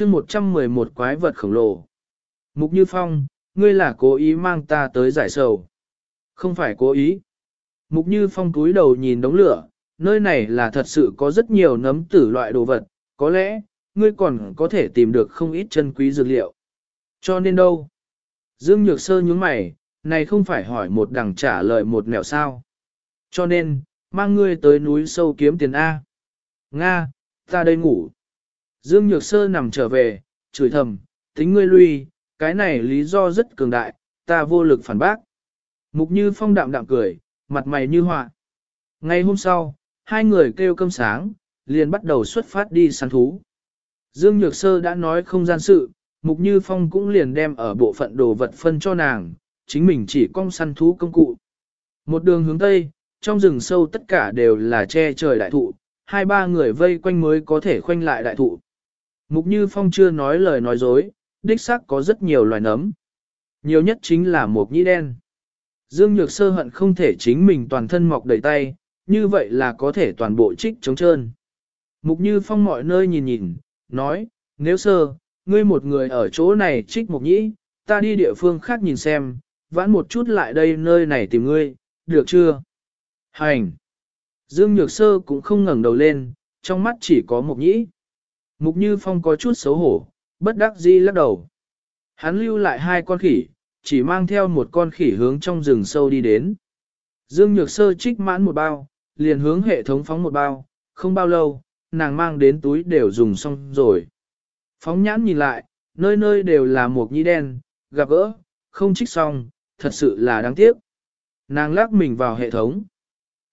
chương 111 quái vật khổng lồ. Mục Như Phong, ngươi là cố ý mang ta tới giải sầu. Không phải cố ý. Mục Như Phong túi đầu nhìn đống lửa, nơi này là thật sự có rất nhiều nấm tử loại đồ vật, có lẽ, ngươi còn có thể tìm được không ít chân quý dược liệu. Cho nên đâu? Dương Nhược Sơ nhướng mày, này không phải hỏi một đằng trả lời một nẻo sao. Cho nên, mang ngươi tới núi sâu kiếm tiền A. Nga, ta đây ngủ. Dương Nhược Sơ nằm trở về, chửi thầm, tính ngươi lui, cái này lý do rất cường đại, ta vô lực phản bác. Mục Như Phong đạm đạm cười, mặt mày như họa. Ngày hôm sau, hai người kêu cơm sáng, liền bắt đầu xuất phát đi săn thú. Dương Nhược Sơ đã nói không gian sự, Mục Như Phong cũng liền đem ở bộ phận đồ vật phân cho nàng, chính mình chỉ cong săn thú công cụ. Một đường hướng Tây, trong rừng sâu tất cả đều là che trời đại thụ, hai ba người vây quanh mới có thể khoanh lại đại thụ. Mục Như Phong chưa nói lời nói dối, đích xác có rất nhiều loài nấm. Nhiều nhất chính là mục nhĩ đen. Dương Nhược Sơ hận không thể chính mình toàn thân mọc đầy tay, như vậy là có thể toàn bộ trích trống trơn. Mục Như Phong mọi nơi nhìn nhìn, nói, nếu sơ, ngươi một người ở chỗ này trích mục nhĩ, ta đi địa phương khác nhìn xem, vãn một chút lại đây nơi này tìm ngươi, được chưa? Hành! Dương Nhược Sơ cũng không ngẩng đầu lên, trong mắt chỉ có mục nhĩ. Mục Như Phong có chút xấu hổ, bất đắc dĩ lắc đầu. Hắn lưu lại hai con khỉ, chỉ mang theo một con khỉ hướng trong rừng sâu đi đến. Dương Nhược Sơ trích mãn một bao, liền hướng hệ thống phóng một bao, không bao lâu, nàng mang đến túi đều dùng xong rồi. Phóng nhãn nhìn lại, nơi nơi đều là một nhĩ đen, gặp gỡ, không trích xong, thật sự là đáng tiếc. Nàng lắc mình vào hệ thống.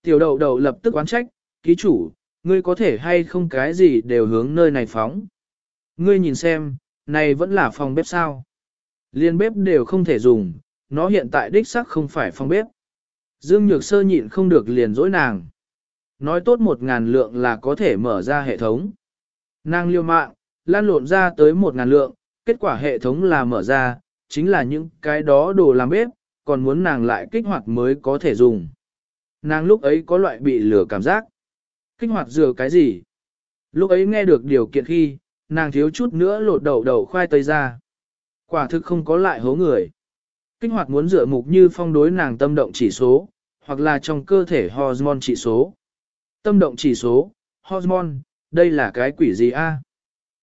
Tiểu đậu đậu lập tức oán trách, ký chủ, ngươi có thể hay không cái gì đều hướng nơi này phóng. Ngươi nhìn xem, này vẫn là phòng bếp sao. Liên bếp đều không thể dùng, nó hiện tại đích xác không phải phòng bếp. Dương Nhược Sơ nhịn không được liền dỗi nàng. Nói tốt một ngàn lượng là có thể mở ra hệ thống. Nàng liêu mạng, lan lộn ra tới một ngàn lượng, kết quả hệ thống là mở ra, chính là những cái đó đồ làm bếp, còn muốn nàng lại kích hoạt mới có thể dùng. Nàng lúc ấy có loại bị lửa cảm giác. Kích hoạt dừa cái gì? Lúc ấy nghe được điều kiện khi, nàng thiếu chút nữa lột đầu đầu khoai tây ra. Quả thực không có lại hố người. Kích hoạt muốn dựa mục như phong đối nàng tâm động chỉ số, hoặc là trong cơ thể hormone chỉ số. Tâm động chỉ số, hormone, đây là cái quỷ gì a?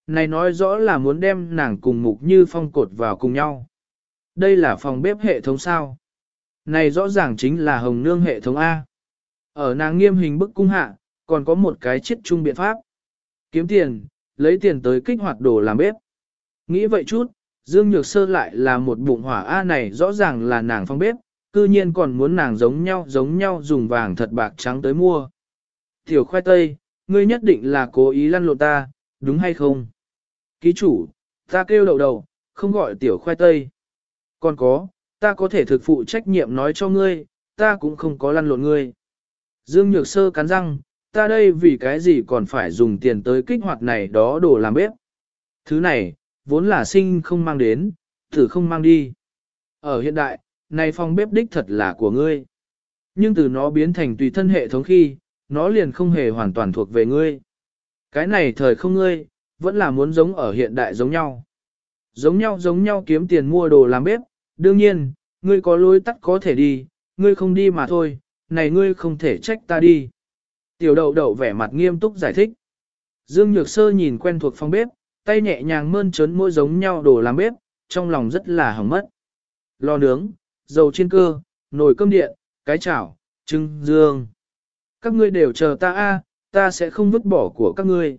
Này nói rõ là muốn đem nàng cùng mục như phong cột vào cùng nhau. Đây là phòng bếp hệ thống sao? Này rõ ràng chính là hồng nương hệ thống A. Ở nàng nghiêm hình bức cung hạ, còn có một cái chiết chung biện pháp. Kiếm tiền, lấy tiền tới kích hoạt đồ làm bếp. Nghĩ vậy chút, Dương Nhược Sơ lại là một bụng hỏa A này rõ ràng là nàng phong bếp, cư nhiên còn muốn nàng giống nhau giống nhau dùng vàng thật bạc trắng tới mua. Tiểu khoai tây, ngươi nhất định là cố ý lăn lộn ta, đúng hay không? Ký chủ, ta kêu đầu đầu, không gọi tiểu khoai tây. Còn có, ta có thể thực phụ trách nhiệm nói cho ngươi, ta cũng không có lăn lộn ngươi. Dương Nhược Sơ cắn răng, ta đây vì cái gì còn phải dùng tiền tới kích hoạt này đó đồ làm bếp. Thứ này, vốn là sinh không mang đến, thử không mang đi. Ở hiện đại, này phòng bếp đích thật là của ngươi. Nhưng từ nó biến thành tùy thân hệ thống khi, nó liền không hề hoàn toàn thuộc về ngươi. Cái này thời không ngươi, vẫn là muốn giống ở hiện đại giống nhau. Giống nhau giống nhau kiếm tiền mua đồ làm bếp, đương nhiên, ngươi có lối tắt có thể đi, ngươi không đi mà thôi, này ngươi không thể trách ta đi. Tiểu đậu đậu vẻ mặt nghiêm túc giải thích. Dương Nhược Sơ nhìn quen thuộc phòng bếp, tay nhẹ nhàng mơn trớn môi giống nhau đồ làm bếp, trong lòng rất là hỏng mất. Lò nướng, dầu chiên cơ, nồi cơm điện, cái chảo, trưng, dương. Các ngươi đều chờ ta a, ta sẽ không vứt bỏ của các ngươi.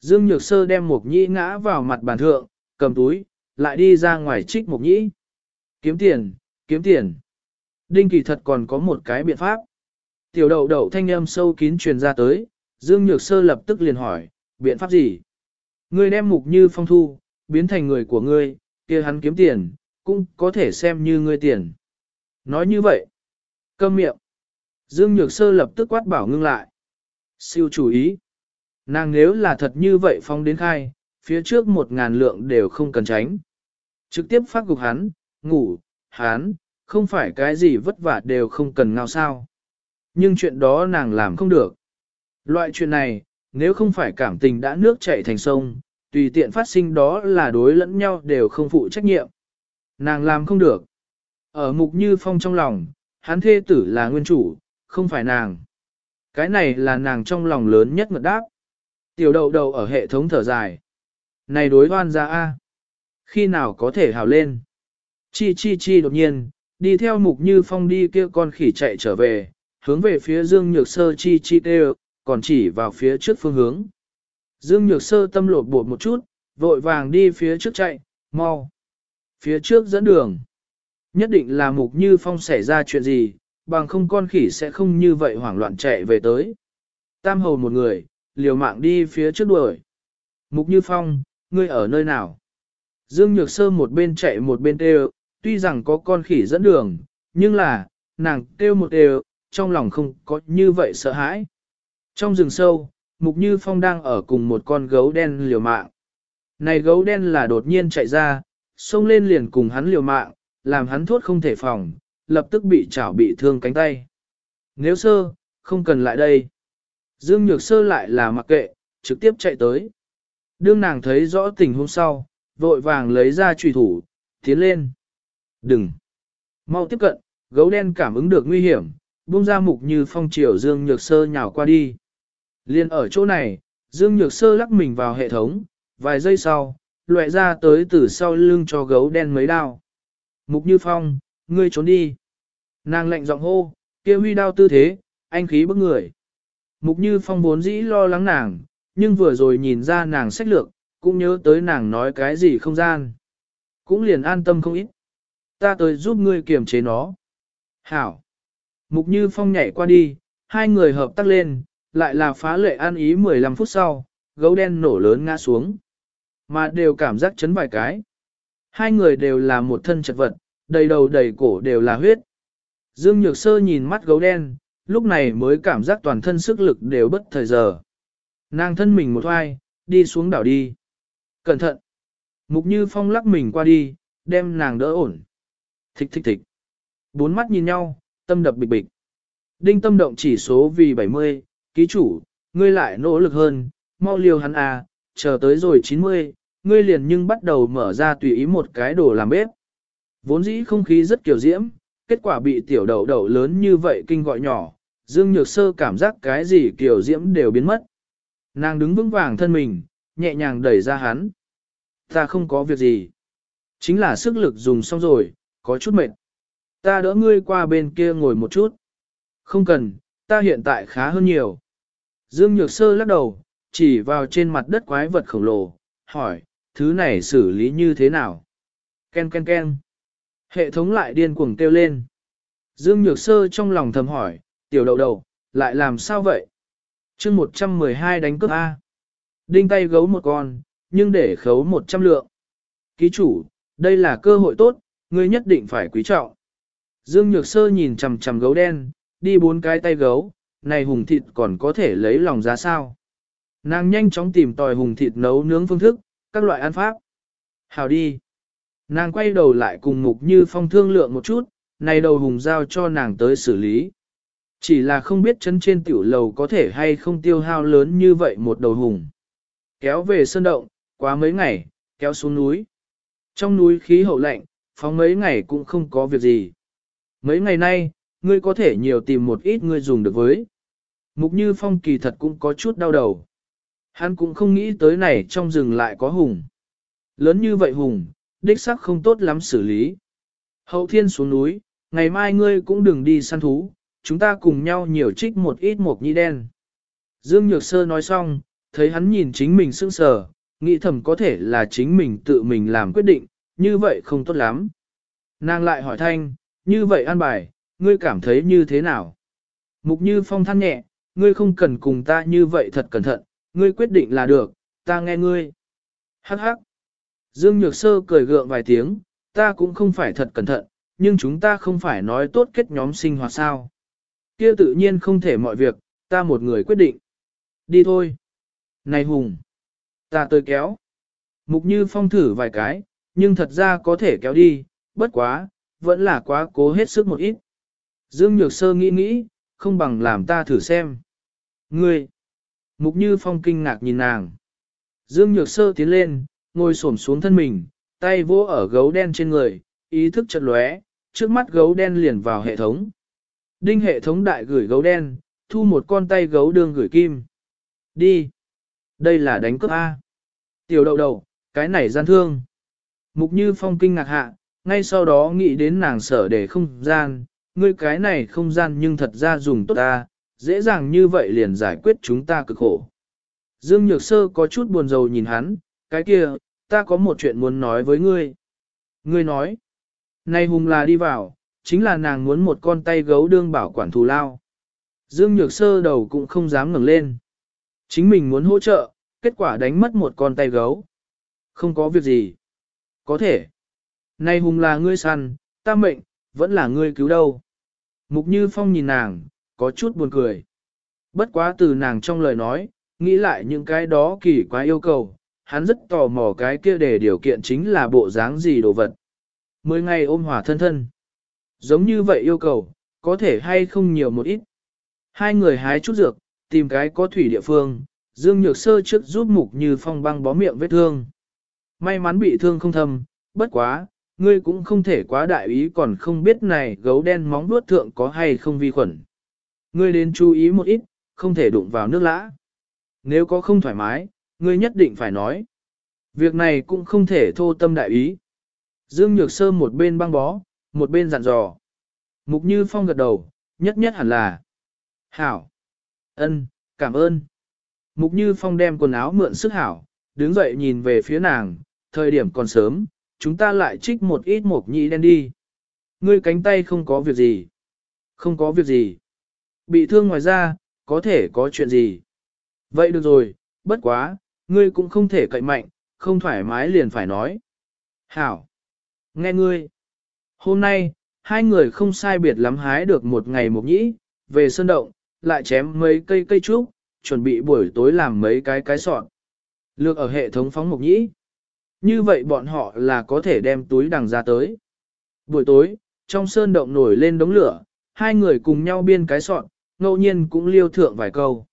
Dương Nhược Sơ đem một nhĩ ngã vào mặt bàn thượng, cầm túi, lại đi ra ngoài trích một nhĩ. Kiếm tiền, kiếm tiền. Đinh kỳ thật còn có một cái biện pháp. Tiểu đậu đậu thanh âm sâu kín truyền ra tới, Dương Nhược Sơ lập tức liền hỏi, biện pháp gì? Ngươi đem mục như phong thu, biến thành người của ngươi, kia hắn kiếm tiền, cũng có thể xem như ngươi tiền. Nói như vậy, câm miệng. Dương Nhược Sơ lập tức quát bảo ngưng lại. Siêu chủ ý. Nàng nếu là thật như vậy phong đến khai, phía trước một ngàn lượng đều không cần tránh. Trực tiếp phát gục hắn, ngủ, hắn, không phải cái gì vất vả đều không cần ngao sao. Nhưng chuyện đó nàng làm không được. Loại chuyện này, nếu không phải cảm tình đã nước chảy thành sông, tùy tiện phát sinh đó là đối lẫn nhau đều không phụ trách nhiệm. Nàng làm không được. Ở mục như phong trong lòng, hắn thê tử là nguyên chủ, không phải nàng. Cái này là nàng trong lòng lớn nhất ngật đáp. Tiểu đầu đầu ở hệ thống thở dài. Này đối hoan ra A. Khi nào có thể hào lên? Chi chi chi đột nhiên, đi theo mục như phong đi kia con khỉ chạy trở về, hướng về phía dương nhược sơ chi chi tê còn chỉ vào phía trước phương hướng. Dương nhược sơ tâm lột bột một chút, vội vàng đi phía trước chạy, mau. Phía trước dẫn đường. Nhất định là mục như phong xảy ra chuyện gì, bằng không con khỉ sẽ không như vậy hoảng loạn chạy về tới. Tam hầu một người, liều mạng đi phía trước đuổi. Mục như phong, ngươi ở nơi nào? Dương Nhược Sơ một bên chạy một bên kêu, tuy rằng có con khỉ dẫn đường, nhưng là, nàng kêu một đều, trong lòng không có như vậy sợ hãi. Trong rừng sâu, Mục Như Phong đang ở cùng một con gấu đen liều mạng. Này gấu đen là đột nhiên chạy ra, xông lên liền cùng hắn liều mạng, làm hắn thốt không thể phòng, lập tức bị chảo bị thương cánh tay. Nếu sơ, không cần lại đây. Dương Nhược Sơ lại là mặc kệ, trực tiếp chạy tới. Đương nàng thấy rõ tình huống sau, vội vàng lấy ra trùy thủ, tiến lên. Đừng! Mau tiếp cận, gấu đen cảm ứng được nguy hiểm, buông ra mục như phong triều Dương Nhược Sơ nhào qua đi. Liên ở chỗ này, Dương Nhược Sơ lắc mình vào hệ thống, vài giây sau, loại ra tới từ sau lưng cho gấu đen mấy đao. Mục Như Phong, ngươi trốn đi. Nàng lạnh giọng hô, kia huy đao tư thế, anh khí bức người. Mục Như Phong vốn dĩ lo lắng nàng, nhưng vừa rồi nhìn ra nàng sách lược, cũng nhớ tới nàng nói cái gì không gian. Cũng liền an tâm không ít. Ta tới giúp ngươi kiềm chế nó. Hảo. Mục Như Phong nhảy qua đi, hai người hợp tác lên, lại là phá lệ an ý 15 phút sau, gấu đen nổ lớn ngã xuống. Mà đều cảm giác chấn vài cái. Hai người đều là một thân chật vật, đầy đầu đầy cổ đều là huyết. Dương Nhược Sơ nhìn mắt gấu đen, lúc này mới cảm giác toàn thân sức lực đều bất thời giờ. Nàng thân mình một hoai, đi xuống đảo đi. Cẩn thận! Mục Như Phong lắc mình qua đi, đem nàng đỡ ổn. Thích thích thích. Bốn mắt nhìn nhau, tâm đập bịch bịch. Đinh tâm động chỉ số vì 70, ký chủ, ngươi lại nỗ lực hơn, mau liều hắn à, chờ tới rồi 90, ngươi liền nhưng bắt đầu mở ra tùy ý một cái đồ làm bếp. Vốn dĩ không khí rất kiểu diễm, kết quả bị tiểu đầu đầu lớn như vậy kinh gọi nhỏ, Dương Nhược Sơ cảm giác cái gì kiểu diễm đều biến mất. Nàng đứng vững vàng thân mình, nhẹ nhàng đẩy ra hắn. Ta không có việc gì. Chính là sức lực dùng xong rồi, có chút mệt. Ta đỡ ngươi qua bên kia ngồi một chút. Không cần, ta hiện tại khá hơn nhiều. Dương Nhược Sơ lắc đầu, chỉ vào trên mặt đất quái vật khổng lồ, hỏi, thứ này xử lý như thế nào? Ken ken ken. Hệ thống lại điên cuồng kêu lên. Dương Nhược Sơ trong lòng thầm hỏi, tiểu đậu đầu, lại làm sao vậy? chương 112 đánh cướp A. Đinh tay gấu một con, nhưng để khấu 100 lượng. Ký chủ, đây là cơ hội tốt, ngươi nhất định phải quý trọng. Dương Nhược Sơ nhìn chằm chằm gấu đen, đi bốn cái tay gấu, này hùng thịt còn có thể lấy lòng giá sao. Nàng nhanh chóng tìm tòi hùng thịt nấu nướng phương thức, các loại ăn pháp. Hào đi. Nàng quay đầu lại cùng mục như phong thương lượng một chút, này đầu hùng giao cho nàng tới xử lý. Chỉ là không biết chân trên tiểu lầu có thể hay không tiêu hao lớn như vậy một đầu hùng. Kéo về sơn động, quá mấy ngày, kéo xuống núi. Trong núi khí hậu lạnh, phóng mấy ngày cũng không có việc gì. Mấy ngày nay, ngươi có thể nhiều tìm một ít ngươi dùng được với. Mục Như Phong kỳ thật cũng có chút đau đầu. Hắn cũng không nghĩ tới này trong rừng lại có hùng. Lớn như vậy hùng, đích sắc không tốt lắm xử lý. Hậu thiên xuống núi, ngày mai ngươi cũng đừng đi săn thú, chúng ta cùng nhau nhiều trích một ít mộc nhĩ đen. Dương Nhược Sơ nói xong, thấy hắn nhìn chính mình sững sờ, nghĩ thầm có thể là chính mình tự mình làm quyết định, như vậy không tốt lắm. Nàng lại hỏi thanh, như vậy an bài, ngươi cảm thấy như thế nào? Mục Như Phong than nhẹ, ngươi không cần cùng ta như vậy thật cẩn thận, ngươi quyết định là được, ta nghe ngươi. Hắc hắc. Dương Nhược Sơ cười gượng vài tiếng, ta cũng không phải thật cẩn thận, nhưng chúng ta không phải nói tốt kết nhóm sinh hoạt sao. Kia tự nhiên không thể mọi việc, ta một người quyết định. Đi thôi. Này Hùng. Ta tới kéo. Mục Như Phong thử vài cái, nhưng thật ra có thể kéo đi, bất quá, vẫn là quá cố hết sức một ít. Dương Nhược Sơ nghĩ nghĩ, không bằng làm ta thử xem. Ngươi! Mục Như Phong kinh ngạc nhìn nàng. Dương Nhược Sơ tiến lên, ngồi xổm xuống thân mình, tay vỗ ở gấu đen trên người, ý thức chợt lóe, trước mắt gấu đen liền vào hệ thống. Đinh hệ thống đại gửi gấu đen, thu một con tay gấu đương gửi kim. Đi. Đây là đánh cướp A. Tiểu đậu đầu, cái này gian thương. Mục như phong kinh ngạc hạ, ngay sau đó nghĩ đến nàng sở để không gian, ngươi cái này không gian nhưng thật ra dùng tốt ta, dễ dàng như vậy liền giải quyết chúng ta cực khổ. Dương Nhược Sơ có chút buồn rầu nhìn hắn, cái kia, ta có một chuyện muốn nói với ngươi. Ngươi nói, nay hùng là đi vào, chính là nàng muốn một con tay gấu đương bảo quản thù lao. Dương Nhược Sơ đầu cũng không dám ngẩng lên. Chính mình muốn hỗ trợ, kết quả đánh mất một con tay gấu. Không có việc gì. Có thể. Nay hùng là ngươi săn, ta mệnh, vẫn là ngươi cứu đâu. Mục Như Phong nhìn nàng, có chút buồn cười. Bất quá từ nàng trong lời nói, nghĩ lại những cái đó kỳ quá yêu cầu, hắn rất tò mò cái kia để điều kiện chính là bộ dáng gì đồ vật. Mười ngày ôm hòa thân thân. Giống như vậy yêu cầu, có thể hay không nhiều một ít. Hai người hái chút dược, tìm cái có thủy địa phương, Dương Nhược Sơ trước giúp Mục Như Phong băng bó miệng vết thương. May mắn bị thương không thâm, bất quá, ngươi cũng không thể quá đại ý còn không biết này gấu đen móng vuốt thượng có hay không vi khuẩn. Ngươi đến chú ý một ít, không thể đụng vào nước lã. Nếu có không thoải mái, ngươi nhất định phải nói. Việc này cũng không thể thô tâm đại ý. Dương Nhược Sơ một bên băng bó, một bên dặn dò. Mục Như Phong gật đầu, nhất nhất hẳn là. Hảo. ân, cảm ơn. Mục Như Phong đem quần áo mượn sức hảo, đứng dậy nhìn về phía nàng, thời điểm còn sớm, chúng ta lại trích một ít mộc nhĩ đen đi. Ngươi cánh tay không có việc gì. Không có việc gì. Bị thương ngoài ra, có thể có chuyện gì. Vậy được rồi, bất quá, ngươi cũng không thể cậy mạnh, không thoải mái liền phải nói. Hảo. Nghe ngươi. Hôm nay, hai người không sai biệt lắm hái được một ngày mộc nhĩ, về sơn động, lại chém mấy cây cây trúc, chuẩn bị buổi tối làm mấy cái cái sọt. Lược ở hệ thống phóng mộc nhĩ. Như vậy bọn họ là có thể đem túi đằng ra tới. Buổi tối, trong sơn động nổi lên đống lửa, hai người cùng nhau biên cái sọn, ngẫu nhiên cũng liêu thượng vài câu.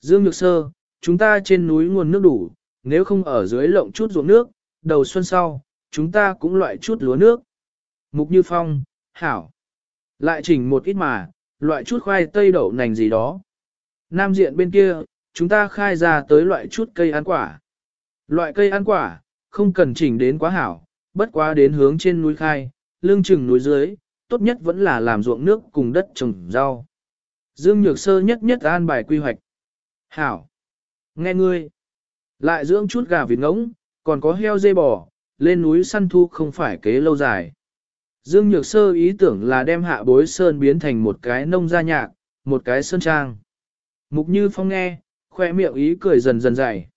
Dương Nhược Sơ, chúng ta trên núi nguồn nước đủ, nếu không ở dưới lộng chút ruộng nước, đầu xuân sau, chúng ta cũng loại chút lúa nước. Mục Như Phong, Hảo. Lại chỉnh một ít mà, loại chút khoai tây đậu nành gì đó. Nam diện bên kia, chúng ta khai ra tới loại chút cây ăn quả. Loại cây ăn quả, không cần chỉnh đến quá hảo, bất quá đến hướng trên núi khai, lương chừng núi dưới, tốt nhất vẫn là làm ruộng nước cùng đất trồng rau. Dương Nhược Sơ nhất nhất an bài quy hoạch. Hảo! Nghe ngươi! Lại dưỡng chút gà vịt ngỗng, còn có heo dê bò, lên núi săn thu không phải kế lâu dài. Dương Nhược Sơ ý tưởng là đem hạ bối sơn biến thành một cái nông gia nhạc, một cái sơn trang. Mục Như Phong nghe, khoe miệng ý cười dần dần dày.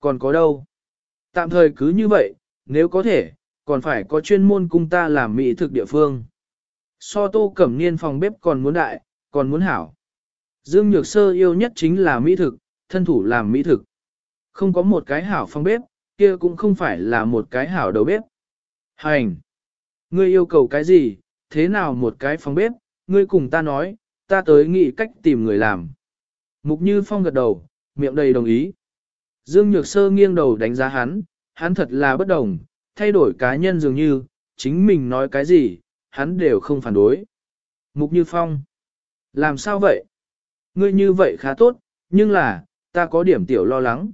Còn có đâu? Tạm thời cứ như vậy, nếu có thể, còn phải có chuyên môn cung ta làm mỹ thực địa phương. So tô cẩm niên phòng bếp còn muốn đại, còn muốn hảo. Dương Nhược Sơ yêu nhất chính là mỹ thực, thân thủ làm mỹ thực. Không có một cái hảo phòng bếp, kia cũng không phải là một cái hảo đầu bếp. Hành! Ngươi yêu cầu cái gì, thế nào một cái phòng bếp, ngươi cùng ta nói, ta tới nghĩ cách tìm người làm. Mục Như Phong gật đầu, miệng đầy đồng ý. Dương Nhược Sơ nghiêng đầu đánh giá hắn, hắn thật là bất đồng, thay đổi cá nhân dường như, chính mình nói cái gì, hắn đều không phản đối. Mục Như Phong. Làm sao vậy? Ngươi như vậy khá tốt, nhưng là, ta có điểm tiểu lo lắng.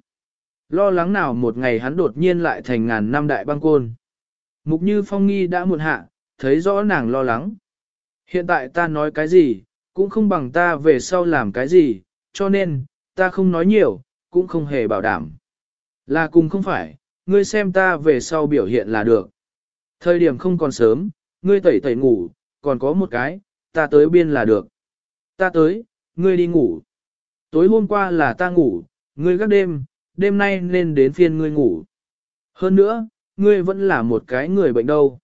Lo lắng nào một ngày hắn đột nhiên lại thành ngàn năm đại băng côn. Mục Như Phong nghi đã muộn hạ, thấy rõ nàng lo lắng. Hiện tại ta nói cái gì, cũng không bằng ta về sau làm cái gì, cho nên, ta không nói nhiều, cũng không hề bảo đảm. Là cùng không phải, ngươi xem ta về sau biểu hiện là được. Thời điểm không còn sớm, ngươi tẩy tẩy ngủ, còn có một cái, ta tới biên là được. Ta tới, ngươi đi ngủ. Tối hôm qua là ta ngủ, ngươi gác đêm, đêm nay nên đến phiên ngươi ngủ. Hơn nữa, ngươi vẫn là một cái người bệnh đâu.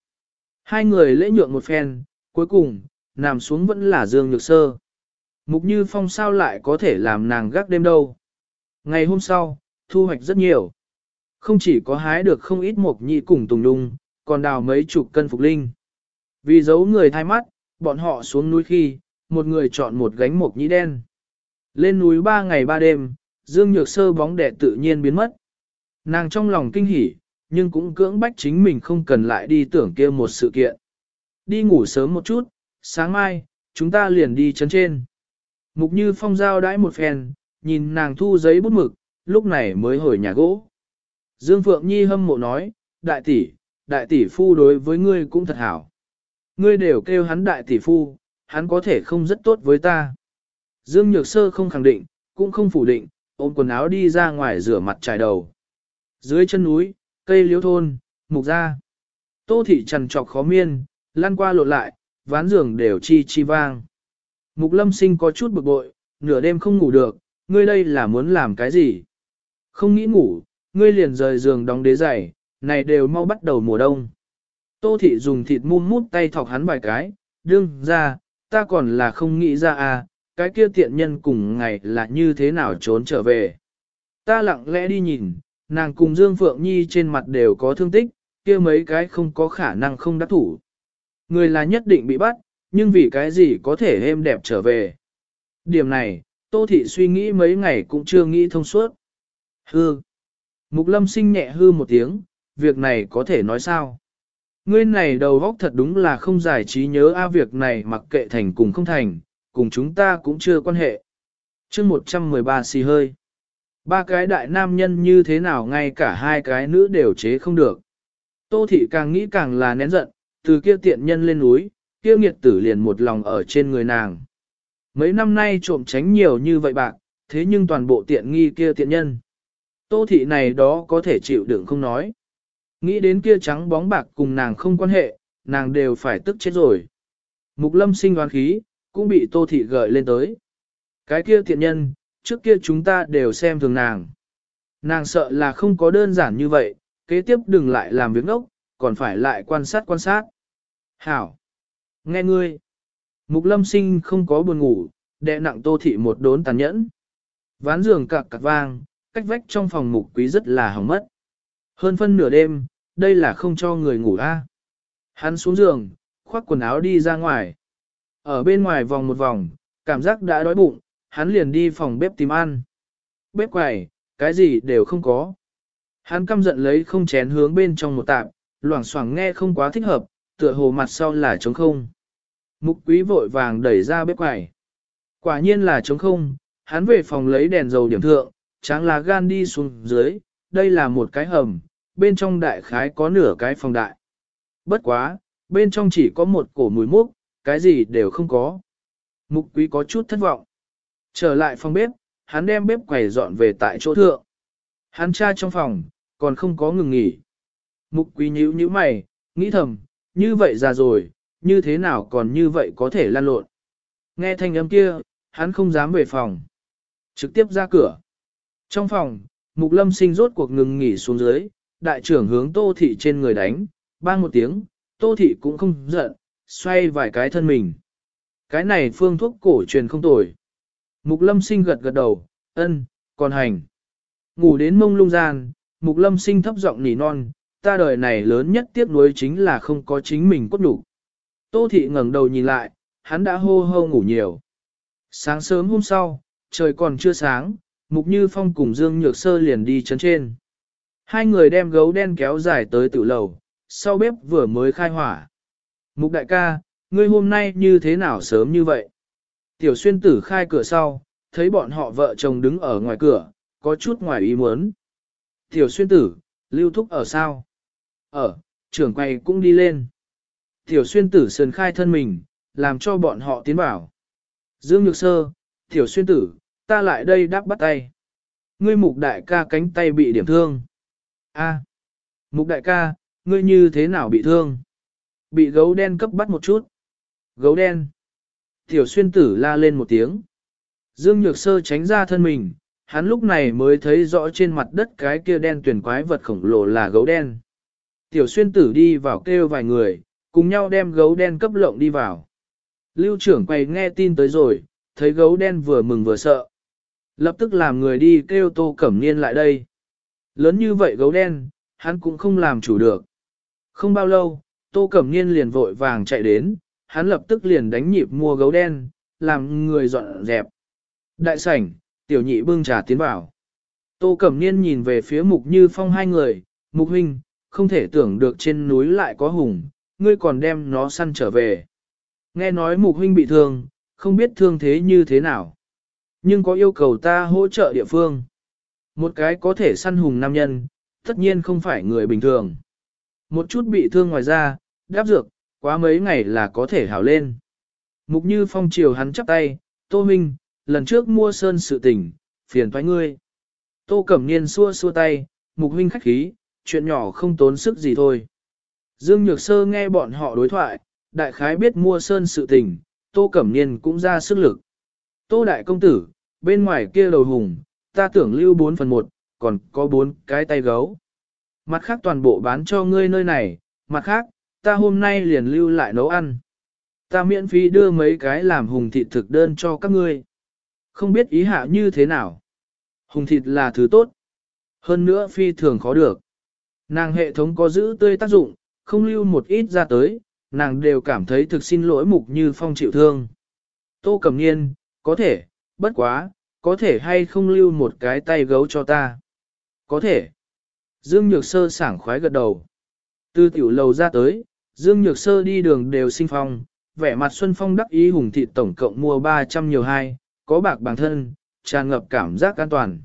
Hai người lễ nhượng một phen, cuối cùng, nằm xuống vẫn là Dương Nhược Sơ. Mục Như Phong sao lại có thể làm nàng gác đêm đâu. Ngày hôm sau, thu hoạch rất nhiều. Không chỉ có hái được không ít mộc nhị cùng tùng đung, còn đào mấy chục cân phục linh. Vì giấu người thay mắt, bọn họ xuống núi khi, một người chọn một gánh mộc nhĩ đen. Lên núi ba ngày ba đêm, Dương Nhược Sơ bóng đẻ tự nhiên biến mất. Nàng trong lòng kinh hỉ, nhưng cũng cưỡng bách chính mình không cần lại đi tưởng kia một sự kiện. Đi ngủ sớm một chút, sáng mai, chúng ta liền đi chấn trên. Mục như phong giao đãi một phen, nhìn nàng thu giấy bút mực, lúc này mới hồi nhà gỗ. Dương Phượng Nhi hâm mộ nói, đại tỷ, đại tỷ phu đối với ngươi cũng thật hảo. Ngươi đều kêu hắn đại tỷ phu, hắn có thể không rất tốt với ta. Dương Nhược Sơ không khẳng định, cũng không phủ định, ôm quần áo đi ra ngoài rửa mặt trải đầu. Dưới chân núi, cây liễu thôn, mục ra. Tô thị trần trọc khó miên, lăn qua lộn lại, ván giường đều chi chi vang. Mục lâm sinh có chút bực bội, nửa đêm không ngủ được, ngươi đây là muốn làm cái gì? Không nghĩ ngủ, ngươi liền rời giường đóng đế giày, này đều mau bắt đầu mùa đông. Tô thị dùng thịt mum mút tay thọc hắn vài cái, đương ra, ta còn là không nghĩ ra à, cái kia tiện nhân cùng ngày là như thế nào trốn trở về. Ta lặng lẽ đi nhìn, nàng cùng Dương Phượng Nhi trên mặt đều có thương tích, kia mấy cái không có khả năng không đắc thủ. Người là nhất định bị bắt, nhưng vì cái gì có thể êm đẹp trở về. Điểm này, Tô Thị suy nghĩ mấy ngày cũng chưa nghĩ thông suốt. Hư. Mục lâm sinh nhẹ hư một tiếng, việc này có thể nói sao? Ngươi này đầu góc thật đúng là không giải trí nhớ a việc này mặc kệ thành cùng không thành, cùng chúng ta cũng chưa quan hệ. chương 113 xì hơi. Ba cái đại nam nhân như thế nào ngay cả hai cái nữ đều chế không được. Tô thị càng nghĩ càng là nén giận, từ kia tiện nhân lên núi, kia nghiệt tử liền một lòng ở trên người nàng. Mấy năm nay trộm tránh nhiều như vậy bạc, thế nhưng toàn bộ tiện nghi kia tiện nhân. Tô thị này đó có thể chịu đựng không nói. Nghĩ đến kia trắng bóng bạc cùng nàng không quan hệ, nàng đều phải tức chết rồi. Mục lâm sinh đoán khí, cũng bị tô thị gợi lên tới. Cái kia tiện nhân, trước kia chúng ta đều xem thường nàng. Nàng sợ là không có đơn giản như vậy, kế tiếp đừng lại làm việc ngốc, còn phải lại quan sát quan sát. Hảo! Nghe ngươi! Mục lâm sinh không có buồn ngủ, đệ nặng tô thị một đốn tàn nhẫn. Ván giường cạc cạc vang, cách vách trong phòng mục quý rất là hỏng mất. Hơn phân nửa đêm, đây là không cho người ngủ a. Hắn xuống giường, khoác quần áo đi ra ngoài. Ở bên ngoài vòng một vòng, cảm giác đã đói bụng, hắn liền đi phòng bếp tìm ăn. Bếp quầy, cái gì đều không có. Hắn căm giận lấy không chén hướng bên trong một tạm, loảng xoảng nghe không quá thích hợp, tựa hồ mặt sau là trống không. Mục quý vội vàng đẩy ra bếp quầy. Quả nhiên là trống không, hắn về phòng lấy đèn dầu điểm thượng, tráng là gan đi xuống dưới, đây là một cái hầm, bên trong đại khái có nửa cái phòng đại. Bất quá, bên trong chỉ có một cổ mùi mốc, cái gì đều không có. Mục quý có chút thất vọng. Trở lại phòng bếp, hắn đem bếp quầy dọn về tại chỗ thượng. Hắn tra trong phòng, còn không có ngừng nghỉ. Mục quý nhíu nhíu mày, nghĩ thầm, như vậy ra rồi, như thế nào còn như vậy có thể lan lộn. Nghe thanh âm kia, hắn không dám về phòng. Trực tiếp ra cửa. Trong phòng, mục lâm sinh rốt cuộc ngừng nghỉ xuống dưới, đại trưởng hướng tô thị trên người đánh, bang một tiếng, tô thị cũng không giận, xoay vài cái thân mình. Cái này phương thuốc cổ truyền không tồi. Mục lâm sinh gật gật đầu, ân, còn hành. Ngủ đến mông lung gian, mục lâm sinh thấp giọng nỉ non, ta đời này lớn nhất tiếc nuối chính là không có chính mình cốt đủ. Tô thị ngẩng đầu nhìn lại, hắn đã hô hô ngủ nhiều. Sáng sớm hôm sau, trời còn chưa sáng, Mục Như Phong cùng Dương Nhược Sơ liền đi chấn trên. Hai người đem gấu đen kéo dài tới tự lầu, sau bếp vừa mới khai hỏa. Mục đại ca, ngươi hôm nay như thế nào sớm như vậy? Tiểu xuyên tử khai cửa sau, thấy bọn họ vợ chồng đứng ở ngoài cửa, có chút ngoài ý muốn. Tiểu xuyên tử, lưu thúc ở sao? Ở, trưởng quay cũng đi lên. Tiểu xuyên tử sườn khai thân mình, làm cho bọn họ tiến vào. Dương Nhược Sơ, Tiểu xuyên tử, ta lại đây đáp bắt tay. Ngươi mục đại ca cánh tay bị điểm thương. A, mục đại ca, ngươi như thế nào bị thương? Bị gấu đen cấp bắt một chút. Gấu đen. Tiểu xuyên tử la lên một tiếng. Dương Nhược Sơ tránh ra thân mình, hắn lúc này mới thấy rõ trên mặt đất cái kia đen tuyển quái vật khổng lồ là gấu đen. Tiểu xuyên tử đi vào kêu vài người, cùng nhau đem gấu đen cấp lộng đi vào. Lưu trưởng quay nghe tin tới rồi, thấy gấu đen vừa mừng vừa sợ. Lập tức làm người đi kêu tô cẩm niên lại đây. Lớn như vậy gấu đen, hắn cũng không làm chủ được. Không bao lâu, tô cẩm niên liền vội vàng chạy đến, hắn lập tức liền đánh nhịp mua gấu đen, làm người dọn dẹp. Đại sảnh, tiểu nhị bưng trà tiến vào. Tô Cẩm Niên nhìn về phía Mục Như Phong hai người, Mục Huynh, không thể tưởng được trên núi lại có hùng, ngươi còn đem nó săn trở về. Nghe nói Mục Huynh bị thương, không biết thương thế như thế nào. Nhưng có yêu cầu ta hỗ trợ địa phương. Một cái có thể săn hùng nam nhân, tất nhiên không phải người bình thường. Một chút bị thương ngoài ra, đáp dược, quá mấy ngày là có thể hảo lên. Mục như phong chiều hắn chắp tay, Tô Minh, lần trước mua sơn sự tình, phiền thoái ngươi. Tô Cẩm Niên xua xua tay, mục huynh khách khí, chuyện nhỏ không tốn sức gì thôi. Dương Nhược Sơ nghe bọn họ đối thoại, đại khái biết mua sơn sự tình, Tô Cẩm Niên cũng ra sức lực. Tô Đại Công Tử, bên ngoài kia đầu hùng, ta tưởng lưu 4 phần 1, còn có 4 cái tay gấu. Mặt khác toàn bộ bán cho ngươi nơi này, mặt khác, ta hôm nay liền lưu lại nấu ăn. Ta miễn phí đưa mấy cái làm hùng thịt thực đơn cho các ngươi. Không biết ý hạ như thế nào. Hùng thịt là thứ tốt. Hơn nữa phi thường khó được. Nàng hệ thống có giữ tươi tác dụng, không lưu một ít ra tới, nàng đều cảm thấy thực xin lỗi mục như phong chịu thương. Tô Cẩm Niên, có thể, bất quá, có thể hay không lưu một cái tay gấu cho ta. Có thể. Dương Nhược Sơ sảng khoái gật đầu. Từ tiểu lầu ra tới, Dương Nhược Sơ đi đường đều sinh phong, vẻ mặt Xuân Phong đắc ý hùng thịt tổng cộng mua 300 nhiều hai, có bạc bằng thân, tràn ngập cảm giác an toàn.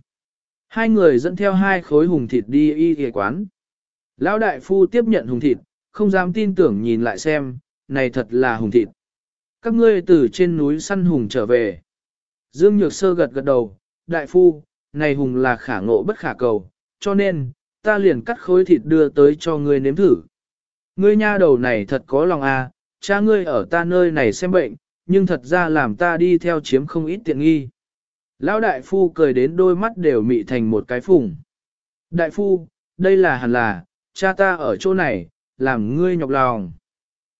Hai người dẫn theo hai khối hùng thịt đi y ghề quán. Lão đại phu tiếp nhận hùng thịt, không dám tin tưởng nhìn lại xem, này thật là hùng thịt. Các ngươi từ trên núi săn hùng trở về. Dương Nhược Sơ gật gật đầu, đại phu, này hùng là khả ngộ bất khả cầu, cho nên, ta liền cắt khối thịt đưa tới cho ngươi nếm thử. Ngươi nha đầu này thật có lòng à, cha ngươi ở ta nơi này xem bệnh, nhưng thật ra làm ta đi theo chiếm không ít tiện nghi. Lão đại phu cười đến đôi mắt đều mị thành một cái phùng. Đại phu, đây là hẳn là, cha ta ở chỗ này, làm ngươi nhọc lòng.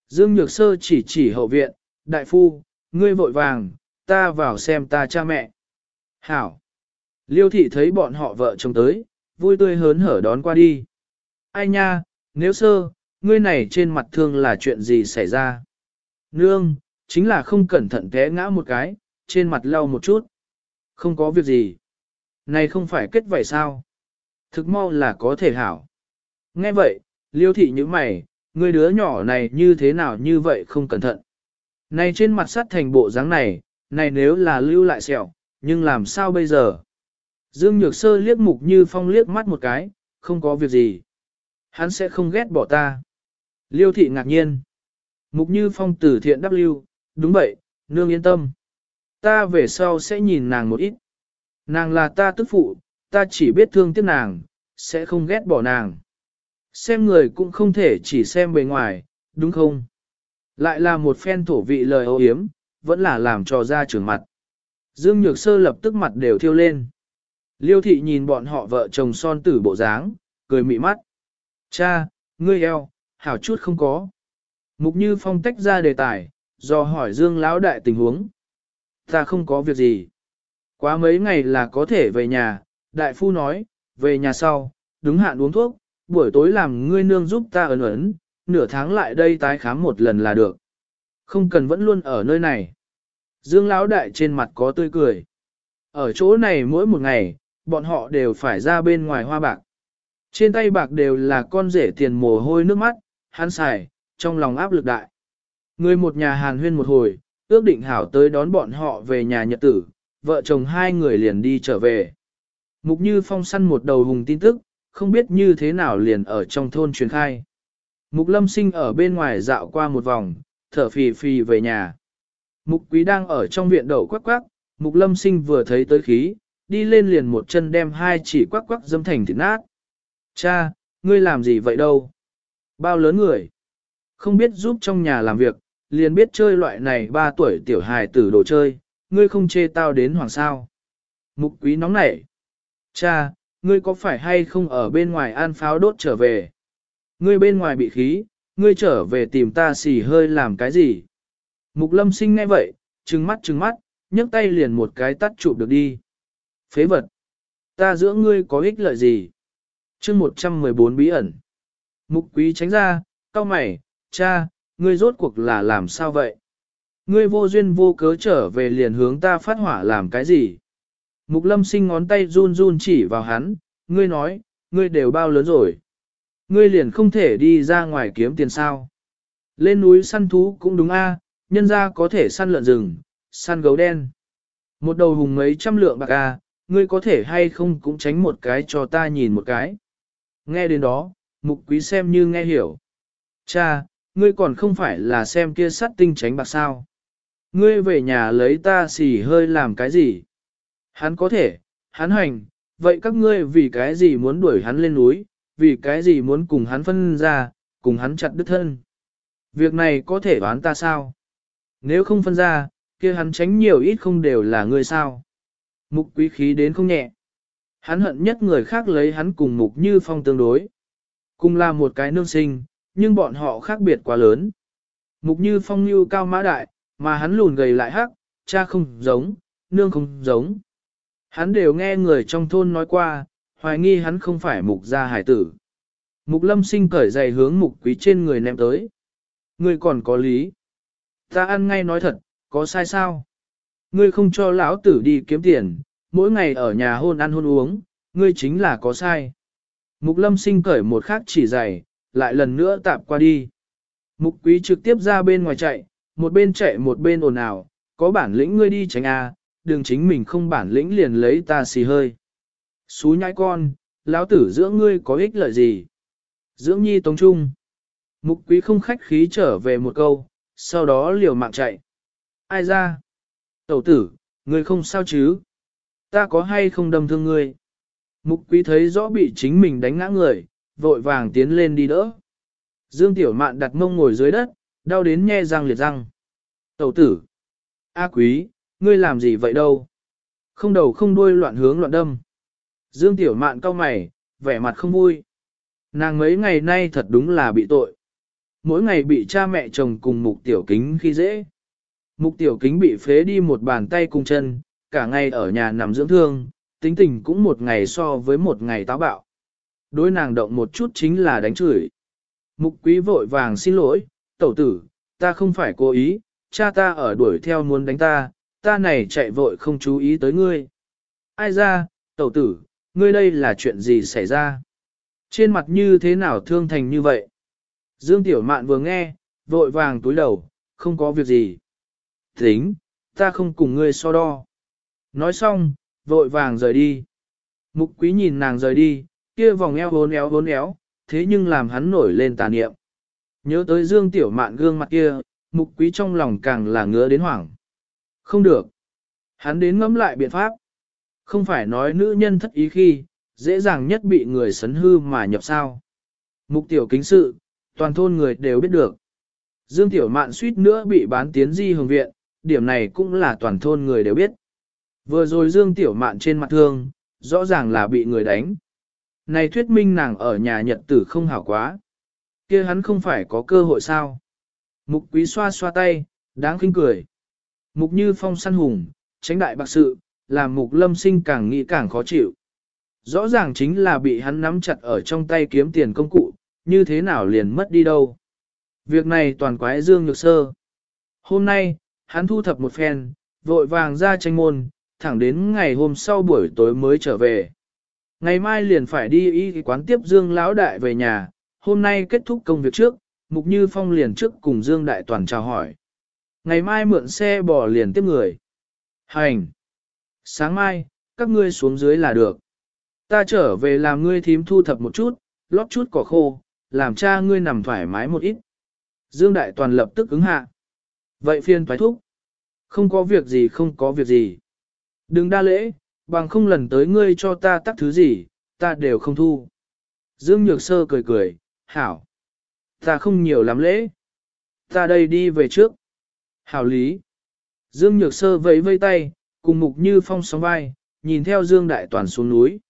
Dương Nhược Sơ chỉ chỉ hậu viện, đại phu, ngươi vội vàng, ta vào xem ta cha mẹ. Hảo. Liêu thị thấy bọn họ vợ chồng tới, vui tươi hớn hở đón qua đi. Ai nha, nếu sơ, ngươi này trên mặt thương là chuyện gì xảy ra? Nương, chính là không cẩn thận té ngã một cái, trên mặt lau một chút. Không có việc gì. Này không phải kết vậy sao? Thực mau là có thể hảo. Nghe vậy, liêu thị như mày, người đứa nhỏ này như thế nào như vậy không cẩn thận. Này trên mặt sắt thành bộ dáng này, này nếu là lưu lại sẹo, nhưng làm sao bây giờ? Dương Nhược Sơ liếc mục như phong liếc mắt một cái, không có việc gì. Hắn sẽ không ghét bỏ ta. Liêu thị ngạc nhiên. Mục như phong tử thiện đáp lưu, đúng vậy, nương yên tâm. Ta về sau sẽ nhìn nàng một ít. Nàng là ta tức phụ, ta chỉ biết thương tiếc nàng, sẽ không ghét bỏ nàng. Xem người cũng không thể chỉ xem bề ngoài, đúng không? Lại là một phen thổ vị lời ô hiếm, vẫn là làm cho ra trường mặt. Dương Nhược Sơ lập tức mặt đều thiêu lên. Liêu thị nhìn bọn họ vợ chồng son tử bộ dáng, cười mị mắt. Cha, ngươi eo, hảo chút không có. Mục Như Phong tách ra đề tài, do hỏi Dương Lão đại tình huống. Ta không có việc gì. Quá mấy ngày là có thể về nhà, đại phu nói, về nhà sau, đúng hạn uống thuốc, buổi tối làm ngươi nương giúp ta ấn ấn, nửa tháng lại đây tái khám một lần là được. Không cần vẫn luôn ở nơi này. Dương Lão đại trên mặt có tươi cười. Ở chỗ này mỗi một ngày, bọn họ đều phải ra bên ngoài hoa bạc. Trên tay bạc đều là con rể tiền mồ hôi nước mắt, hắn xài, trong lòng áp lực đại. Người một nhà hàn huyên một hồi, ước định hảo tới đón bọn họ về nhà nhật tử, vợ chồng hai người liền đi trở về. Mục Như Phong săn một đầu hùng tin tức, không biết như thế nào liền ở trong thôn truyền khai. Mục Lâm Sinh ở bên ngoài dạo qua một vòng, thở phì phì về nhà. Mục Quý đang ở trong viện đậu quắc quắc, Mục Lâm Sinh vừa thấy tới khí, đi lên liền một chân đem hai chỉ quắc quắc dâm thành thịt nát. Cha, ngươi làm gì vậy đâu? Bao lớn người? Không biết giúp trong nhà làm việc, liền biết chơi loại này ba tuổi tiểu hài tử đồ chơi, ngươi không chê tao đến hoàng sao. Mục quý nóng nảy. Cha, ngươi có phải hay không ở bên ngoài an pháo đốt trở về? Ngươi bên ngoài bị khí, ngươi trở về tìm ta xì hơi làm cái gì? Mục lâm sinh ngay vậy, trừng mắt trừng mắt, nhấc tay liền một cái tắt chụp được đi. Phế vật! Ta giữa ngươi có ích lợi gì? chương 114 bí ẩn. Mục quý tránh ra, cao mày, cha, ngươi rốt cuộc là làm sao vậy? Ngươi vô duyên vô cớ trở về liền hướng ta phát hỏa làm cái gì? Mục lâm sinh ngón tay run run chỉ vào hắn, ngươi nói, ngươi đều bao lớn rồi. Ngươi liền không thể đi ra ngoài kiếm tiền sao. Lên núi săn thú cũng đúng a, nhân ra có thể săn lợn rừng, săn gấu đen. Một đầu hùng mấy trăm lượng bạc a, ngươi có thể hay không cũng tránh một cái cho ta nhìn một cái. Nghe đến đó, mục quý xem như nghe hiểu. Cha, ngươi còn không phải là xem kia sắt tinh tránh bạc sao. Ngươi về nhà lấy ta xỉ hơi làm cái gì? Hắn có thể, hắn hành, vậy các ngươi vì cái gì muốn đuổi hắn lên núi, vì cái gì muốn cùng hắn phân ra, cùng hắn chặt đứt thân? Việc này có thể đoán ta sao? Nếu không phân ra, kia hắn tránh nhiều ít không đều là ngươi sao? Mục quý khí đến không nhẹ. Hắn hận nhất người khác lấy hắn cùng mục như phong tương đối. Cùng là một cái nương sinh, nhưng bọn họ khác biệt quá lớn. Mục như phong như cao mã đại, mà hắn lùn gầy lại hắc, cha không giống, nương không giống. Hắn đều nghe người trong thôn nói qua, hoài nghi hắn không phải mục gia hải tử. Mục lâm sinh cởi giày hướng mục quý trên người ném tới. Ngươi còn có lý. Ta ăn ngay nói thật, có sai sao? Ngươi không cho lão tử đi kiếm tiền, mỗi ngày ở nhà hôn ăn hôn uống, ngươi chính là có sai. Mục lâm sinh cởi một khắc chỉ giày, lại lần nữa tạp qua đi. Mục quý trực tiếp ra bên ngoài chạy, một bên chạy một bên ồn ào, có bản lĩnh ngươi đi tránh a, đừng chính mình không bản lĩnh liền lấy ta xì hơi. Xú nhãi con, lão tử dưỡng ngươi có ích lợi gì? Dưỡng nhi tống trung. Mục quý không khách khí trở về một câu, sau đó liều mạng chạy. Ai ra? Tẩu tử, ngươi không sao chứ? Ta có hay không đâm thương ngươi? Mục quý thấy rõ bị chính mình đánh ngã người, vội vàng tiến lên đi đỡ. Dương Tiểu Mạn đặt mông ngồi dưới đất, đau đến nhe răng liệt răng. Tẩu tử! A quý, ngươi làm gì vậy đâu? Không đầu không đuôi loạn hướng loạn đâm. Dương Tiểu Mạn cau mày, vẻ mặt không vui. Nàng mấy ngày nay thật đúng là bị tội. Mỗi ngày bị cha mẹ chồng cùng mục tiểu kính khi dễ. Mục tiểu kính bị phế đi một bàn tay cùng chân, cả ngày ở nhà nằm dưỡng thương, tính tình cũng một ngày so với một ngày táo bạo. Đối nàng động một chút chính là đánh chửi. Mục quý vội vàng xin lỗi, tẩu tử, ta không phải cố ý, cha ta ở đuổi theo muốn đánh ta, ta này chạy vội không chú ý tới ngươi. Ai ra, tẩu tử, ngươi đây là chuyện gì xảy ra? Trên mặt như thế nào thương thành như vậy? Dương Tiểu Mạn vừa nghe, vội vàng túi đầu, không có việc gì. Tính, ta không cùng ngươi so đo. Nói xong, vội vàng rời đi. Mục quý nhìn nàng rời đi, kia vòng eo hốn éo hốn éo, thế nhưng làm hắn nổi lên tà niệm. Nhớ tới Dương Tiểu Mạn gương mặt kia, mục quý trong lòng càng là ngứa đến hoảng. Không được. Hắn đến ngẫm lại biện pháp. Không phải nói nữ nhân thất ý khi, dễ dàng nhất bị người sấn hư mà nhập sao. Mục tiểu kính sự, toàn thôn người đều biết được. Dương Tiểu Mạn suýt nữa bị bán tiến di hồng viện, điểm này cũng là toàn thôn người đều biết. Vừa rồi Dương Tiểu Mạn trên mặt thương, rõ ràng là bị người đánh. Này thuyết minh nàng ở nhà nhật tử không hảo quá. kia hắn không phải có cơ hội sao. Mục quý xoa xoa tay, đáng khinh cười. Mục như phong săn hùng, tránh đại bạc sự, làm mục lâm sinh càng nghĩ càng khó chịu. Rõ ràng chính là bị hắn nắm chặt ở trong tay kiếm tiền công cụ, như thế nào liền mất đi đâu. Việc này toàn quái dương nhược sơ. Hôm nay, hắn thu thập một phen, vội vàng ra tranh môn, thẳng đến ngày hôm sau buổi tối mới trở về. Ngày mai liền phải đi y quán tiếp Dương Lão Đại về nhà, hôm nay kết thúc công việc trước, Mục Như Phong liền trước cùng Dương Đại Toàn chào hỏi. Ngày mai mượn xe bò liền tiếp người. Hành! Sáng mai, các ngươi xuống dưới là được. Ta trở về làm ngươi thím thu thập một chút, lót chút cỏ khô, làm cha ngươi nằm thoải mái một ít. Dương Đại Toàn lập tức ứng hạ. Vậy phiên thoái thúc. Không có việc gì không có việc gì. Đừng đa lễ, bằng không lần tới ngươi cho ta tắt thứ gì, ta đều không thu. Dương Nhược Sơ cười cười, hảo. Ta không nhiều lắm lễ. Ta đây đi về trước. Hảo lý. Dương Nhược Sơ vẫy vây tay, cùng mục như phong sóng vai, nhìn theo Dương Đại Toàn xuống núi.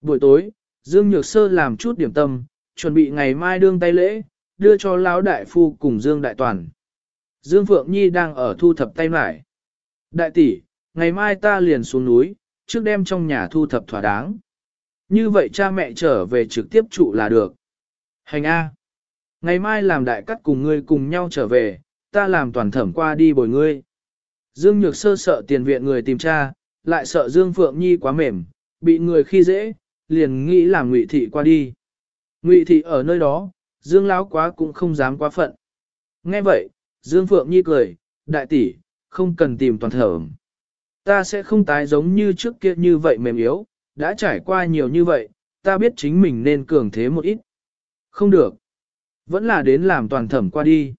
Buổi tối, Dương Nhược Sơ làm chút điểm tâm, chuẩn bị ngày mai đương tay lễ, đưa cho Lão Đại Phu cùng Dương Đại Toàn. Dương Phượng Nhi đang ở thu thập tay mải. Đại tỷ, ngày mai ta liền xuống núi, trước đem trong nhà thu thập thỏa đáng. Như vậy cha mẹ trở về trực tiếp trụ là được. Hành A. Ngày mai làm đại cắt cùng ngươi cùng nhau trở về, ta làm toàn thẩm qua đi bồi ngươi. Dương Nhược Sơ sợ tiền viện người tìm cha, lại sợ Dương Phượng Nhi quá mềm, bị người khi dễ, liền nghĩ làm Ngụy thị qua đi. Ngụy thị ở nơi đó, Dương lão quá cũng không dám quá phận. Nghe vậy, Dương Phượng Nhi cười, đại tỷ, không cần tìm toàn thẩm. Ta sẽ không tái giống như trước kia như vậy mềm yếu, đã trải qua nhiều như vậy, ta biết chính mình nên cường thế một ít. Không được. Vẫn là đến làm toàn thẩm qua đi.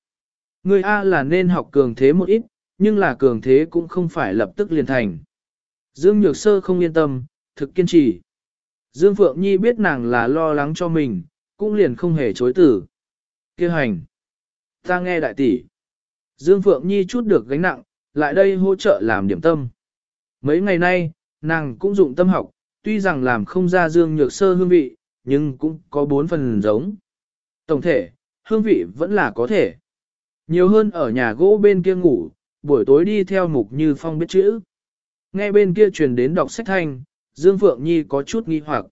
Người A là nên học cường thế một ít, nhưng là cường thế cũng không phải lập tức liền thành. Dương Nhược Sơ không yên tâm, thực kiên trì. Dương Phượng Nhi biết nàng là lo lắng cho mình, cũng liền không hề chối tử. Kêu hành. Ta nghe đại tỷ. Dương Phượng Nhi chút được gánh nặng, lại đây hỗ trợ làm điểm tâm. Mấy ngày nay, nàng cũng dụng tâm học, tuy rằng làm không ra Dương Nhược Sơ hương vị, nhưng cũng có bốn phần giống. Tổng thể, hương vị vẫn là có thể. Nhiều hơn ở nhà gỗ bên kia ngủ, buổi tối đi theo mục như phong biết chữ. Nghe bên kia truyền đến đọc sách thanh, Dương Phượng Nhi có chút nghi hoặc.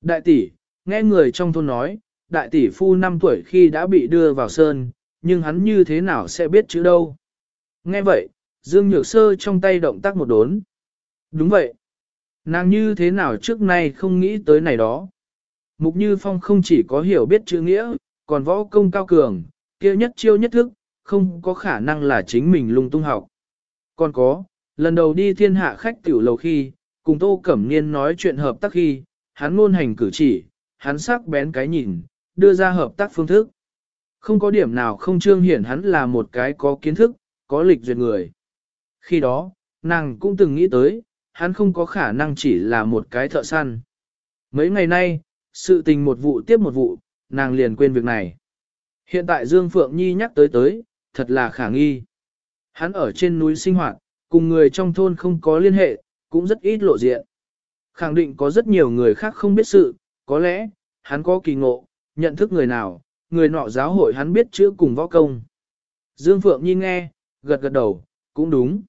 Đại tỷ, nghe người trong thôn nói, đại tỷ phu 5 tuổi khi đã bị đưa vào sơn, nhưng hắn như thế nào sẽ biết chữ đâu. Nghe vậy, Dương Nhược Sơ trong tay động tác một đốn. Đúng vậy. Nàng như thế nào trước nay không nghĩ tới này đó. Mục Như Phong không chỉ có hiểu biết chữ nghĩa, còn võ công cao cường, kia nhất chiêu nhất thức, không có khả năng là chính mình lung tung học. Còn có, lần đầu đi thiên hạ khách tiểu lầu khi, cùng Tô Cẩm Niên nói chuyện hợp tác khi, hắn ngôn hành cử chỉ, hắn sắc bén cái nhìn, đưa ra hợp tác phương thức. Không có điểm nào không trương hiển hắn là một cái có kiến thức, có lịch duyệt người. Khi đó, nàng cũng từng nghĩ tới, hắn không có khả năng chỉ là một cái thợ săn. Mấy ngày nay, sự tình một vụ tiếp một vụ, nàng liền quên việc này. Hiện tại Dương Phượng Nhi nhắc tới tới, thật là khả nghi. Hắn ở trên núi sinh hoạt, cùng người trong thôn không có liên hệ, cũng rất ít lộ diện. Khẳng định có rất nhiều người khác không biết sự, có lẽ, hắn có kỳ ngộ, nhận thức người nào, người nọ giáo hội hắn biết chữ cùng võ công. Dương Phượng Nhi nghe, gật gật đầu, cũng đúng.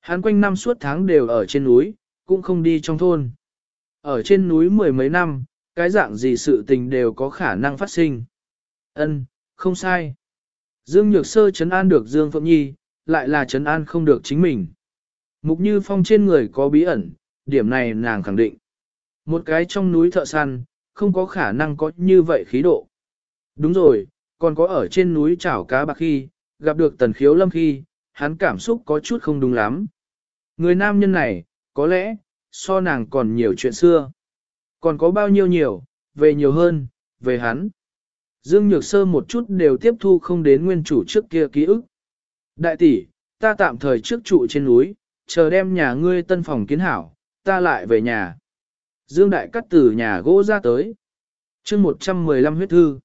Hắn quanh năm suốt tháng đều ở trên núi, cũng không đi trong thôn. Ở trên núi mười mấy năm, cái dạng gì sự tình đều có khả năng phát sinh. Ân, không sai. Dương Nhược Sơ chấn an được Dương Phượng Nhi, lại là chấn an không được chính mình. Mục Như Phong trên người có bí ẩn, điểm này nàng khẳng định. Một cái trong núi thợ săn, không có khả năng có như vậy khí độ. Đúng rồi, còn có ở trên núi chảo cá bạc khi, gặp được tần khiếu lâm khi, hắn cảm xúc có chút không đúng lắm. Người nam nhân này, có lẽ, so nàng còn nhiều chuyện xưa. Còn có bao nhiêu nhiều, về nhiều hơn, về hắn. Dương Nhược Sơ một chút đều tiếp thu không đến nguyên chủ trước kia ký ức. Đại tỷ, ta tạm thời trước trụ trên núi, chờ đem nhà ngươi tân phòng kiến hảo, ta lại về nhà. Dương Đại cắt từ nhà gỗ ra tới. chương 115 huyết thư.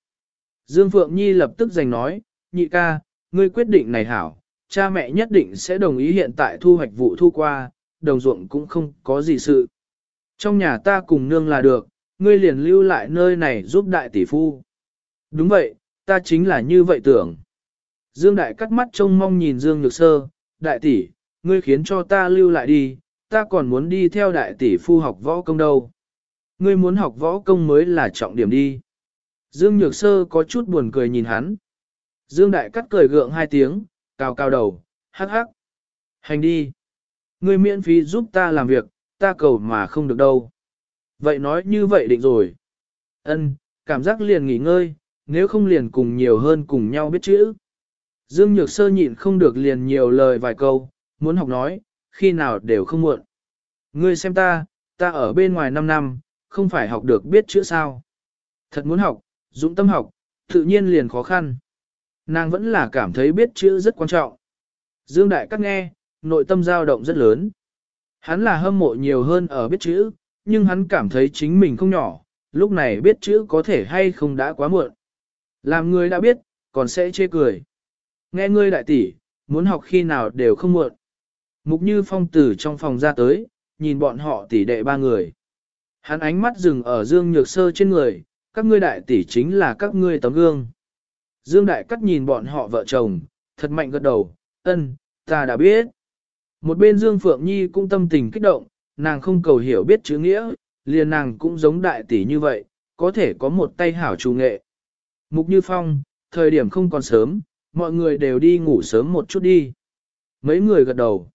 Dương Phượng Nhi lập tức giành nói, nhị ca, ngươi quyết định này hảo, cha mẹ nhất định sẽ đồng ý hiện tại thu hoạch vụ thu qua, đồng ruộng cũng không có gì sự. Trong nhà ta cùng nương là được, ngươi liền lưu lại nơi này giúp đại tỷ phu. Đúng vậy, ta chính là như vậy tưởng. Dương Đại cắt mắt trông mong nhìn Dương Nhược Sơ, đại tỷ, ngươi khiến cho ta lưu lại đi, ta còn muốn đi theo đại tỷ phu học võ công đâu. Ngươi muốn học võ công mới là trọng điểm đi. Dương Nhược Sơ có chút buồn cười nhìn hắn. Dương Đại cắt cười gượng hai tiếng, cao cao đầu, hắc hắc. Hành đi. Ngươi miễn phí giúp ta làm việc, ta cầu mà không được đâu. Vậy nói như vậy định rồi. Ân, cảm giác liền nghỉ ngơi, nếu không liền cùng nhiều hơn cùng nhau biết chữ. Dương Nhược Sơ nhịn không được liền nhiều lời vài câu, muốn học nói, khi nào đều không muộn. Ngươi xem ta, ta ở bên ngoài 5 năm, không phải học được biết chữ sao. Thật muốn học, dũng tâm học, tự nhiên liền khó khăn. Nàng vẫn là cảm thấy biết chữ rất quan trọng. Dương Đại cắt nghe, nội tâm dao động rất lớn. Hắn là hâm mộ nhiều hơn ở biết chữ, nhưng hắn cảm thấy chính mình không nhỏ, lúc này biết chữ có thể hay không đã quá muộn. Làm người đã biết, còn sẽ chê cười. Nghe ngươi đại tỷ, muốn học khi nào đều không muộn. Mục như phong tử trong phòng ra tới, nhìn bọn họ tỷ đệ ba người. Hắn ánh mắt dừng ở Dương Nhược Sơ trên người, các ngươi đại tỷ chính là các ngươi tấm gương. Dương Đại Cắt nhìn bọn họ vợ chồng, thật mạnh gật đầu, ân, ta đã biết. Một bên Dương Phượng Nhi cũng tâm tình kích động, nàng không cầu hiểu biết chữ nghĩa, liền nàng cũng giống đại tỷ như vậy, có thể có một tay hảo chủ nghệ. Mục Như Phong, thời điểm không còn sớm, mọi người đều đi ngủ sớm một chút đi. Mấy người gật đầu.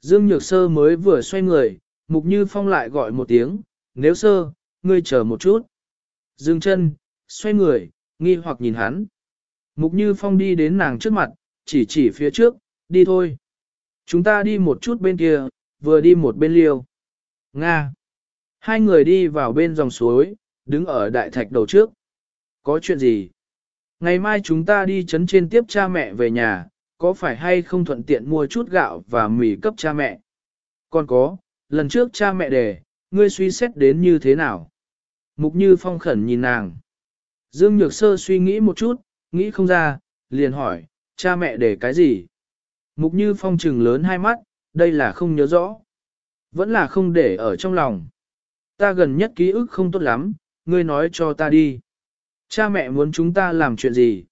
Dương Nhược Sơ mới vừa xoay người, Mục Như Phong lại gọi một tiếng, nếu sơ, ngươi chờ một chút. Dương chân, xoay người, nghi hoặc nhìn hắn. Mục Như Phong đi đến nàng trước mặt, chỉ chỉ phía trước, đi thôi. Chúng ta đi một chút bên kia, vừa đi một bên liêu. Nga. Hai người đi vào bên dòng suối, đứng ở đại thạch đầu trước. Có chuyện gì? Ngày mai chúng ta đi chấn trên tiếp cha mẹ về nhà, có phải hay không thuận tiện mua chút gạo và mì cấp cha mẹ? Còn có, lần trước cha mẹ đề, ngươi suy xét đến như thế nào? Mục Như Phong khẩn nhìn nàng. Dương Nhược Sơ suy nghĩ một chút, nghĩ không ra, liền hỏi, cha mẹ để cái gì? Mục Như Phong trừng lớn hai mắt, đây là không nhớ rõ. Vẫn là không để ở trong lòng. Ta gần nhất ký ức không tốt lắm, ngươi nói cho ta đi. Cha mẹ muốn chúng ta làm chuyện gì?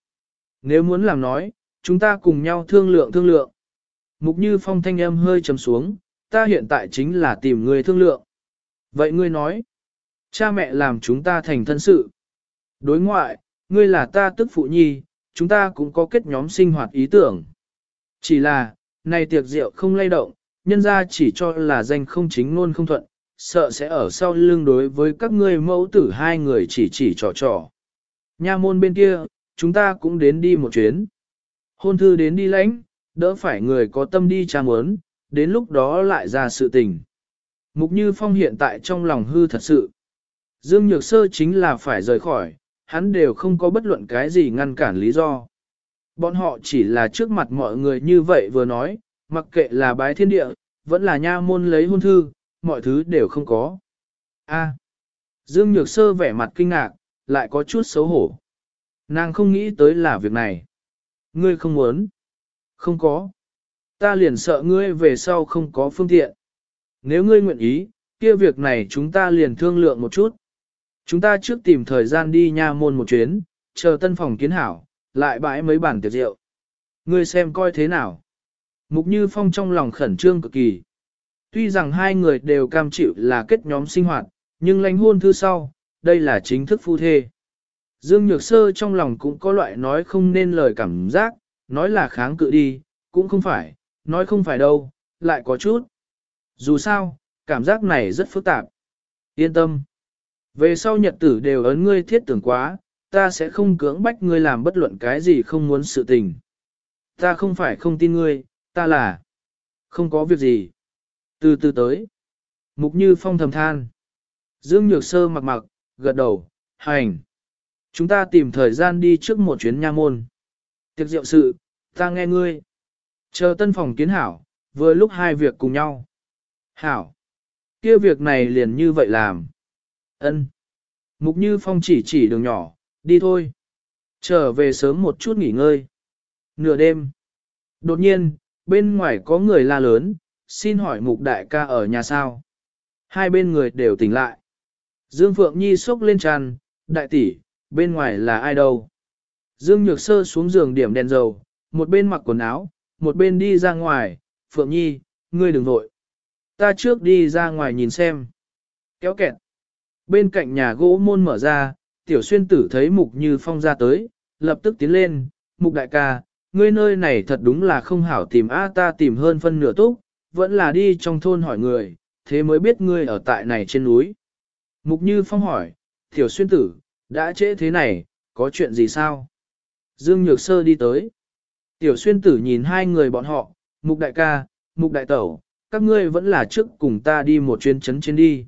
Nếu muốn làm nói, chúng ta cùng nhau thương lượng thương lượng. Mục Như Phong thanh âm hơi trầm xuống, ta hiện tại chính là tìm người thương lượng. Vậy ngươi nói, cha mẹ làm chúng ta thành thân sự. Đối ngoại, ngươi là ta tức phụ nhi, chúng ta cũng có kết nhóm sinh hoạt ý tưởng. Chỉ là, này tiệc rượu không lay động, nhân ra chỉ cho là danh không chính luôn không thuận, sợ sẽ ở sau lưng đối với các ngươi mẫu tử hai người chỉ chỉ trò trò. Nha môn bên kia, chúng ta cũng đến đi một chuyến. Hôn thư đến đi lãnh, đỡ phải người có tâm đi trang muốn, đến lúc đó lại ra sự tình. Mục Như Phong hiện tại trong lòng hư thật sự. Dương Nhược Sơ chính là phải rời khỏi, hắn đều không có bất luận cái gì ngăn cản lý do. Bọn họ chỉ là trước mặt mọi người như vậy vừa nói, mặc kệ là bái thiên địa, vẫn là nha môn lấy hôn thư, mọi thứ đều không có. A. Dương Nhược Sơ vẻ mặt kinh ngạc, lại có chút xấu hổ. Nàng không nghĩ tới là việc này. Ngươi không muốn. Không có. Ta liền sợ ngươi về sau không có phương tiện. Nếu ngươi nguyện ý, kia việc này chúng ta liền thương lượng một chút. Chúng ta trước tìm thời gian đi nha môn một chuyến, chờ tân phòng kiến hảo, lại bãi mấy bản tiệc rượu. Ngươi xem coi thế nào. Mục Như Phong trong lòng khẩn trương cực kỳ. Tuy rằng hai người đều cam chịu là kết nhóm sinh hoạt, nhưng lãnh hôn thư sau, đây là chính thức phu thê. Dương Nhược Sơ trong lòng cũng có loại nói không nên lời cảm giác, nói là kháng cự đi, cũng không phải, nói không phải đâu, lại có chút. Dù sao, cảm giác này rất phức tạp. Yên tâm. Về sau nhật tử đều ấn ngươi thiết tưởng quá, ta sẽ không cưỡng bách ngươi làm bất luận cái gì không muốn sự tình. Ta không phải không tin ngươi, ta là không có việc gì. Từ từ tới. Mục như phong thầm than. Dương Nhược Sơ mặc mặc, gật đầu, hành. Chúng ta tìm thời gian đi trước một chuyến nha môn. Tiệc diệu sự, ta nghe ngươi. Chờ tân phòng kiến hảo, vừa lúc hai việc cùng nhau. Hảo. kia việc này liền như vậy làm. ân Mục như phong chỉ chỉ đường nhỏ, đi thôi. Trở về sớm một chút nghỉ ngơi. Nửa đêm. Đột nhiên, bên ngoài có người la lớn, xin hỏi mục đại ca ở nhà sao. Hai bên người đều tỉnh lại. Dương Phượng Nhi sốc lên tràn, đại tỷ, bên ngoài là ai đâu. Dương Nhược Sơ xuống giường điểm đèn dầu, một bên mặc quần áo, một bên đi ra ngoài, Phượng Nhi, ngươi đừng vội. Ta trước đi ra ngoài nhìn xem. Kéo kẹt. Bên cạnh nhà gỗ môn mở ra, tiểu xuyên tử thấy mục như phong ra tới, lập tức tiến lên, mục đại ca, ngươi nơi này thật đúng là không hảo tìm a ta tìm hơn phân nửa túc, vẫn là đi trong thôn hỏi người, thế mới biết ngươi ở tại này trên núi. Mục như phong hỏi, tiểu xuyên tử, đã trễ thế này, có chuyện gì sao? Dương Nhược Sơ đi tới. Tiểu xuyên tử nhìn hai người bọn họ, mục đại ca, mục đại tẩu, các ngươi vẫn là trước cùng ta đi một chuyến chấn trên đi.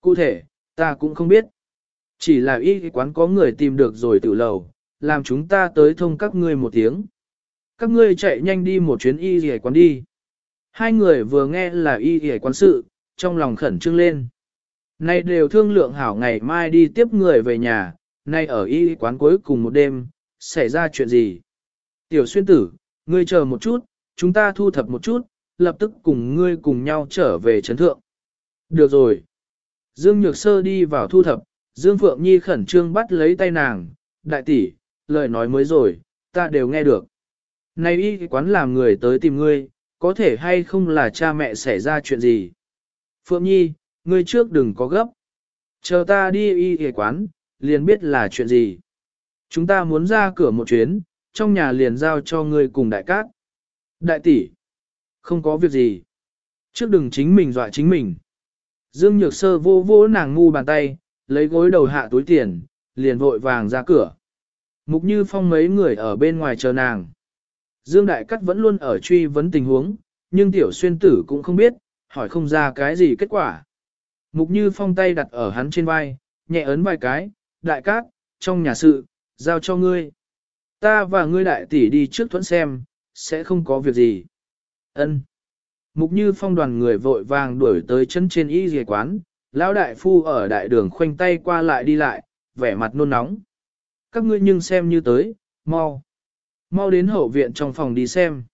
Cụ thể, ta cũng không biết. Chỉ là y quán có người tìm được rồi tự lầu, làm chúng ta tới thông các ngươi một tiếng. Các ngươi chạy nhanh đi một chuyến y y quán đi. Hai người vừa nghe là y y quán sự, trong lòng khẩn trương lên. Nay đều thương lượng hảo ngày mai đi tiếp người về nhà, nay ở y quán cuối cùng một đêm, xảy ra chuyện gì? Tiểu xuyên tử, ngươi chờ một chút, chúng ta thu thập một chút, lập tức cùng ngươi cùng nhau trở về chấn thượng. Được rồi. Dương Nhược Sơ đi vào thu thập, Dương Phượng Nhi khẩn trương bắt lấy tay nàng, đại tỷ, lời nói mới rồi, ta đều nghe được. Này y quán làm người tới tìm ngươi, có thể hay không là cha mẹ xảy ra chuyện gì? Phượng Nhi, ngươi trước đừng có gấp. Chờ ta đi y y quán, liền biết là chuyện gì. Chúng ta muốn ra cửa một chuyến, trong nhà liền giao cho ngươi cùng đại cát. Đại tỷ, không có việc gì. Trước đừng chính mình dọa chính mình. Dương Nhược Sơ vô vô nàng ngu bàn tay, lấy gối đầu hạ túi tiền, liền vội vàng ra cửa. Mục Như Phong mấy người ở bên ngoài chờ nàng. Dương Đại Cắt vẫn luôn ở truy vấn tình huống, nhưng Tiểu Xuyên Tử cũng không biết, hỏi không ra cái gì kết quả. Mục Như Phong tay đặt ở hắn trên vai, nhẹ ấn vài cái, Đại Cát, trong nhà sự, giao cho ngươi. Ta và ngươi đại tỷ đi trước thuẫn xem, sẽ không có việc gì. Ân. Mục Như Phong đoàn người vội vàng đuổi tới chân trên y dề quán, lão đại phu ở đại đường khoanh tay qua lại đi lại, vẻ mặt nôn nóng. Các ngươi nhưng xem như tới, mau. Mau đến hậu viện trong phòng đi xem.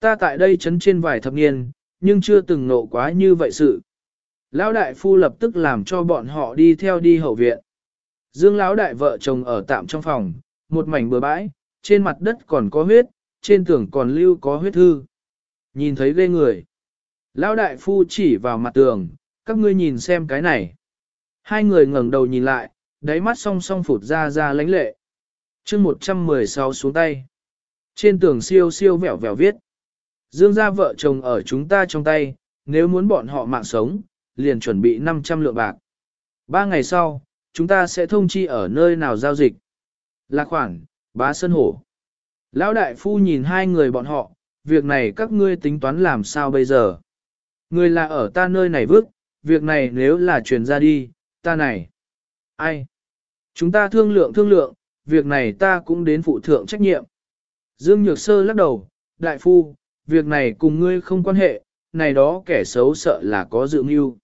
Ta tại đây chấn trên vài thập niên, nhưng chưa từng nộ quá như vậy sự. Lão đại phu lập tức làm cho bọn họ đi theo đi hậu viện. Dương lão đại vợ chồng ở tạm trong phòng, một mảnh bừa bãi, trên mặt đất còn có huyết, trên tường còn lưu có huyết thư. Nhìn thấy ghê người. Lão đại phu chỉ vào mặt tường, các ngươi nhìn xem cái này. Hai người ngẩng đầu nhìn lại, đáy mắt song song phụt ra ra lánh lệ. chương 116 xuống tay. Trên tường siêu siêu vẹo vẹo viết. Dương gia vợ chồng ở chúng ta trong tay, nếu muốn bọn họ mạng sống, liền chuẩn bị 500 lượng bạc. Ba ngày sau, chúng ta sẽ thông chi ở nơi nào giao dịch. Là khoản, bá sân hổ. Lão đại phu nhìn hai người bọn họ, việc này các ngươi tính toán làm sao bây giờ? Người là ở ta nơi này vứt, việc này nếu là truyền ra đi, ta này. Ai? Chúng ta thương lượng thương lượng, việc này ta cũng đến phụ thượng trách nhiệm. Dương Nhược Sơ lắc đầu, đại phu, việc này cùng ngươi không quan hệ, này đó kẻ xấu sợ là có dự mưu.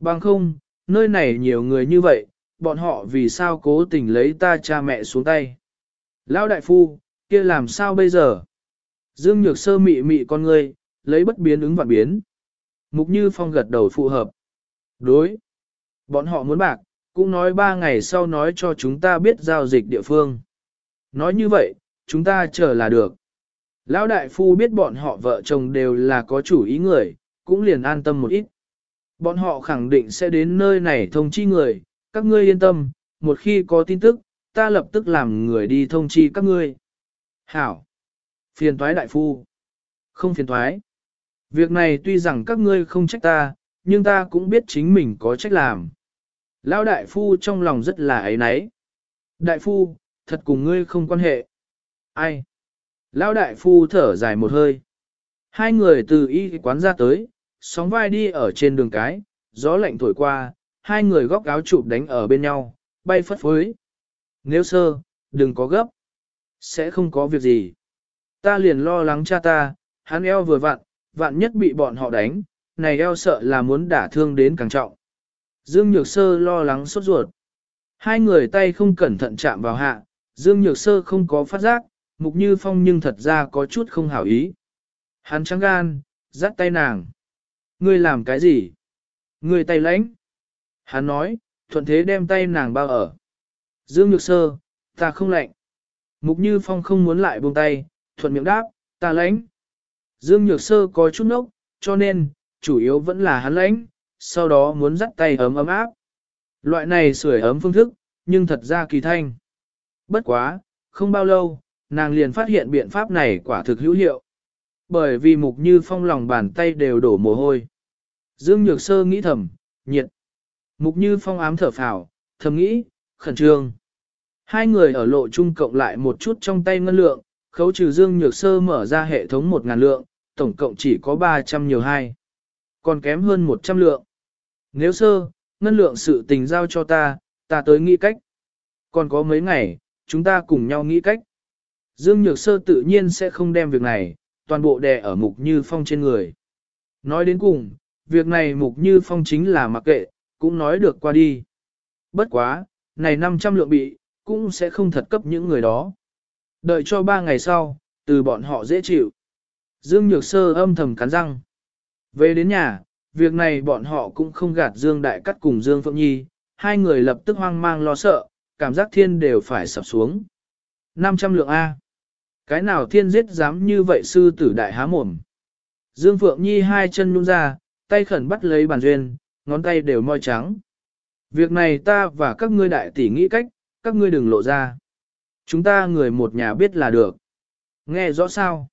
Bằng không, nơi này nhiều người như vậy, bọn họ vì sao cố tình lấy ta cha mẹ xuống tay. Lão đại phu, kia làm sao bây giờ? Dương Nhược Sơ mị mị con ngươi, lấy bất biến ứng vạn biến. Mục Như Phong gật đầu phù hợp. Đối. Bọn họ muốn bạc, cũng nói ba ngày sau nói cho chúng ta biết giao dịch địa phương. Nói như vậy, chúng ta chờ là được. Lão đại phu biết bọn họ vợ chồng đều là có chủ ý người, cũng liền an tâm một ít. Bọn họ khẳng định sẽ đến nơi này thông chi người, các ngươi yên tâm, một khi có tin tức, ta lập tức làm người đi thông chi các ngươi. Hảo! Phiền thoái đại phu! Không phiền thoái. Việc này tuy rằng các ngươi không trách ta, nhưng ta cũng biết chính mình có trách làm. Lão đại phu trong lòng rất là ấy náy. Đại phu, thật cùng ngươi không quan hệ. Ai? Lão đại phu thở dài một hơi. Hai người từ y quán ra tới, sóng vai đi ở trên đường cái, gió lạnh thổi qua, hai người góc áo chụp đánh ở bên nhau, bay phất phới. Nếu sơ, đừng có gấp. Sẽ không có việc gì. Ta liền lo lắng cha ta, hắn eo vừa vặn, vạn nhất bị bọn họ đánh, này eo sợ là muốn đả thương đến càng trọng. Dương Nhược Sơ lo lắng sốt ruột. Hai người tay không cẩn thận chạm vào hạ, Dương Nhược Sơ không có phát giác, Mục Như Phong nhưng thật ra có chút không hảo ý. Hắn trắng gan, dắt tay nàng. Ngươi làm cái gì? Ngươi tay lãnh. Hắn nói, thuận thế đem tay nàng bao ở. Dương Nhược Sơ, ta không lạnh. Mục Như Phong không muốn lại buông tay, thuận miệng đáp, ta lãnh. Dương Nhược Sơ có chút nốc, cho nên, chủ yếu vẫn là hắn lãnh, sau đó muốn dắt tay ấm ấm áp. Loại này sưởi ấm phương thức, nhưng thật ra kỳ thanh. Bất quá, không bao lâu, nàng liền phát hiện biện pháp này quả thực hữu hiệu. Bởi vì mục như phong lòng bàn tay đều đổ mồ hôi. Dương Nhược Sơ nghĩ thầm, nhiệt. Mục như phong ám thở phào, thầm nghĩ, khẩn trương. Hai người ở lộ trung cộng lại một chút trong tay ngân lượng, khấu trừ Dương Nhược Sơ mở ra hệ thống một ngàn lượng, tổng cộng chỉ có 300 nhiều hai. Còn kém hơn 100 lượng. Nếu sơ, ngân lượng sự tình giao cho ta, ta tới nghĩ cách. Còn có mấy ngày, chúng ta cùng nhau nghĩ cách. Dương Nhược Sơ tự nhiên sẽ không đem việc này, toàn bộ đè ở Mục Như Phong trên người. Nói đến cùng, việc này Mục Như Phong chính là mặc kệ, cũng nói được qua đi. Bất quá, này 500 lượng bị, cũng sẽ không thật cấp những người đó. Đợi cho 3 ngày sau, từ bọn họ dễ chịu. Dương Nhược Sơ âm thầm cắn răng. Về đến nhà, việc này bọn họ cũng không gạt Dương Đại Cắt cùng Dương Phượng Nhi, hai người lập tức hoang mang lo sợ, cảm giác thiên đều phải sập xuống. 500 lượng A. Cái nào thiên giết dám như vậy sư tử đại há mồm. Dương Phượng Nhi hai chân nhung ra, tay khẩn bắt lấy bàn duyên, ngón tay đều moi trắng. Việc này ta và các ngươi đại tỷ nghĩ cách, các ngươi đừng lộ ra. Chúng ta người một nhà biết là được. Nghe rõ sao?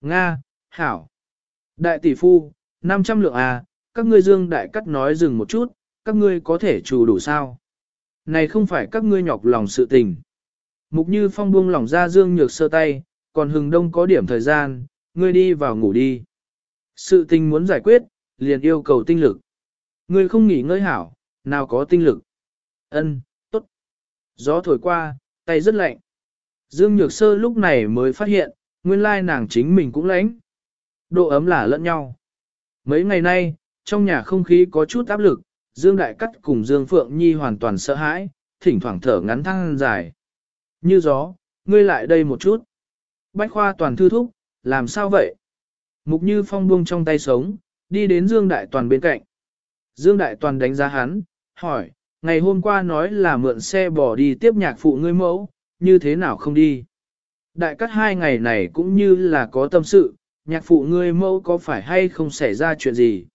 Nga, Hảo. Đại tỷ phu, 500 lượng à, các ngươi dương đại cắt nói dừng một chút, các ngươi có thể chủ đủ sao? Này không phải các ngươi nhọc lòng sự tình. Mục như phong buông lỏng ra dương nhược sơ tay, còn hừng đông có điểm thời gian, ngươi đi vào ngủ đi. Sự tình muốn giải quyết, liền yêu cầu tinh lực. Ngươi không nghỉ ngơi hảo, nào có tinh lực. Ân, tốt. Gió thổi qua, tay rất lạnh. Dương Nhược Sơ lúc này mới phát hiện, nguyên lai nàng chính mình cũng lạnh. Độ ấm là lẫn nhau. Mấy ngày nay, trong nhà không khí có chút áp lực, Dương Đại Cắt cùng Dương Phượng Nhi hoàn toàn sợ hãi, thỉnh thoảng thở ngắn thăng dài. Như gió, ngươi lại đây một chút. Bách khoa toàn thư thúc, làm sao vậy? Mục Như Phong buông trong tay sống, đi đến Dương Đại Toàn bên cạnh. Dương Đại Toàn đánh giá hắn, hỏi, ngày hôm qua nói là mượn xe bỏ đi tiếp nhạc phụ ngươi mẫu, như thế nào không đi? Đại cắt hai ngày này cũng như là có tâm sự, nhạc phụ ngươi mẫu có phải hay không xảy ra chuyện gì?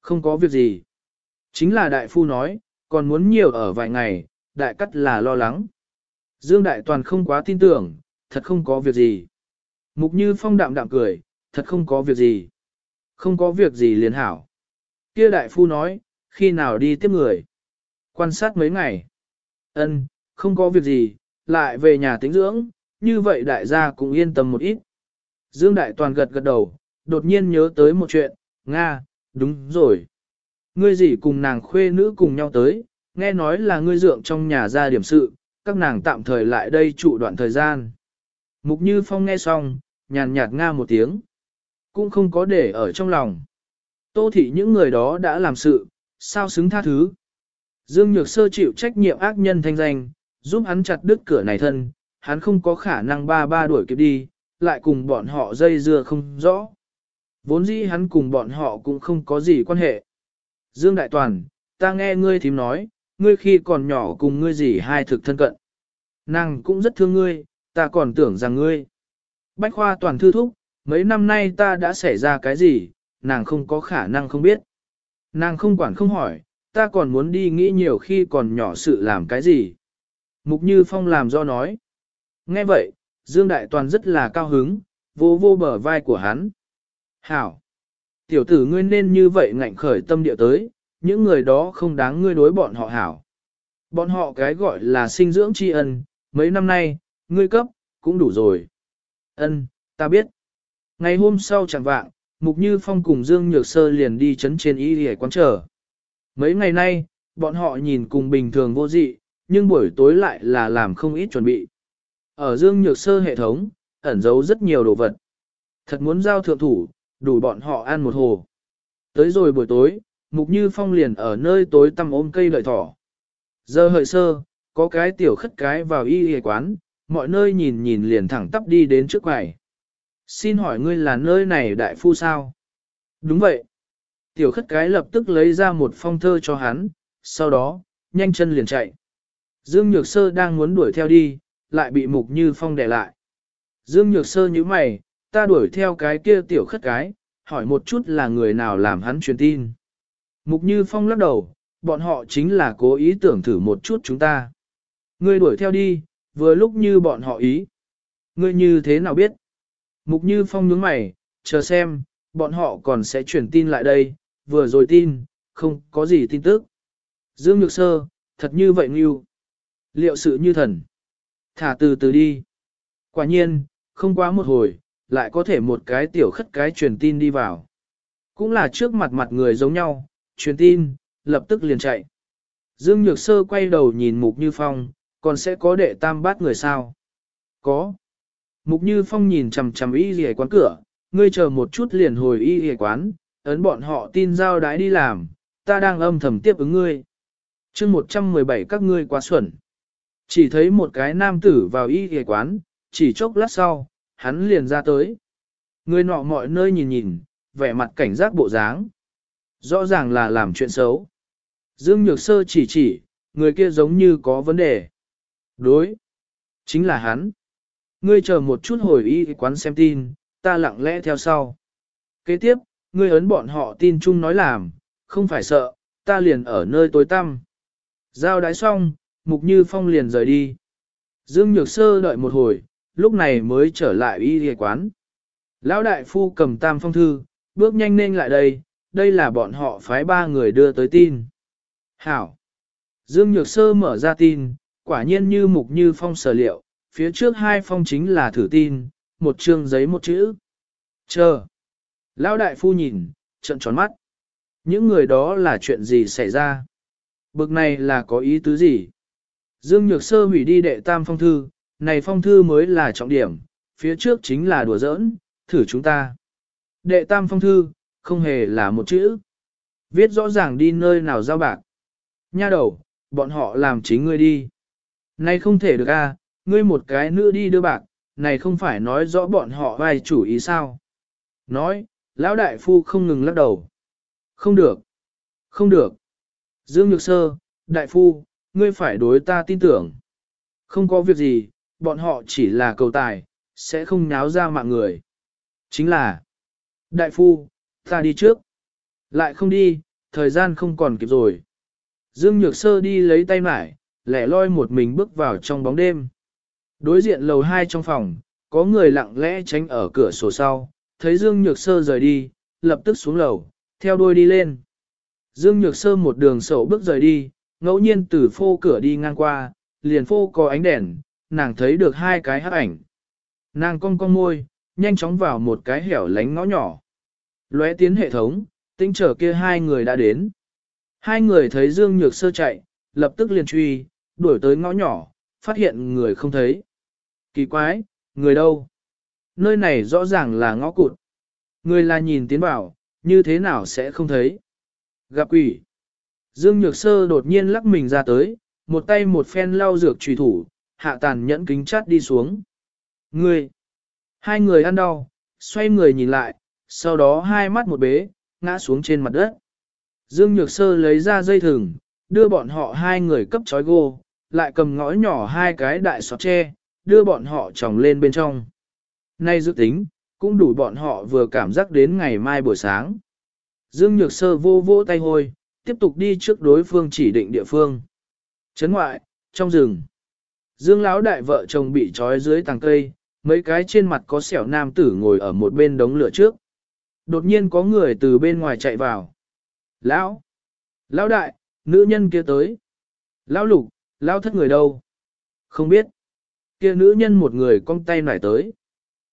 Không có việc gì. Chính là đại phu nói, còn muốn nhiều ở vài ngày, đại cắt là lo lắng. Dương Đại Toàn không quá tin tưởng, thật không có việc gì. Mục Như Phong đạm đạm cười, thật không có việc gì. Không có việc gì liền hảo. Kia đại phu nói, khi nào đi tiếp người. Quan sát mấy ngày. Ân, không có việc gì, lại về nhà tính dưỡng, như vậy đại gia cũng yên tâm một ít. Dương Đại Toàn gật gật đầu, đột nhiên nhớ tới một chuyện, Nga, đúng rồi. Ngươi gì cùng nàng khuê nữ cùng nhau tới, nghe nói là ngươi dượng trong nhà ra điểm sự, các nàng tạm thời lại đây trụ đoạn thời gian. Mục Như Phong nghe xong, nhàn nhạt nga một tiếng. Cũng không có để ở trong lòng. Tô thị những người đó đã làm sự, sao xứng tha thứ. Dương Nhược Sơ chịu trách nhiệm ác nhân thanh danh, giúp hắn chặt đứt cửa này thân, hắn không có khả năng ba ba đuổi kịp đi, lại cùng bọn họ dây dưa không rõ. Vốn dĩ hắn cùng bọn họ cũng không có gì quan hệ. Dương Đại Toàn, ta nghe ngươi thím nói, ngươi khi còn nhỏ cùng ngươi gì hai thực thân cận. Nàng cũng rất thương ngươi, ta còn tưởng rằng ngươi. Bách khoa toàn thư thúc, mấy năm nay ta đã xảy ra cái gì, nàng không có khả năng không biết. Nàng không quản không hỏi, ta còn muốn đi nghĩ nhiều khi còn nhỏ sự làm cái gì. Mục Như Phong làm do nói. Nghe vậy, Dương Đại Toàn rất là cao hứng, vô vô bờ vai của hắn. Hảo! Tiểu tử ngươi nên như vậy ngạnh khởi tâm địa tới, những người đó không đáng ngươi đối bọn họ hảo. Bọn họ cái gọi là sinh dưỡng tri ân, mấy năm nay, ngươi cấp, cũng đủ rồi. Ân, ta biết. Ngày hôm sau chẳng vạng, Mục Như Phong cùng Dương Nhược Sơ liền đi chấn trên y hề quán trở. Mấy ngày nay, bọn họ nhìn cùng bình thường vô dị, nhưng buổi tối lại là làm không ít chuẩn bị. Ở Dương Nhược Sơ hệ thống, ẩn giấu rất nhiều đồ vật. Thật muốn giao thượng thủ, đủ bọn họ ăn một hồ. Tới rồi buổi tối, Mục Như Phong liền ở nơi tối tăm ôm cây lợi thỏ. Giờ hợi sơ, có cái tiểu khất cái vào y y quán, mọi nơi nhìn nhìn liền thẳng tắp đi đến trước quầy. Xin hỏi ngươi là nơi này đại phu sao? Đúng vậy. Tiểu khất cái lập tức lấy ra một phong thơ cho hắn, sau đó, nhanh chân liền chạy. Dương Nhược Sơ đang muốn đuổi theo đi, lại bị Mục Như Phong đè lại. Dương Nhược Sơ như mày, ta đuổi theo cái kia tiểu khất cái, hỏi một chút là người nào làm hắn truyền tin. Mục Như Phong lắc đầu, bọn họ chính là cố ý tưởng thử một chút chúng ta. Ngươi đuổi theo đi, vừa lúc như bọn họ ý. Ngươi như thế nào biết? Mục Như Phong nhướng mày, chờ xem, bọn họ còn sẽ chuyển tin lại đây, vừa rồi tin, không có gì tin tức. Dương Nhược Sơ, thật như vậy Ngưu. Liệu sự như thần. Thả từ từ đi. Quả nhiên, không quá một hồi, lại có thể một cái tiểu khất cái truyền tin đi vào. Cũng là trước mặt mặt người giống nhau, truyền tin, lập tức liền chạy. Dương Nhược Sơ quay đầu nhìn Mục Như Phong, còn sẽ có đệ tam bát người sao? Có. Mục Như Phong nhìn chằm chằm y ghề quán cửa, ngươi chờ một chút liền hồi y ghề quán, ấn bọn họ tin giao đái đi làm, ta đang âm thầm tiếp ứng ngươi. chương 117 các ngươi quá xuẩn. Chỉ thấy một cái nam tử vào y ghề quán, chỉ chốc lát sau, hắn liền ra tới. Người nọ mọi nơi nhìn nhìn, vẻ mặt cảnh giác bộ dáng. Rõ ràng là làm chuyện xấu. Dương Nhược Sơ chỉ chỉ, người kia giống như có vấn đề. Đối. Chính là hắn. Ngươi chờ một chút hồi y quán xem tin, ta lặng lẽ theo sau. Kế tiếp, ngươi ấn bọn họ tin chung nói làm, không phải sợ, ta liền ở nơi tối tăm. Giao đái xong, Mục Như Phong liền rời đi. Dương Nhược Sơ đợi một hồi, lúc này mới trở lại y y quán. Lão đại phu cầm tam phong thư, bước nhanh nên lại đây, đây là bọn họ phái ba người đưa tới tin. Hảo. Dương Nhược Sơ mở ra tin, quả nhiên như mục như phong sở liệu, phía trước hai phong chính là thử tin, một chương giấy một chữ. Chờ. Lão đại phu nhìn, trận tròn mắt. Những người đó là chuyện gì xảy ra? Bực này là có ý tứ gì? Dương Nhược Sơ hủy đi đệ tam phong thư, này phong thư mới là trọng điểm, phía trước chính là đùa giỡn, thử chúng ta. Đệ tam phong thư, không hề là một chữ. Viết rõ ràng đi nơi nào giao bạc. Nha đầu, bọn họ làm chính ngươi đi. Này không thể được a, ngươi một cái nữa đi đưa bạc, này không phải nói rõ bọn họ vai chủ ý sao. Nói, lão đại phu không ngừng lắc đầu. Không được, không được. Dương Nhược Sơ, đại phu, ngươi phải đối ta tin tưởng. Không có việc gì, bọn họ chỉ là cầu tài, sẽ không nháo ra mạng người. Chính là, đại phu, ta đi trước. Lại không đi, thời gian không còn kịp rồi. Dương Nhược Sơ đi lấy tay mải, lẻ loi một mình bước vào trong bóng đêm. Đối diện lầu hai trong phòng, có người lặng lẽ tránh ở cửa sổ sau, thấy Dương Nhược Sơ rời đi, lập tức xuống lầu, theo đuôi đi lên. Dương Nhược Sơ một đường sổ bước rời đi, ngẫu nhiên từ phô cửa đi ngang qua, liền phô có ánh đèn, nàng thấy được hai cái hắc ảnh. Nàng cong cong môi, nhanh chóng vào một cái hẻo lánh ngõ nhỏ. Lóe tiến hệ thống, tinh trở kia hai người đã đến. Hai người thấy Dương Nhược Sơ chạy, lập tức liền truy, đuổi tới ngõ nhỏ, phát hiện người không thấy. Kỳ quái, người đâu? Nơi này rõ ràng là ngõ cụt. Người là nhìn tiến bảo, như thế nào sẽ không thấy? Gặp quỷ. Dương Nhược Sơ đột nhiên lắc mình ra tới, một tay một phen lau dược trùy thủ, hạ tàn nhẫn kính chát đi xuống. Người. Hai người ăn đau, xoay người nhìn lại, sau đó hai mắt một bế, ngã xuống trên mặt đất. Dương Nhược Sơ lấy ra dây thừng, đưa bọn họ hai người cấp trói gô, lại cầm ngõ nhỏ hai cái đại sọt tre, đưa bọn họ tròng lên bên trong. Nay dự tính, cũng đủ bọn họ vừa cảm giác đến ngày mai buổi sáng. Dương Nhược Sơ vô vô tay hôi, tiếp tục đi trước đối phương chỉ định địa phương. Trấn ngoại, trong rừng. Dương Lão đại vợ chồng bị trói dưới tàng cây, mấy cái trên mặt có sẹo nam tử ngồi ở một bên đống lửa trước. Đột nhiên có người từ bên ngoài chạy vào. Lão! Lão đại, nữ nhân kia tới. Lão lục, lão thất người đâu? Không biết. Kia nữ nhân một người cong tay nải tới.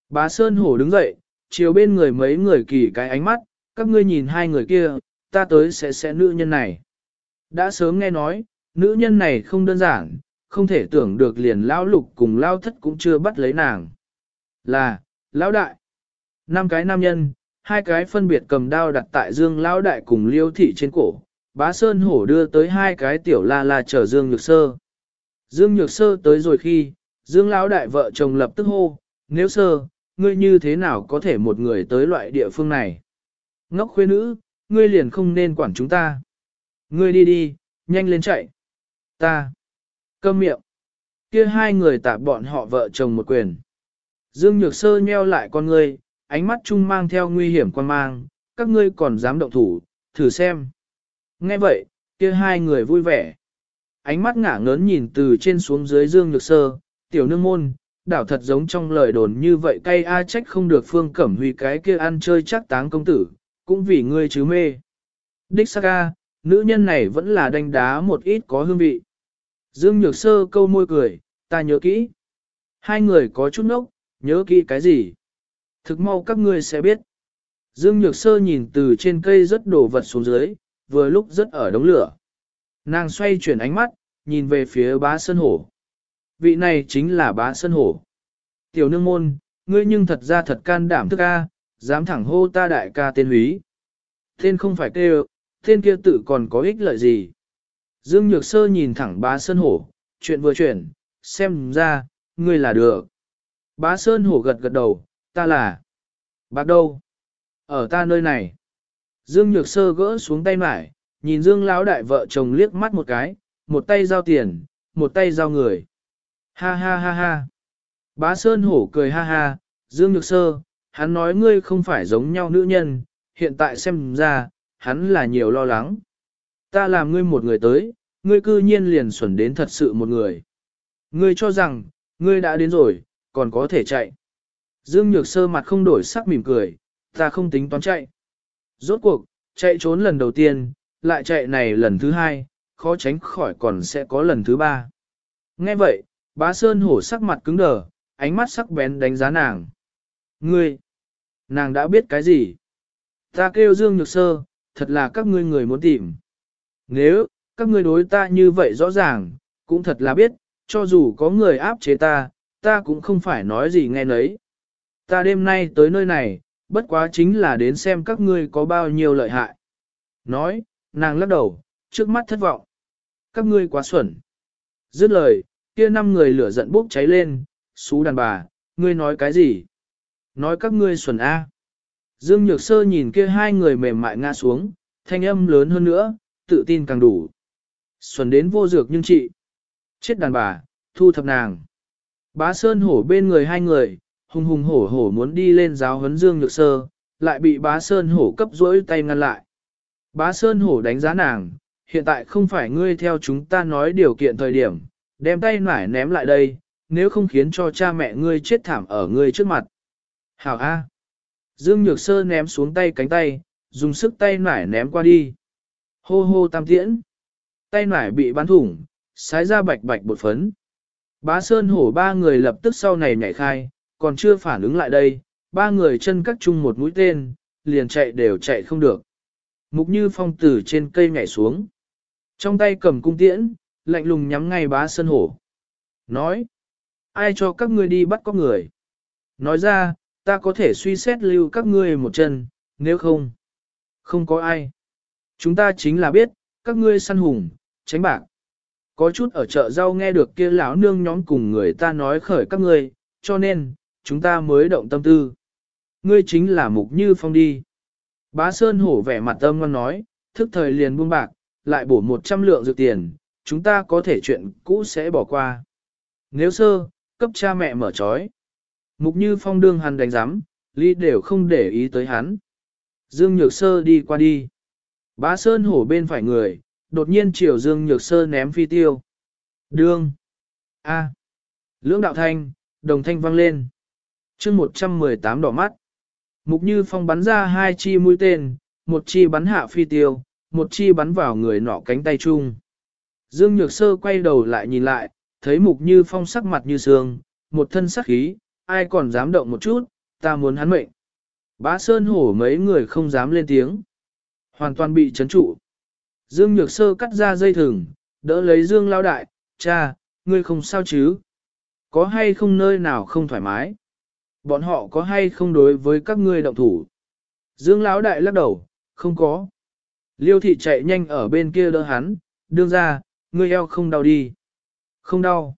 Bá Sơn Hổ đứng dậy, chiều bên người mấy người kỳ cái ánh mắt, các ngươi nhìn hai người kia, ta tới sẽ sẽ nữ nhân này. Đã sớm nghe nói, nữ nhân này không đơn giản, không thể tưởng được liền lão lục cùng lao thất cũng chưa bắt lấy nàng. Là, lão đại. Năm cái nam nhân, hai cái phân biệt cầm đao đặt tại dương lão đại cùng liêu thị trên cổ. Bá Sơn Hổ đưa tới hai cái tiểu la la chở Dương Nhược Sơ. Dương Nhược Sơ tới rồi khi, Dương lão đại vợ chồng lập tức hô, nếu sơ, ngươi như thế nào có thể một người tới loại địa phương này? Ngốc khuê nữ, ngươi liền không nên quản chúng ta. Ngươi đi đi, nhanh lên chạy. Ta. Câm miệng. Kia hai người tạp bọn họ vợ chồng một quyền. Dương Nhược Sơ nheo lại con ngươi, ánh mắt chung mang theo nguy hiểm quan mang, các ngươi còn dám động thủ, thử xem. Nghe vậy, kia hai người vui vẻ. Ánh mắt ngả ngớn nhìn từ trên xuống dưới Dương Nhược Sơ, tiểu nương môn, đảo thật giống trong lời đồn như vậy cay a trách không được phương cẩm huy cái kia ăn chơi chắc táng công tử, cũng vì ngươi chứ mê. Đích Saka, nữ nhân này vẫn là đánh đá một ít có hương vị. Dương Nhược Sơ câu môi cười, ta nhớ kỹ. Hai người có chút nốc, nhớ kỹ cái gì? Thực mau các ngươi sẽ biết. Dương Nhược Sơ nhìn từ trên cây rất đổ vật xuống dưới, vừa lúc rất ở đống lửa. Nàng xoay chuyển ánh mắt, nhìn về phía bá sơn hổ. Vị này chính là bá sơn hổ. Tiểu nương môn, ngươi nhưng thật ra thật can đảm thức ca, dám thẳng hô ta đại ca tên húy. Tên không phải kêu, tên kia tự còn có ích lợi gì. Dương Nhược Sơ nhìn thẳng bá sơn hổ, chuyện vừa chuyển, xem ra, ngươi là được. Bá sơn hổ gật gật đầu, ta là. Bác đâu? Ở ta nơi này. Dương Nhược Sơ gỡ xuống tay mải, nhìn Dương Lão đại vợ chồng liếc mắt một cái, một tay giao tiền, một tay giao người. Ha ha ha ha. Bá Sơn Hổ cười ha ha, Dương Nhược Sơ, hắn nói ngươi không phải giống nhau nữ nhân, hiện tại xem ra, hắn là nhiều lo lắng. Ta làm ngươi một người tới, ngươi cư nhiên liền xuẩn đến thật sự một người. Ngươi cho rằng, ngươi đã đến rồi, còn có thể chạy. Dương Nhược Sơ mặt không đổi sắc mỉm cười, ta không tính toán chạy. Rốt cuộc, Chạy trốn lần đầu tiên, lại chạy này lần thứ hai, khó tránh khỏi còn sẽ có lần thứ ba. Nghe vậy, bá Sơn hổ sắc mặt cứng đờ, ánh mắt sắc bén đánh giá nàng. Ngươi, nàng đã biết cái gì? Ta kêu Dương Nhược Sơ, thật là các ngươi người muốn tìm. Nếu, các ngươi đối ta như vậy rõ ràng, cũng thật là biết, cho dù có người áp chế ta, ta cũng không phải nói gì nghe nấy. Ta đêm nay tới nơi này, bất quá chính là đến xem các ngươi có bao nhiêu lợi hại. Nói, nàng lắc đầu, trước mắt thất vọng. Các ngươi quá xuẩn. Dứt lời, kia năm người lửa giận bốc cháy lên, xú đàn bà, ngươi nói cái gì? Nói các ngươi xuẩn A. Dương Nhược Sơ nhìn kia hai người mềm mại ngã xuống, thanh âm lớn hơn nữa, tự tin càng đủ. Xuẩn đến vô dược nhưng chị. Chết đàn bà, thu thập nàng. Bá Sơn hổ bên người hai người, hùng hùng hổ hổ muốn đi lên giáo huấn Dương Nhược Sơ, lại bị bá Sơn hổ cấp rỗi tay ngăn lại. Bá Sơn hổ đánh giá nàng, hiện tại không phải ngươi theo chúng ta nói điều kiện thời điểm, đem tay nải ném lại đây, nếu không khiến cho cha mẹ ngươi chết thảm ở ngươi trước mặt. Hảo A. Dương Nhược Sơ ném xuống tay cánh tay, dùng sức tay nải ném qua đi. Hô hô tam tiễn. Tay nải bị bắn thủng, sái ra bạch bạch bột phấn. Bá Sơn hổ ba người lập tức sau này nhảy khai, còn chưa phản ứng lại đây, ba người chân cắt chung một mũi tên, liền chạy đều chạy không được. Mục như phong từ trên cây nhảy xuống. Trong tay cầm cung tiễn, lạnh lùng nhắm ngay bá Sơn hổ. Nói, ai cho các ngươi đi bắt có người? Nói ra, ta có thể suy xét lưu các ngươi một chân, nếu không, không có ai. Chúng ta chính là biết, các ngươi săn hùng, tránh bạc. Có chút ở chợ rau nghe được kia lão nương nhóm cùng người ta nói khởi các ngươi, cho nên, chúng ta mới động tâm tư. Ngươi chính là mục như phong đi. Bá Sơn hổ vẻ mặt âm ngon nói, thức thời liền buông bạc, lại bổ một trăm lượng dược tiền, chúng ta có thể chuyện cũ sẽ bỏ qua. Nếu sơ, cấp cha mẹ mở trói. Mục như phong đương hắn đánh giám, ly đều không để ý tới hắn. Dương Nhược Sơ đi qua đi. Bá Sơn hổ bên phải người, đột nhiên chiều Dương Nhược Sơ ném phi tiêu. Đương. A. Lưỡng đạo thanh, đồng thanh vang lên chương 118 đỏ mắt. Mục Như Phong bắn ra hai chi mũi tên, một chi bắn hạ phi tiêu, một chi bắn vào người nọ cánh tay chung. Dương Nhược Sơ quay đầu lại nhìn lại, thấy Mục Như Phong sắc mặt như sương, một thân sắc khí, ai còn dám động một chút, ta muốn hắn mệnh. Bá Sơn hổ mấy người không dám lên tiếng. Hoàn toàn bị chấn trụ. Dương Nhược Sơ cắt ra dây thừng, đỡ lấy Dương Lao Đại, cha, ngươi không sao chứ? Có hay không nơi nào không thoải mái? Bọn họ có hay không đối với các ngươi động thủ? Dương Lão Đại lắc đầu, không có. Liêu thị chạy nhanh ở bên kia đỡ hắn, đương ra, ngươi eo không đau đi. Không đau.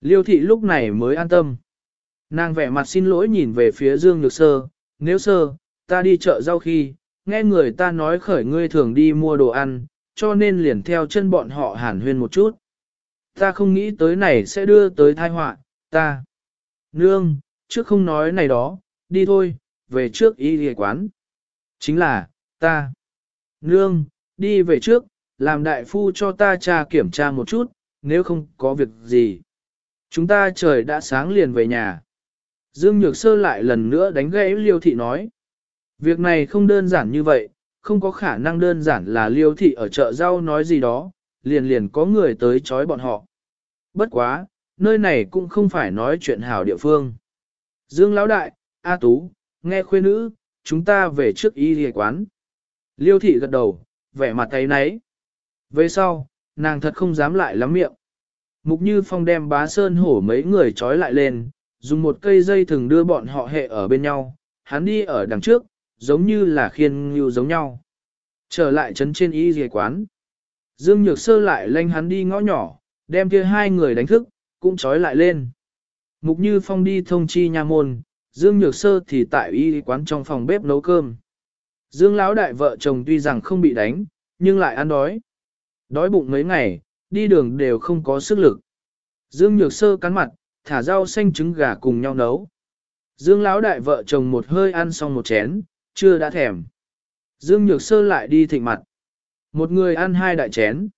Liêu thị lúc này mới an tâm. Nàng vẻ mặt xin lỗi nhìn về phía Dương Nhược Sơ, nếu sơ, ta đi chợ rau khi, nghe người ta nói khởi ngươi thường đi mua đồ ăn, cho nên liền theo chân bọn họ hàn huyên một chút. Ta không nghĩ tới này sẽ đưa tới tai họa, ta. Nương, trước không nói này đó, đi thôi, về trước y ghề quán. Chính là, ta. Nương, đi về trước, làm đại phu cho ta cha kiểm tra một chút, nếu không có việc gì. Chúng ta trời đã sáng liền về nhà. Dương Nhược Sơ lại lần nữa đánh gãy Liêu Thị nói. Việc này không đơn giản như vậy, không có khả năng đơn giản là Liêu Thị ở chợ rau nói gì đó, liền liền có người tới chói bọn họ. Bất quá, nơi này cũng không phải nói chuyện hảo địa phương. Dương Lão Đại, A Tú, nghe khuê nữ, chúng ta về trước y hề quán. Liêu Thị gật đầu, vẻ mặt thấy nấy. Về sau, nàng thật không dám lại lắm miệng. Mục Như Phong đem bá sơn hổ mấy người trói lại lên, dùng một cây dây thừng đưa bọn họ hệ ở bên nhau, hắn đi ở đằng trước, giống như là khiên như giống nhau. Trở lại trấn trên y dề quán. Dương Nhược Sơ lại lanh hắn đi ngõ nhỏ, đem kia hai người đánh thức, cũng trói lại lên. Mục Như Phong đi thông chi nha môn, Dương Nhược Sơ thì tại y quán trong phòng bếp nấu cơm. Dương Lão đại vợ chồng tuy rằng không bị đánh, nhưng lại ăn đói. Đói bụng mấy ngày, đi đường đều không có sức lực. Dương Nhược Sơ cắn mặt, thả rau xanh trứng gà cùng nhau nấu. Dương lão đại vợ chồng một hơi ăn xong một chén, chưa đã thèm. Dương Nhược Sơ lại đi thịnh mặt. Một người ăn hai đại chén.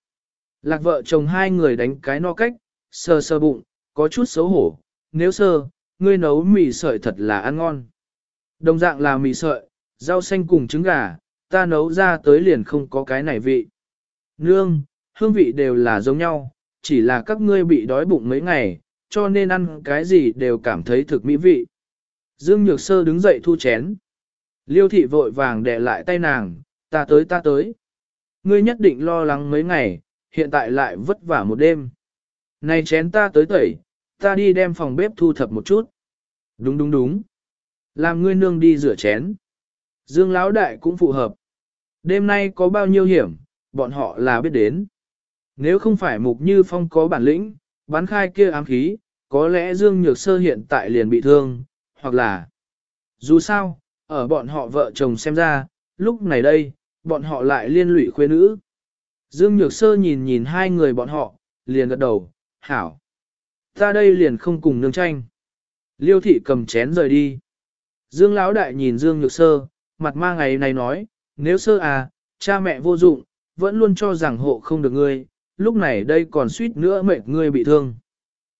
Lạc vợ chồng hai người đánh cái no cách, sờ sờ bụng, có chút xấu hổ. Nếu sơ, ngươi nấu mì sợi thật là ăn ngon. Đồng dạng là mì sợi, rau xanh cùng trứng gà, ta nấu ra tới liền không có cái này vị. Nương, hương vị đều là giống nhau, chỉ là các ngươi bị đói bụng mấy ngày, cho nên ăn cái gì đều cảm thấy thực mỹ vị. Dương Nhược Sơ đứng dậy thu chén. Liêu thị vội vàng để lại tay nàng, ta tới ta tới. Ngươi nhất định lo lắng mấy ngày, hiện tại lại vất vả một đêm. Này chén ta tới tẩy, ta đi đem phòng bếp thu thập một chút. Đúng đúng đúng. Làm ngươi nương đi rửa chén. Dương Lão Đại cũng phù hợp. Đêm nay có bao nhiêu hiểm, bọn họ là biết đến. Nếu không phải mục như phong có bản lĩnh, bắn khai kia ám khí, có lẽ Dương Nhược Sơ hiện tại liền bị thương, hoặc là... Dù sao, ở bọn họ vợ chồng xem ra, lúc này đây, bọn họ lại liên lụy khuê nữ. Dương Nhược Sơ nhìn nhìn hai người bọn họ, liền gật đầu, hảo. Ta đây liền không cùng nương tranh. Liêu thị cầm chén rời đi. Dương Lão Đại nhìn Dương Nhược Sơ, mặt ma ngày này nói, nếu sơ à, cha mẹ vô dụng, vẫn luôn cho rằng hộ không được ngươi, lúc này đây còn suýt nữa mệt ngươi bị thương.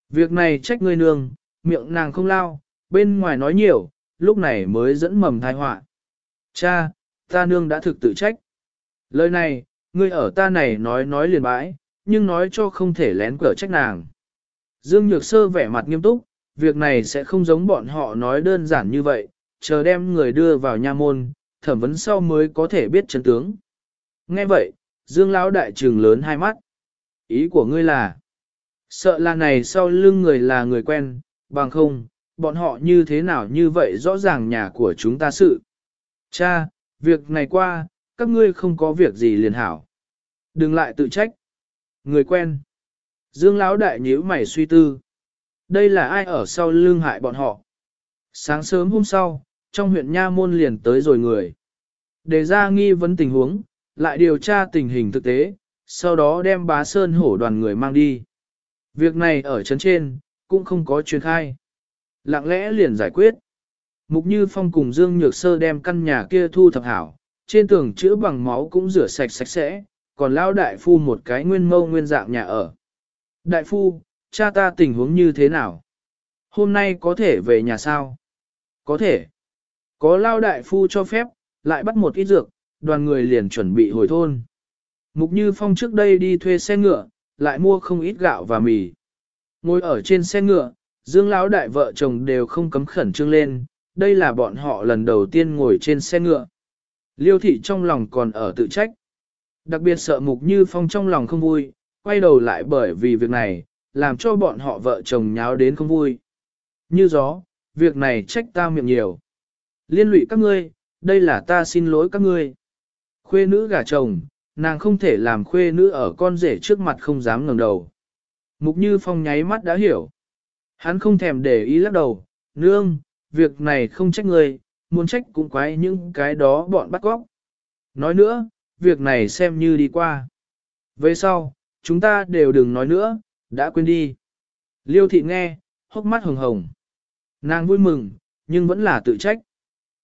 Việc này trách ngươi nương, miệng nàng không lao, bên ngoài nói nhiều, lúc này mới dẫn mầm thai họa. Cha, ta nương đã thực tự trách. Lời này, ngươi ở ta này nói nói liền bãi, nhưng nói cho không thể lén cở trách nàng. Dương Nhược Sơ vẻ mặt nghiêm túc, việc này sẽ không giống bọn họ nói đơn giản như vậy, chờ đem người đưa vào nha môn, thẩm vấn sau mới có thể biết chân tướng. Nghe vậy, Dương Lão đại trừng lớn hai mắt. Ý của ngươi là, sợ là này sau lưng người là người quen, bằng không, bọn họ như thế nào như vậy rõ ràng nhà của chúng ta sự. Cha, việc này qua, các ngươi không có việc gì liền hảo. Đừng lại tự trách. Người quen. Dương Lão đại nhíu mày suy tư. Đây là ai ở sau lưng hại bọn họ? Sáng sớm hôm sau, trong huyện Nha Môn liền tới rồi người. Để ra nghi vấn tình huống, lại điều tra tình hình thực tế, sau đó đem bá sơn hổ đoàn người mang đi. Việc này ở chấn trên, cũng không có truyền khai. Lặng lẽ liền giải quyết. Mục Như Phong cùng Dương Nhược Sơ đem căn nhà kia thu thập hảo, trên tường chữa bằng máu cũng rửa sạch sạch sẽ, còn lão đại phu một cái nguyên mâu nguyên dạng nhà ở. Đại phu, cha ta tình huống như thế nào? Hôm nay có thể về nhà sao? Có thể. Có lao đại phu cho phép, lại bắt một ít dược, đoàn người liền chuẩn bị hồi thôn. Mục Như Phong trước đây đi thuê xe ngựa, lại mua không ít gạo và mì. Ngồi ở trên xe ngựa, Dương Lão đại vợ chồng đều không cấm khẩn trương lên, đây là bọn họ lần đầu tiên ngồi trên xe ngựa. Liêu thị trong lòng còn ở tự trách. Đặc biệt sợ Mục Như Phong trong lòng không vui, quay đầu lại bởi vì việc này, làm cho bọn họ vợ chồng nháo đến không vui. Như gió, việc này trách ta miệng nhiều. Liên lụy các ngươi, đây là ta xin lỗi các ngươi. Khuê nữ gả chồng, nàng không thể làm khuê nữ ở con rể trước mặt không dám ngẩng đầu. Mục Như Phong nháy mắt đã hiểu. Hắn không thèm để ý lắc đầu, nương, việc này không trách ngươi, muốn trách cũng quái những cái đó bọn bắt góc. Nói nữa, việc này xem như đi qua. Về sau, chúng ta đều đừng nói nữa, đã quên đi. Liêu thị nghe, hốc mắt hồng hồng. Nàng vui mừng, nhưng vẫn là tự trách.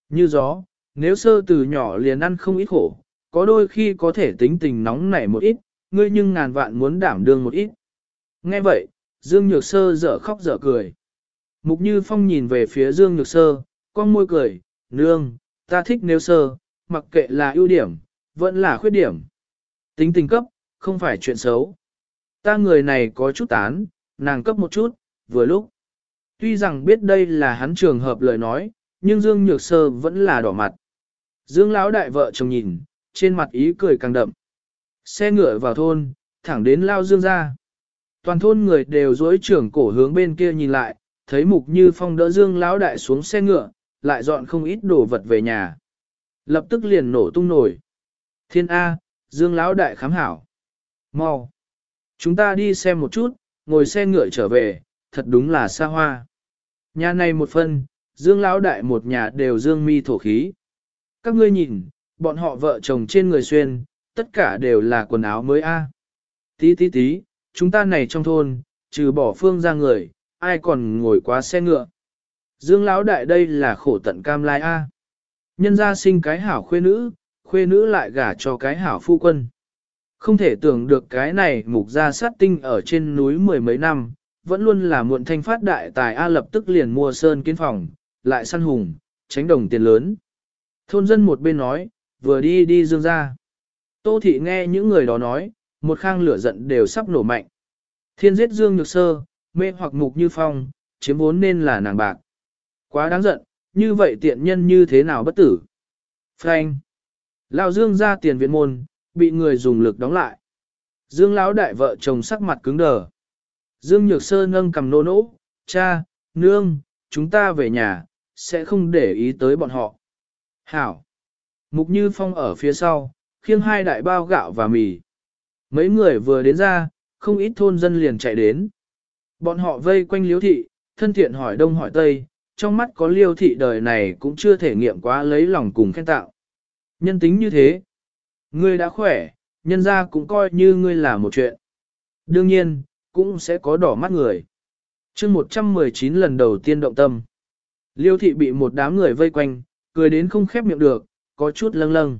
Như gió, nếu sơ từ nhỏ liền ăn không ít khổ, có đôi khi có thể tính tình nóng nảy một ít, ngươi nhưng ngàn vạn muốn đảm đương một ít. Nghe vậy, Dương Nhược Sơ dở khóc dở cười. Mục Như Phong nhìn về phía Dương Nhược Sơ, con môi cười, nương, ta thích nếu sơ, mặc kệ là ưu điểm, vẫn là khuyết điểm. Tính tình cấp, không phải chuyện xấu. Ta người này có chút tán, nàng cấp một chút, vừa lúc. Tuy rằng biết đây là hắn trường hợp lời nói, nhưng Dương Nhược Sơ vẫn là đỏ mặt. Dương Lão đại vợ chồng nhìn, trên mặt ý cười càng đậm. Xe ngựa vào thôn, thẳng đến Lao Dương ra. Toàn thôn người đều dối trưởng cổ hướng bên kia nhìn lại, thấy Mục Như Phong đỡ Dương Lão đại xuống xe ngựa, lại dọn không ít đồ vật về nhà. Lập tức liền nổ tung nổi. Thiên A, Dương Lão đại khám hảo. Mau. Chúng ta đi xem một chút, ngồi xe ngựa trở về, thật đúng là xa hoa. Nhà này một phân, Dương Lão đại một nhà đều dương mi thổ khí. Các ngươi nhìn, bọn họ vợ chồng trên người xuyên, tất cả đều là quần áo mới a. Tí tí tí, chúng ta này trong thôn, trừ bỏ phương ra người, ai còn ngồi quá xe ngựa. Dương Lão đại đây là khổ tận cam lai a. Nhân gia sinh cái hảo khuê nữ, khuê nữ lại gả cho cái hảo phu quân. Không thể tưởng được cái này mục gia sát tinh ở trên núi mười mấy năm, vẫn luôn là muộn thanh phát đại tài A lập tức liền mua sơn kiến phòng, lại săn hùng, tránh đồng tiền lớn. Thôn dân một bên nói, vừa đi đi dương ra. Tô thị nghe những người đó nói, một khang lửa giận đều sắp nổ mạnh. Thiên giết dương nhược sơ, mê hoặc mục như phong, chiếm vốn nên là nàng bạc. Quá đáng giận, như vậy tiện nhân như thế nào bất tử. Frank. Lão Dương ra tiền viện môn, bị người dùng lực đóng lại. Dương lão đại vợ chồng sắc mặt cứng đờ. Dương Nhược Sơ nâng cầm nô nỗ, cha, nương, chúng ta về nhà, sẽ không để ý tới bọn họ. Hảo. Mục Như Phong ở phía sau, khiêng hai đại bao gạo và mì. Mấy người vừa đến ra, không ít thôn dân liền chạy đến. Bọn họ vây quanh liếu thị, thân thiện hỏi đông hỏi tây, trong mắt có liêu thị đời này cũng chưa thể nghiệm quá lấy lòng cùng khen tạo. Nhân tính như thế. Ngươi đã khỏe, nhân ra cũng coi như ngươi là một chuyện. Đương nhiên, cũng sẽ có đỏ mắt người. chương 119 lần đầu tiên động tâm. Liêu thị bị một đám người vây quanh, cười đến không khép miệng được, có chút lâng lâng.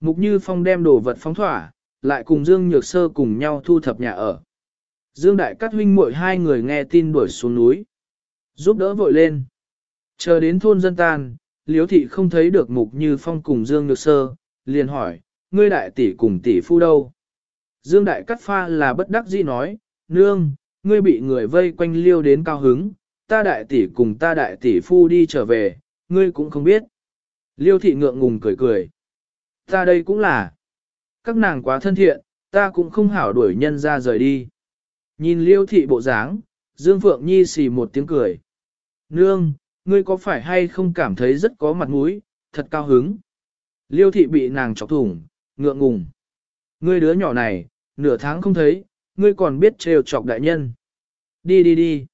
Mục Như Phong đem đồ vật phóng thỏa, lại cùng Dương Nhược Sơ cùng nhau thu thập nhà ở. Dương Đại Cát huynh muội hai người nghe tin đuổi xuống núi. Giúp đỡ vội lên. Chờ đến thôn dân tan, Liêu thị không thấy được Mục Như Phong cùng Dương Nhược Sơ, liền hỏi, ngươi đại tỷ cùng tỷ phu đâu? Dương Đại Cát pha là bất đắc dĩ nói, nương, ngươi bị người vây quanh liêu đến cao hứng, ta đại tỷ cùng ta đại tỷ phu đi trở về, ngươi cũng không biết. Liêu thị ngượng ngùng cười cười. Ta đây cũng là. Các nàng quá thân thiện, ta cũng không hảo đuổi nhân ra rời đi. Nhìn liêu thị bộ dáng, Dương Phượng Nhi xì một tiếng cười. Nương, ngươi có phải hay không cảm thấy rất có mặt mũi, thật cao hứng. Liêu thị bị nàng chọc thủng, ngượng ngùng. Ngươi đứa nhỏ này, nửa tháng không thấy, ngươi còn biết trêu chọc đại nhân. Đi đi đi.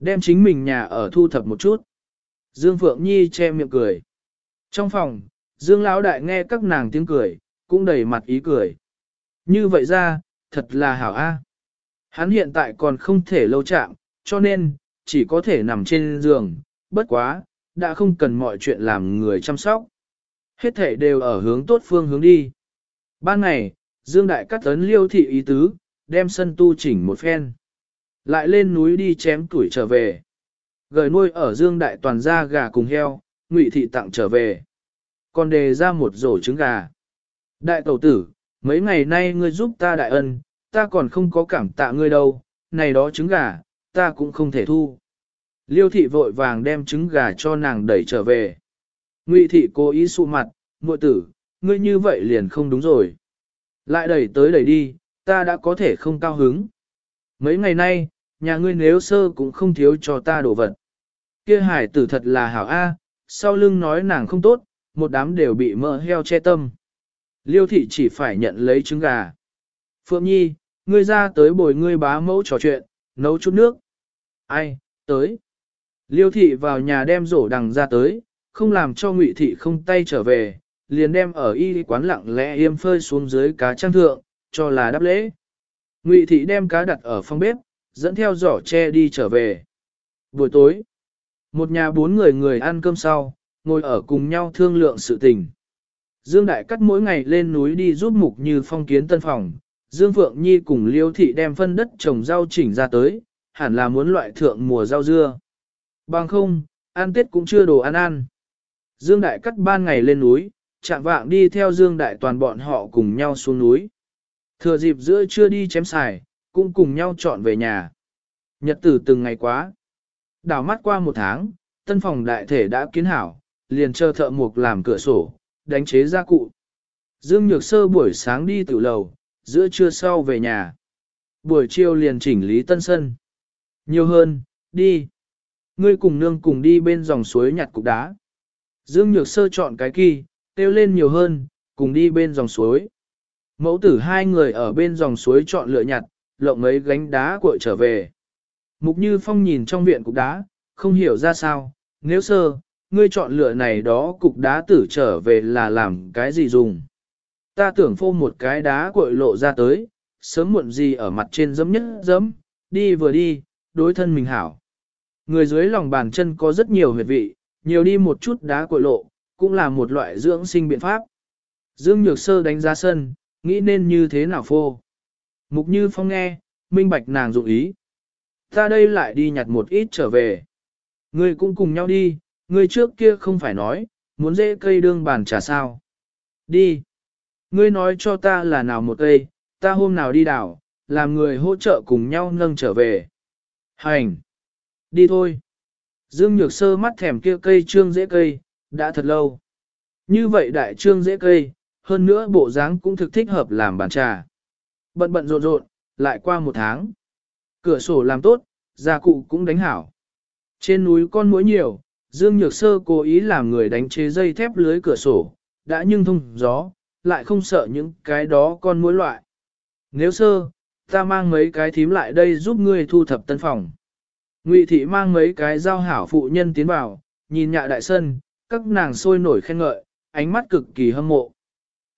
Đem chính mình nhà ở thu thập một chút. Dương Phượng Nhi che miệng cười. Trong phòng, Dương Lão Đại nghe các nàng tiếng cười, cũng đầy mặt ý cười. Như vậy ra, thật là hảo a. Hắn hiện tại còn không thể lâu chạm, cho nên, chỉ có thể nằm trên giường, bất quá, đã không cần mọi chuyện làm người chăm sóc. Hết thể đều ở hướng tốt phương hướng đi. Ban ngày, Dương Đại cắt tấn liêu thị ý tứ, đem sân tu chỉnh một phen. Lại lên núi đi chém tuổi trở về. Gửi nuôi ở Dương Đại toàn ra gà cùng heo, ngụy thị tặng trở về. Còn đề ra một rổ trứng gà. Đại tẩu tử, mấy ngày nay ngươi giúp ta đại ân, ta còn không có cảm tạ ngươi đâu, này đó trứng gà, ta cũng không thể thu. Liêu thị vội vàng đem trứng gà cho nàng đẩy trở về. Ngụy thị cố ý sụ mặt, muội tử, ngươi như vậy liền không đúng rồi. Lại đẩy tới đẩy đi, ta đã có thể không cao hứng. Mấy ngày nay, nhà ngươi nếu sơ cũng không thiếu cho ta đồ vật. Kia hải tử thật là hảo A, sau lưng nói nàng không tốt, một đám đều bị mỡ heo che tâm. Liêu thị chỉ phải nhận lấy trứng gà. Phượng Nhi, ngươi ra tới bồi ngươi bá mẫu trò chuyện, nấu chút nước. Ai, tới. Liêu thị vào nhà đem rổ đằng ra tới, không làm cho ngụy thị không tay trở về, liền đem ở y quán lặng lẽ yêm phơi xuống dưới cá trang thượng, cho là đáp lễ. Ngụy thị đem cá đặt ở phòng bếp, dẫn theo giỏ tre đi trở về. Buổi tối, một nhà bốn người người ăn cơm sau, ngồi ở cùng nhau thương lượng sự tình. Dương Đại Cắt mỗi ngày lên núi đi giúp mục như phong kiến tân phòng, Dương Phượng Nhi cùng Liêu Thị đem phân đất trồng rau chỉnh ra tới, hẳn là muốn loại thượng mùa rau dưa. Bằng không, ăn tết cũng chưa đồ ăn ăn. Dương Đại Cắt ban ngày lên núi, chạm vạng đi theo Dương Đại toàn bọn họ cùng nhau xuống núi. Thừa dịp giữa chưa đi chém xài, cũng cùng nhau chọn về nhà. Nhật tử từng ngày quá. Đảo mắt qua một tháng, tân phòng đại thể đã kiến hảo, liền chờ thợ mục làm cửa sổ, đánh chế gia cụ. Dương Nhược Sơ buổi sáng đi tự lầu, giữa trưa sau về nhà. Buổi chiều liền chỉnh lý tân sân. Nhiều hơn, đi. Ngươi cùng nương cùng đi bên dòng suối nhặt cục đá. Dương Nhược Sơ chọn cái kỳ, tiêu lên nhiều hơn, cùng đi bên dòng suối. Mẫu tử hai người ở bên dòng suối chọn lựa nhặt, lộng mấy gánh đá cuội trở về. Mục Như Phong nhìn trong viện cục đá, không hiểu ra sao, nếu sơ, ngươi chọn lựa này đó cục đá tử trở về là làm cái gì dùng. Ta tưởng phô một cái đá cuội lộ ra tới, sớm muộn gì ở mặt trên dấm nhất dấm, đi vừa đi, đối thân mình hảo. Người dưới lòng bàn chân có rất nhiều huyệt vị, nhiều đi một chút đá cuội lộ, cũng là một loại dưỡng sinh biện pháp. Dương Nhược Sơ đánh giá sân, nghĩ nên như thế nào phô. Mục Như Phong nghe, minh bạch nàng dụng ý. Ta đây lại đi nhặt một ít trở về. Ngươi cũng cùng nhau đi, ngươi trước kia không phải nói, muốn dễ cây đương bàn trà sao. Đi. Ngươi nói cho ta là nào một cây, ta hôm nào đi đảo, làm người hỗ trợ cùng nhau nâng trở về. Hành. Đi thôi. Dương Nhược Sơ mắt thèm kia cây trương dễ cây, đã thật lâu. Như vậy đại trương dễ cây, hơn nữa bộ dáng cũng thực thích hợp làm bàn trà. Bận bận rộn rộn, lại qua một tháng. Cửa sổ làm tốt, gia cụ cũng đánh hảo. Trên núi con muỗi nhiều, Dương Nhược Sơ cố ý làm người đánh chế dây thép lưới cửa sổ, đã nhưng thông gió, lại không sợ những cái đó con muỗi loại. Nếu sơ, ta mang mấy cái thím lại đây giúp ngươi thu thập tân phòng. Ngụy thị mang mấy cái giao hảo phụ nhân tiến vào, nhìn nhạ đại sân, các nàng sôi nổi khen ngợi, ánh mắt cực kỳ hâm mộ.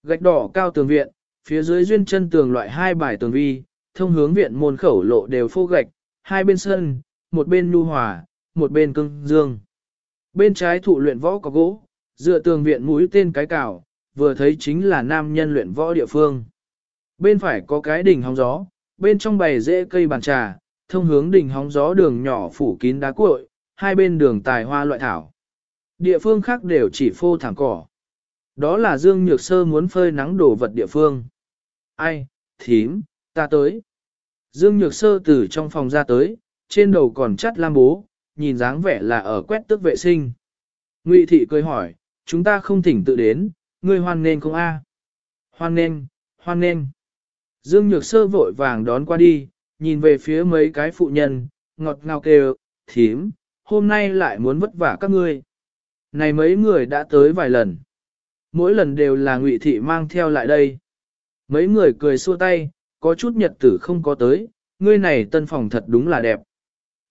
Gạch đỏ cao tường viện, phía dưới duyên chân tường loại hai bài tường vi, thông hướng viện môn khẩu lộ đều phô gạch, hai bên sân, một bên nhu hòa, một bên cưng dương. Bên trái thụ luyện võ có gỗ, dựa tường viện mũi tên cái cào, vừa thấy chính là nam nhân luyện võ địa phương. Bên phải có cái đỉnh hóng gió, bên trong bày rễ cây bàn trà, thông hướng đỉnh hóng gió đường nhỏ phủ kín đá cuội, hai bên đường tài hoa loại thảo. Địa phương khác đều chỉ phô thẳng cỏ. Đó là Dương Nhược Sơ muốn phơi nắng đồ vật địa phương. Ai, thím, ta tới. Dương Nhược Sơ từ trong phòng ra tới, trên đầu còn chắt lam bố, nhìn dáng vẻ là ở quét tước vệ sinh. Ngụy thị cười hỏi, chúng ta không thỉnh tự đến, ngươi hoan nên không a? Hoan nên, hoan nên. Dương Nhược Sơ vội vàng đón qua đi, nhìn về phía mấy cái phụ nhân, ngọt ngào kêu, thím, hôm nay lại muốn vất vả các ngươi. Này mấy người đã tới vài lần. Mỗi lần đều là ngụy thị mang theo lại đây. Mấy người cười xua tay, có chút nhật tử không có tới, ngươi này tân phòng thật đúng là đẹp.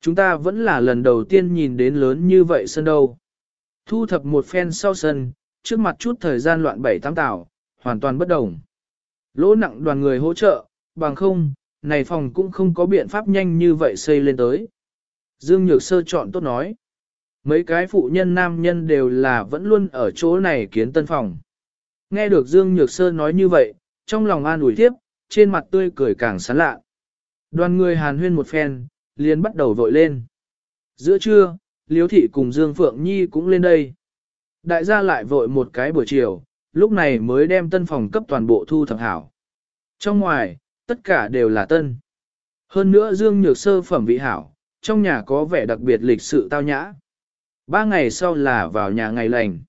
Chúng ta vẫn là lần đầu tiên nhìn đến lớn như vậy sân đâu. Thu thập một phen sau sân, trước mặt chút thời gian loạn bảy tám tảo, hoàn toàn bất đồng. Lỗ nặng đoàn người hỗ trợ, bằng không, này phòng cũng không có biện pháp nhanh như vậy xây lên tới. Dương Nhược Sơ chọn tốt nói. Mấy cái phụ nhân nam nhân đều là vẫn luôn ở chỗ này kiến tân phòng. Nghe được Dương Nhược Sơ nói như vậy, trong lòng an ủi tiếp, trên mặt tươi cười càng sán lạ. Đoàn người hàn huyên một phen, liền bắt đầu vội lên. Giữa trưa, Liễu Thị cùng Dương Phượng Nhi cũng lên đây. Đại gia lại vội một cái buổi chiều, lúc này mới đem tân phòng cấp toàn bộ thu thập hảo. Trong ngoài, tất cả đều là tân. Hơn nữa Dương Nhược Sơ phẩm vị hảo, trong nhà có vẻ đặc biệt lịch sự tao nhã. Ba ngày sau là vào nhà ngày lành.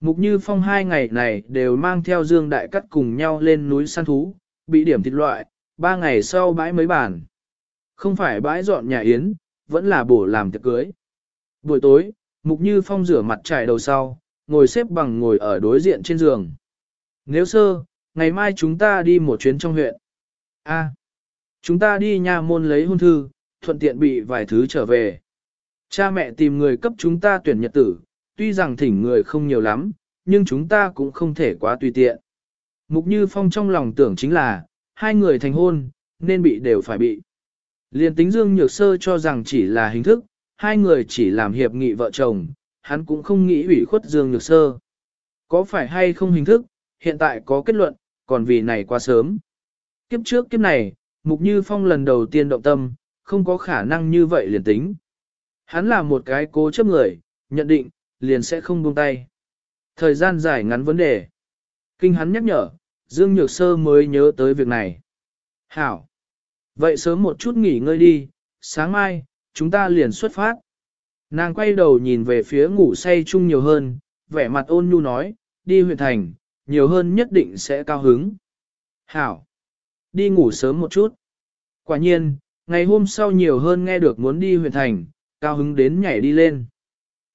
Mục Như Phong hai ngày này đều mang theo Dương Đại Cắt cùng nhau lên núi săn thú, bị điểm thịt loại, ba ngày sau bãi mấy bàn. Không phải bãi dọn nhà yến, vẫn là bổ làm tiệc cưới. Buổi tối, Mục Như Phong rửa mặt trải đầu sau, ngồi xếp bằng ngồi ở đối diện trên giường. Nếu sơ, ngày mai chúng ta đi một chuyến trong huyện. A, chúng ta đi nhà môn lấy hôn thư, thuận tiện bị vài thứ trở về. Cha mẹ tìm người cấp chúng ta tuyển nhật tử, tuy rằng thỉnh người không nhiều lắm, nhưng chúng ta cũng không thể quá tùy tiện. Mục Như Phong trong lòng tưởng chính là, hai người thành hôn, nên bị đều phải bị. Liên tính Dương Nhược Sơ cho rằng chỉ là hình thức, hai người chỉ làm hiệp nghị vợ chồng, hắn cũng không nghĩ ủy khuất Dương Nhược Sơ. Có phải hay không hình thức, hiện tại có kết luận, còn vì này quá sớm. Kiếp trước kiếp này, Mục Như Phong lần đầu tiên động tâm, không có khả năng như vậy liền tính. Hắn là một cái cố chấp người, nhận định, liền sẽ không buông tay. Thời gian dài ngắn vấn đề. Kinh hắn nhắc nhở, Dương Nhược Sơ mới nhớ tới việc này. Hảo! Vậy sớm một chút nghỉ ngơi đi, sáng mai, chúng ta liền xuất phát. Nàng quay đầu nhìn về phía ngủ say chung nhiều hơn, vẻ mặt ôn nhu nói, đi huyện thành, nhiều hơn nhất định sẽ cao hứng. Hảo! Đi ngủ sớm một chút. Quả nhiên, ngày hôm sau nhiều hơn nghe được muốn đi huyện thành, cao hứng đến nhảy đi lên.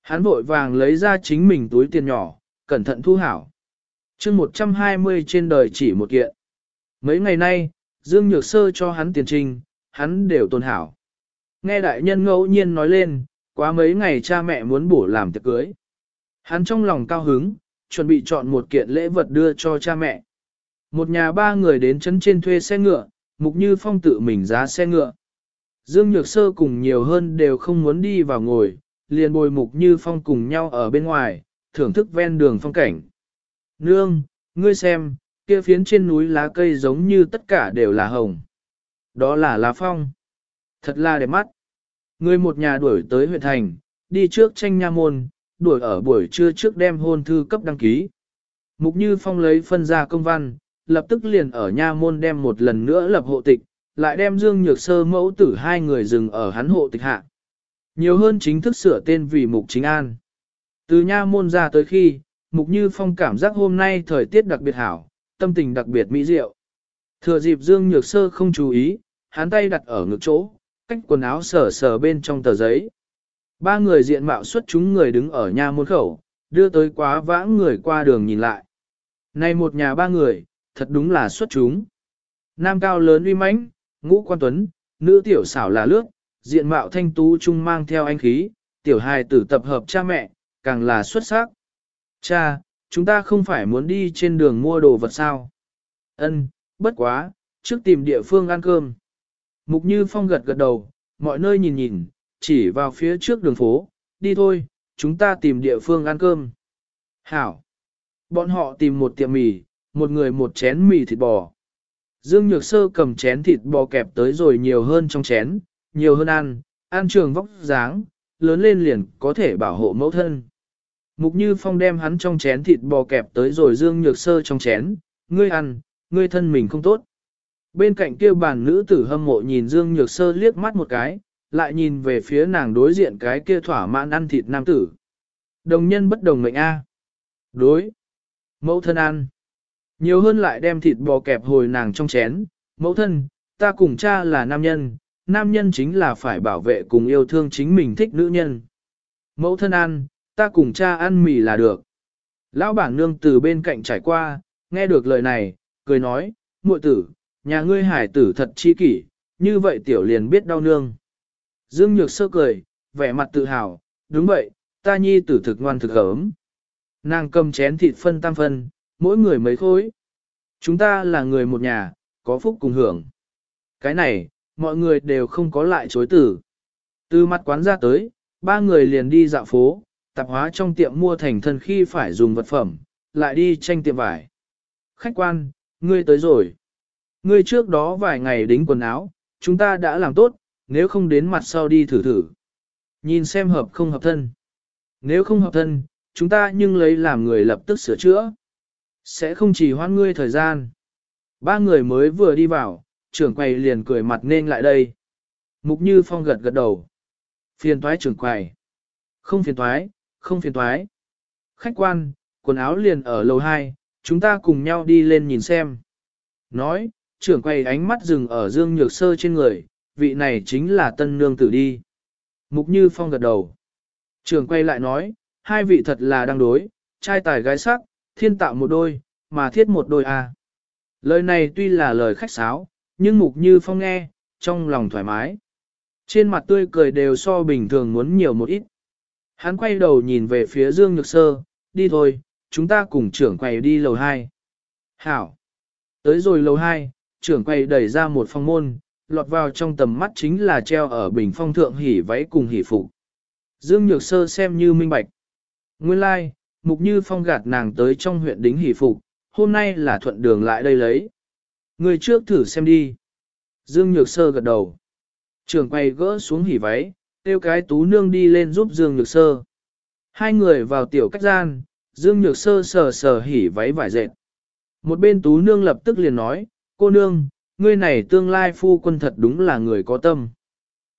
Hắn vội vàng lấy ra chính mình túi tiền nhỏ, cẩn thận thu hảo. chương 120 trên đời chỉ một kiện. Mấy ngày nay, Dương Nhược Sơ cho hắn tiền trình, hắn đều tồn hảo. Nghe đại nhân ngẫu nhiên nói lên, quá mấy ngày cha mẹ muốn bổ làm tiệc cưới. Hắn trong lòng cao hứng, chuẩn bị chọn một kiện lễ vật đưa cho cha mẹ. Một nhà ba người đến chấn trên thuê xe ngựa, Mục Như Phong tự mình giá xe ngựa. Dương Nhược Sơ cùng nhiều hơn đều không muốn đi vào ngồi, liền bồi Mục Như Phong cùng nhau ở bên ngoài, thưởng thức ven đường phong cảnh. Nương, ngươi xem, kia phiến trên núi lá cây giống như tất cả đều là hồng. Đó là lá phong. Thật là đẹp mắt. Người một nhà đuổi tới huyện thành, đi trước tranh nha môn, đuổi ở buổi trưa trước đem hôn thư cấp đăng ký. Mục Như Phong lấy phân ra công văn, lập tức liền ở nha môn đem một lần nữa lập hộ tịch, lại đem Dương Nhược Sơ mẫu tử hai người dừng ở hắn hộ tịch hạ. Nhiều hơn chính thức sửa tên vì Mục Chính An. Từ nha môn ra tới khi, Mục Như Phong cảm giác hôm nay thời tiết đặc biệt hảo, tâm tình đặc biệt mỹ diệu. Thừa dịp Dương Nhược Sơ không chú ý, hắn tay đặt ở ngực chỗ, cách quần áo sờ sờ bên trong tờ giấy. Ba người diện mạo xuất chúng người đứng ở nhà môn khẩu, đưa tới quá vãng người qua đường nhìn lại. Này một nhà ba người, thật đúng là xuất chúng. Nam cao lớn uy mãnh, ngũ quan tuấn, nữ tiểu xảo là lướt, diện mạo thanh tú trung mang theo anh khí, tiểu hài tử tập hợp cha mẹ, càng là xuất sắc. Cha, chúng ta không phải muốn đi trên đường mua đồ vật sao? Ân, bất quá, trước tìm địa phương ăn cơm. Mục Như Phong gật gật đầu, mọi nơi nhìn nhìn, chỉ vào phía trước đường phố, đi thôi, chúng ta tìm địa phương ăn cơm. Hảo. Bọn họ tìm một tiệm mì, một người một chén mì thịt bò. Dương Nhược Sơ cầm chén thịt bò kẹp tới rồi nhiều hơn trong chén, nhiều hơn ăn, ăn trường vóc dáng, lớn lên liền có thể bảo hộ mẫu thân. Mục Như Phong đem hắn trong chén thịt bò kẹp tới rồi Dương Nhược Sơ trong chén, ngươi ăn, ngươi thân mình không tốt. Bên cạnh kia bàn nữ tử hâm mộ nhìn Dương Nhược Sơ liếc mắt một cái, lại nhìn về phía nàng đối diện cái kia thỏa mãn ăn thịt nam tử. Đồng nhân bất đồng mệnh A. Đối. Mẫu thân ăn. Nhiều hơn lại đem thịt bò kẹp hồi nàng trong chén. Mẫu thân, ta cùng cha là nam nhân, nam nhân chính là phải bảo vệ cùng yêu thương chính mình thích nữ nhân. Mẫu thân ăn, ta cùng cha ăn mì là được. Lão bản nương từ bên cạnh trải qua, nghe được lời này, cười nói, muội tử, nhà ngươi hải tử thật chi kỷ, như vậy tiểu liền biết đau nương. Dương Nhược sơ cười, vẻ mặt tự hào, đúng vậy, ta nhi tử thực ngoan thực ấm. Nàng cầm chén thịt phân tam phân, mỗi người mấy khối. Chúng ta là người một nhà, có phúc cùng hưởng. Cái này, mọi người đều không có lại chối tử. Từ mặt quán ra tới, ba người liền đi dạo phố, tạp hóa trong tiệm mua thành thân khi phải dùng vật phẩm, lại đi tranh tiệm vải. Khách quan, ngươi tới rồi. Ngươi trước đó vài ngày đính quần áo, chúng ta đã làm tốt, nếu không đến mặt sau đi thử thử. Nhìn xem hợp không hợp thân. Nếu không hợp thân, chúng ta nhưng lấy làm người lập tức sửa chữa. Sẽ không chỉ hoãn ngươi thời gian. Ba người mới vừa đi vào, trưởng quầy liền cười mặt nên lại đây. Mục Như Phong gật gật đầu. Phiền toái trưởng quầy. Không phiền toái, không phiền toái. Khách quan, quần áo liền ở lầu 2, chúng ta cùng nhau đi lên nhìn xem. Nói, trưởng quầy ánh mắt dừng ở Dương Nhược Sơ trên người, vị này chính là tân nương tử đi. Mục Như Phong gật đầu. Trưởng quay lại nói, hai vị thật là đang đối, trai tài gái sắc, thiên tạo một đôi, mà thiết một đôi à. Lời này tuy là lời khách sáo, nhưng Mục Như Phong nghe, trong lòng thoải mái. Trên mặt tươi cười đều so bình thường muốn nhiều một ít. Hắn quay đầu nhìn về phía Dương Nhược Sơ, đi thôi, chúng ta cùng trưởng quầy đi lầu 2. Hảo. Tới rồi lầu 2, trưởng quầy đẩy ra một phòng môn, lọt vào trong tầm mắt chính là treo ở bình phong thượng hỉ váy cùng hỉ phục. Dương Nhược Sơ xem như minh bạch. Nguyên lai, like, mục như phong gạt nàng tới trong huyện đính Hỷ phục, hôm nay là thuận đường lại đây lấy. Người trước thử xem đi. Dương Nhược Sơ gật đầu. Trường quay gỡ xuống hỉ váy, tiêu cái tú nương đi lên giúp Dương Nhược Sơ. Hai người vào tiểu cách gian, Dương Nhược Sơ sờ sờ hỉ váy vải dệt. Một bên tú nương lập tức liền nói, cô nương, ngươi này tương lai phu quân thật đúng là người có tâm.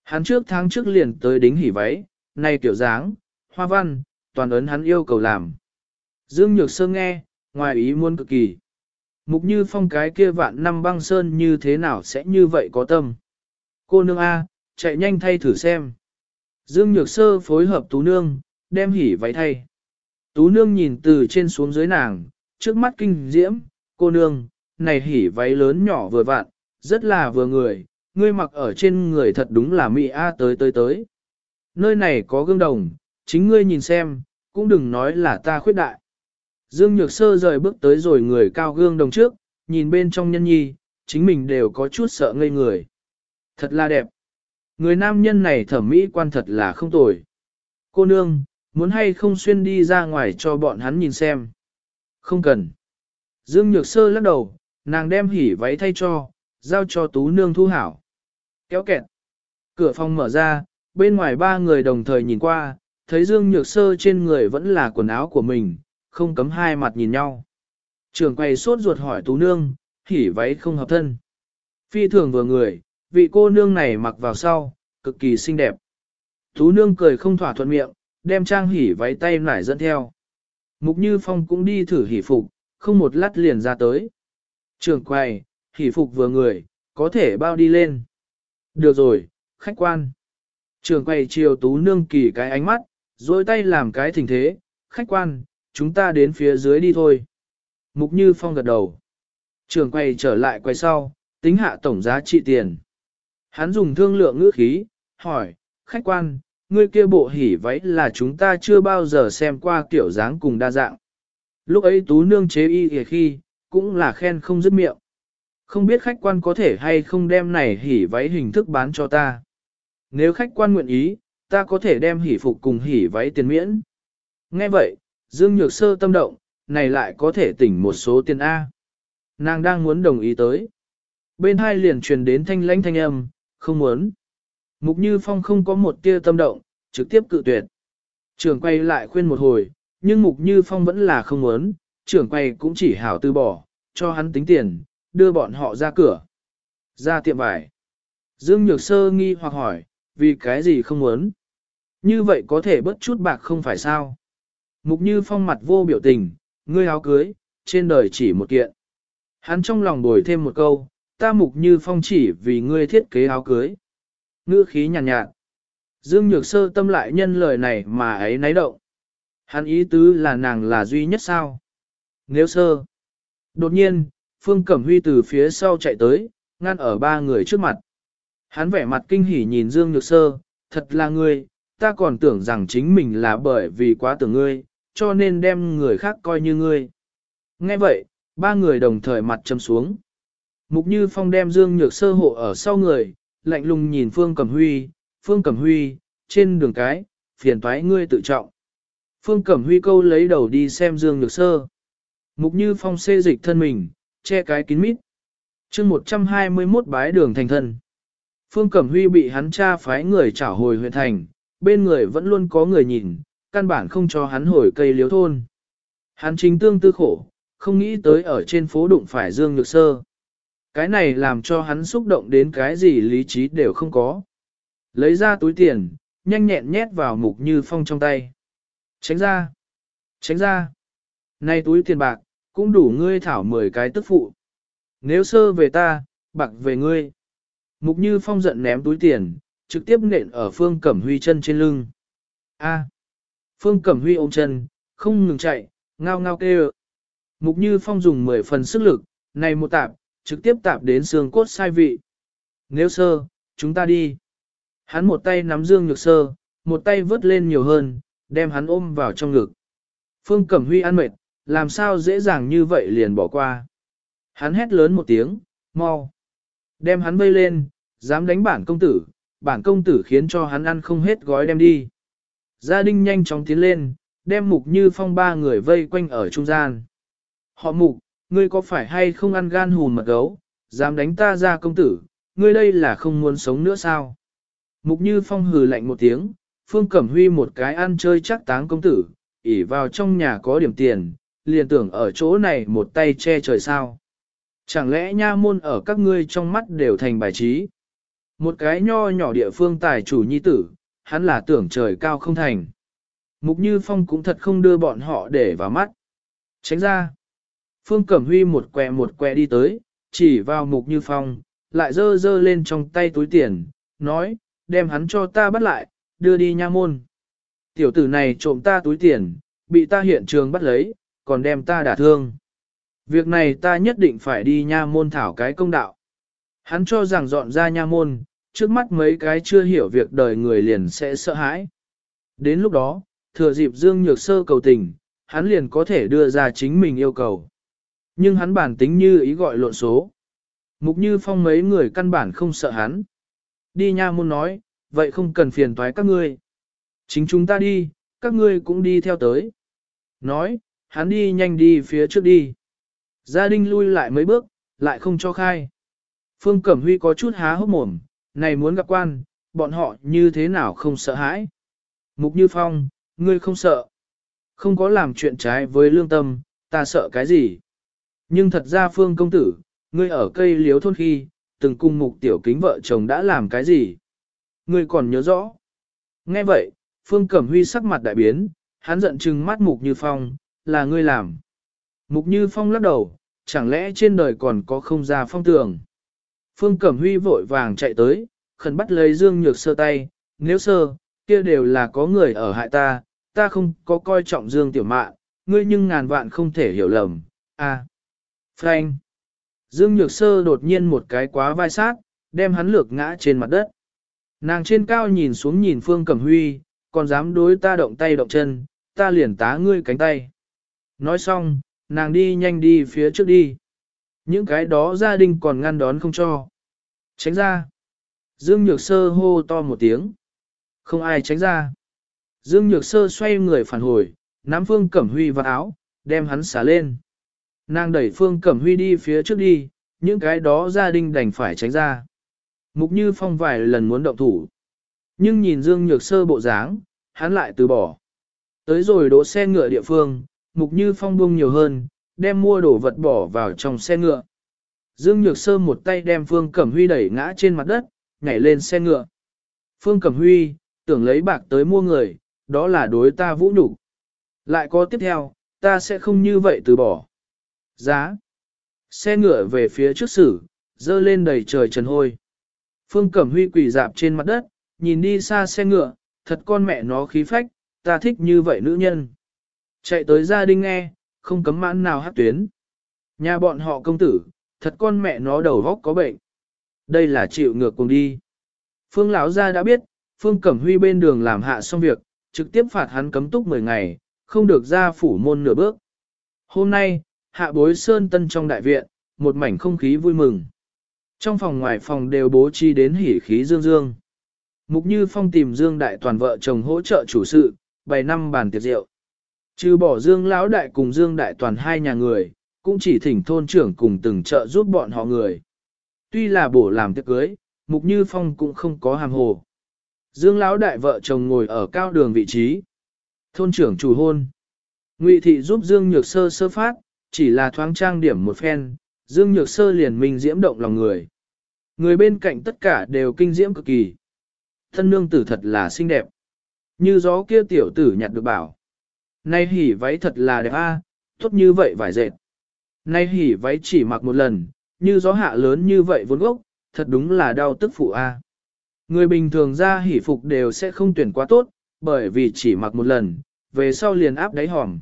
Hắn trước tháng trước liền tới đính hỉ váy, này tiểu dáng, hoa văn, toàn ấn hắn yêu cầu làm. Dương Nhược Sơ nghe, ngoài ý muốn cực kỳ. Mục như phong cái kia vạn năm băng sơn như thế nào sẽ như vậy có tâm. Cô nương A, chạy nhanh thay thử xem. Dương Nhược Sơ phối hợp Tú Nương, đem hỉ váy thay. Tú Nương nhìn từ trên xuống dưới nàng, trước mắt kinh diễm, cô nương, này hỉ váy lớn nhỏ vừa vặn, rất là vừa người, ngươi mặc ở trên người thật đúng là mỹ a tới tới tới. Nơi này có gương đồng, chính ngươi nhìn xem, cũng đừng nói là ta khuyết đại. Dương Nhược Sơ rời bước tới rồi người cao gương đồng trước, nhìn bên trong nhân nhi, chính mình đều có chút sợ ngây người. Thật là đẹp. Người nam nhân này thẩm mỹ quan thật là không tồi. Cô nương, muốn hay không xuyên đi ra ngoài cho bọn hắn nhìn xem. Không cần. Dương Nhược Sơ lắc đầu, Nàng đem hỉ váy thay cho, giao cho tú nương thu hảo. Kéo kẹt. Cửa phòng mở ra, bên ngoài ba người đồng thời nhìn qua, thấy Dương Nhược Sơ trên người vẫn là quần áo của mình, không cấm hai mặt nhìn nhau. Trường quay sốt ruột hỏi tú nương, hỉ váy không hợp thân. Phi thường vừa người, vị cô nương này mặc vào sau, cực kỳ xinh đẹp. Tú nương cười không thỏa thuận miệng, đem trang hỉ váy tay nải dẫn theo. Mục Như Phong cũng đi thử hỉ phục, không một lát liền ra tới. Trường quay, hỉ phục vừa người, có thể bao đi lên. Được rồi, khách quan. Trường quay chiều tú nương kỳ cái ánh mắt, rồi tay làm cái thỉnh thế, khách quan, chúng ta đến phía dưới đi thôi. Mục Như Phong gật đầu. Trường quay trở lại quay sau, tính hạ tổng giá trị tiền. Hắn dùng thương lượng ngữ khí, hỏi, khách quan, ngươi kia bộ hỉ váy là chúng ta chưa bao giờ xem qua kiểu dáng cùng đa dạng. Lúc ấy tú nương chế y kìa khi, cũng là khen không dứt miệng. Không biết khách quan có thể hay không đem này hỉ váy hình thức bán cho ta. Nếu khách quan nguyện ý, ta có thể đem hỉ phục cùng hỉ váy tiền miễn. Nghe vậy, Dương Nhược Sơ tâm động, này lại có thể tỉnh một số tiền A. Nàng đang muốn đồng ý tới. Bên hai liền truyền đến thanh lãnh thanh âm, không muốn. Mục Như Phong không có một tia tâm động, trực tiếp cự tuyệt. Trường quay lại khuyên một hồi, nhưng Mục Như Phong vẫn là không muốn, trưởng quay cũng chỉ hảo từ bỏ, cho hắn tính tiền, đưa bọn họ ra cửa. Ra tiệm vải. Dương Nhược Sơ nghi hoặc hỏi, vì cái gì không muốn? Như vậy có thể bớt chút bạc không phải sao? Mục Như Phong mặt vô biểu tình, ngươi áo cưới, trên đời chỉ một kiện. Hắn trong lòng bồi thêm một câu, ta Mục Như Phong chỉ vì ngươi thiết kế áo cưới. Ngữ khí nhàn nhạt, nhạt. Dương Nhược Sơ tâm lại nhân lời này mà ấy náy động. Hắn ý tứ là nàng là duy nhất sao? Nếu sơ. Đột nhiên, Phương Cẩm Huy từ phía sau chạy tới, ngăn ở ba người trước mặt. Hắn vẻ mặt kinh hỉ nhìn Dương Nhược Sơ, thật là ngươi, ta còn tưởng rằng chính mình là bởi vì quá tưởng ngươi, cho nên đem người khác coi như ngươi. Nghe vậy, ba người đồng thời mặt châm xuống. Mục Như Phong đem Dương Nhược Sơ hộ ở sau người, lạnh lùng nhìn Phương Cẩm Huy, Phương Cẩm Huy, trên đường cái, phiền toái ngươi tự trọng. Phương Cẩm Huy câu lấy đầu đi xem Dương Nhược Sơ. Mục Như Phong xê dịch thân mình, che cái kín mít. chương 121 bái đường thành thân. Phương Cẩm Huy bị hắn cha phái người trả hồi huyện thành, bên người vẫn luôn có người nhìn, căn bản không cho hắn hồi cây liếu thôn. Hắn chính tương tư khổ, không nghĩ tới ở trên phố đụng phải Dương Nhược Sơ. Cái này làm cho hắn xúc động đến cái gì lý trí đều không có. Lấy ra túi tiền, nhanh nhẹn nhét vào mục như phong trong tay. Tránh ra! Tránh ra! Này túi tiền bạc, cũng đủ ngươi thảo 10 cái tức phụ. Nếu sơ về ta, bạc về ngươi. Mục Như Phong giận ném túi tiền, trực tiếp nện ở Phương Cẩm Huy chân trên lưng. A. Phương Cẩm Huy ôm chân, không ngừng chạy, ngao ngao kêu. Mục Như Phong dùng 10 phần sức lực, này một tạp, trực tiếp tạp đến xương cốt sai vị. Nếu sơ, chúng ta đi. Hắn một tay nắm Dương Nhược Sơ, một tay vớt lên nhiều hơn, đem hắn ôm vào trong ngực. Phương Cẩm Huy ăn mệt, làm sao dễ dàng như vậy liền bỏ qua. Hắn hét lớn một tiếng, mau. Đem hắn vây lên, dám đánh bản công tử, bản công tử khiến cho hắn ăn không hết gói đem đi. Gia đình nhanh chóng tiến lên, đem mục như phong ba người vây quanh ở trung gian. Họ mục, ngươi có phải hay không ăn gan hùn mật gấu, dám đánh ta ra công tử, ngươi đây là không muốn sống nữa sao? Mục như phong hừ lạnh một tiếng, phương cẩm huy một cái ăn chơi chắc táng công tử, ỉ vào trong nhà có điểm tiền, liền tưởng ở chỗ này một tay che trời sao. Chẳng lẽ nha môn ở các ngươi trong mắt đều thành bài trí? Một cái nho nhỏ địa phương tài chủ nhi tử, hắn là tưởng trời cao không thành. Mục Như Phong cũng thật không đưa bọn họ để vào mắt. Tránh ra. Phương Cẩm Huy một quẹ một quẹ đi tới, chỉ vào Mục Như Phong, lại dơ dơ lên trong tay túi tiền, nói, đem hắn cho ta bắt lại, đưa đi nha môn. Tiểu tử này trộm ta túi tiền, bị ta hiện trường bắt lấy, còn đem ta đả thương. Việc này ta nhất định phải đi nha môn thảo cái công đạo. Hắn cho rằng dọn ra nha môn, trước mắt mấy cái chưa hiểu việc đời người liền sẽ sợ hãi. Đến lúc đó, thừa dịp Dương Nhược Sơ cầu tình, hắn liền có thể đưa ra chính mình yêu cầu. Nhưng hắn bản tính như ý gọi lộn số. Mục Như Phong mấy người căn bản không sợ hắn. Đi nha môn nói, vậy không cần phiền toái các ngươi. Chính chúng ta đi, các ngươi cũng đi theo tới. Nói, hắn đi nhanh đi phía trước đi. Gia đình lui lại mấy bước, lại không cho khai. Phương Cẩm Huy có chút há hốc mồm, này muốn gặp quan, bọn họ như thế nào không sợ hãi. Mục Như Phong, ngươi không sợ. Không có làm chuyện trái với lương tâm, ta sợ cái gì? Nhưng thật ra phương công tử, ngươi ở cây liếu thôn khi, từng cung mục tiểu kính vợ chồng đã làm cái gì? Ngươi còn nhớ rõ. Nghe vậy, phương cẩm huy sắc mặt đại biến, hắn giận chừng mắt mục như phong, là ngươi làm. Mục như phong lắc đầu, chẳng lẽ trên đời còn có không ra phong tường. Phương Cẩm Huy vội vàng chạy tới, khẩn bắt lấy Dương Nhược Sơ tay, nếu sơ, kia đều là có người ở hại ta, ta không có coi trọng Dương Tiểu Mạn, ngươi nhưng ngàn vạn không thể hiểu lầm, à. Frank. Dương Nhược Sơ đột nhiên một cái quá vai sát, đem hắn lược ngã trên mặt đất. Nàng trên cao nhìn xuống nhìn Phương Cẩm Huy, còn dám đối ta động tay động chân, ta liền tá ngươi cánh tay. Nói xong, nàng đi nhanh đi phía trước đi. Những cái đó gia đình còn ngăn đón không cho. Tránh ra. Dương Nhược Sơ hô to một tiếng. Không ai tránh ra. Dương Nhược Sơ xoay người phản hồi, nắm Phương Cẩm Huy vào áo, đem hắn xả lên. Nàng đẩy Phương Cẩm Huy đi phía trước đi, những cái đó gia đình đành phải tránh ra. Mục Như Phong vài lần muốn động thủ. Nhưng nhìn Dương Nhược Sơ bộ dáng, hắn lại từ bỏ. Tới rồi đỗ xe ngựa địa phương, Mục Như Phong buông nhiều hơn, đem mua đồ vật bỏ vào trong xe ngựa. Dương Nhược Sơ một tay đem Phương Cẩm Huy đẩy ngã trên mặt đất, nhảy lên xe ngựa. Phương Cẩm Huy, tưởng lấy bạc tới mua người, đó là đối ta vũ nhục. Lại có tiếp theo, ta sẽ không như vậy từ bỏ. Giá. Xe ngựa về phía trước xử dơ lên đầy trời trần hôi. Phương Cẩm Huy quỳ dạp trên mặt đất, nhìn đi xa xe ngựa, thật con mẹ nó khí phách, ta thích như vậy nữ nhân. Chạy tới gia đình nghe, không cấm mãn nào hát tuyến. Nhà bọn họ công tử, thật con mẹ nó đầu góc có bệnh. Đây là chịu ngược cùng đi. Phương lão gia đã biết, Phương Cẩm Huy bên đường làm hạ xong việc, trực tiếp phạt hắn cấm túc 10 ngày, không được ra phủ môn nửa bước. Hôm nay, hạ bối sơn tân trong đại viện, một mảnh không khí vui mừng. Trong phòng ngoài phòng đều bố trí đến hỉ khí dương dương. Mục Như Phong tìm Dương Đại Toàn vợ chồng hỗ trợ chủ sự, bày năm bàn tiệc rượu. Trừ bỏ Dương Lão Đại cùng Dương Đại Toàn hai nhà người, cũng chỉ thỉnh thôn trưởng cùng từng trợ giúp bọn họ người. Tuy là bổ làm tiệc cưới, Mục Như Phong cũng không có hàm hồ. Dương Lão Đại vợ chồng ngồi ở cao đường vị trí. Thôn trưởng chủ hôn. Ngụy Thị giúp Dương Nhược Sơ sơ phát, chỉ là thoáng trang điểm một phen, Dương Nhược Sơ liền mình diễm động lòng người. Người bên cạnh tất cả đều kinh diễm cực kỳ. Thân nương tử thật là xinh đẹp. Như gió kia tiểu tử nhặt được bảo. Nay hỉ váy thật là đẹp a, tốt như vậy vải dệt. Nay hỉ váy chỉ mặc một lần, như gió hạ lớn như vậy vốn gốc, thật đúng là đau tức phụ a. Người bình thường ra hỉ phục đều sẽ không tuyển quá tốt, bởi vì chỉ mặc một lần, về sau liền áp đáy hòm.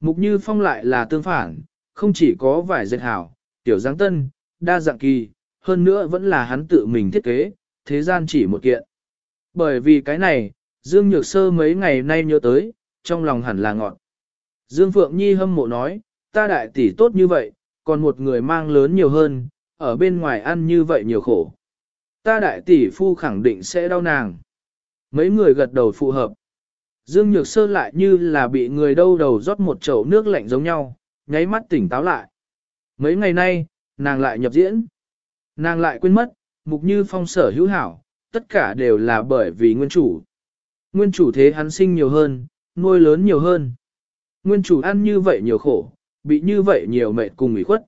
Mục Như Phong lại là tương phản, không chỉ có vải dệt hảo, tiểu giáng tân, đa dạng kỳ, hơn nữa vẫn là hắn tự mình thiết kế, thế gian chỉ một kiện. Bởi vì cái này, Dương Nhược Sơ mấy ngày nay nhớ tới, trong lòng hẳn là ngọt. Dương Phượng Nhi hâm mộ nói, ta đại tỷ tốt như vậy, còn một người mang lớn nhiều hơn, ở bên ngoài ăn như vậy nhiều khổ. Ta đại tỷ phu khẳng định sẽ đau nàng. Mấy người gật đầu phù hợp. Dương Nhược Sơ lại như là bị người đâu đầu rót một chậu nước lạnh giống nhau, nháy mắt tỉnh táo lại. Mấy ngày nay, nàng lại nhập diễn. Nàng lại quên mất, mục như phong sở hữu hảo, tất cả đều là bởi vì nguyên chủ. Nguyên chủ thế hắn sinh nhiều hơn, nuôi lớn nhiều hơn. Nguyên chủ ăn như vậy nhiều khổ, bị như vậy nhiều mệt cùng ủy khuất.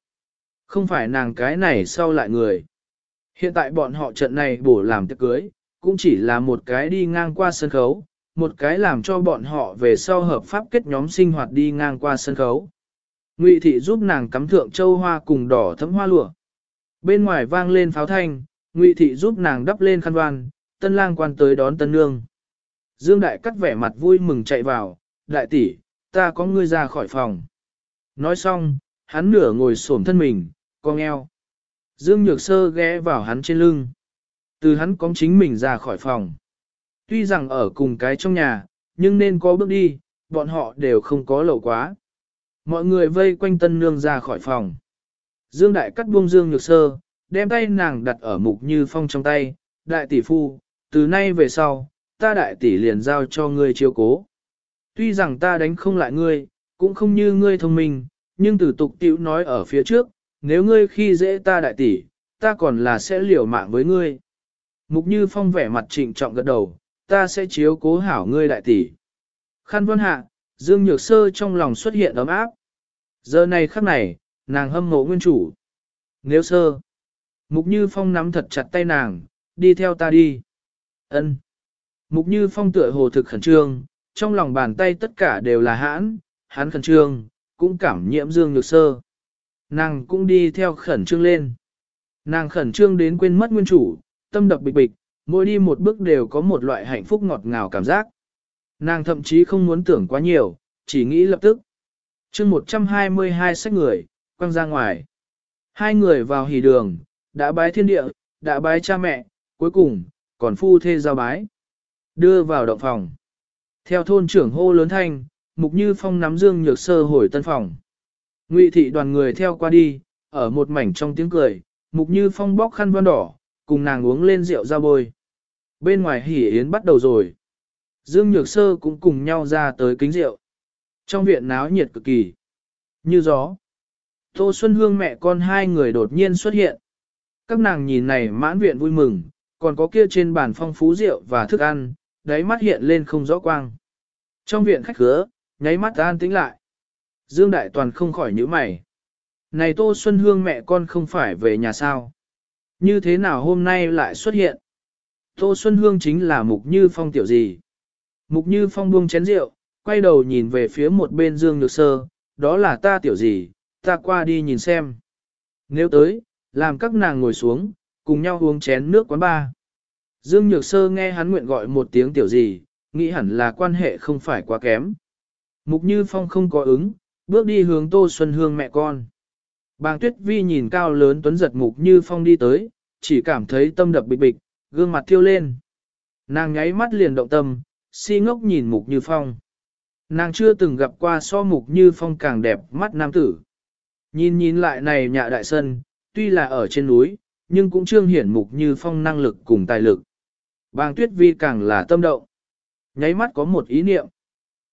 Không phải nàng cái này sau lại người. Hiện tại bọn họ trận này bổ làm tiệc cưới, cũng chỉ là một cái đi ngang qua sân khấu, một cái làm cho bọn họ về sau hợp pháp kết nhóm sinh hoạt đi ngang qua sân khấu. Ngụy thị giúp nàng cắm thượng châu hoa cùng đỏ thấm hoa lụa. Bên ngoài vang lên pháo thanh, Ngụy thị giúp nàng đắp lên khăn đoan, tân lang quan tới đón tân nương. Dương Đại cắt vẻ mặt vui mừng chạy vào, đại tỷ, ta có ngươi ra khỏi phòng. Nói xong, hắn nửa ngồi xổm thân mình, cong eo. Dương Nhược Sơ ghé vào hắn trên lưng. Từ hắn cóng chính mình ra khỏi phòng. Tuy rằng ở cùng cái trong nhà, nhưng nên có bước đi, bọn họ đều không có lẩu quá. Mọi người vây quanh tân nương ra khỏi phòng. Dương Đại cắt buông Dương Nhược Sơ, đem tay nàng đặt ở mục như phong trong tay. Đại tỷ phu, từ nay về sau, ta đại tỷ liền giao cho ngươi chiếu cố. Tuy rằng ta đánh không lại ngươi, cũng không như ngươi thông minh, nhưng từ tục tiểu nói ở phía trước, nếu ngươi khi dễ ta đại tỷ, ta còn là sẽ liều mạng với ngươi. Mục Như Phong vẻ mặt trịnh trọng gật đầu, ta sẽ chiếu cố hảo ngươi đại tỷ. Khăn vân hạ, Dương Nhược Sơ trong lòng xuất hiện ấm áp. Giờ này khắc này, nàng hâm mộ nguyên chủ. Nếu sơ, Mục Như Phong nắm thật chặt tay nàng, đi theo ta đi. Ân. Mục Như Phong tựa hồ thực khẩn trương, trong lòng bàn tay tất cả đều là hãn, hắn khẩn trương, cũng cảm nhiễm dương nhược sơ. Nàng cũng đi theo khẩn trương lên. Nàng khẩn trương đến quên mất nguyên chủ, tâm đập bịch bịch, mỗi đi một bước đều có một loại hạnh phúc ngọt ngào cảm giác. Nàng thậm chí không muốn tưởng quá nhiều, chỉ nghĩ lập tức. chương 122 sách người, quăng ra ngoài. Hai người vào hỉ đường, đã bái thiên địa, đã bái cha mẹ, cuối cùng, còn phu thê giao bái. Đưa vào động phòng. Theo thôn trưởng hô lớn thanh, Mục Như Phong nắm Dương Nhược Sơ hồi tân phòng. Ngụy thị đoàn người theo qua đi, ở một mảnh trong tiếng cười, Mục Như Phong bóc khăn văn đỏ, cùng nàng uống lên rượu ra bôi. Bên ngoài hỉ yến bắt đầu rồi. Dương Nhược Sơ cũng cùng nhau ra tới kính rượu. Trong viện náo nhiệt cực kỳ. Như gió. Tô Xuân Hương mẹ con hai người đột nhiên xuất hiện. Các nàng nhìn này mãn viện vui mừng, còn có kia trên bàn phong phú rượu và thức ăn, đáy mắt hiện lên không rõ quang. Trong viện khách khứa, nháy mắt an tĩnh lại. Dương Đại Toàn không khỏi nhíu mày. Này Tô Xuân Hương mẹ con không phải về nhà sao? Như thế nào hôm nay lại xuất hiện? Tô Xuân Hương chính là Mục Như Phong tiểu gì? Mục Như Phong buông chén rượu, quay đầu nhìn về phía một bên Dương Nhược Sơ, đó là ta tiểu gì, ta qua đi nhìn xem. Nếu tới, làm các nàng ngồi xuống, cùng nhau uống chén nước quán ba. Dương Nhược Sơ nghe hắn nguyện gọi một tiếng tiểu gì, nghĩ hẳn là quan hệ không phải quá kém. Mục Như Phong không có ứng, bước đi hướng Tô Xuân Hương mẹ con. Bàng Tuyết Vi nhìn cao lớn tuấn giật Mục Như Phong đi tới, chỉ cảm thấy tâm đập bịch bịch, gương mặt thiêu lên. Nàng nháy mắt liền động tâm, si ngốc nhìn Mục Như Phong. Nàng chưa từng gặp qua so Mục Như Phong càng đẹp mắt nam tử. Nhìn nhìn lại này nhà đại sân, tuy là ở trên núi, nhưng cũng trương hiển Mục Như Phong năng lực cùng tài lực. Bàng Tuyết Vi càng là tâm động. Nháy mắt có một ý niệm.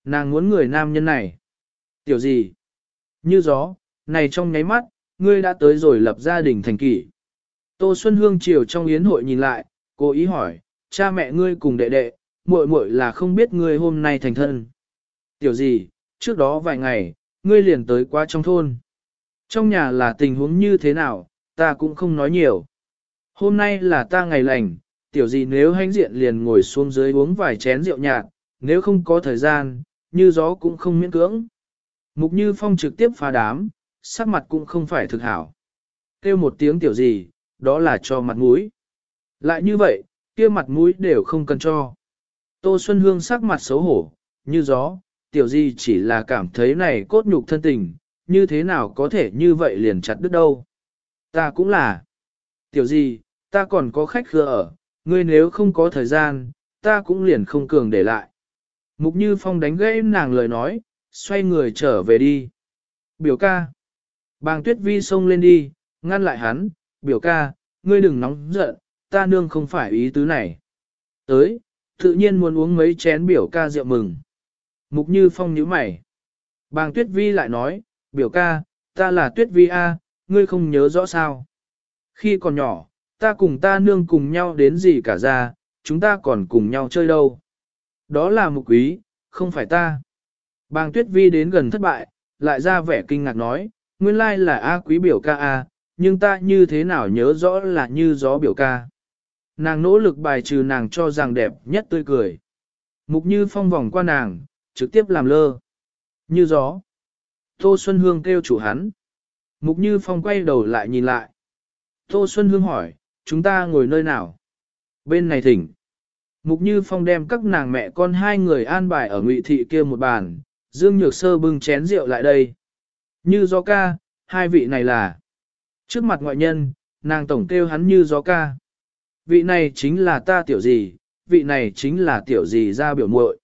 Nàng muốn người nam nhân này. Tiểu gì? Như gió, này trong nháy mắt, ngươi đã tới rồi lập gia đình thành kỷ. Tô Xuân Hương chiều trong yến hội nhìn lại, cố ý hỏi, cha mẹ ngươi cùng đệ đệ, muội muội là không biết ngươi hôm nay thành thân. Tiểu gì, trước đó vài ngày, ngươi liền tới qua trong thôn. Trong nhà là tình huống như thế nào, ta cũng không nói nhiều. Hôm nay là ta ngày lành, tiểu gì nếu hãnh diện liền ngồi xuống dưới uống vài chén rượu nhạt, nếu không có thời gian, như gió cũng không miễn cưỡng. Mục Như Phong trực tiếp phá đám, sắc mặt cũng không phải thực hảo. Kêu một tiếng tiểu gì, đó là cho mặt mũi. Lại như vậy, kia mặt mũi đều không cần cho. Tô Xuân Hương sắc mặt xấu hổ, như gió, tiểu gì chỉ là cảm thấy này cốt nhục thân tình, như thế nào có thể như vậy liền chặt đứt đâu. Ta cũng là. Tiểu gì, ta còn có khách khứa ở, ngươi nếu không có thời gian, ta cũng liền không cường để lại. Mục Như Phong đánh gãy nàng lời nói, xoay người trở về đi. Biểu ca. Bàng tuyết vi xông lên đi, ngăn lại hắn, biểu ca, ngươi đừng nóng giận, ta nương không phải ý tứ này. Tới, tự nhiên muốn uống mấy chén biểu ca rượu mừng. Mục Như Phong nhíu mày. Bàng tuyết vi lại nói, biểu ca, ta là tuyết vi A, ngươi không nhớ rõ sao. Khi còn nhỏ, ta cùng ta nương cùng nhau đến gì cả ra, chúng ta còn cùng nhau chơi đâu. Đó là mục quý, không phải ta. Bàng tuyết vi đến gần thất bại, lại ra vẻ kinh ngạc nói, nguyên lai là A quý biểu ca A, nhưng ta như thế nào nhớ rõ là như gió biểu ca. Nàng nỗ lực bài trừ nàng cho rằng đẹp nhất tươi cười. Mục như phong vòng qua nàng, trực tiếp làm lơ. Như gió. Tô Xuân Hương kêu chủ hắn. Mục như phong quay đầu lại nhìn lại. Tô Xuân Hương hỏi, chúng ta ngồi nơi nào? Bên này thỉnh. Mục Như Phong đem các nàng mẹ con hai người an bài ở ngụy thị kia một bàn, Dương Nhược Sơ bưng chén rượu lại đây. Như gió ca, hai vị này là. Trước mặt ngoại nhân, nàng tổng kêu hắn như gió ca. Vị này chính là ta tiểu gì, vị này chính là tiểu gì ra biểu muội.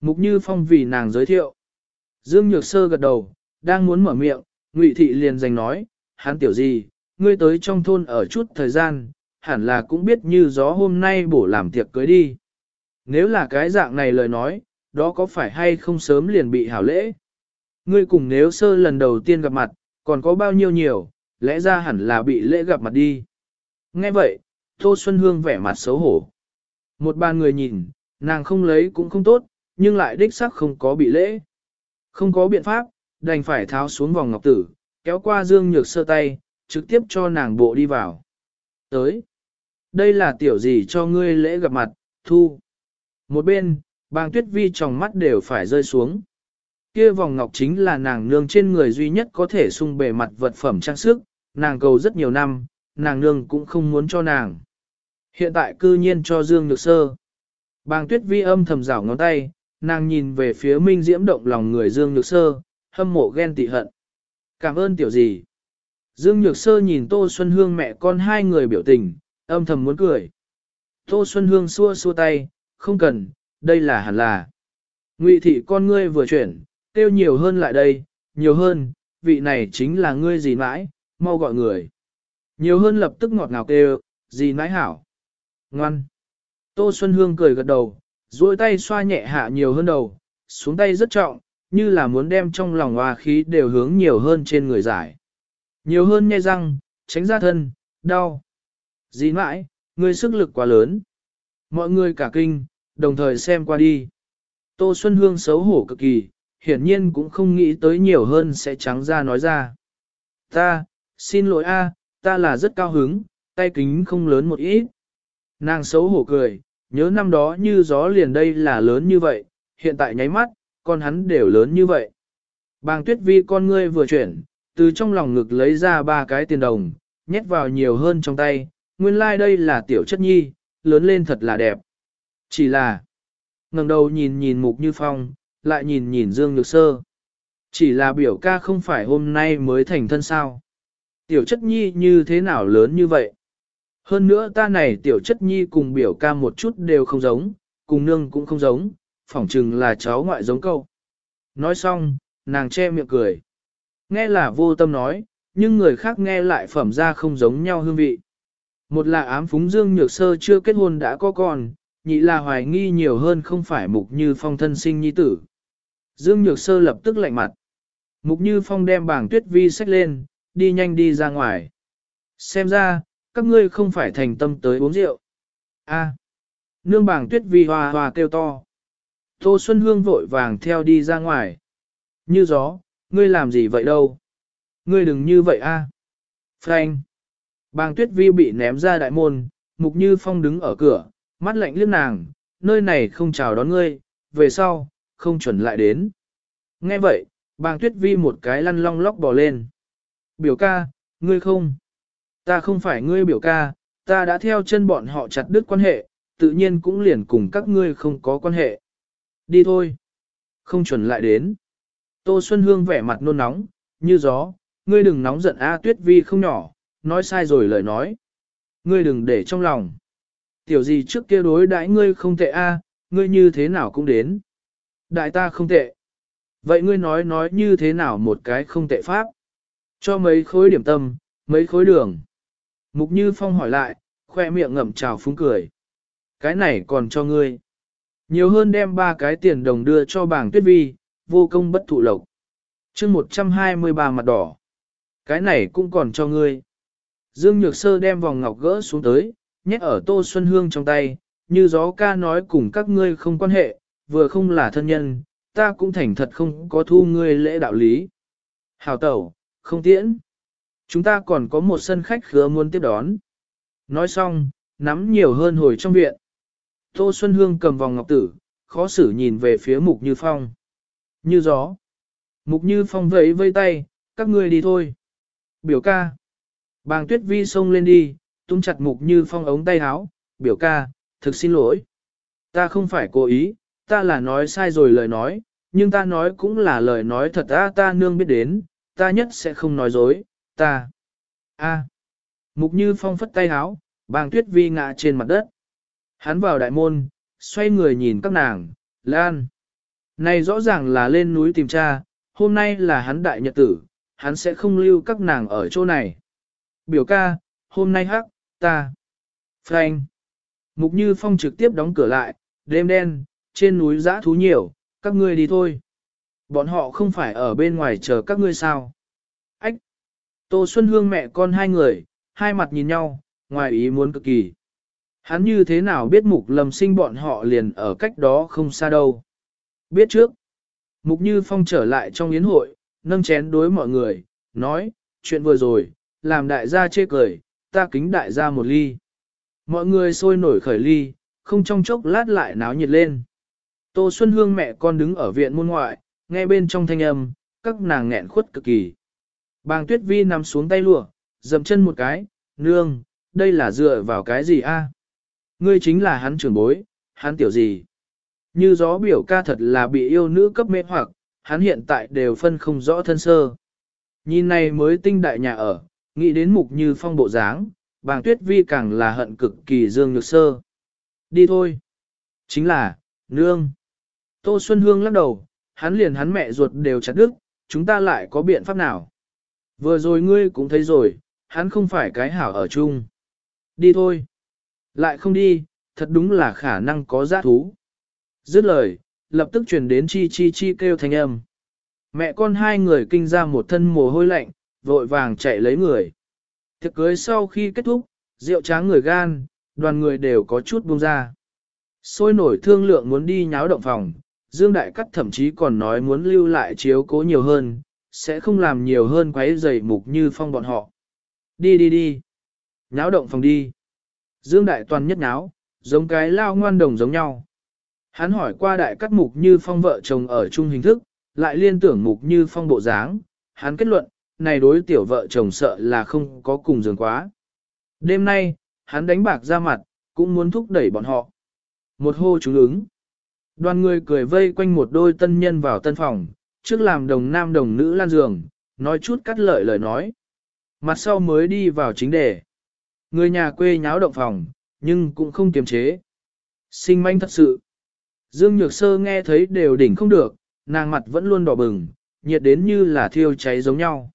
Mục Như Phong vì nàng giới thiệu. Dương Nhược Sơ gật đầu, đang muốn mở miệng, Ngụy Thị liền giành nói, hắn tiểu gì, ngươi tới trong thôn ở chút thời gian, hẳn là cũng biết như gió hôm nay bổ làm tiệc cưới đi. Nếu là cái dạng này lời nói, đó có phải hay không sớm liền bị hảo lễ? Ngươi cùng nếu sơ lần đầu tiên gặp mặt, còn có bao nhiêu nhiều, lẽ ra hẳn là bị lễ gặp mặt đi. Nghe vậy, Tô Xuân Hương vẻ mặt xấu hổ. Một bàn người nhìn, nàng không lấy cũng không tốt, nhưng lại đích sắc không có bị lễ. Không có biện pháp, đành phải tháo xuống vòng ngọc tử, kéo qua Dương Nhược Sơ tay, trực tiếp cho nàng bộ đi vào. Tới. Đây là tiểu gì cho ngươi lễ gặp mặt, thu. Một bên, bàng tuyết vi trong mắt đều phải rơi xuống. Kia vòng ngọc chính là nàng nương trên người duy nhất có thể sung bề mặt vật phẩm trang sức, nàng cầu rất nhiều năm, nàng nương cũng không muốn cho nàng. Hiện tại cư nhiên cho Dương Nhược Sơ. Bàng tuyết vi âm thầm rảo ngón tay, nàng nhìn về phía minh diễm động lòng người Dương Nhược Sơ, hâm mộ ghen tị hận. Cảm ơn tiểu gì. Dương Nhược Sơ nhìn Tô Xuân Hương mẹ con hai người biểu tình, âm thầm muốn cười. Tô Xuân Hương xua xua tay, không cần, đây là hẳn là. Ngụy thị con ngươi vừa chuyển, tiêu nhiều hơn lại đây, nhiều hơn, vị này chính là ngươi gì mãi, mau gọi người. Nhiều hơn lập tức ngọt ngào kêu, gì mãi hảo. Ngoan. Tô Xuân Hương cười gật đầu, duỗi tay xoa nhẹ hạ nhiều hơn đầu, xuống tay rất trọng, như là muốn đem trong lòng hòa khí đều hướng nhiều hơn trên người giải. Nhiều hơn nhai răng, tránh ra thân, đau. Dĩ mãi, ngươi sức lực quá lớn. Mọi người cả kinh, đồng thời xem qua đi. Tô Xuân Hương xấu hổ cực kỳ, hiển nhiên cũng không nghĩ tới nhiều hơn sẽ trắng ra nói ra. Ta, xin lỗi a, ta là rất cao hứng, tay kính không lớn một ít. Nàng xấu hổ cười, nhớ năm đó như gió liền đây là lớn như vậy, hiện tại nháy mắt, con hắn đều lớn như vậy. Bàng tuyết vi con ngươi vừa chuyển, từ trong lòng ngực lấy ra ba cái tiền đồng, nhét vào nhiều hơn trong tay, nguyên lai like đây là tiểu chất nhi, lớn lên thật là đẹp. Chỉ là, ngẩng đầu nhìn nhìn mục như phong, lại nhìn nhìn Dương Nhược Sơ. Chỉ là biểu ca không phải hôm nay mới thành thân sao. Tiểu chất nhi như thế nào lớn như vậy? Hơn nữa ta này tiểu chất nhi cùng biểu ca một chút đều không giống, cùng nương cũng không giống, phỏng chừng là cháu ngoại giống câu. Nói xong, nàng che miệng cười. Nghe là vô tâm nói, nhưng người khác nghe lại phẩm ra không giống nhau hương vị. Một là ám phúng Dương Nhược Sơ chưa kết hôn đã có con, nhị là hoài nghi nhiều hơn không phải mục như phong thân sinh nhi tử. Dương Nhược Sơ lập tức lạnh mặt. Mục như phong đem bảng tuyết vi sách lên, đi nhanh đi ra ngoài. Xem ra, các ngươi không phải thành tâm tới uống rượu. A. nương bảng tuyết vi hòa hòa kêu to. Tô Xuân Hương vội vàng theo đi ra ngoài. Như gió, ngươi làm gì vậy đâu? Ngươi đừng như vậy a. À. Frank. Bàng tuyết vi bị ném ra đại môn, mục như phong đứng ở cửa, mắt lạnh liếc nàng, nơi này không chào đón ngươi, về sau, không chuẩn lại đến. Nghe vậy, bàng tuyết vi một cái lăn long lóc bò lên. Biểu ca, ngươi không. Ta không phải ngươi biểu ca, ta đã theo chân bọn họ chặt đứt quan hệ, tự nhiên cũng liền cùng các ngươi không có quan hệ. Đi thôi. Không chuẩn lại đến. Tô Xuân Hương vẻ mặt nôn nóng, như gió, ngươi đừng nóng giận A tuyết vi không nhỏ, nói sai rồi lời nói. Ngươi đừng để trong lòng. Tiểu gì trước kia đối đãi ngươi không tệ A, ngươi như thế nào cũng đến. Đại ta không tệ. Vậy ngươi nói nói như thế nào một cái không tệ pháp? Cho mấy khối điểm tâm, mấy khối đường. Mục Như Phong hỏi lại, khoe miệng ngậm trào phúng cười. Cái này còn cho ngươi. Nhiều hơn đem ba cái tiền đồng đưa cho bảng tuyết vi, vô công bất thụ lộc. chương 123 mặt đỏ. Cái này cũng còn cho ngươi. Dương Nhược Sơ đem vòng ngọc gỡ xuống tới, nhét ở Tô Xuân Hương trong tay, như gió ca nói cùng các ngươi không quan hệ, vừa không là thân nhân, ta cũng thành thật không có thu ngươi lễ đạo lý. Hào tẩu, không tiễn. Chúng ta còn có một sân khách khứa muốn tiếp đón. Nói xong, nắm nhiều hơn hồi trong viện. Tô Xuân Hương cầm vòng ngọc tử, khó xử nhìn về phía Mục Như Phong. Như gió. Mục Như Phong vẫy vây tay, các ngươi đi thôi. Biểu ca. Bàng tuyết vi xông lên đi, tung chặt Mục Như Phong ống tay áo. Biểu ca, thực xin lỗi. Ta không phải cố ý, ta là nói sai rồi lời nói, nhưng ta nói cũng là lời nói thật ta ta nương biết đến, ta nhất sẽ không nói dối, ta. A. Mục Như Phong phất tay áo, bàng tuyết vi ngã trên mặt đất. Hắn vào đại môn, xoay người nhìn các nàng, Lan. Này rõ ràng là lên núi tìm cha, hôm nay là hắn đại nhật tử, hắn sẽ không lưu các nàng ở chỗ này. Biểu ca, hôm nay hắc, ta. Frank. Mục Như Phong trực tiếp đóng cửa lại, đêm đen, trên núi giã thú nhiều, các ngươi đi thôi. Bọn họ không phải ở bên ngoài chờ các ngươi sao. Ách! Tô Xuân Hương mẹ con hai người, hai mặt nhìn nhau, ngoài ý muốn cực kỳ. Hắn như thế nào biết mục lầm sinh bọn họ liền ở cách đó không xa đâu. Biết trước. Mục Như Phong trở lại trong yến hội, nâng chén đối mọi người, nói, chuyện vừa rồi, làm đại gia chê cười, ta kính đại gia một ly. Mọi người sôi nổi khởi ly, không trong chốc lát lại náo nhiệt lên. Tô Xuân Hương mẹ con đứng ở viện môn ngoại, nghe bên trong thanh âm, các nàng nghẹn khuất cực kỳ. Bàng Tuyết Vi nằm xuống tay lụa, dầm chân một cái, nương, đây là dựa vào cái gì a? Ngươi chính là hắn trưởng bối, hắn tiểu gì? Như gió biểu ca thật là bị yêu nữ cấp mê hoặc, hắn hiện tại đều phân không rõ thân sơ. Nhìn này mới tinh đại nhà ở, nghĩ đến mục như phong bộ dáng, bàng tuyết vi càng là hận cực kỳ dương nhược sơ. Đi thôi. Chính là, nương. Tô Xuân Hương lắc đầu, hắn liền hắn mẹ ruột đều chặt đứt, chúng ta lại có biện pháp nào. Vừa rồi ngươi cũng thấy rồi, hắn không phải cái hảo ở chung. Đi thôi. Lại không đi, thật đúng là khả năng có giá thú. Dứt lời, lập tức truyền đến chi chi chi kêu thanh âm. Mẹ con hai người kinh ra một thân mồ hôi lạnh, vội vàng chạy lấy người. thực cưới sau khi kết thúc, rượu tráng người gan, đoàn người đều có chút buông ra. Sôi nổi thương lượng muốn đi nháo động phòng, Dương Đại Cắt thậm chí còn nói muốn lưu lại chiếu cố nhiều hơn, sẽ không làm nhiều hơn quấy rầy mục như phong bọn họ. Đi đi đi. Nháo động phòng đi. Dương Đại Toàn nhất nháo, giống cái lao ngoan đồng giống nhau. Hắn hỏi qua đại cắt mục như phong vợ chồng ở chung hình thức, lại liên tưởng mục như phong bộ dáng, hắn kết luận, này đối tiểu vợ chồng sợ là không có cùng giường quá. Đêm nay, hắn đánh bạc ra mặt, cũng muốn thúc đẩy bọn họ. Một hô chú ứng. Đoàn người cười vây quanh một đôi tân nhân vào tân phòng, trước làm đồng nam đồng nữ lan giường, nói chút cắt lợi lời nói. Mặt sau mới đi vào chính đề. Người nhà quê nháo động phòng, nhưng cũng không kiềm chế. Sinh manh thật sự. Dương Nhược Sơ nghe thấy đều đỉnh không được, nàng mặt vẫn luôn đỏ bừng, nhiệt đến như là thiêu cháy giống nhau.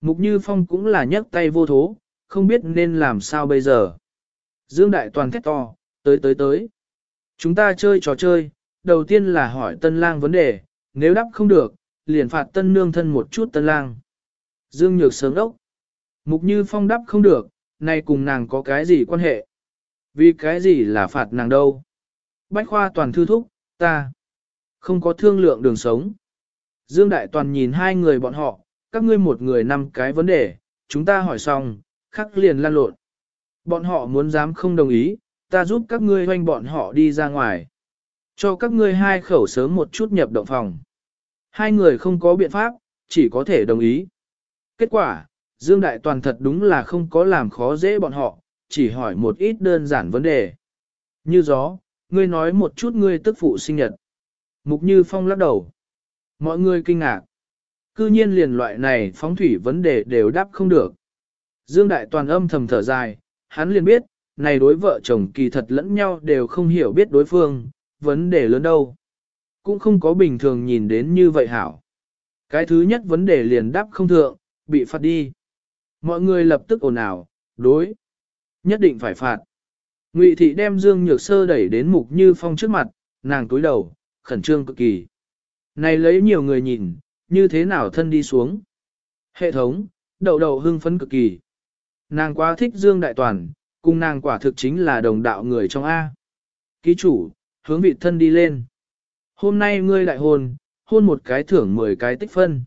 Mục Như Phong cũng là nhấc tay vô thố, không biết nên làm sao bây giờ. Dương Đại Toàn thét to, tới tới tới. Chúng ta chơi trò chơi, đầu tiên là hỏi tân lang vấn đề, nếu đáp không được, liền phạt tân nương thân một chút tân lang. Dương Nhược sớm đốc. Mục Như Phong đáp không được, nay cùng nàng có cái gì quan hệ? Vì cái gì là phạt nàng đâu? Bách khoa toàn thư thúc, ta không có thương lượng đường sống. Dương Đại Toàn nhìn hai người bọn họ, các ngươi một người năm cái vấn đề, chúng ta hỏi xong, khắc liền lan lộn. Bọn họ muốn dám không đồng ý, ta giúp các ngươi hoanh bọn họ đi ra ngoài. Cho các ngươi hai khẩu sớm một chút nhập động phòng. Hai người không có biện pháp, chỉ có thể đồng ý. Kết quả, Dương Đại Toàn thật đúng là không có làm khó dễ bọn họ, chỉ hỏi một ít đơn giản vấn đề. Như gió, ngươi nói một chút ngươi tức phụ sinh nhật. Mục Như Phong lắc đầu. Mọi người kinh ngạc. Cư nhiên liền loại này phóng thủy vấn đề đều đáp không được. Dương Đại Toàn âm thầm thở dài, hắn liền biết, này đối vợ chồng kỳ thật lẫn nhau đều không hiểu biết đối phương, vấn đề lớn đâu. Cũng không có bình thường nhìn đến như vậy hảo. Cái thứ nhất vấn đề liền đáp không thượng, bị phạt đi. Mọi người lập tức ồn ào, đối. Nhất định phải phạt. Ngụy thị đem Dương Nhược Sơ đẩy đến Mục Như Phong trước mặt, nàng túi đầu, khẩn trương cực kỳ. Này lấy nhiều người nhìn, như thế nào thân đi xuống. Hệ thống, đầu đầu hưng phấn cực kỳ. Nàng quá thích Dương Đại Toàn, cùng nàng quả thực chính là đồng đạo người trong A. Ký chủ, hướng vị thân đi lên. Hôm nay ngươi đại hôn, hôn một cái thưởng 10 cái tích phân.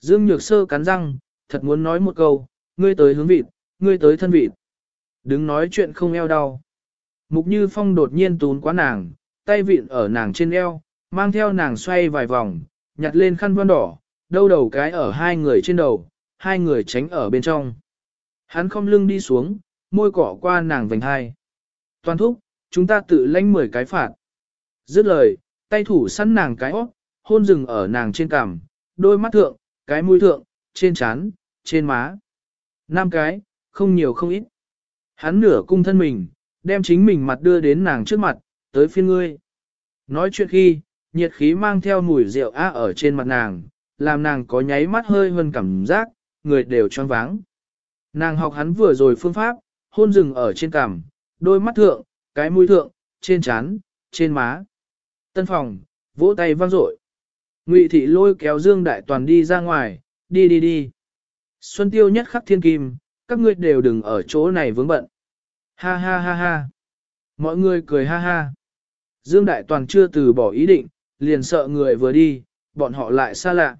Dương Nhược Sơ cắn răng, thật muốn nói một câu, ngươi tới hướng vịt, ngươi tới thân vịt. Đứng nói chuyện không eo đau. Mục Như Phong đột nhiên tún quá nàng, tay vịn ở nàng trên eo, mang theo nàng xoay vài vòng, nhặt lên khăn vân đỏ, đâu đầu cái ở hai người trên đầu, hai người tránh ở bên trong. Hắn không lưng đi xuống, môi cỏ qua nàng vành hai. Toàn thúc, chúng ta tự lãnh 10 cái phạt. Dứt lời, tay thủ săn nàng cái óc, hôn rừng ở nàng trên cằm, đôi mắt thượng, cái mũi thượng, trên trán, trên má. Năm cái, không nhiều không ít. Hắn nửa cung thân mình, đem chính mình mặt đưa đến nàng trước mặt, tới phiên ngươi. Nói chuyện khi, nhiệt khí mang theo mùi rượu á ở trên mặt nàng, làm nàng có nháy mắt hơi hơn cảm giác, người đều choáng váng. Nàng học hắn vừa rồi phương pháp, hôn rừng ở trên cằm, đôi mắt thượng, cái mũi thượng, trên trán, trên má. Tân phòng, vỗ tay vang dội. Ngụy thị lôi kéo Dương Đại Toàn đi ra ngoài, đi đi đi. Xuân tiêu nhất khắc thiên kim, các ngươi đều đừng ở chỗ này vướng bận. Ha ha ha ha. Mọi người cười ha ha. Dương Đại Toàn chưa từ bỏ ý định, liền sợ người vừa đi, bọn họ lại xa lạ.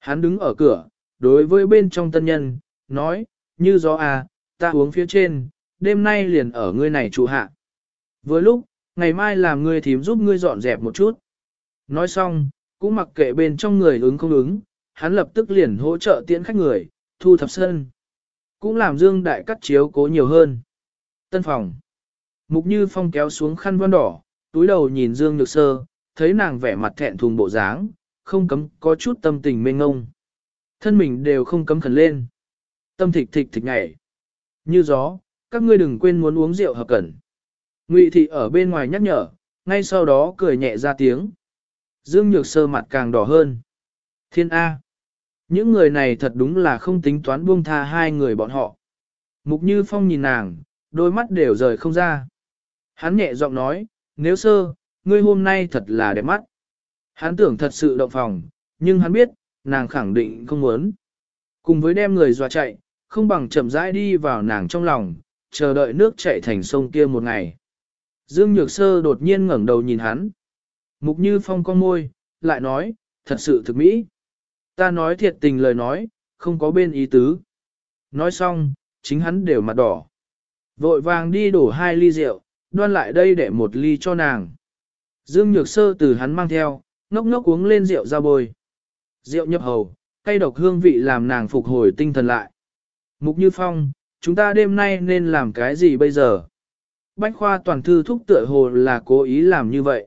Hắn đứng ở cửa, đối với bên trong tân nhân, nói, như gió à, ta uống phía trên, đêm nay liền ở ngươi này trụ hạ. Với lúc, ngày mai làm ngươi thím giúp ngươi dọn dẹp một chút. Nói xong, cũng mặc kệ bên trong người ứng không ứng, hắn lập tức liền hỗ trợ tiễn khách người, thu thập sân. Cũng làm Dương Đại cắt chiếu cố nhiều hơn. Tân phòng. Mục Như Phong kéo xuống khăn voan đỏ, túi đầu nhìn Dương Nhược Sơ, thấy nàng vẻ mặt thẹn thùng bộ dáng, không cấm có chút tâm tình mênh ngông. Thân mình đều không cấm khẩn lên. Tâm thịch thịch thịch nhảy. Như gió, các ngươi đừng quên muốn uống rượu hợp cẩn. Ngụy thị ở bên ngoài nhắc nhở, ngay sau đó cười nhẹ ra tiếng. Dương Nhược Sơ mặt càng đỏ hơn. Thiên A. Những người này thật đúng là không tính toán buông tha hai người bọn họ. Mục Như Phong nhìn nàng, đôi mắt đều rời không ra. Hắn nhẹ giọng nói, nếu sơ, ngươi hôm nay thật là đẹp mắt. Hắn tưởng thật sự động phòng, nhưng hắn biết, nàng khẳng định không muốn. Cùng với đem người dọa chạy, không bằng chậm rãi đi vào nàng trong lòng, chờ đợi nước chạy thành sông kia một ngày. Dương Nhược Sơ đột nhiên ngẩng đầu nhìn hắn. Mục Như Phong con môi, lại nói, thật sự thực mỹ. Ta nói thiệt tình lời nói, không có bên ý tứ. Nói xong, chính hắn đều mặt đỏ. Vội vàng đi đổ hai ly rượu, đoan lại đây để một ly cho nàng. Dương Nhược Sơ từ hắn mang theo, ngốc ngốc uống lên rượu ra bôi. Rượu nhập hầu, cay độc hương vị làm nàng phục hồi tinh thần lại. Mục Như Phong, chúng ta đêm nay nên làm cái gì bây giờ? Bách khoa toàn thư thúc tựa hồ là cố ý làm như vậy.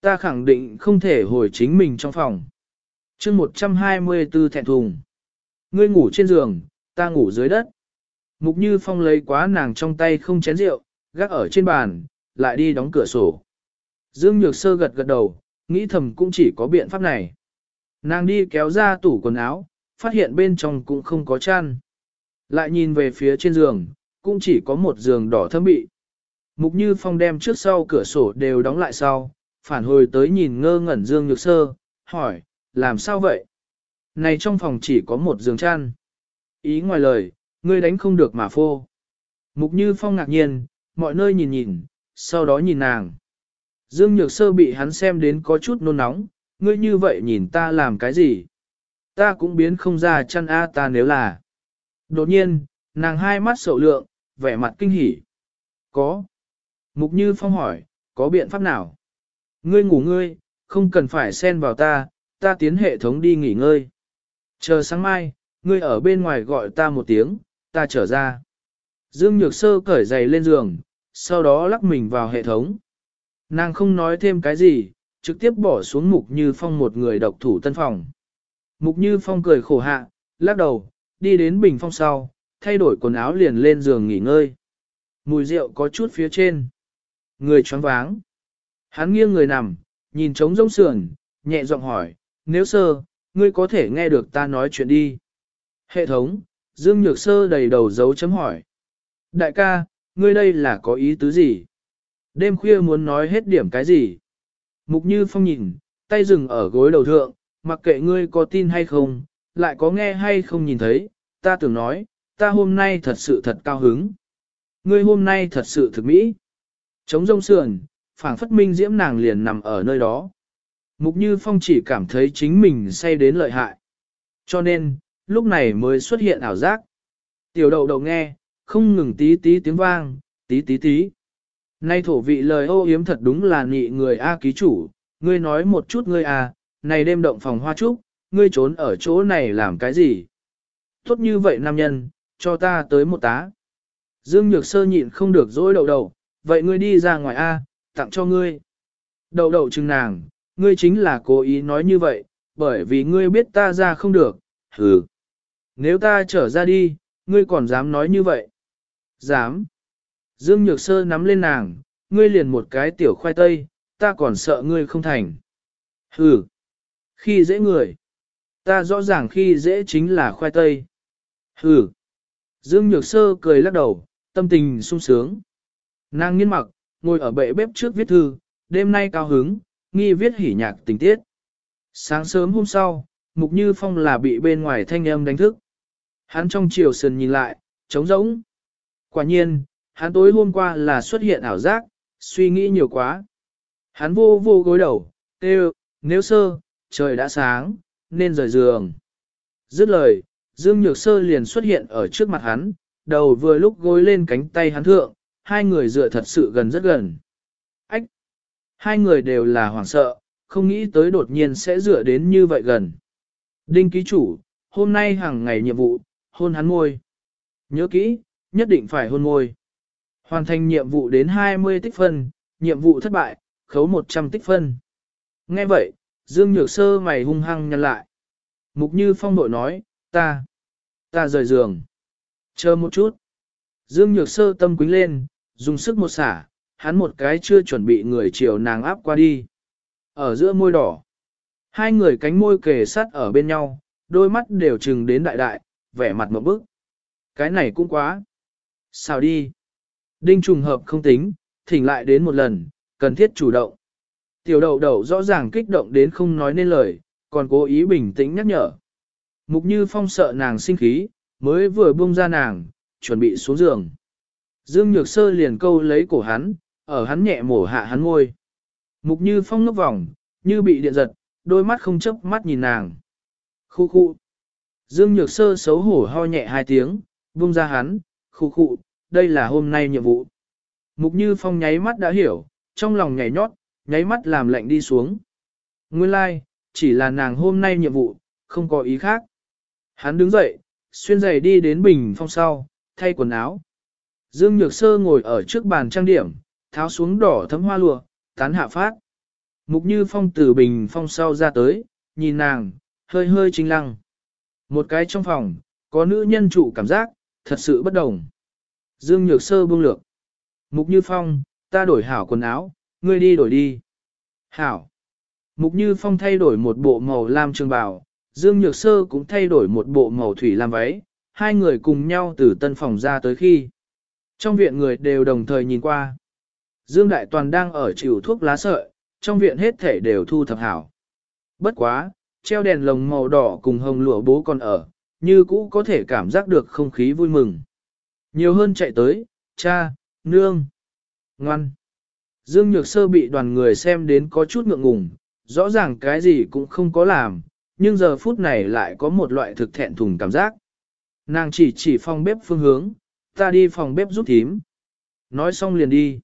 Ta khẳng định không thể hồi chính mình trong phòng. chương 124 thẹn thùng. Ngươi ngủ trên giường, ta ngủ dưới đất. Mục Như Phong lấy quá nàng trong tay không chén rượu, gác ở trên bàn, lại đi đóng cửa sổ. Dương Nhược Sơ gật gật đầu, nghĩ thầm cũng chỉ có biện pháp này. Nàng đi kéo ra tủ quần áo, phát hiện bên trong cũng không có chăn. Lại nhìn về phía trên giường, cũng chỉ có một giường đỏ thâm bị. Mục Như Phong đem trước sau cửa sổ đều đóng lại sau, phản hồi tới nhìn ngơ ngẩn Dương Nhược Sơ, hỏi, làm sao vậy? Này trong phòng chỉ có một giường chăn. Ý ngoài lời, ngươi đánh không được mà phô. Mục Như Phong ngạc nhiên, mọi nơi nhìn nhìn, sau đó nhìn nàng. Dương Nhược Sơ bị hắn xem đến có chút nôn nóng, ngươi như vậy nhìn ta làm cái gì? Ta cũng biến không ra chăn a ta nếu là. Đột nhiên, nàng hai mắt sầu lượng, vẻ mặt kinh hỉ. Có. Mục Như Phong hỏi, có biện pháp nào? Ngươi ngủ ngươi, không cần phải xen vào ta, ta tiến hệ thống đi nghỉ ngơi. Chờ sáng mai, ngươi ở bên ngoài gọi ta một tiếng, ta trở ra. Dương Nhược Sơ cởi giày lên giường, sau đó lắc mình vào hệ thống. Nàng không nói thêm cái gì, trực tiếp bỏ xuống Mục Như Phong một người độc thủ tân phòng. Mục Như Phong cười khổ hạ, lắc đầu, đi đến bình phong sau, thay đổi quần áo liền lên giường nghỉ ngơi. Mùi rượu có chút phía trên. Người choáng váng. Hắn nghiêng người nằm, nhìn trống rông sườn, nhẹ giọng hỏi, nếu sơ, ngươi có thể nghe được ta nói chuyện đi. Hệ thống, Dương Nhược Sơ đầy đầu dấu chấm hỏi. Đại ca, ngươi đây là có ý tứ gì? Đêm khuya muốn nói hết điểm cái gì? Mục Như Phong nhìn, tay dừng ở gối đầu thượng, mặc kệ ngươi có tin hay không, lại có nghe hay không nhìn thấy, ta tưởng nói, ta hôm nay thật sự thật cao hứng. Ngươi hôm nay thật sự thực mỹ. Trống rông sườn, phảng phất minh diễm nàng liền nằm ở nơi đó. Mục Như Phong chỉ cảm thấy chính mình say đến lợi hại. Cho nên, lúc này mới xuất hiện ảo giác. Tiểu đậu đậu nghe, không ngừng tí tí tiếng vang, tí tí tí. Nay thổ vị lời ô yếm thật đúng là nị người A ký chủ, ngươi nói một chút ngươi A, này đêm động phòng hoa trúc, ngươi trốn ở chỗ này làm cái gì? Tốt như vậy nam nhân, cho ta tới một tá. Dương Nhược Sơ nhịn không được dỗi đậu đậu, vậy ngươi đi ra ngoài A, tặng cho ngươi. Đậu đậu chừng nàng, ngươi chính là cố ý nói như vậy, bởi vì ngươi biết ta ra không được, hừ. Nếu ta trở ra đi, ngươi còn dám nói như vậy? Dám. Dương Nhược Sơ nắm lên nàng, ngươi liền một cái tiểu khoai tây, ta còn sợ ngươi không thành. Hừ. Khi dễ người. Ta rõ ràng khi dễ chính là khoai tây. Hừ. Dương Nhược Sơ cười lắc đầu, tâm tình sung sướng. Nàng nghiên mặc, ngồi ở bệ bếp trước viết thư, đêm nay cao hứng, nghi viết hỉ nhạc tình tiết. Sáng sớm hôm sau, Mục Như Phong là bị bên ngoài thanh âm đánh thức. Hắn trong chiều sườn nhìn lại, trống rỗng. Quả nhiên, hắn tối hôm qua là xuất hiện ảo giác, suy nghĩ nhiều quá. Hắn vô vô gối đầu, kêu, nếu sơ, trời đã sáng, nên rời giường. Dứt lời, Dương Nhược Sơ liền xuất hiện ở trước mặt hắn, đầu vừa lúc gối lên cánh tay hắn thượng, hai người dựa thật sự gần rất gần. Ách! Hai người đều là hoảng sợ, không nghĩ tới đột nhiên sẽ dựa đến như vậy gần. Đinh ký chủ, hôm nay hàng ngày nhiệm vụ, hôn hắn môi. Nhớ kỹ, nhất định phải hôn môi. Hoàn thành nhiệm vụ đến 20 tích phân, nhiệm vụ thất bại, khấu 100 tích phân. Nghe vậy, Dương Nhược Sơ mày hung hăng nhăn lại. Mục Như Phong đội nói, ta, ta rời giường. Chờ một chút. Dương Nhược Sơ tâm quính lên, dùng sức một xả, hắn một cái chưa chuẩn bị người chiều nàng áp qua đi. Ở giữa môi đỏ, hai người cánh môi kề sát ở bên nhau, đôi mắt đều trừng đến đại đại, vẻ mặt một bức. Cái này cũng quá. Sao đi? Đinh trùng hợp không tính, thỉnh lại đến một lần, cần thiết chủ động. Tiểu đậu đậu rõ ràng kích động đến không nói nên lời, còn cố ý bình tĩnh nhắc nhở. Mục như phong sợ nàng sinh khí, mới vừa buông ra nàng, chuẩn bị xuống giường. Dương Nhược Sơ liền câu lấy cổ hắn, ở hắn nhẹ mổ hạ hắn ngôi. Mục như phong ngốc vòng, như bị điện giật, đôi mắt không chấp mắt nhìn nàng. Khu khu. Dương Nhược Sơ xấu hổ ho nhẹ hai tiếng, buông ra hắn, khu khụ. đây là hôm nay nhiệm vụ. Mục Như Phong nháy mắt đã hiểu, trong lòng nhảy nhót, nháy mắt làm lệnh đi xuống. Nguyên lai, like, chỉ là nàng hôm nay nhiệm vụ, không có ý khác. Hắn đứng dậy, xuyên giày đi đến bình phong sau, thay quần áo. Dương Nhược Sơ ngồi ở trước bàn trang điểm, tháo xuống đỏ thấm hoa lụa, tán hạ phát. Mục Như Phong từ bình phong sau ra tới, nhìn nàng, hơi hơi chính lăng. Một cái trong phòng, có nữ nhân trụ cảm giác, thật sự bất đồng. Dương Nhược Sơ buông lược. Mục Như Phong, ta đổi hảo quần áo, ngươi đi đổi đi. Hảo. Mục Như Phong thay đổi một bộ màu lam trường bào, Dương Nhược Sơ cũng thay đổi một bộ màu thủy lam váy, hai người cùng nhau từ tân phòng ra tới khi. Trong viện người đều đồng thời nhìn qua. Dương Đại Toàn đang ở chịu thuốc lá sợi, trong viện hết thể đều thu thập hảo. Bất quá, treo đèn lồng màu đỏ cùng hồng lụa bố còn ở, như cũ có thể cảm giác được không khí vui mừng. Nhiều hơn chạy tới, cha, nương, ngoan. Dương Nhược Sơ bị đoàn người xem đến có chút ngượng ngùng, rõ ràng cái gì cũng không có làm, nhưng giờ phút này lại có một loại thực thẹn thùng cảm giác. Nàng chỉ chỉ phòng bếp phương hướng, ta đi phòng bếp giúp thím. Nói xong liền đi.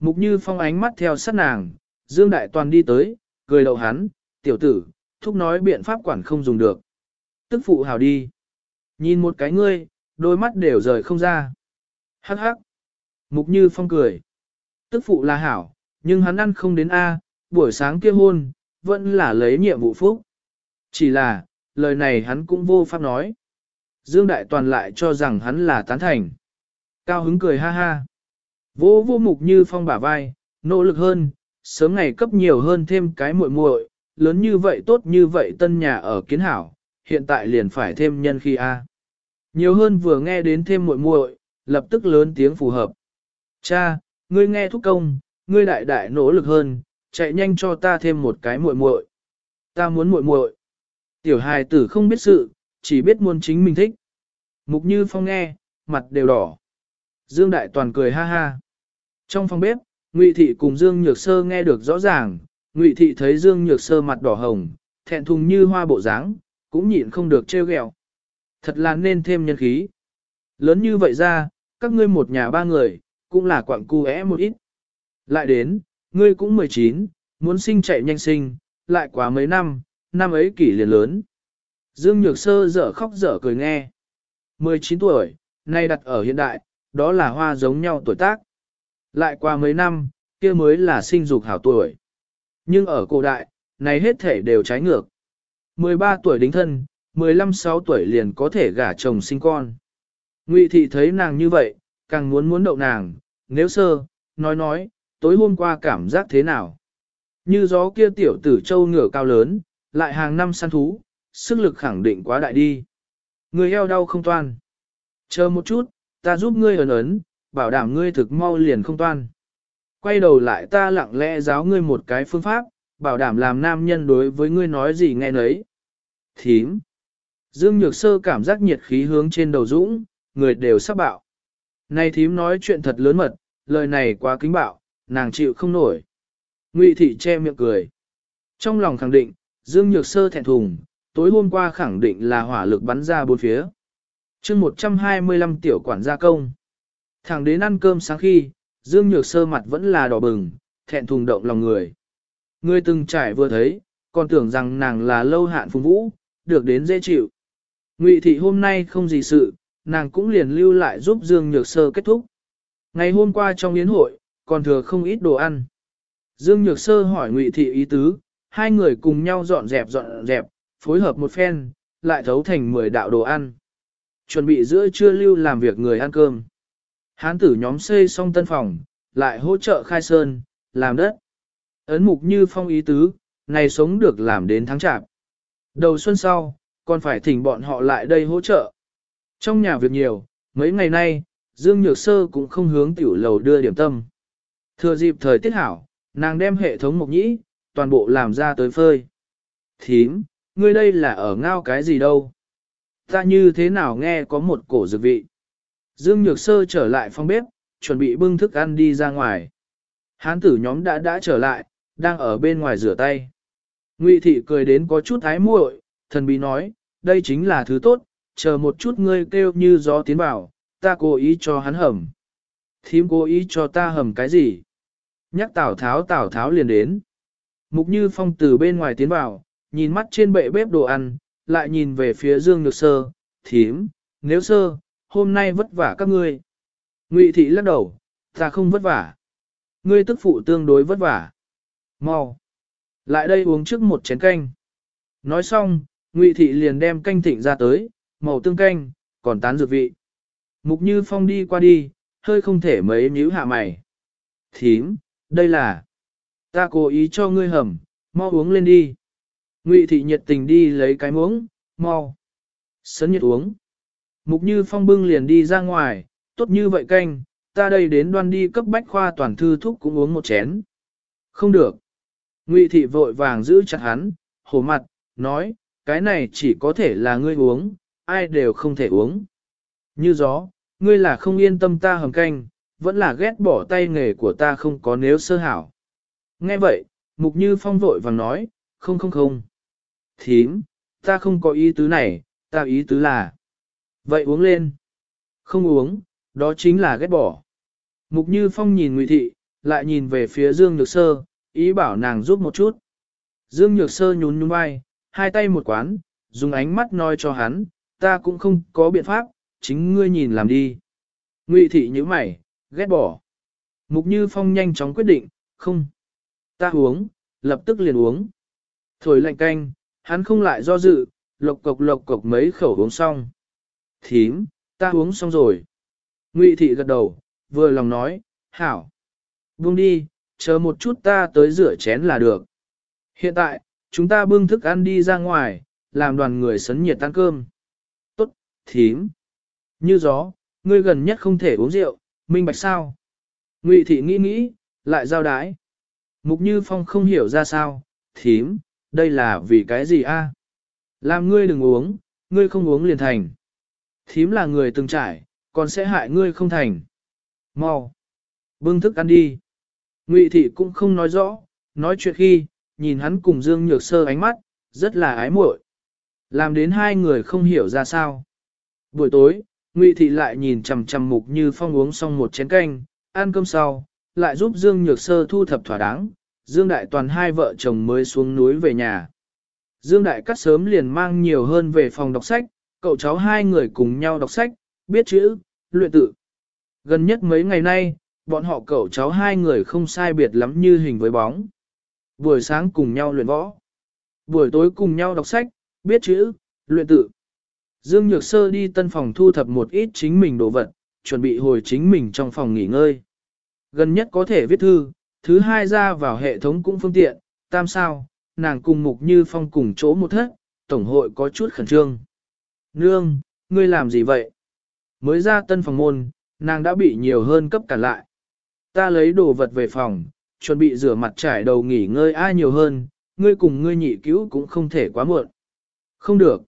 Mục như phong ánh mắt theo sát nàng, Dương Đại Toàn đi tới, cười đậu hắn, tiểu tử, thúc nói biện pháp quản không dùng được. Tức phụ hào đi. Nhìn một cái ngươi, đôi mắt đều rời không ra. Hắc hắc. Mục như phong cười. Tức phụ là hảo, nhưng hắn ăn không đến A, buổi sáng kia hôn, vẫn là lấy nhiệm vụ phúc. Chỉ là, lời này hắn cũng vô pháp nói. Dương Đại Toàn lại cho rằng hắn là tán thành. Cao hứng cười ha ha. Vô vô mục như phong bả vai, nỗ lực hơn, sớm ngày cấp nhiều hơn thêm cái muội muội, lớn như vậy tốt như vậy tân nhà ở kiến hảo, hiện tại liền phải thêm nhân khi A. Nhiều hơn vừa nghe đến thêm muội muội, lập tức lớn tiếng phù hợp. Cha, ngươi nghe thúc công, ngươi đại đại nỗ lực hơn, chạy nhanh cho ta thêm một cái muội muội. Ta muốn muội muội. Tiểu hài tử không biết sự, chỉ biết muốn chính mình thích. Mục Như Phong nghe, mặt đều đỏ. Dương Đại Toàn cười ha ha. Trong phòng bếp, Ngụy Thị cùng Dương Nhược Sơ nghe được rõ ràng, Ngụy Thị thấy Dương Nhược Sơ mặt đỏ hồng, thẹn thùng như hoa bộ dáng, cũng nhịn không được trêu ghẹo. Thật là nên thêm nhân khí. Lớn như vậy ra, các ngươi một nhà ba người, cũng là quặng cu é một ít. Lại đến, ngươi cũng 19, muốn sinh chạy nhanh sinh, lại quá mấy năm, năm ấy kỷ liền lớn. Dương Nhược Sơ dở khóc dở cười nghe. 19 tuổi, nay đặt ở hiện đại, đó là hoa giống nhau tuổi tác. Lại qua mấy năm, kia mới là sinh dục hảo tuổi. Nhưng ở cổ đại, này hết thể đều trái ngược. 13 tuổi đính thân, 15-6 tuổi liền có thể gả chồng sinh con. Ngụy thị thấy nàng như vậy, càng muốn muốn đậu nàng, nếu sơ, nói nói, tối hôm qua cảm giác thế nào. Như gió kia tiểu tử châu ngửa cao lớn, lại hàng năm săn thú, sức lực khẳng định quá đại đi. Người eo đau không toan. Chờ một chút, ta giúp ngươi ấn ấn, bảo đảm ngươi thực mau liền không toan. Quay đầu lại ta lặng lẽ giáo ngươi một cái phương pháp, bảo đảm làm nam nhân đối với ngươi nói gì nghe nấy. Thím. Dương Nhược Sơ cảm giác nhiệt khí hướng trên đầu dũng, người đều sắp bạo. Này thím nói chuyện thật lớn mật, lời này quá kính bạo, nàng chịu không nổi. Ngụy thị che miệng cười. Trong lòng khẳng định, Dương Nhược Sơ thẹn thùng, tối hôm qua khẳng định là hỏa lực bắn ra bốn phía. chương 125 tiểu quản gia công. Thẳng đến ăn cơm sáng khi, Dương Nhược Sơ mặt vẫn là đỏ bừng, thẹn thùng động lòng người. Người từng trải vừa thấy, còn tưởng rằng nàng là lâu hạn phùng vũ, được đến dễ chịu. Ngụy thị hôm nay không gì sự, nàng cũng liền lưu lại giúp Dương Nhược Sơ kết thúc. Ngày hôm qua trong yến hội, còn thừa không ít đồ ăn. Dương Nhược Sơ hỏi Ngụy thị ý tứ, hai người cùng nhau dọn dẹp dọn dẹp, phối hợp một phen, lại thấu thành 10 đạo đồ ăn. Chuẩn bị giữa trưa lưu làm việc người ăn cơm. Hán tử nhóm xây xong tân phòng, lại hỗ trợ khai sơn, làm đất. Ấn mục như phong ý tứ, này sống được làm đến tháng chạp. Đầu xuân sau, còn phải thỉnh bọn họ lại đây hỗ trợ. Trong nhà việc nhiều, mấy ngày nay, Dương Nhược Sơ cũng không hướng tiểu lầu đưa điểm tâm. Thừa dịp thời tiết hảo, nàng đem hệ thống mộc nhĩ, toàn bộ làm ra tới phơi. Thím, ngươi đây là ở ngao cái gì đâu? Ta như thế nào nghe có một cổ dược vị? Dương Nhược Sơ trở lại phòng bếp, chuẩn bị bưng thức ăn đi ra ngoài. Hán tử nhóm đã đã trở lại, đang ở bên ngoài rửa tay. Ngụy thị cười đến có chút ái muội, thần bí nói, đây chính là thứ tốt, chờ một chút ngươi kêu như gió tiến vào, ta cố ý cho hắn hầm. Thím cố ý cho ta hầm cái gì? Nhắc Tào Tháo Tào Tháo liền đến. Mục Như Phong từ bên ngoài tiến vào, nhìn mắt trên bệ bếp đồ ăn, lại nhìn về phía Dương Nhược Sơ, thím, nếu sơ, hôm nay vất vả các ngươi. Ngụy thị lắc đầu, ta không vất vả. Ngươi tức phụ tương đối vất vả. Mau. Lại đây uống trước một chén canh. Nói xong, Ngụy thị liền đem canh thịnh ra tới, màu tương canh, còn tán dược vị. Mục Như Phong đi qua đi, hơi không thể mấy nhíu hạ mày. Thím, đây là... Ta cố ý cho ngươi hầm, mau uống lên đi. Ngụy thị nhiệt tình đi lấy cái muỗng, mau. Sấn nhiệt uống. Mục Như Phong bưng liền đi ra ngoài, tốt như vậy canh, ta đây đến đoan đi cấp bách khoa toàn thư thuốc cũng uống một chén. Không được. Ngụy thị vội vàng giữ chặt hắn, hổ mặt, nói, cái này chỉ có thể là ngươi uống, ai đều không thể uống. Như gió, ngươi là không yên tâm ta hầm canh, vẫn là ghét bỏ tay nghề của ta không có nếu sơ hảo. Nghe vậy, Mục Như Phong vội vàng nói, không không không. Thím, ta không có ý tứ này, ta ý tứ là. Vậy uống lên. Không uống, đó chính là ghét bỏ. Mục Như Phong nhìn Ngụy Thị, lại nhìn về phía Dương Nhược Sơ, ý bảo nàng giúp một chút. Dương Nhược Sơ nhún nhún vai, hai tay một quán, dùng ánh mắt nói cho hắn, ta cũng không có biện pháp, chính ngươi nhìn làm đi. Ngụy Thị nhíu mày, ghét bỏ. Mục Như Phong nhanh chóng quyết định, không. Ta uống, lập tức liền uống. Thổi lạnh canh, hắn không lại do dự, lộc cộc lộc cộc mấy khẩu uống xong. Thím, ta uống xong rồi. Ngụy thị gật đầu, vừa lòng nói, hảo. Buông đi, chờ một chút ta tới rửa chén là được. Hiện tại, chúng ta bưng thức ăn đi ra ngoài, làm đoàn người sấn nhiệt tan cơm. Tốt, thím. Như gió, ngươi gần nhất không thể uống rượu, minh bạch sao. Ngụy thị nghĩ nghĩ, lại giao đái. Mục Như Phong không hiểu ra sao, thím, đây là vì cái gì a? Làm ngươi đừng uống, ngươi không uống liền thành. Thím là người từng trải, còn sẽ hại ngươi không thành. Mau, bưng thức ăn đi. Ngụy thị cũng không nói rõ, nói chuyện khi, nhìn hắn cùng Dương Nhược Sơ ánh mắt, rất là ái muội. Làm đến hai người không hiểu ra sao. Buổi tối, Ngụy thị lại nhìn chằm chằm Mục Như Phong uống xong một chén canh, ăn cơm sau, lại giúp Dương Nhược Sơ thu thập thỏa đáng, Dương Đại Toàn hai vợ chồng mới xuống núi về nhà. Dương Đại Cắt sớm liền mang nhiều hơn về phòng đọc sách, cậu cháu hai người cùng nhau đọc sách, biết chữ, luyện tự. Gần nhất mấy ngày nay, bọn họ cậu cháu hai người không sai biệt lắm như hình với bóng. Buổi sáng cùng nhau luyện võ. Buổi tối cùng nhau đọc sách, biết chữ, luyện tự. Dương Nhược Sơ đi tân phòng thu thập một ít chính mình đồ vật, chuẩn bị hồi chính mình trong phòng nghỉ ngơi. Gần nhất có thể viết thư, thứ hai ra vào hệ thống cũng phương tiện, tam sao, nàng cùng mục như phong cùng chỗ một thất, tổng hội có chút khẩn trương. Nương, ngươi làm gì vậy? Mới ra tân phòng môn, nàng đã bị nhiều hơn cấp cản lại. Ta lấy đồ vật về phòng, chuẩn bị rửa mặt trải đầu nghỉ ngơi ai nhiều hơn, ngươi cùng ngươi nhị cứu cũng không thể quá muộn. Không được.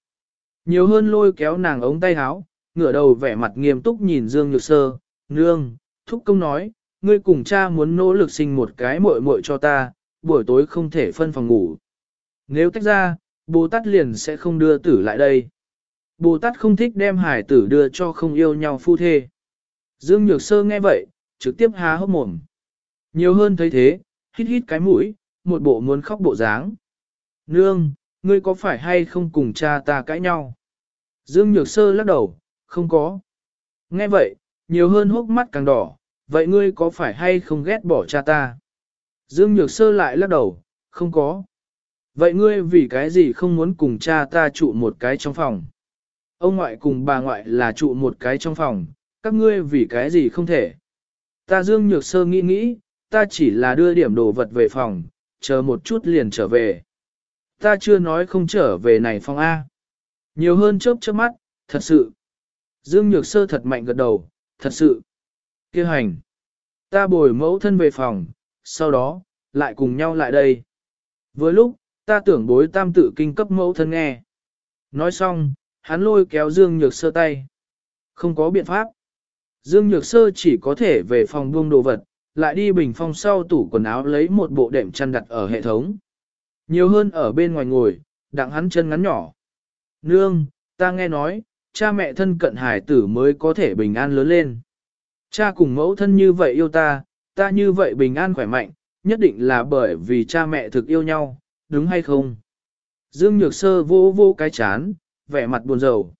Nhiều hơn lôi kéo nàng ống tay áo, ngửa đầu vẻ mặt nghiêm túc nhìn Dương Nhược Sơ, nương, thúc công nói, ngươi cùng cha muốn nỗ lực sinh một cái muội muội cho ta, buổi tối không thể phân phòng ngủ. Nếu tách ra, Bồ Tát liền sẽ không đưa tử lại đây. Bồ Tát không thích đem hải tử đưa cho không yêu nhau phu thê. Dương Nhược Sơ nghe vậy, trực tiếp há hốc mồm. Nhiều hơn thấy thế, hít hít cái mũi, một bộ muốn khóc bộ dáng. Nương, ngươi có phải hay không cùng cha ta cãi nhau? Dương Nhược Sơ lắc đầu, không có. Nghe vậy, nhiều hơn hốc mắt càng đỏ, vậy ngươi có phải hay không ghét bỏ cha ta? Dương Nhược Sơ lại lắc đầu, không có. Vậy ngươi vì cái gì không muốn cùng cha ta trụ một cái trong phòng? Ông ngoại cùng bà ngoại là trụ một cái trong phòng, các ngươi vì cái gì không thể? Ta Dương Nhược Sơ nghĩ nghĩ, ta chỉ là đưa điểm đồ vật về phòng, chờ một chút liền trở về. Ta chưa nói không trở về này phòng A. Nhiều hơn chớp chớp mắt, thật sự. Dương Nhược Sơ thật mạnh gật đầu, thật sự. Kêu hành. Ta bồi mẫu thân về phòng, sau đó, lại cùng nhau lại đây. Vừa lúc, ta tưởng bối tam tự kinh cấp mẫu thân nghe. Nói xong, hắn lôi kéo Dương Nhược Sơ tay. Không có biện pháp. Dương Nhược Sơ chỉ có thể về phòng buông đồ vật, lại đi bình phong sau tủ quần áo lấy một bộ đệm chăn đặt ở hệ thống. Nhiều hơn ở bên ngoài ngồi, đặng hắn chân ngắn nhỏ. Nương, ta nghe nói, cha mẹ thân cận hải tử mới có thể bình an lớn lên. Cha cùng mẫu thân như vậy yêu ta, ta như vậy bình an khỏe mạnh, nhất định là bởi vì cha mẹ thực yêu nhau, đúng hay không? Dương Nhược Sơ vô vô cái chán, vẻ mặt buồn rầu.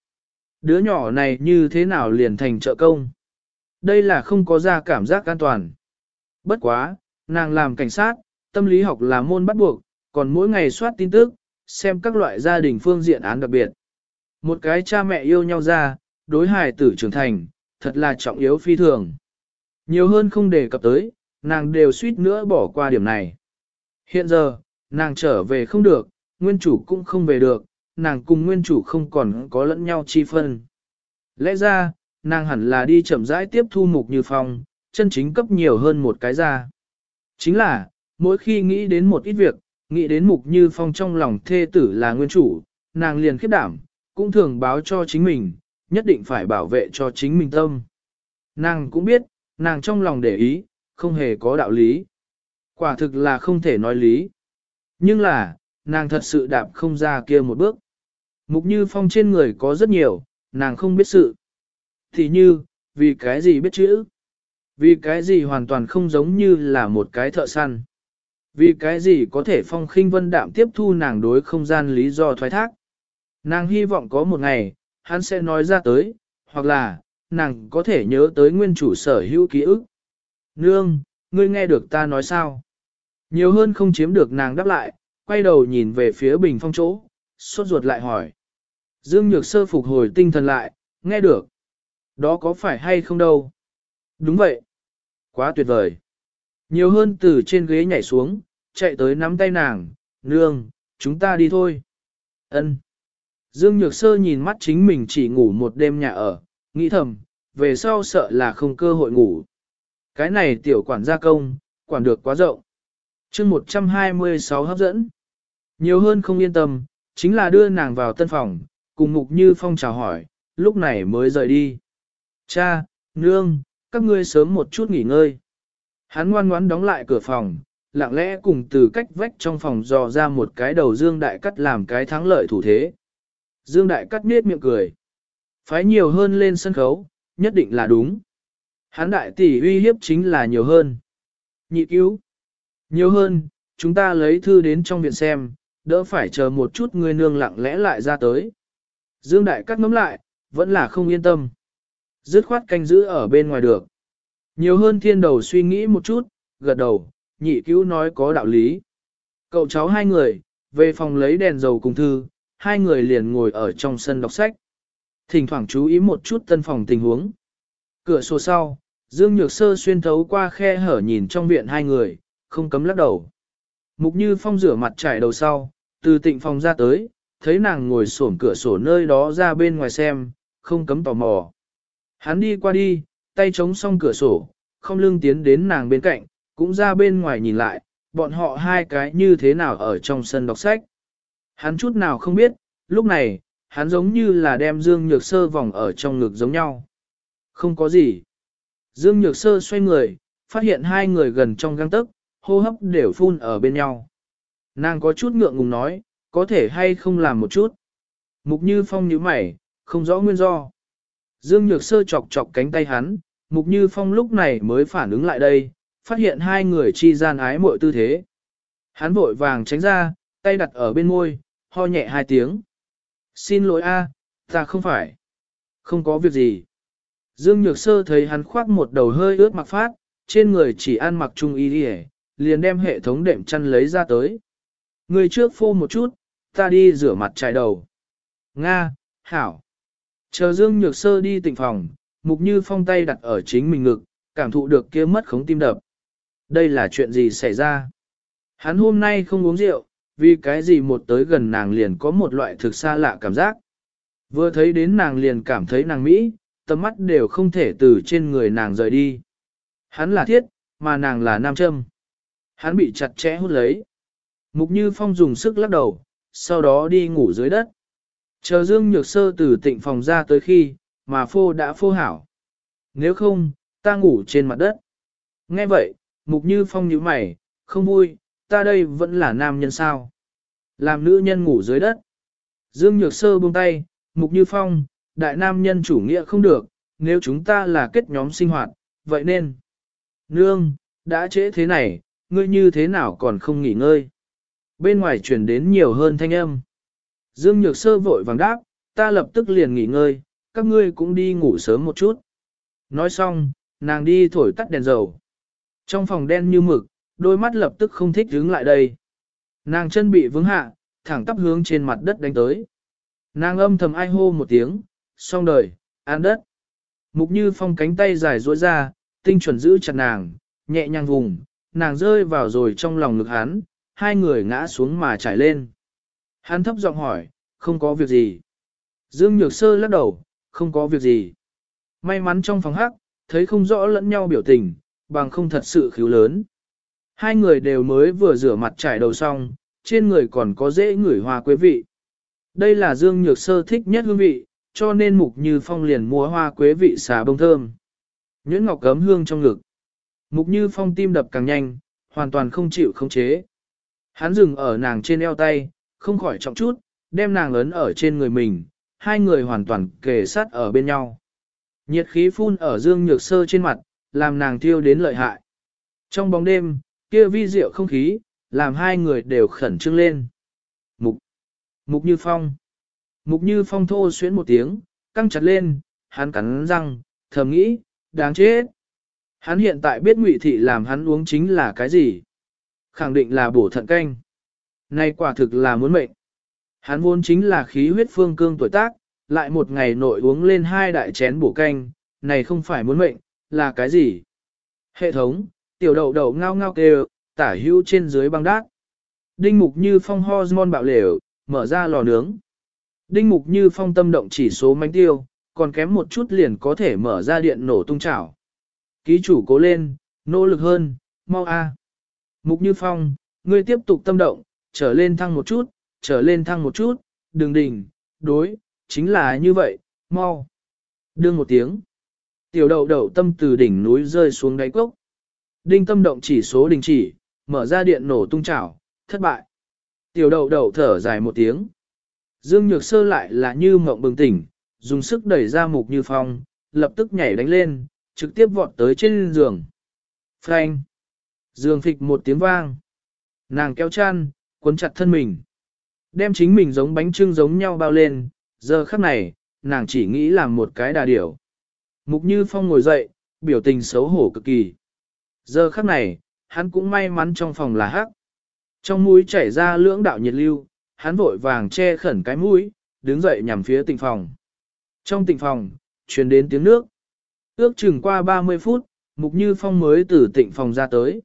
Đứa nhỏ này như thế nào liền thành trợ công? Đây là không có ra cảm giác an toàn. Bất quá, nàng làm cảnh sát, tâm lý học là môn bắt buộc, còn mỗi ngày soát tin tức, xem các loại gia đình phương diện án đặc biệt. Một cái cha mẹ yêu nhau ra, đối hài tử trưởng thành, thật là trọng yếu phi thường. Nhiều hơn không đề cập tới, nàng đều suýt nữa bỏ qua điểm này. Hiện giờ, nàng trở về không được, nguyên chủ cũng không về được, nàng cùng nguyên chủ không còn có lẫn nhau chi phân. Lẽ ra, nàng hẳn là đi chậm rãi tiếp thu mục như phong, chân chính cấp nhiều hơn một cái ra. Chính là, mỗi khi nghĩ đến một ít việc, nghĩ đến mục như phong trong lòng thê tử là nguyên chủ, nàng liền khiếp đảm, cũng thường báo cho chính mình, nhất định phải bảo vệ cho chính mình tâm. Nàng cũng biết, nàng trong lòng để ý, không hề có đạo lý. Quả thực là không thể nói lý. Nhưng là, nàng thật sự đạp không ra kia một bước. Mục như phong trên người có rất nhiều, nàng không biết sự. Thì như, vì cái gì biết chữ? Vì cái gì hoàn toàn không giống như là một cái thợ săn? Vì cái gì có thể phong khinh vân đạm tiếp thu nàng đối không gian lý do thoái thác? Nàng hy vọng có một ngày, hắn sẽ nói ra tới, hoặc là, nàng có thể nhớ tới nguyên chủ sở hữu ký ức. Nương, ngươi nghe được ta nói sao? Nhiều hơn không chiếm được nàng đáp lại, quay đầu nhìn về phía bình phong chỗ, sốt ruột lại hỏi. Dương Nhược Sơ phục hồi tinh thần lại, nghe được. Đó có phải hay không đâu? Đúng vậy. Quá tuyệt vời. Nhiều hơn từ trên ghế nhảy xuống, chạy tới nắm tay nàng, nương, chúng ta đi thôi. Ân. Dương Nhược Sơ nhìn mắt chính mình chỉ ngủ một đêm nhà ở, nghĩ thầm, về sau sợ là không cơ hội ngủ. Cái này tiểu quản gia công, quản được quá rộng. chương 126 hấp dẫn. Nhiều hơn không yên tâm, chính là đưa nàng vào tân phòng, cùng Mục Như Phong chào hỏi, lúc này mới rời đi. Cha, nương, các ngươi sớm một chút nghỉ ngơi. Hắn ngoan ngoãn đóng lại cửa phòng, lặng lẽ cùng từ cách vách trong phòng dò ra một cái đầu Dương Đại Cắt làm cái thắng lợi thủ thế. Dương Đại Cắt nết miệng cười. Phái nhiều hơn lên sân khấu, nhất định là đúng. Hắn đại tỷ uy hiếp chính là nhiều hơn. Nhị cứu. Nhiều hơn, chúng ta lấy thư đến trong viện xem, đỡ phải chờ một chút người nương lặng lẽ lại ra tới. Dương Đại Cắt ngắm lại, vẫn là không yên tâm. Dứt khoát canh giữ ở bên ngoài được. Nhiều hơn thiên đầu suy nghĩ một chút, gật đầu, nhị cứu nói có đạo lý. Cậu cháu hai người, về phòng lấy đèn dầu cùng thư, hai người liền ngồi ở trong sân đọc sách. Thỉnh thoảng chú ý một chút tân phòng tình huống. Cửa sổ sau, Dương Nhược Sơ xuyên thấu qua khe hở nhìn trong viện hai người, không cấm lắc đầu. Mục Như Phong rửa mặt trải đầu sau, từ tịnh phòng ra tới, thấy nàng ngồi xổm cửa sổ nơi đó ra bên ngoài xem, không cấm tò mò. Hắn đi qua đi, tay chống song cửa sổ, không lưng tiến đến nàng bên cạnh, cũng ra bên ngoài nhìn lại, bọn họ hai cái như thế nào ở trong sân đọc sách. Hắn chút nào không biết, lúc này, hắn giống như là đem Dương Nhược Sơ vòng ở trong ngực giống nhau. Không có gì. Dương Nhược Sơ xoay người, phát hiện hai người gần trong găng tức, hô hấp đều phun ở bên nhau. Nàng có chút ngượng ngùng nói, có thể hay không làm một chút. Mục Như Phong nhíu mày, không rõ nguyên do. Dương Nhược Sơ chọc chọc cánh tay hắn, Mục Như Phong lúc này mới phản ứng lại đây, phát hiện hai người chi gian ái muội tư thế. Hắn vội vàng tránh ra, tay đặt ở bên môi, ho nhẹ hai tiếng. Xin lỗi a, ta không phải. Không có việc gì. Dương Nhược Sơ thấy hắn khoác một đầu hơi ướt mặc phát, trên người chỉ ăn mặc trung y đi liền đem hệ thống đệm chăn lấy ra tới. Người trước phô một chút, ta đi rửa mặt trải đầu. Nga, Hảo. Chờ Dương Nhược Sơ đi tịnh phòng, Mục Như Phong tay đặt ở chính mình ngực, cảm thụ được kia mất khống tim đập. Đây là chuyện gì xảy ra? Hắn hôm nay không uống rượu, vì cái gì một tới gần nàng liền có một loại thực xa lạ cảm giác. Vừa thấy đến nàng liền cảm thấy nàng Mỹ, tầm mắt đều không thể từ trên người nàng rời đi. Hắn là thiết, mà nàng là nam châm. Hắn bị chặt chẽ hút lấy. Mục Như Phong dùng sức lắc đầu, sau đó đi ngủ dưới đất. Chờ Dương Nhược Sơ từ tịnh phòng ra tới khi, mà phô đã phô hảo. Nếu không, ta ngủ trên mặt đất. Nghe vậy, Mục Như Phong nhíu mày, không vui, ta đây vẫn là nam nhân sao. Làm nữ nhân ngủ dưới đất. Dương Nhược Sơ buông tay, Mục Như Phong, đại nam nhân chủ nghĩa không được, nếu chúng ta là kết nhóm sinh hoạt, vậy nên. Nương, đã trễ thế này, ngươi như thế nào còn không nghỉ ngơi. Bên ngoài chuyển đến nhiều hơn thanh âm. Dương Nhược Sơ vội vàng đáp, ta lập tức liền nghỉ ngơi, các ngươi cũng đi ngủ sớm một chút. Nói xong, nàng đi thổi tắt đèn dầu. Trong phòng đen như mực, đôi mắt lập tức không thích đứng lại đây. Nàng chân bị vướng hạ, thẳng tắp hướng trên mặt đất đánh tới. Nàng âm thầm ai hô một tiếng, xong đời, an đất. Mục như phong cánh tay dài duỗi ra, tinh chuẩn giữ chặt nàng, nhẹ nhàng vùng, nàng rơi vào rồi trong lòng ngực hắn, hai người ngã xuống mà trải lên. Hắn thấp giọng hỏi, không có việc gì. Dương Nhược Sơ lắc đầu, không có việc gì. May mắn trong phòng hắc, thấy không rõ lẫn nhau biểu tình, bằng không thật sự khiếu lớn. Hai người đều mới vừa rửa mặt trải đầu xong, trên người còn có dễ ngửi hoa quế vị. Đây là Dương Nhược Sơ thích nhất hương vị, cho nên Mục Như Phong liền mua hoa quế vị xà bông thơm. Nhuyễn ngọc cấm hương trong ngực. Mục Như Phong tim đập càng nhanh, hoàn toàn không chịu khống chế. Hắn dừng ở nàng trên eo tay, không khỏi trọng chút, đem nàng lớn ở trên người mình, hai người hoàn toàn kề sát ở bên nhau. Nhiệt khí phun ở Dương Nhược Sơ trên mặt, làm nàng thiêu đến lợi hại. Trong bóng đêm, kia vi diệu không khí, làm hai người đều khẩn trương lên. Mục. Mục Như Phong. Mục Như Phong thô xuyến một tiếng, căng chặt lên, hắn cắn răng, thầm nghĩ, đáng chết. Hắn hiện tại biết ngụy thị làm hắn uống chính là cái gì? Khẳng định là bổ thận canh. nay quả thực là muốn mệnh. Hắn vốn chính là khí huyết phương cương tuổi tác, lại một ngày nội uống lên hai đại chén bổ canh, này không phải muốn mệnh, là cái gì? Hệ thống, tiểu đậu đậu ngao ngao kêu, tả hữu trên dưới băng đát. Đinh mục như phong hormone bạo lều, mở ra lò nướng. Đinh mục như phong tâm động chỉ số mánh tiêu, còn kém một chút liền có thể mở ra điện nổ tung chảo. Ký chủ cố lên, nỗ lực hơn, mau a. Mục như phong, ngươi tiếp tục tâm động, trở lên thăng một chút, trở lên thăng một chút, đường đỉnh, đối, chính là như vậy, mau. Đương một tiếng. Tiểu đậu đậu tâm từ đỉnh núi rơi xuống đáy cốc. Đinh tâm động chỉ số đình chỉ, mở ra điện nổ tung chảo, thất bại. Tiểu đậu đậu thở dài một tiếng. Dương Nhược Sơ lại là như mộng bừng tỉnh, dùng sức đẩy ra mục như phong, lập tức nhảy đánh lên, trực tiếp vọt tới trên giường. Phanh! Dương phịch một tiếng vang. Nàng kéo chăn, cuốn chặt thân mình. Đem chính mình giống bánh trưng giống nhau bao lên, giờ khắc này, nàng chỉ nghĩ làm một cái đà điểu. Mục Như Phong ngồi dậy, biểu tình xấu hổ cực kỳ. Giờ khắc này, hắn cũng may mắn trong phòng là hắc. Trong mũi chảy ra lưỡng đạo nhiệt lưu, hắn vội vàng che khẩn cái mũi, đứng dậy nhằm phía tịnh phòng. Trong tịnh phòng, truyền đến tiếng nước. Ước chừng qua 30 phút, Mục Như Phong mới từ tịnh phòng ra tới.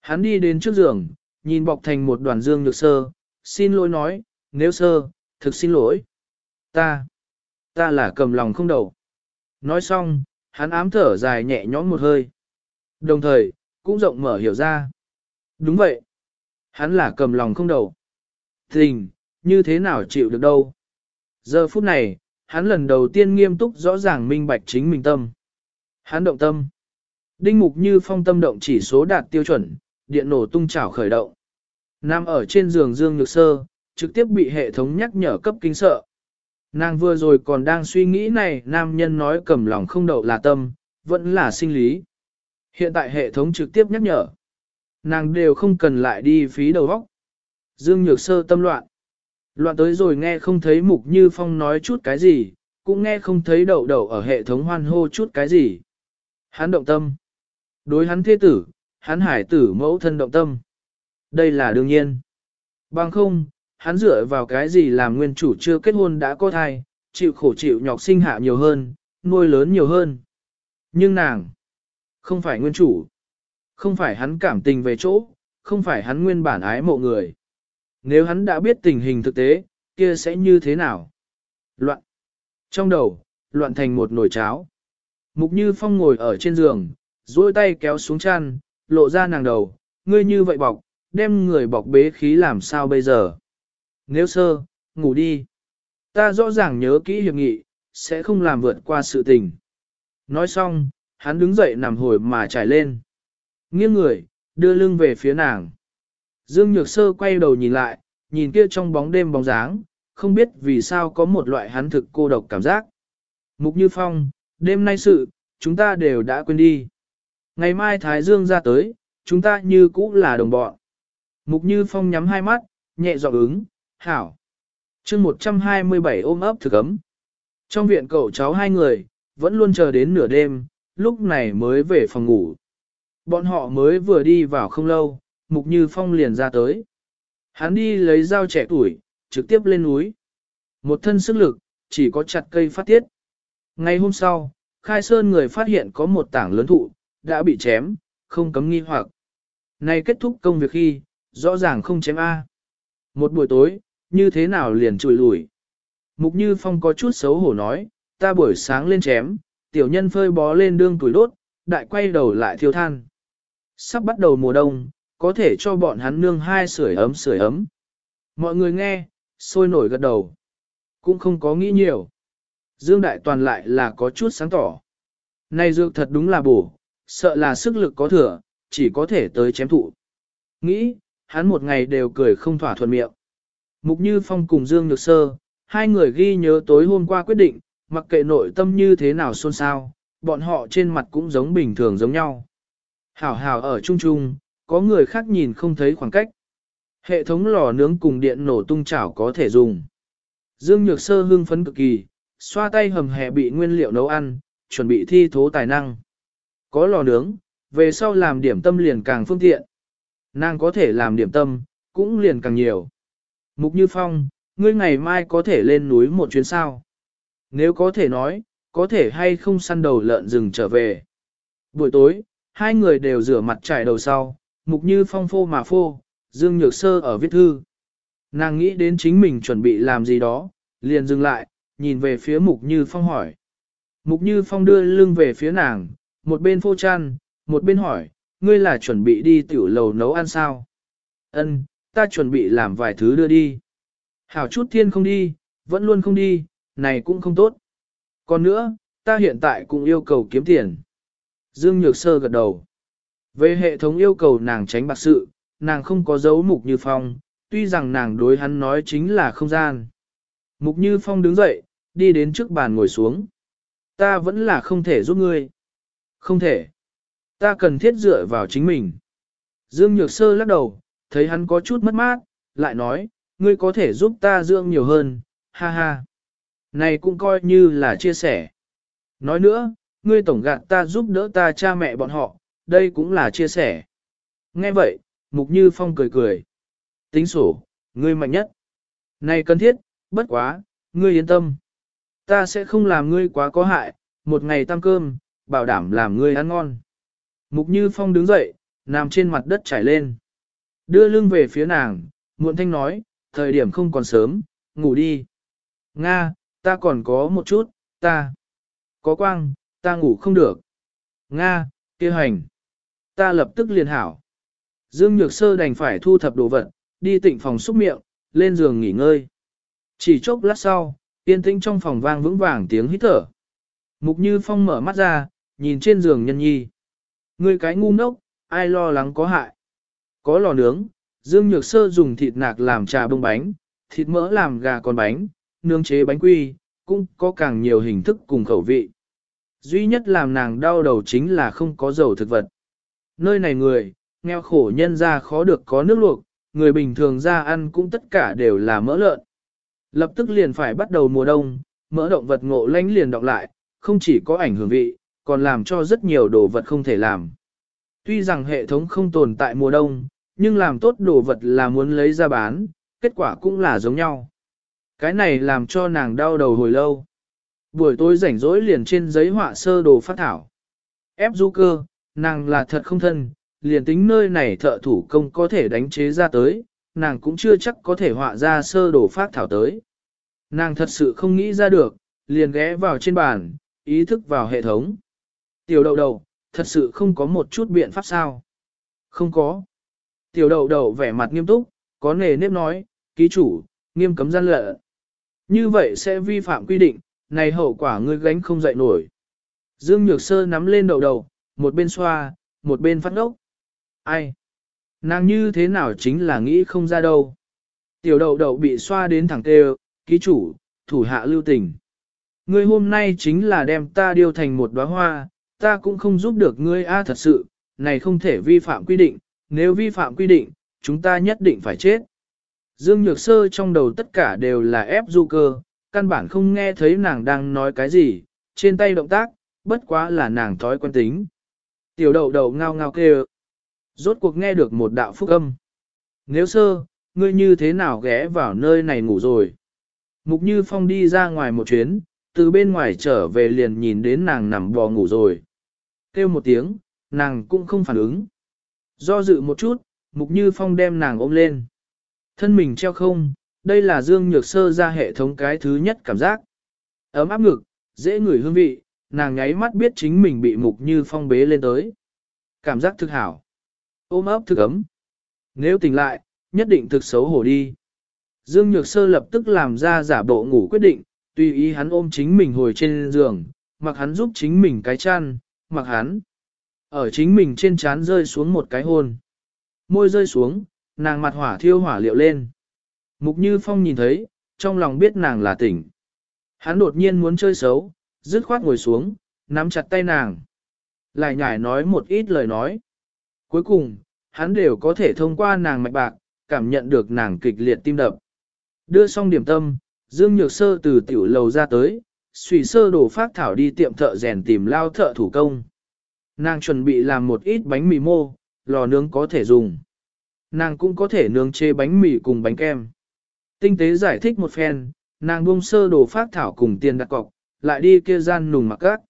Hắn đi đến trước giường, nhìn bọc thành một đoàn dương nhược sơ, xin lỗi nói, nếu sơ, thực xin lỗi. Ta, ta là cầm lòng không đầu. Nói xong, hắn ám thở dài nhẹ nhõm một hơi. Đồng thời, cũng rộng mở hiểu ra. Đúng vậy. Hắn là cầm lòng không đầu. Tình, như thế nào chịu được đâu. Giờ phút này, hắn lần đầu tiên nghiêm túc rõ ràng minh bạch chính mình tâm. Hắn động tâm. Đinh mục như phong tâm động chỉ số đạt tiêu chuẩn, điện nổ tung chảo khởi động. Nam ở trên giường Dương Nhược Sơ, trực tiếp bị hệ thống nhắc nhở cấp kinh sợ. Nàng vừa rồi còn đang suy nghĩ này nam nhân nói cầm lòng không đậu là tâm, vẫn là sinh lý. Hiện tại hệ thống trực tiếp nhắc nhở. Nàng đều không cần lại đi phí đầu óc. Dương Nhược Sơ tâm loạn. Loạn tới rồi nghe không thấy Mục Như Phong nói chút cái gì, cũng nghe không thấy đậu đậu ở hệ thống hoan hô chút cái gì. Hắn động tâm. Đối hắn thế tử, hắn hải tử mẫu thân động tâm. Đây là đương nhiên. Bằng không, hắn dựa vào cái gì làm nguyên chủ chưa kết hôn đã có thai, chịu khổ chịu nhọc sinh hạ nhiều hơn, nuôi lớn nhiều hơn. Nhưng nàng, không phải nguyên chủ, không phải hắn cảm tình về chỗ, không phải hắn nguyên bản ái mộ người. Nếu hắn đã biết tình hình thực tế, kia sẽ như thế nào? Loạn. Trong đầu, loạn thành một nồi cháo. Mục Như Phong ngồi ở trên giường, duỗi tay kéo xuống chăn, lộ ra nàng đầu, ngươi như vậy bọc, đem người bọc bế khí làm sao bây giờ? Nếu sơ, ngủ đi. Ta rõ ràng nhớ kỹ hiệp nghị, sẽ không làm vượt qua sự tình. Nói xong, hắn đứng dậy nằm hồi mà trải lên. Nghiêng người, đưa lưng về phía nàng. Dương Nhược Sơ quay đầu nhìn lại, nhìn kia trong bóng đêm bóng dáng, không biết vì sao có một loại hắn thực cô độc cảm giác. Mục Như Phong, đêm nay sự, chúng ta đều đã quên đi. Ngày mai Thái Dương ra tới, chúng ta như cũ là đồng bọn. Mục Như Phong nhắm hai mắt, nhẹ giọng ứng, hảo. chương 127 ôm ấp thực ấm. Trong viện cậu cháu hai người, vẫn luôn chờ đến nửa đêm, lúc này mới về phòng ngủ. Bọn họ mới vừa đi vào không lâu, Mục Như Phong liền ra tới. Hắn đi lấy dao trẻ tuổi, trực tiếp lên núi. Một thân sức lực, chỉ có chặt cây phát tiết. Ngày hôm sau, Khai Sơn người phát hiện có một tảng lớn thụ, đã bị chém, không cấm nghi hoặc. Nay kết thúc công việc khi, rõ ràng không chém A. Một buổi tối, như thế nào liền chùi lùi. Mục Như Phong có chút xấu hổ nói, ta buổi sáng lên chém, tiểu nhân phơi bó lên đương tuổi đốt, đại quay đầu lại thiêu than. Sắp bắt đầu mùa đông, có thể cho bọn hắn nương hai sưởi ấm sưởi ấm. Mọi người nghe, sôi nổi gật đầu. Cũng không có nghĩ nhiều. Dương Đại Toàn lại là có chút sáng tỏ. Này dược thật đúng là bổ, sợ là sức lực có thừa, chỉ có thể tới chém thụ. Nghĩ, hắn một ngày đều cười không thỏa thuận miệng. Mục Như Phong cùng Dương Nhược Sơ, hai người ghi nhớ tối hôm qua quyết định, mặc kệ nội tâm như thế nào xôn xao, bọn họ trên mặt cũng giống bình thường giống nhau. Hảo hảo ở chung chung, có người khác nhìn không thấy khoảng cách. Hệ thống lò nướng cùng điện nổ tung chảo có thể dùng. Dương Nhược Sơ hưng phấn cực kỳ, xoa tay hầm hè bị nguyên liệu nấu ăn, chuẩn bị thi thố tài năng. Có lò nướng, về sau làm điểm tâm liền càng phương tiện. Nàng có thể làm điểm tâm, cũng liền càng nhiều. Mục Như Phong, ngươi ngày mai có thể lên núi một chuyến sao. Nếu có thể nói, có thể hay không săn đầu lợn rừng trở về. Buổi tối, hai người đều rửa mặt trải đầu sau, Mục Như Phong phô mà phô, Dương Nhược Sơ ở viết thư. Nàng nghĩ đến chính mình chuẩn bị làm gì đó, liền dừng lại, nhìn về phía Mục Như Phong hỏi. Mục Như Phong đưa lưng về phía nàng, một bên phô chăn, một bên hỏi, ngươi là chuẩn bị đi tiểu lầu nấu ăn sao? Ân, ta chuẩn bị làm vài thứ đưa đi. Hảo chút thiên không đi, vẫn luôn không đi, này cũng không tốt. Còn nữa, ta hiện tại cũng yêu cầu kiếm tiền. Dương Nhược Sơ gật đầu. Về hệ thống yêu cầu nàng tránh bạc sự, nàng không có dấu mục như phong, tuy rằng nàng đối hắn nói chính là không gian. Mục như phong đứng dậy, đi đến trước bàn ngồi xuống. Ta vẫn là không thể giúp ngươi. Không thể. Ta cần thiết dựa vào chính mình. Dương Nhược Sơ lắc đầu, thấy hắn có chút mất mát, lại nói, ngươi có thể giúp ta dưỡng nhiều hơn, ha ha. Này cũng coi như là chia sẻ. Nói nữa, ngươi tổng gạt ta giúp đỡ ta cha mẹ bọn họ, đây cũng là chia sẻ. Nghe vậy, Mục Như Phong cười cười. Tính sổ, ngươi mạnh nhất. Này cần thiết, bất quá, ngươi yên tâm. Ta sẽ không làm ngươi quá có hại, một ngày tăng cơm, bảo đảm làm ngươi ăn ngon. Mục Như Phong đứng dậy, nằm trên mặt đất trải lên. Đưa lưng về phía nàng, muộn thanh nói, thời điểm không còn sớm, ngủ đi. Nga, ta còn có một chút, ta. Có quang, ta ngủ không được. Nga, kia hành. Ta lập tức liền hảo. Dương Nhược Sơ đành phải thu thập đồ vật, đi tịnh phòng xúc miệng, lên giường nghỉ ngơi. Chỉ chốc lát sau, yên tĩnh trong phòng vang vững vàng tiếng hít thở. Mục Như Phong mở mắt ra, nhìn trên giường nhân nhi. Ngươi cái ngu ngốc, ai lo lắng có hại. Có lò nướng, Dương Nhược Sơ dùng thịt nạc làm trà bông bánh, thịt mỡ làm gà con bánh, nướng chế bánh quy, cũng có càng nhiều hình thức cùng khẩu vị. Duy nhất làm nàng đau đầu chính là không có dầu thực vật. Nơi này người, nghèo khổ nhân ra khó được có nước luộc, người bình thường ra ăn cũng tất cả đều là mỡ lợn. Lập tức liền phải bắt đầu mùa đông, mỡ động vật ngộ lánh liền đọc lại, không chỉ có ảnh hưởng vị, còn làm cho rất nhiều đồ vật không thể làm. Tuy rằng hệ thống không tồn tại mùa đông, nhưng làm tốt đồ vật là muốn lấy ra bán, kết quả cũng là giống nhau. Cái này làm cho nàng đau đầu hồi lâu. Buổi tối rảnh rỗi liền trên giấy họa sơ đồ phát thảo. Ép du cơ, nàng là thật không thân, liền tính nơi này thợ thủ công có thể đánh chế ra tới, nàng cũng chưa chắc có thể họa ra sơ đồ phát thảo tới. Nàng thật sự không nghĩ ra được, liền ghé vào trên bàn, ý thức vào hệ thống. Tiểu đậu đầu, thật sự không có một chút biện pháp sao. Không có. Tiểu đậu đầu vẻ mặt nghiêm túc, có nề nếp nói, ký chủ, nghiêm cấm gian lận. Như vậy sẽ vi phạm quy định, này hậu quả ngươi gánh không dậy nổi. Dương Nhược Sơ nắm lên đầu đầu, một bên xoa, một bên phát ốc. Ai? Nàng như thế nào chính là nghĩ không ra đâu. Tiểu đậu đậu bị xoa đến thẳng tê ký chủ, thủ hạ lưu tình. Ngươi hôm nay chính là đem ta điêu thành một đóa hoa, ta cũng không giúp được ngươi a thật sự, này không thể vi phạm quy định, nếu vi phạm quy định, chúng ta nhất định phải chết. Dương Nhược Sơ trong đầu tất cả đều là ép du cơ, căn bản không nghe thấy nàng đang nói cái gì, trên tay động tác, bất quá là nàng thói quen tính. Tiểu đậu đậu ngao ngao kêu. Rốt cuộc nghe được một đạo phúc âm. Nếu sơ, ngươi như thế nào ghé vào nơi này ngủ rồi? Mục Như Phong đi ra ngoài một chuyến, từ bên ngoài trở về liền nhìn đến nàng nằm bò ngủ rồi. Kêu một tiếng, nàng cũng không phản ứng. Do dự một chút, Mục Như Phong đem nàng ôm lên. Thân mình treo không, đây là Dương Nhược Sơ ra hệ thống cái thứ nhất cảm giác. Ấm áp ngực, dễ ngửi hương vị, nàng nháy mắt biết chính mình bị Mục Như Phong bế lên tới. Cảm giác thực hảo. Ôm ấp thực ấm. Nếu tỉnh lại, nhất định thực xấu hổ đi. Dương Nhược Sơ lập tức làm ra giả bộ ngủ quyết định, tùy ý hắn ôm chính mình hồi trên giường, mặc hắn giúp chính mình cái chăn, mặc hắn. Ở chính mình trên trán rơi xuống một cái hôn. Môi rơi xuống, nàng mặt hỏa thiêu hỏa liệu lên. Mục Như Phong nhìn thấy, trong lòng biết nàng là tỉnh. Hắn đột nhiên muốn chơi xấu, dứt khoát ngồi xuống, nắm chặt tay nàng. Lại nhải nói một ít lời nói. Cuối cùng, hắn đều có thể thông qua nàng mạch bạc, cảm nhận được nàng kịch liệt tim đập. Đưa xong điểm tâm, Dương Nhược Sơ từ tiểu lầu ra tới, suy sơ đổ phát thảo đi tiệm thợ rèn tìm lao thợ thủ công. Nàng chuẩn bị làm một ít bánh mì mô, lò nướng có thể dùng. Nàng cũng có thể nướng chế bánh mì cùng bánh kem. Tinh tế giải thích một phen, nàng buông sơ đồ phát thảo cùng tiền đặt cọc, lại đi kia gian nùng mặc các.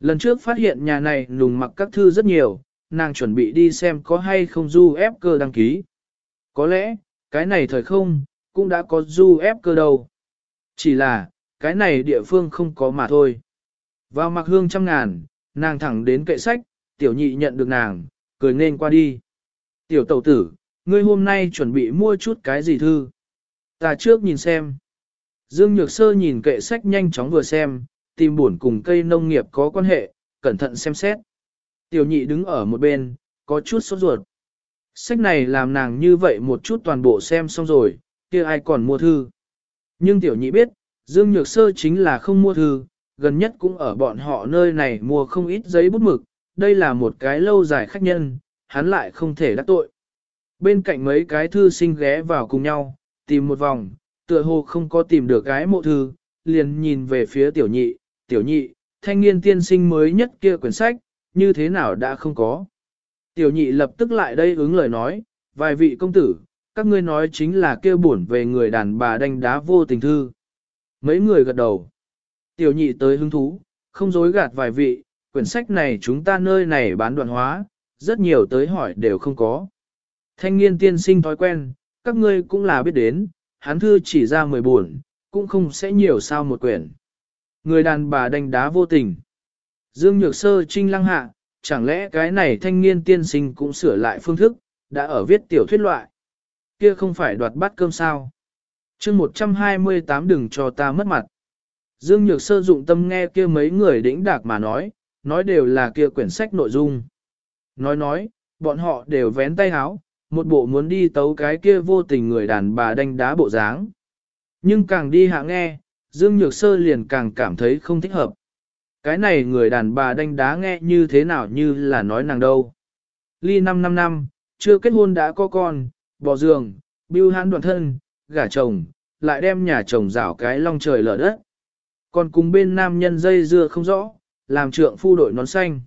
Lần trước phát hiện nhà này nùng mặc các thư rất nhiều, nàng chuẩn bị đi xem có hay không du ép cơ đăng ký. Có lẽ, cái này thời không, cũng đã có du ép cơ đâu. Chỉ là, cái này địa phương không có mà thôi. Vào mặc hương trăm ngàn, nàng thẳng đến kệ sách, tiểu nhị nhận được nàng, cười nên qua đi. Tiểu tẩu tử, ngươi hôm nay chuẩn bị mua chút cái gì thư? Ta trước nhìn xem. Dương Nhược Sơ nhìn kệ sách nhanh chóng vừa xem, tìm buồn cùng cây nông nghiệp có quan hệ, cẩn thận xem xét. Tiểu nhị đứng ở một bên, có chút sốt ruột. Sách này làm nàng như vậy một chút toàn bộ xem xong rồi, kia ai còn mua thư. Nhưng tiểu nhị biết, Dương Nhược Sơ chính là không mua thư, gần nhất cũng ở bọn họ nơi này mua không ít giấy bút mực, đây là một cái lâu dài khách nhân, hắn lại không thể đắc tội. Bên cạnh mấy cái thư sinh ghé vào cùng nhau, tìm một vòng, tựa hồ không có tìm được cái mộ thư, liền nhìn về phía tiểu nhị, tiểu nhị, thanh niên tiên sinh mới nhất kia quyển sách, như thế nào đã không có. Tiểu nhị lập tức lại đây ứng lời nói, vài vị công tử, các ngươi nói chính là kêu buồn về người đàn bà đánh đá vô tình thư. Mấy người gật đầu. Tiểu nhị tới hứng thú, không dối gạt vài vị, quyển sách này chúng ta nơi này bán đoạn hóa, rất nhiều tới hỏi đều không có. Thanh niên tiên sinh thói quen, các ngươi cũng là biết đến, hắn thư chỉ ra mười buồn, cũng không sẽ nhiều sao một quyển. Người đàn bà đánh đá vô tình. Dương Nhược Sơ trinh lăng hạ, chẳng lẽ cái này thanh niên tiên sinh cũng sửa lại phương thức, đã ở viết tiểu thuyết loại. Kia không phải đoạt bát cơm sao chương 128 đừng cho ta mất mặt. Dương Nhược Sơ dụng tâm nghe kia mấy người đĩnh đạc mà nói, nói đều là kia quyển sách nội dung. Nói nói, bọn họ đều vén tay háo, một bộ muốn đi tấu cái kia vô tình người đàn bà đánh đá bộ dáng. Nhưng càng đi hạ nghe, Dương Nhược Sơ liền càng cảm thấy không thích hợp. Cái này người đàn bà đánh đá nghe như thế nào như là nói nàng đâu. Ly 5 năm năm, chưa kết hôn đã có con, bỏ giường, bưu hãn đoạn thân, gả chồng, lại đem nhà chồng rảo cái long trời lở đất. Còn cùng bên nam nhân dây dưa không rõ, làm trượng phu đội nón xanh.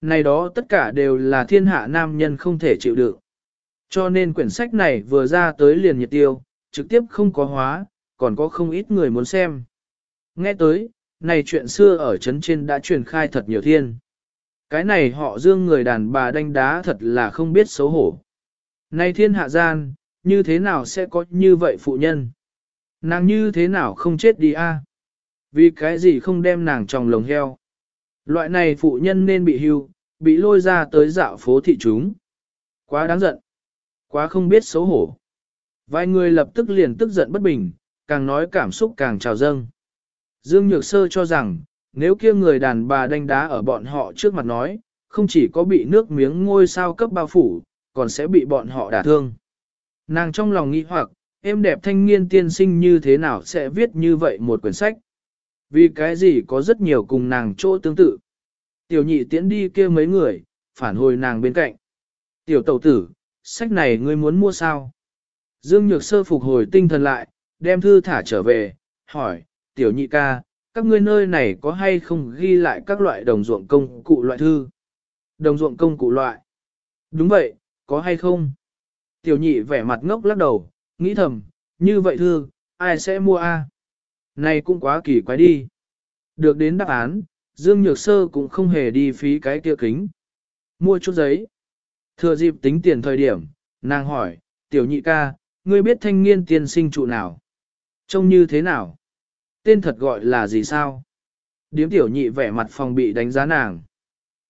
Này đó tất cả đều là thiên hạ nam nhân không thể chịu đựng. Cho nên quyển sách này vừa ra tới liền nhiệt tiêu, trực tiếp không có hóa, còn có không ít người muốn xem. Nghe tới, này chuyện xưa ở trấn trên đã truyền khai thật nhiều thiên. Cái này họ dương người đàn bà đánh đá thật là không biết xấu hổ. Này thiên hạ gian, như thế nào sẽ có như vậy phụ nhân? Nàng như thế nào không chết đi a? Vì cái gì không đem nàng trong lồng heo? Loại này phụ nhân nên bị hưu, bị lôi ra tới dạo phố thị chúng. Quá đáng giận. Quá không biết xấu hổ. Vài người lập tức liền tức giận bất bình, càng nói cảm xúc càng trào dâng. Dương Nhược Sơ cho rằng, nếu kia người đàn bà đánh đá ở bọn họ trước mặt nói, không chỉ có bị nước miếng ngôi sao cấp bao phủ, còn sẽ bị bọn họ đả thương. Nàng trong lòng nghĩ hoặc, em đẹp thanh niên tiên sinh như thế nào sẽ viết như vậy một quyển sách. Vì cái gì có rất nhiều cùng nàng chỗ tương tự. Tiểu nhị tiễn đi kia mấy người, phản hồi nàng bên cạnh. Tiểu tẩu tử, sách này ngươi muốn mua sao? Dương Nhược Sơ phục hồi tinh thần lại, đem thư thả trở về, hỏi, tiểu nhị ca, các ngươi nơi này có hay không ghi lại các loại đồng ruộng công cụ loại thư? Đồng ruộng công cụ loại. Đúng vậy, có hay không? Tiểu nhị vẻ mặt ngốc lắc đầu, nghĩ thầm, như vậy thư, ai sẽ mua a? Này cũng quá kỳ quái đi. Được đến đáp án, Dương Nhược Sơ cũng không hề đi phí cái kia kính. Mua chút giấy. Thừa dịp tính tiền thời điểm, nàng hỏi, tiểu nhị ca, ngươi biết thanh niên tiên sinh trụ nào? Trông như thế nào? Tên thật gọi là gì sao? Điếm tiểu nhị vẻ mặt phòng bị đánh giá nàng.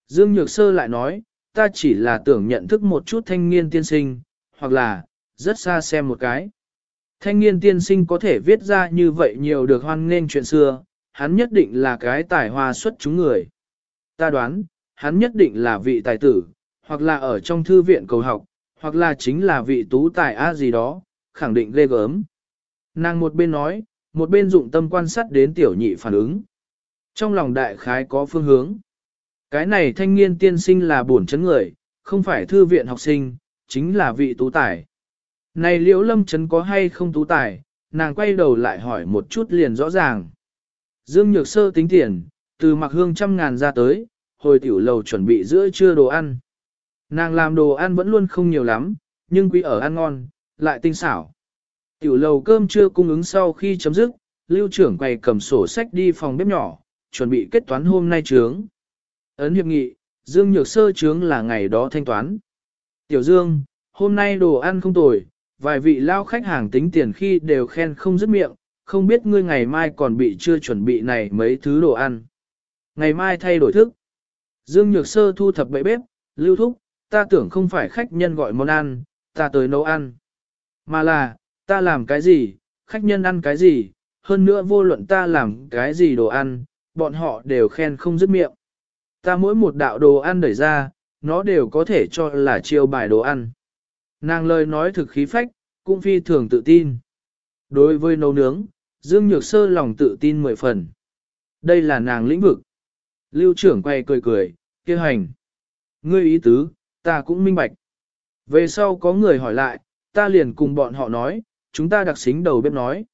Dương Nhược Sơ lại nói, ta chỉ là tưởng nhận thức một chút thanh niên tiên sinh, hoặc là, rất xa xem một cái. Thanh niên tiên sinh có thể viết ra như vậy nhiều được hoan nghênh chuyện xưa, hắn nhất định là cái tài hoa xuất chúng người. Ta đoán, hắn nhất định là vị tài tử, hoặc là ở trong thư viện cầu học, hoặc là chính là vị tú tài a gì đó, khẳng định ghê gớm. Nàng một bên nói, một bên dụng tâm quan sát đến tiểu nhị phản ứng. Trong lòng đại khái có phương hướng. Cái này thanh niên tiên sinh là buồn chấn người, không phải thư viện học sinh, chính là vị tú tài. Này liễu lâm chấn có hay không tú tài, nàng quay đầu lại hỏi một chút liền rõ ràng. Dương Nhược Sơ tính tiền, từ mặc hương trăm ngàn ra tới, hồi tiểu lầu chuẩn bị giữa trưa đồ ăn. Nàng làm đồ ăn vẫn luôn không nhiều lắm, nhưng quý ở ăn ngon, lại tinh xảo. Tiểu lầu cơm trưa cung ứng sau khi chấm dứt, lưu trưởng quay cầm sổ sách đi phòng bếp nhỏ, chuẩn bị kết toán hôm nay trướng. Ấn hiệp nghị, Dương Nhược Sơ trướng là ngày đó thanh toán. Tiểu Dương, hôm nay đồ ăn không tồi, vài vị lao khách hàng tính tiền khi đều khen không dứt miệng, không biết ngươi ngày mai còn bị chưa chuẩn bị này mấy thứ đồ ăn. Ngày mai thay đổi thức. Dương Nhược Sơ thu thập bậy bếp, lưu thúc, ta tưởng không phải khách nhân gọi món ăn, ta tới nấu ăn. Mà là, ta làm cái gì, khách nhân ăn cái gì, hơn nữa vô luận ta làm cái gì đồ ăn, bọn họ đều khen không dứt miệng. Ta mỗi một đạo đồ ăn đẩy ra, nó đều có thể cho là chiêu bài đồ ăn. Nàng lời nói thực khí phách, cũng phi thường tự tin. Đối với nấu nướng, Dương Nhược Sơ lòng tự tin mười phần. Đây là nàng lĩnh vực. Lưu trưởng quay cười cười, kêu hành. Ngươi ý tứ, ta cũng minh bạch. Về sau có người hỏi lại, ta liền cùng bọn họ nói, chúng ta đặc xính đầu bếp nói.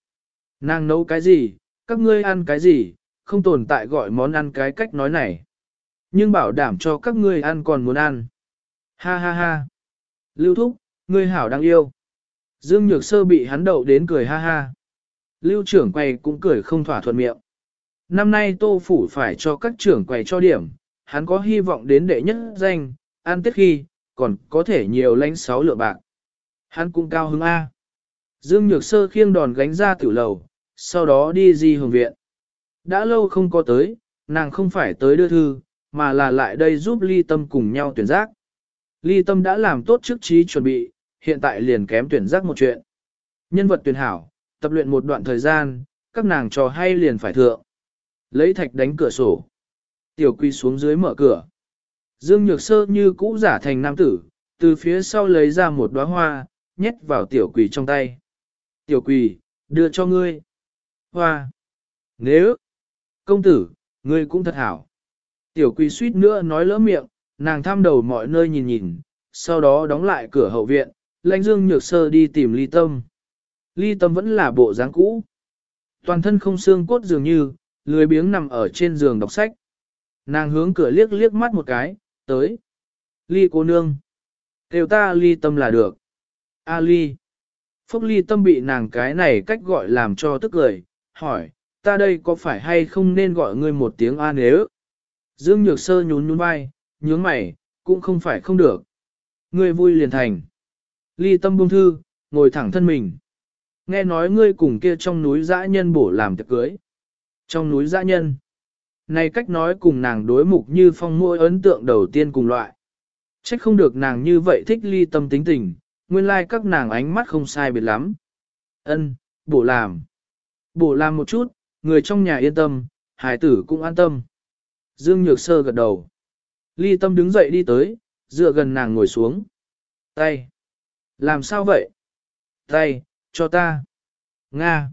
Nàng nấu cái gì, các ngươi ăn cái gì, không tồn tại gọi món ăn cái cách nói này. Nhưng bảo đảm cho các ngươi ăn còn muốn ăn. Ha ha ha. Lưu Thúc, ngươi hảo đang yêu. Dương Nhược Sơ bị hắn đậu đến cười ha ha. Lưu trưởng quầy cũng cười không thỏa thuận miệng. Năm nay Tô Phủ phải cho các trưởng quầy cho điểm, hắn có hy vọng đến đệ nhất danh, ăn tết khi, còn có thể nhiều lánh sáu lượng bạc. Hắn cũng cao hứng A. Dương Nhược Sơ khiêng đòn gánh ra tiểu lầu, sau đó đi di hưởng viện. Đã lâu không có tới, nàng không phải tới đưa thư, mà là lại đây giúp ly tâm cùng nhau tuyển giác. Ly tâm đã làm tốt trước trí chuẩn bị, hiện tại liền kém tuyển giác một chuyện. Nhân vật tuyển hảo, tập luyện một đoạn thời gian, các nàng trò hay liền phải thượng. Lấy thạch đánh cửa sổ. Tiểu quy xuống dưới mở cửa. Dương Nhược Sơ như cũ giả thành nam tử, từ phía sau lấy ra một đóa hoa, nhét vào tiểu quỳ trong tay. Tiểu quỳ, đưa cho ngươi. Hoa! Nếu! Công tử, ngươi cũng thật hảo. Tiểu quỳ suýt nữa nói lỡ miệng, nàng thăm đầu mọi nơi nhìn nhìn, sau đó đóng lại cửa hậu viện, lãnh dương nhược sơ đi tìm ly tâm. Ly tâm vẫn là bộ dáng cũ. Toàn thân không xương cốt dường như, lười biếng nằm ở trên giường đọc sách. Nàng hướng cửa liếc liếc mắt một cái, tới. Ly cô nương. Kêu ta ly tâm là được. A ly. Phúc ly tâm bị nàng cái này cách gọi làm cho tức cười, hỏi, ta đây có phải hay không nên gọi ngươi một tiếng A nếu? Dương Nhược Sơ nhún nhún vai, nhướng mày, cũng không phải không được. Ngươi vui liền thành. Ly tâm buông thư, ngồi thẳng thân mình. Nghe nói ngươi cùng kia trong núi dã nhân bổ làm tiệc cưới. Trong núi dã nhân. Này cách nói cùng nàng đối mục như phong mỗi ấn tượng đầu tiên cùng loại. Trách không được nàng như vậy thích ly tâm tính tình, nguyên lai like các nàng ánh mắt không sai biệt lắm. Ân, bổ làm. Bổ làm một chút, người trong nhà yên tâm, hải tử cũng an tâm. Dương Nhược Sơ gật đầu. Ly tâm đứng dậy đi tới, dựa gần nàng ngồi xuống. Tay. Làm sao vậy? Tay, cho ta. Nga.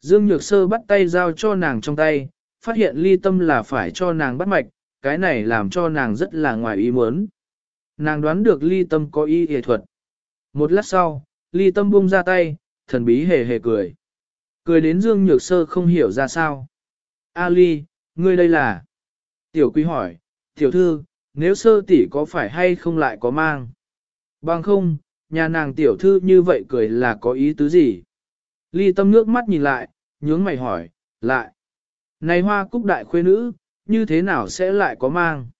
Dương Nhược Sơ bắt tay giao cho nàng trong tay, phát hiện ly tâm là phải cho nàng bắt mạch, cái này làm cho nàng rất là ngoài ý muốn. Nàng đoán được ly tâm có ý y thuật. Một lát sau, ly tâm buông ra tay, thần bí hề hề cười. Cười đến Dương Nhược Sơ không hiểu ra sao. A ly, ngươi đây là... Tiểu quý hỏi, tiểu thư, nếu sơ tỷ có phải hay không lại có mang? Bằng không, nhà nàng tiểu thư như vậy cười là có ý tứ gì? Ly tâm nước mắt nhìn lại, nhướng mày hỏi, lại. Này hoa cúc đại khuê nữ, như thế nào sẽ lại có mang?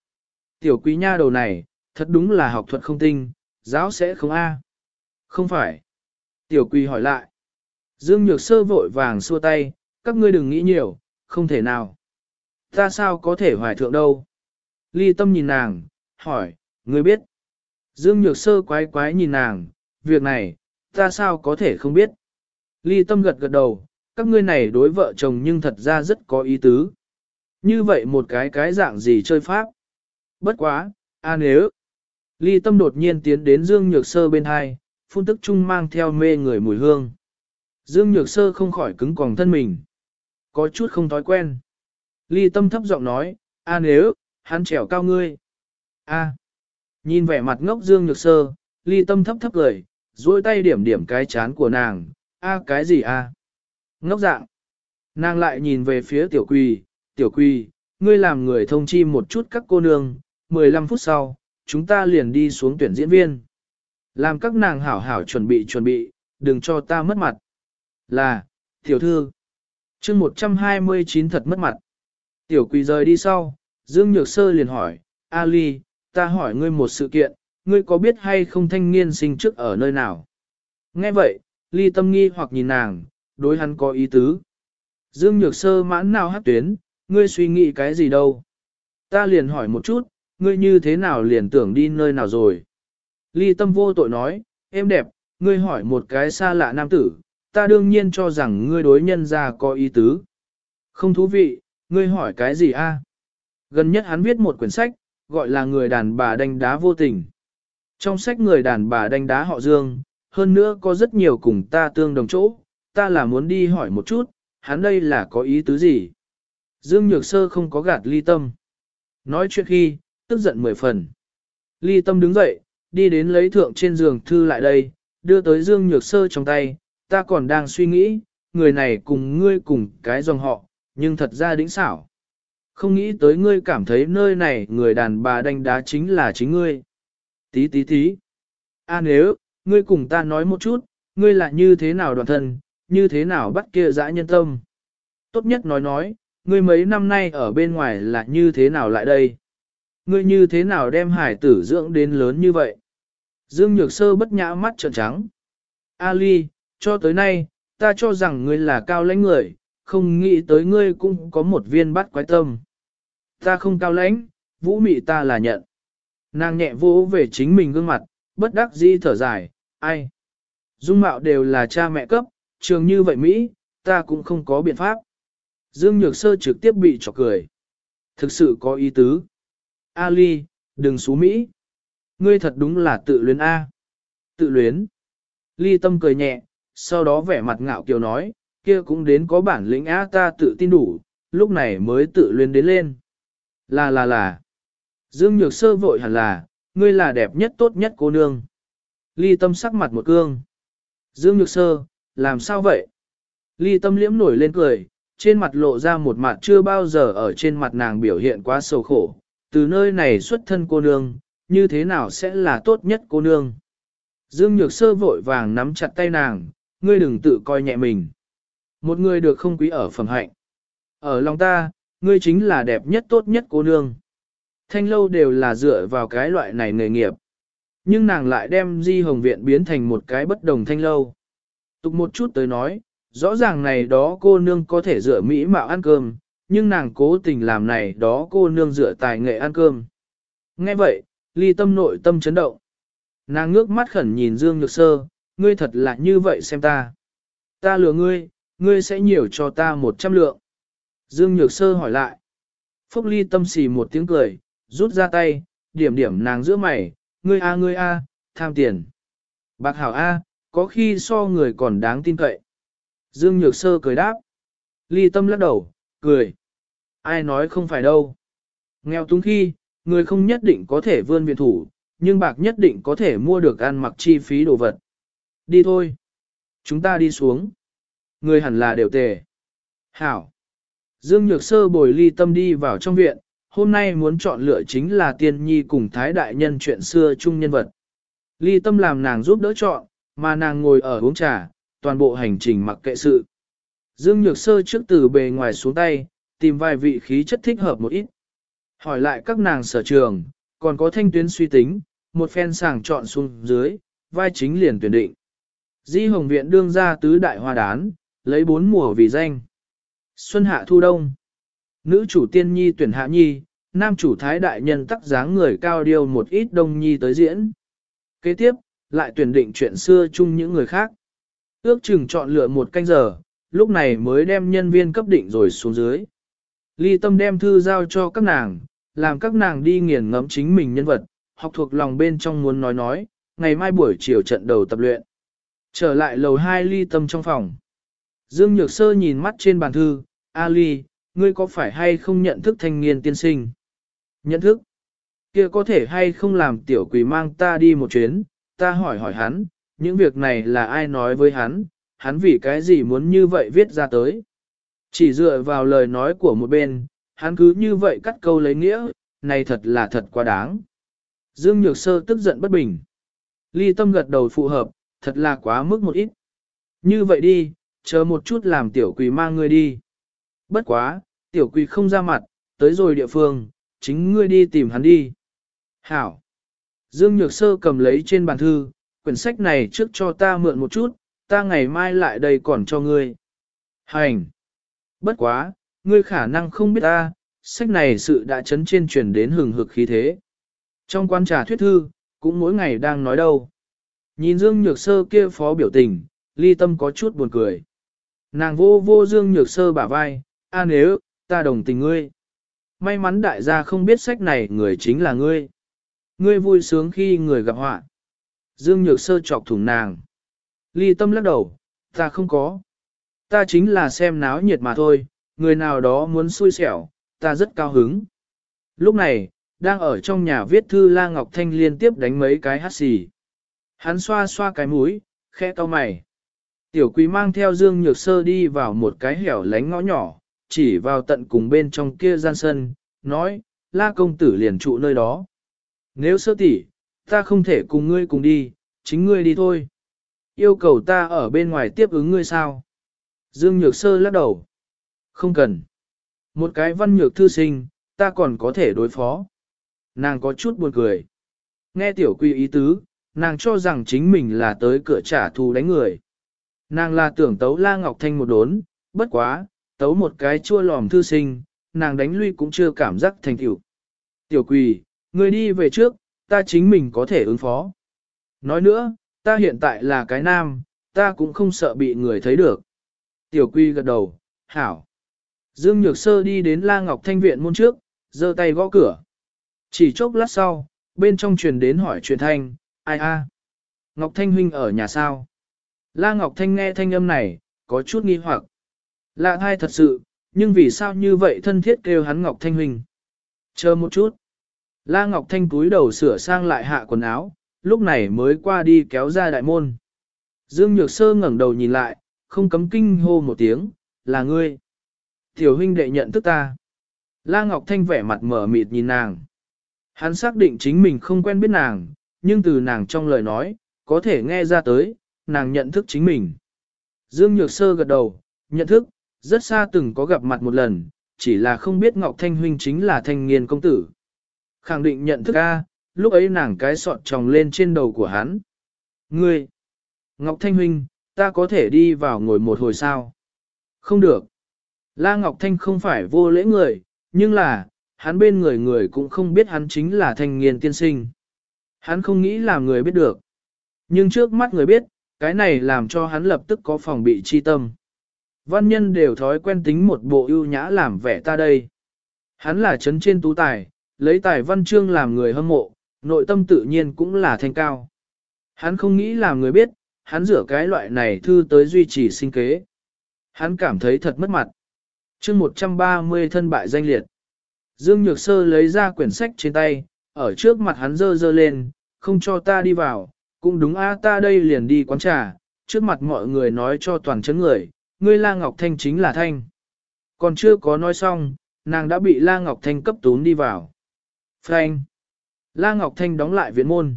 Tiểu quý nha đầu này, thật đúng là học thuật không tinh, giáo sẽ không a. Không phải. Tiểu quý hỏi lại. Dương Nhược Sơ vội vàng xua tay, các ngươi đừng nghĩ nhiều, không thể nào. Ta sao có thể hoài thượng đâu? Ly tâm nhìn nàng, hỏi, ngươi biết? Dương Nhược Sơ quái quái nhìn nàng, việc này, ta sao có thể không biết? Ly tâm gật gật đầu, các ngươi này đối vợ chồng nhưng thật ra rất có ý tứ. Như vậy một cái cái dạng gì chơi pháp? Bất quá, a nếu. Ly tâm đột nhiên tiến đến Dương Nhược Sơ bên hai, phun tức chung mang theo mê người mùi hương. Dương Nhược Sơ không khỏi cứng còng thân mình. Có chút không thói quen. Ly tâm thấp giọng nói, a nếu, hắn trèo cao ngươi. a Nhìn vẻ mặt ngốc Dương Nhược Sơ, ly tâm thấp thấp cười, duỗi tay điểm điểm cái chán của nàng, a cái gì a? Ngốc dạng. Nàng lại nhìn về phía tiểu quỳ, tiểu quỳ, ngươi làm người thông chi một chút các cô nương, 15 phút sau, chúng ta liền đi xuống tuyển diễn viên. Làm các nàng hảo hảo chuẩn bị chuẩn bị, đừng cho ta mất mặt. Là, tiểu thư. chương 129 thật mất mặt. Tiểu quỳ rời đi sau, Dương Nhược Sơ liền hỏi, Ali, ta hỏi ngươi một sự kiện, ngươi có biết hay không thanh niên sinh trước ở nơi nào? Nghe vậy, ly tâm nghi hoặc nhìn nàng, đối hắn có ý tứ. Dương Nhược Sơ mãn nào hát tuyến, ngươi suy nghĩ cái gì đâu? Ta liền hỏi một chút, ngươi như thế nào liền tưởng đi nơi nào rồi? Ly tâm vô tội nói, em đẹp, ngươi hỏi một cái xa lạ nam tử, ta đương nhiên cho rằng ngươi đối nhân ra có ý tứ. Không thú vị, ngươi hỏi cái gì a? Gần nhất hắn viết một quyển sách, gọi là người đàn bà đánh đá vô tình. Trong sách người đàn bà đánh đá họ Dương, hơn nữa có rất nhiều cùng ta tương đồng chỗ, ta là muốn đi hỏi một chút, hắn đây là có ý tứ gì? Dương Nhược Sơ không có gạt ly tâm. Nói chuyện khi, tức giận mười phần. Ly tâm đứng dậy, đi đến lấy thượng trên giường thư lại đây, đưa tới Dương Nhược Sơ trong tay, ta còn đang suy nghĩ, người này cùng ngươi cùng cái dòng họ, nhưng thật ra đỉnh xảo. Không nghĩ tới ngươi cảm thấy nơi này người đàn bà đánh đá chính là chính ngươi. Tí tí tí. A nếu, ngươi cùng ta nói một chút, ngươi là như thế nào đoàn thân, như thế nào bắt kia dã nhân tâm. Tốt nhất nói nói, ngươi mấy năm nay ở bên ngoài là như thế nào lại đây. Ngươi như thế nào đem hải tử dưỡng đến lớn như vậy. Dương Nhược Sơ bất nhã mắt trợn trắng. Ali, cho tới nay, ta cho rằng ngươi là cao lãnh người, không nghĩ tới ngươi cũng có một viên bắt quái tâm. Ta không cao lãnh, vũ mị ta là nhận. Nàng nhẹ vỗ về chính mình gương mặt, bất đắc dĩ thở dài, ai. Dung mạo đều là cha mẹ cấp, trường như vậy Mỹ, ta cũng không có biện pháp. Dương Nhược Sơ trực tiếp bị chọc cười. Thực sự có ý tứ. Ali, đừng xú Mỹ. Ngươi thật đúng là tự luyến A. Tự luyến. Ly tâm cười nhẹ, sau đó vẻ mặt ngạo kiều nói, kia cũng đến có bản lĩnh á ta tự tin đủ, lúc này mới tự luyến đến lên. Là là là. Dương Nhược Sơ vội hẳn là, ngươi là đẹp nhất tốt nhất cô nương. Ly tâm sắc mặt một cương. Dương Nhược Sơ, làm sao vậy? Ly tâm liễm nổi lên cười, trên mặt lộ ra một mặt chưa bao giờ ở trên mặt nàng biểu hiện quá sầu khổ. Từ nơi này xuất thân cô nương, như thế nào sẽ là tốt nhất cô nương? Dương Nhược Sơ vội vàng nắm chặt tay nàng, ngươi đừng tự coi nhẹ mình. Một người được không quý ở phẩm hạnh. Ở lòng ta, ngươi chính là đẹp nhất tốt nhất cô nương. Thanh lâu đều là dựa vào cái loại này nghề nghiệp. Nhưng nàng lại đem di hồng viện biến thành một cái bất đồng thanh lâu. Tục một chút tới nói, rõ ràng này đó cô nương có thể dựa mỹ mạo ăn cơm, nhưng nàng cố tình làm này đó cô nương dựa tài nghệ ăn cơm. Nghe vậy, ly tâm nội tâm chấn động. Nàng ngước mắt khẩn nhìn Dương Nhược Sơ, ngươi thật là như vậy xem ta. Ta lừa ngươi, ngươi sẽ nhiều cho ta một trăm lượng. Dương Nhược Sơ hỏi lại. Phúc Ly tâm xì một tiếng cười, rút ra tay, điểm điểm nàng giữa mày, ngươi a ngươi a, tham tiền. Bạc hảo a, có khi so người còn đáng tin cậy. Dương Nhược Sơ cười đáp. Ly tâm lắc đầu, cười. Ai nói không phải đâu. Nghèo túng khi, người không nhất định có thể vươn viện thủ, nhưng bạc nhất định có thể mua được ăn mặc chi phí đồ vật. Đi thôi. Chúng ta đi xuống. Người hẳn là đều tề. Hảo. Dương Nhược Sơ bồi ly tâm đi vào trong viện, hôm nay muốn chọn lựa chính là tiên nhi cùng thái đại nhân chuyện xưa chung nhân vật. Ly tâm làm nàng giúp đỡ chọn, mà nàng ngồi ở uống trà, toàn bộ hành trình mặc kệ sự. Dương Nhược Sơ trước từ bề ngoài xuống tay, tìm vài vị khí chất thích hợp một ít. Hỏi lại các nàng sở trường, còn có thanh tuyến suy tính, một phen sàng chọn xuống dưới, vai chính liền tuyển định. Di Hồng Viện đương ra tứ đại hoa đán, lấy bốn mùa vì danh. Xuân hạ thu đông. Nữ chủ tiên nhi tuyển hạ nhi, nam chủ thái đại nhân tắc dáng người cao điêu một ít đông nhi tới diễn. Kế tiếp, lại tuyển định chuyện xưa chung những người khác. Ước chừng chọn lựa một canh giờ, lúc này mới đem nhân viên cấp định rồi xuống dưới. Ly tâm đem thư giao cho các nàng, làm các nàng đi nghiền ngẫm chính mình nhân vật, học thuộc lòng bên trong muốn nói nói, ngày mai buổi chiều trận đầu tập luyện. Trở lại lầu 2 ly tâm trong phòng. Dương Nhược Sơ nhìn mắt trên bàn thư, Ali, ngươi có phải hay không nhận thức thanh niên tiên sinh? Nhận thức? kia có thể hay không làm tiểu quỷ mang ta đi một chuyến, ta hỏi hỏi hắn, những việc này là ai nói với hắn, hắn vì cái gì muốn như vậy viết ra tới. Chỉ dựa vào lời nói của một bên, hắn cứ như vậy cắt câu lấy nghĩa, này thật là thật quá đáng. Dương Nhược Sơ tức giận bất bình. Ly tâm gật đầu phụ hợp, thật là quá mức một ít. Như vậy đi, chờ một chút làm tiểu quỷ mang ngươi đi. Bất quá, tiểu quỷ không ra mặt, tới rồi địa phương, chính ngươi đi tìm hắn đi. Hảo. Dương Nhược Sơ cầm lấy trên bàn thư, quyển sách này trước cho ta mượn một chút, ta ngày mai lại đây còn cho ngươi. Hành. Bất quá, ngươi khả năng không biết ta, sách này sự đã chấn trên truyền đến hừng hực khí thế. Trong quan trà thuyết thư, cũng mỗi ngày đang nói đâu. Nhìn Dương Nhược Sơ kia phó biểu tình, ly tâm có chút buồn cười. Nàng vô vô Dương Nhược Sơ bả vai, a nếu, ta đồng tình ngươi. May mắn đại gia không biết sách này người chính là ngươi. Ngươi vui sướng khi người gặp họa. Dương Nhược Sơ chọc thủng nàng. Ly tâm lắc đầu, ta không có. Ta chính là xem náo nhiệt mà thôi, người nào đó muốn xui xẻo, ta rất cao hứng. Lúc này, đang ở trong nhà viết thư La Ngọc Thanh liên tiếp đánh mấy cái hát xì. Hắn xoa xoa cái mũi, khẽ cau mày. Tiểu quý mang theo Dương Nhược Sơ đi vào một cái hẻo lánh ngõ nhỏ, chỉ vào tận cùng bên trong kia gian sân, nói, La công tử liền trụ nơi đó. Nếu sơ tỷ, ta không thể cùng ngươi cùng đi, chính ngươi đi thôi. Yêu cầu ta ở bên ngoài tiếp ứng ngươi sao? Dương Nhược Sơ lắc đầu. Không cần. Một cái văn nhược thư sinh, ta còn có thể đối phó. Nàng có chút buồn cười. Nghe tiểu quy ý tứ, nàng cho rằng chính mình là tới cửa trả thù đánh người. Nàng là tưởng tấu la ngọc thanh một đốn, bất quá, tấu một cái chua lòm thư sinh, nàng đánh lui cũng chưa cảm giác thành tiểu. Tiểu quỳ, người đi về trước, ta chính mình có thể ứng phó. Nói nữa, ta hiện tại là cái nam, ta cũng không sợ bị người thấy được. Tiểu quy gật đầu, hảo. Dương Nhược Sơ đi đến La Ngọc Thanh viện môn trước, giơ tay gõ cửa. Chỉ chốc lát sau, bên trong truyền đến hỏi truyền thanh, ai a? Ngọc Thanh huynh ở nhà sao? La Ngọc Thanh nghe thanh âm này, có chút nghi hoặc. Lạ thai thật sự, nhưng vì sao như vậy thân thiết kêu hắn Ngọc Thanh Huynh? Chờ một chút. La Ngọc Thanh cúi đầu sửa sang lại hạ quần áo, lúc này mới qua đi kéo ra đại môn. Dương Nhược Sơ ngẩng đầu nhìn lại, không cấm kinh hô một tiếng, là ngươi. Tiểu huynh đệ nhận thức ta. La Ngọc Thanh vẻ mặt mở mịt nhìn nàng. Hắn xác định chính mình không quen biết nàng, nhưng từ nàng trong lời nói, có thể nghe ra tới, nàng nhận thức chính mình. Dương Nhược Sơ gật đầu, nhận thức, rất xa từng có gặp mặt một lần, chỉ là không biết Ngọc Thanh Huynh chính là thanh niên công tử. Khẳng định nhận thức A, lúc ấy nàng cái sọt tròng lên trên đầu của hắn. Ngươi! Ngọc Thanh Huynh, ta có thể đi vào ngồi một hồi sao? Không được. La Ngọc Thanh không phải vô lễ người, nhưng là, hắn bên người người cũng không biết hắn chính là thanh niên tiên sinh. Hắn không nghĩ làm người biết được. Nhưng trước mắt người biết, cái này làm cho hắn lập tức có phòng bị chi tâm. Văn nhân đều thói quen tính một bộ ưu nhã làm vẻ ta đây. Hắn là chấn trên tú tài, lấy tài văn chương làm người hâm mộ, nội tâm tự nhiên cũng là thanh cao. Hắn không nghĩ làm người biết, hắn rửa cái loại này thư tới duy trì sinh kế. Hắn cảm thấy thật mất mặt. chương 130 thân bại danh liệt. Dương Nhược Sơ lấy ra quyển sách trên tay, ở trước mặt hắn dơ dơ lên, không cho ta đi vào, cũng đúng a ta đây liền đi quán trà, trước mặt mọi người nói cho toàn chấn người, ngươi La Ngọc Thanh chính là Thanh. Còn chưa có nói xong, nàng đã bị La Ngọc Thanh cấp tún đi vào. Frank. La Ngọc Thanh đóng lại viện môn.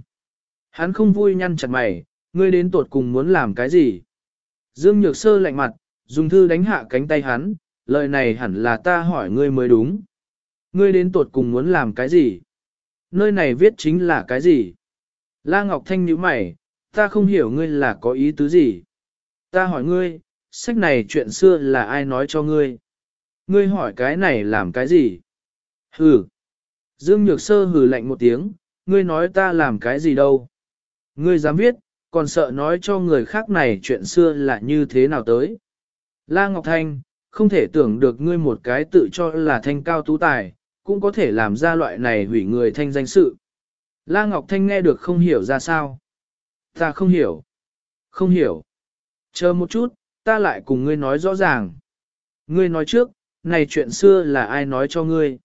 Hắn không vui nhăn chặt mày, ngươi đến tuột cùng muốn làm cái gì? Dương Nhược Sơ lạnh mặt, dùng thư đánh hạ cánh tay hắn, lời này hẳn là ta hỏi ngươi mới đúng. Ngươi đến tuột cùng muốn làm cái gì? Nơi này viết chính là cái gì? La Ngọc Thanh nhíu mày, ta không hiểu ngươi là có ý tứ gì. Ta hỏi ngươi, sách này chuyện xưa là ai nói cho ngươi? Ngươi hỏi cái này làm cái gì? Hừ. Dương Nhược Sơ hừ lạnh một tiếng, ngươi nói ta làm cái gì đâu? Ngươi dám viết, còn sợ nói cho người khác này chuyện xưa là như thế nào tới? La Ngọc Thanh, không thể tưởng được ngươi một cái tự cho là thanh cao tú tài, cũng có thể làm ra loại này hủy người thanh danh sự. La Ngọc Thanh nghe được không hiểu ra sao. Ta không hiểu. Không hiểu. Chờ một chút, ta lại cùng ngươi nói rõ ràng. Ngươi nói trước, này chuyện xưa là ai nói cho ngươi.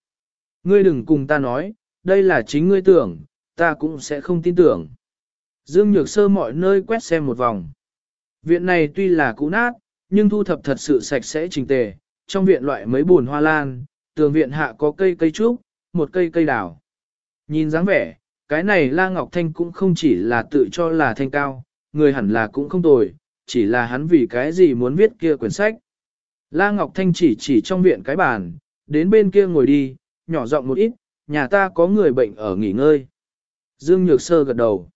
Ngươi đừng cùng ta nói, đây là chính ngươi tưởng, ta cũng sẽ không tin tưởng. Dương Nhược Sơ mọi nơi quét xem một vòng. Viện này tuy là cũ nát, nhưng thu thập thật sự sạch sẽ chỉnh tề, trong viện loại mấy buồn hoa lan, tường viện hạ có cây cây trúc, một cây cây đào. Nhìn dáng vẻ, cái này La Ngọc Thanh cũng không chỉ là tự cho là thanh cao, người hẳn là cũng không tồi, chỉ là hắn vì cái gì muốn viết kia quyển sách. La Ngọc Thanh chỉ chỉ trong viện cái bàn, đến bên kia ngồi đi, nhỏ giọng một ít, nhà ta có người bệnh ở nghỉ ngơi. Dương Nhược Sơ gật đầu.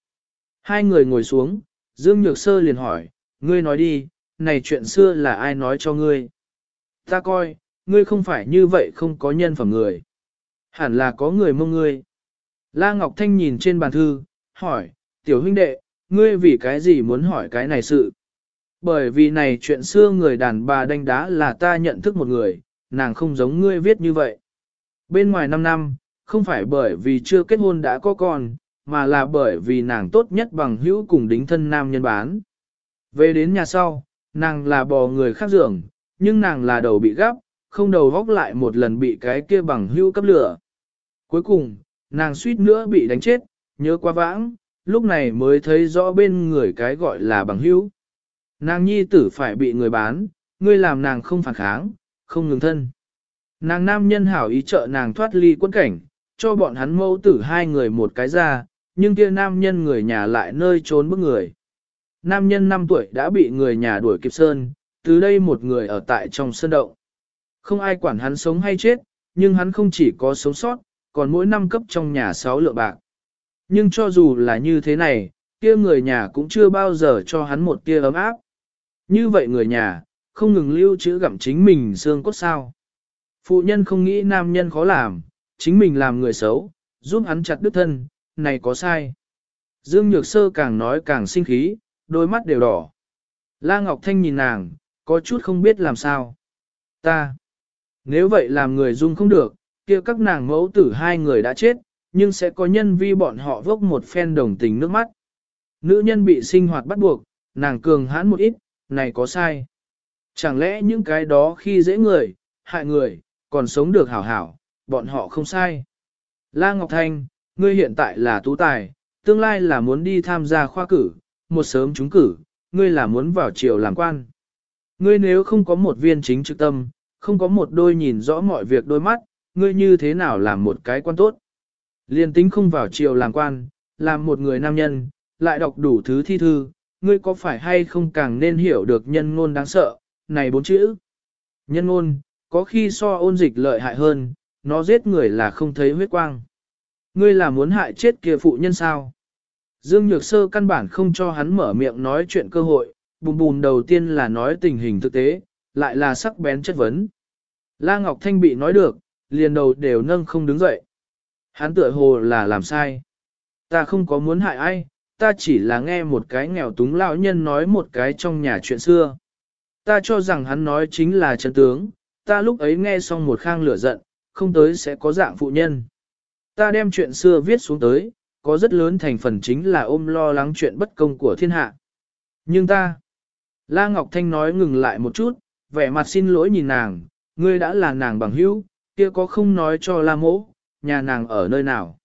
Hai người ngồi xuống, Dương Nhược Sơ liền hỏi, ngươi nói đi, này chuyện xưa là ai nói cho ngươi? Ta coi, ngươi không phải như vậy không có nhân phẩm người. Hẳn là có người mông ngươi. La Ngọc Thanh nhìn trên bàn thư, hỏi, tiểu huynh đệ, ngươi vì cái gì muốn hỏi cái này sự? Bởi vì này chuyện xưa người đàn bà đánh đá là ta nhận thức một người, nàng không giống ngươi viết như vậy. Bên ngoài 5 năm, không phải bởi vì chưa kết hôn đã có con, mà là bởi vì nàng tốt nhất bằng hữu cùng đính thân nam nhân bán. Về đến nhà sau, nàng là bò người khác giường, nhưng nàng là đầu bị gắp, không đầu vóc lại một lần bị cái kia bằng hữu cấp lửa. Cuối cùng, nàng suýt nữa bị đánh chết, nhớ quá vãng, lúc này mới thấy rõ bên người cái gọi là bằng hữu. Nàng nhi tử phải bị người bán, ngươi làm nàng không phản kháng, không ngừng thân. Nàng nam nhân hảo ý trợ nàng thoát ly quân cảnh, cho bọn hắn mẫu tử hai người một cái ra, nhưng kia nam nhân người nhà lại nơi trốn bức người. Nam nhân 5 tuổi đã bị người nhà đuổi kịp sơn, từ đây một người ở tại trong sơn động. Không ai quản hắn sống hay chết, nhưng hắn không chỉ có sống sót, còn mỗi năm cấp trong nhà 6 lượng bạc. Nhưng cho dù là như thế này, kia người nhà cũng chưa bao giờ cho hắn một tia ấm áp. Như vậy người nhà, không ngừng lưu trữ gặm chính mình xương cốt sao. Phụ nhân không nghĩ nam nhân khó làm, chính mình làm người xấu, giúp hắn chặt đứt thân, này có sai. Dương Nhược Sơ càng nói càng sinh khí, đôi mắt đều đỏ. La Ngọc Thanh nhìn nàng, có chút không biết làm sao. Ta, nếu vậy làm người dung không được, kia các nàng mẫu tử hai người đã chết, nhưng sẽ có nhân vi bọn họ vốc một phen đồng tình nước mắt. Nữ nhân bị sinh hoạt bắt buộc, nàng cường hãn một ít, này có sai. Chẳng lẽ những cái đó khi dễ người, hại người, còn sống được hảo hảo, bọn họ không sai. La Ngọc Thanh, ngươi hiện tại là tú tài, tương lai là muốn đi tham gia khoa cử, một sớm trúng cử, ngươi là muốn vào triều làm quan. Ngươi nếu không có một viên chính trực tâm, không có một đôi nhìn rõ mọi việc đôi mắt, ngươi như thế nào làm một cái quan tốt. Liên tính không vào triều làm quan, làm một người nam nhân, lại đọc đủ thứ thi thư, ngươi có phải hay không càng nên hiểu được nhân ngôn đáng sợ, này bốn chữ. Nhân ngôn, có khi so ôn dịch lợi hại hơn, nó giết người là không thấy huyết quang. Ngươi là muốn hại chết kia phụ nhân sao? Dương Nhược Sơ căn bản không cho hắn mở miệng nói chuyện cơ hội, bùm bùm đầu tiên là nói tình hình thực tế, lại là sắc bén chất vấn. La Ngọc Thanh bị nói được, liền đầu đều nâng không đứng dậy. Hắn tựa hồ là làm sai. Ta không có muốn hại ai, ta chỉ là nghe một cái nghèo túng lão nhân nói một cái trong nhà chuyện xưa. Ta cho rằng hắn nói chính là chân tướng, ta lúc ấy nghe xong một khang lửa giận, không tới sẽ có dạng phụ nhân. Ta đem chuyện xưa viết xuống tới, có rất lớn thành phần chính là ôm lo lắng chuyện bất công của thiên hạ. Nhưng ta, La Ngọc Thanh nói ngừng lại một chút, vẻ mặt xin lỗi nhìn nàng, ngươi đã là nàng bằng hữu, kia có không nói cho La Mỗ, nhà nàng ở nơi nào?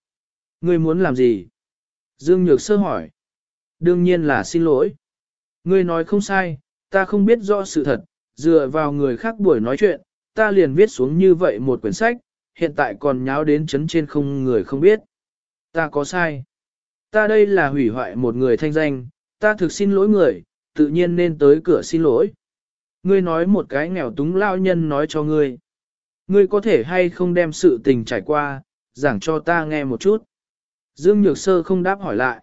Ngươi muốn làm gì? Dương Nhược Sơ hỏi. Đương nhiên là xin lỗi. Ngươi nói không sai, ta không biết rõ sự thật, dựa vào người khác buổi nói chuyện, ta liền viết xuống như vậy một quyển sách, hiện tại còn nháo đến chấn trên không người không biết. Ta có sai. Ta đây là hủy hoại một người thanh danh, ta thực xin lỗi người, tự nhiên nên tới cửa xin lỗi. Ngươi nói một cái nghèo túng lao nhân nói cho ngươi. Ngươi có thể hay không đem sự tình trải qua, giảng cho ta nghe một chút. Dương Nhược Sơ không đáp hỏi lại.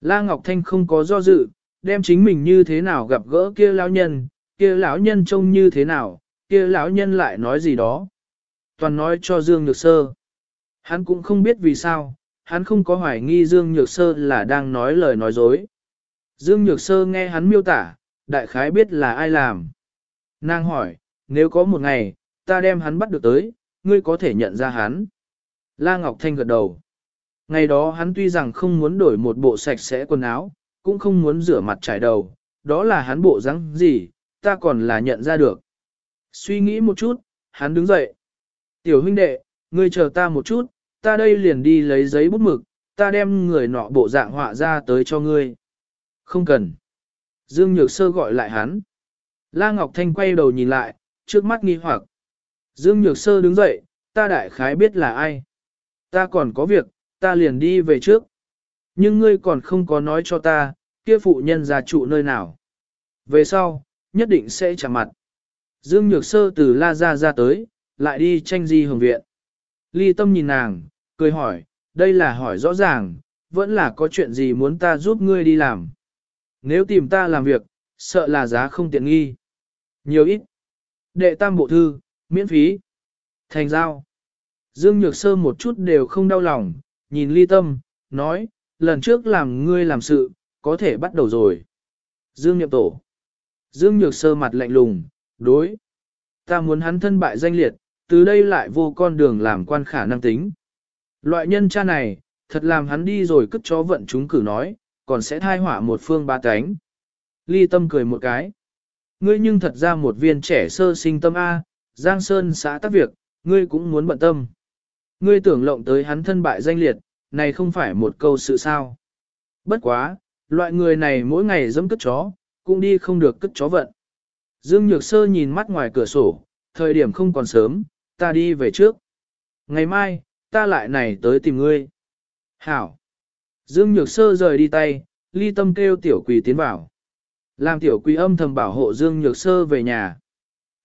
La Ngọc Thanh không có do dự, đem chính mình như thế nào gặp gỡ kia lão nhân, kia lão nhân trông như thế nào, kia lão nhân lại nói gì đó. Toàn nói cho Dương Nhược Sơ. Hắn cũng không biết vì sao, hắn không có hoài nghi Dương Nhược Sơ là đang nói lời nói dối. Dương Nhược Sơ nghe hắn miêu tả, đại khái biết là ai làm. Nàng hỏi, nếu có một ngày, ta đem hắn bắt được tới, ngươi có thể nhận ra hắn. La Ngọc Thanh gật đầu. Ngày đó hắn tuy rằng không muốn đổi một bộ sạch sẽ quần áo, cũng không muốn rửa mặt trải đầu, đó là hắn bộ răng gì, ta còn là nhận ra được. Suy nghĩ một chút, hắn đứng dậy. Tiểu huynh đệ, ngươi chờ ta một chút, ta đây liền đi lấy giấy bút mực, ta đem người nọ bộ dạng họa ra tới cho ngươi. Không cần. Dương Nhược Sơ gọi lại hắn. La Ngọc Thanh quay đầu nhìn lại, trước mắt nghi hoặc. Dương Nhược Sơ đứng dậy, ta đại khái biết là ai. Ta còn có việc, ta liền đi về trước. Nhưng ngươi còn không có nói cho ta, kia phụ nhân gia trụ nơi nào. Về sau, nhất định sẽ trả mặt. Dương Nhược Sơ từ La Gia ra tới, lại đi tranh di hồng viện. Ly Tâm nhìn nàng, cười hỏi, đây là hỏi rõ ràng, vẫn là có chuyện gì muốn ta giúp ngươi đi làm. Nếu tìm ta làm việc, sợ là giá không tiện nghi. Nhiều ít. Đệ tam bộ thư, miễn phí. Thành giao. Dương Nhược Sơ một chút đều không đau lòng, nhìn ly tâm, nói, lần trước làm ngươi làm sự, có thể bắt đầu rồi. Dương Nhậm Tổ. Dương Nhược Sơ mặt lạnh lùng, đối. Ta muốn hắn thân bại danh liệt, từ đây lại vô con đường làm quan khả năng tính. Loại nhân cha này, thật làm hắn đi rồi cất chó vận chúng cử nói, còn sẽ thai hỏa một phương ba cánh. Ly tâm cười một cái. Ngươi nhưng thật ra một viên trẻ sơ sinh tâm A, Giang Sơn xã tác việc, ngươi cũng muốn bận tâm. Ngươi tưởng lộng tới hắn thân bại danh liệt, này không phải một câu sự sao. Bất quá, loại người này mỗi ngày dẫm cất chó, cũng đi không được cất chó vận. Dương Nhược Sơ nhìn mắt ngoài cửa sổ, thời điểm không còn sớm, ta đi về trước. Ngày mai, ta lại này tới tìm ngươi. Hảo. Dương Nhược Sơ rời đi tay, ly tâm kêu tiểu quỳ tiến vào. Làm tiểu quỳ âm thầm bảo hộ Dương Nhược Sơ về nhà.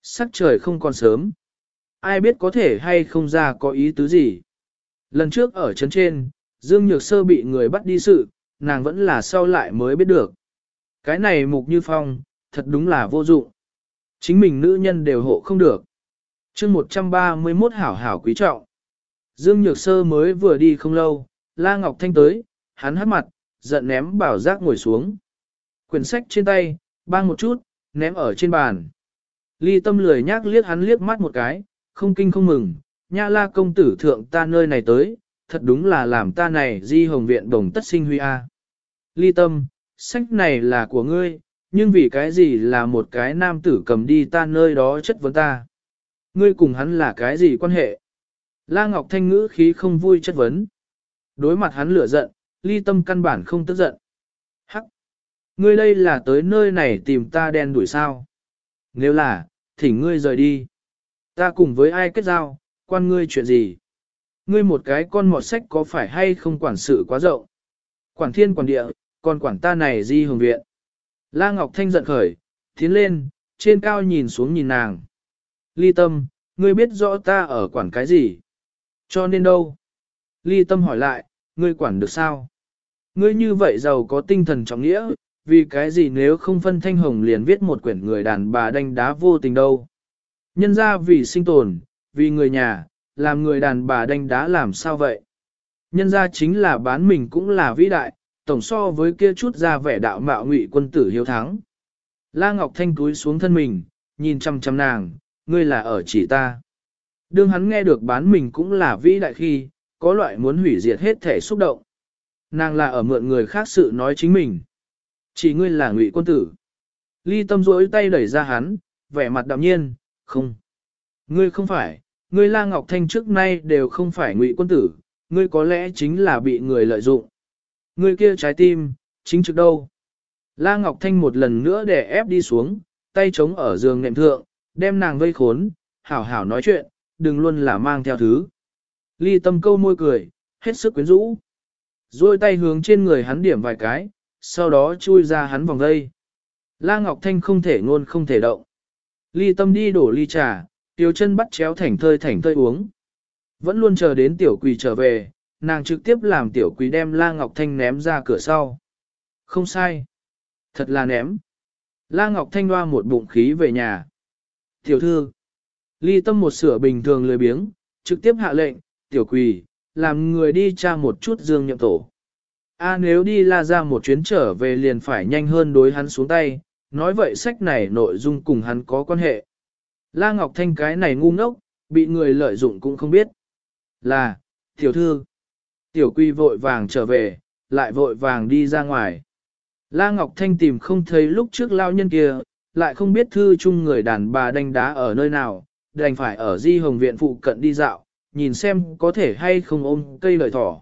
Sắc trời không còn sớm. Ai biết có thể hay không ra có ý tứ gì. Lần trước ở trấn trên, Dương Nhược Sơ bị người bắt đi sự, nàng vẫn là sau lại mới biết được. Cái này mục như phong, thật đúng là vô dụng. Chính mình nữ nhân đều hộ không được. chương 131 hảo hảo quý trọng. Dương Nhược Sơ mới vừa đi không lâu, La Ngọc Thanh tới, hắn hắt mặt, giận ném bảo giác ngồi xuống. Quyển sách trên tay, bang một chút, ném ở trên bàn. Ly tâm lười nhác liếc hắn liếc mắt một cái, không kinh không mừng, nha la công tử thượng ta nơi này tới, thật đúng là làm ta này di hồng viện đồng tất sinh huy a. Ly tâm, sách này là của ngươi, nhưng vì cái gì là một cái nam tử cầm đi ta nơi đó chất vấn ta. Ngươi cùng hắn là cái gì quan hệ? La Ngọc Thanh ngữ khí không vui chất vấn. Đối mặt hắn lửa giận, ly tâm căn bản không tức giận. Hắc! Ngươi đây là tới nơi này tìm ta đen đuổi sao? Nếu là, thỉnh ngươi rời đi. Ta cùng với ai kết giao, quan ngươi chuyện gì? Ngươi một cái con mọt sách có phải hay không quản sự quá rộng? Quản thiên quản địa, còn quản ta này di hồng viện. La Ngọc Thanh giận khởi, tiến lên, trên cao nhìn xuống nhìn nàng. Ly tâm, ngươi biết rõ ta ở quản cái gì? Cho nên đâu? Ly tâm hỏi lại, ngươi quản được sao? Ngươi như vậy giàu có tinh thần trọng nghĩa, vì cái gì nếu không phân thanh hồng liền viết một quyển người đàn bà đánh đá vô tình đâu? Nhân ra vì sinh tồn, vì người nhà, làm người đàn bà đánh đá làm sao vậy? Nhân ra chính là bán mình cũng là vĩ đại, tổng so với kia chút ra vẻ đạo mạo ngụy quân tử hiếu thắng. La Ngọc Thanh túi xuống thân mình, nhìn chăm chăm nàng, ngươi là ở chỉ ta. Đương hắn nghe được bán mình cũng là vĩ đại khi, có loại muốn hủy diệt hết thể xúc động. Nàng là ở mượn người khác sự nói chính mình. Chỉ ngươi là ngụy quân tử. Ly tâm rỗi tay đẩy ra hắn, vẻ mặt đạm nhiên, không. Ngươi không phải, ngươi La Ngọc Thanh trước nay đều không phải ngụy quân tử, ngươi có lẽ chính là bị người lợi dụng. Ngươi kia trái tim, chính trực đâu. La Ngọc Thanh một lần nữa để ép đi xuống, tay chống ở giường nệm thượng, đem nàng vây khốn, hảo hảo nói chuyện, đừng luôn là mang theo thứ. Ly tâm câu môi cười, hết sức quyến rũ. Rồi tay hướng trên người hắn điểm vài cái, sau đó chui ra hắn vòng dây. La Ngọc Thanh không thể ngôn không thể động. Ly tâm đi đổ ly trà, tiểu chân bắt chéo thảnh thơi thảnh thơi uống. Vẫn luôn chờ đến tiểu quỳ trở về, nàng trực tiếp làm tiểu quỳ đem La Ngọc Thanh ném ra cửa sau. Không sai. Thật là ném. La Ngọc Thanh loa một bụng khí về nhà. Tiểu thư. Ly tâm một sửa bình thường lười biếng, trực tiếp hạ lệnh, tiểu quỳ, làm người đi tra một chút dương nhậm tổ. A nếu đi la ra một chuyến trở về liền phải nhanh hơn đối hắn xuống tay, nói vậy sách này nội dung cùng hắn có quan hệ. La Ngọc Thanh cái này ngu ngốc, bị người lợi dụng cũng không biết. Là, tiểu thư. Tiểu quy vội vàng trở về, lại vội vàng đi ra ngoài. La Ngọc Thanh tìm không thấy lúc trước lao nhân kia, lại không biết thư chung người đàn bà đánh đá ở nơi nào, đành phải ở di hồng viện phụ cận đi dạo, nhìn xem có thể hay không ôm cây lợi thỏ.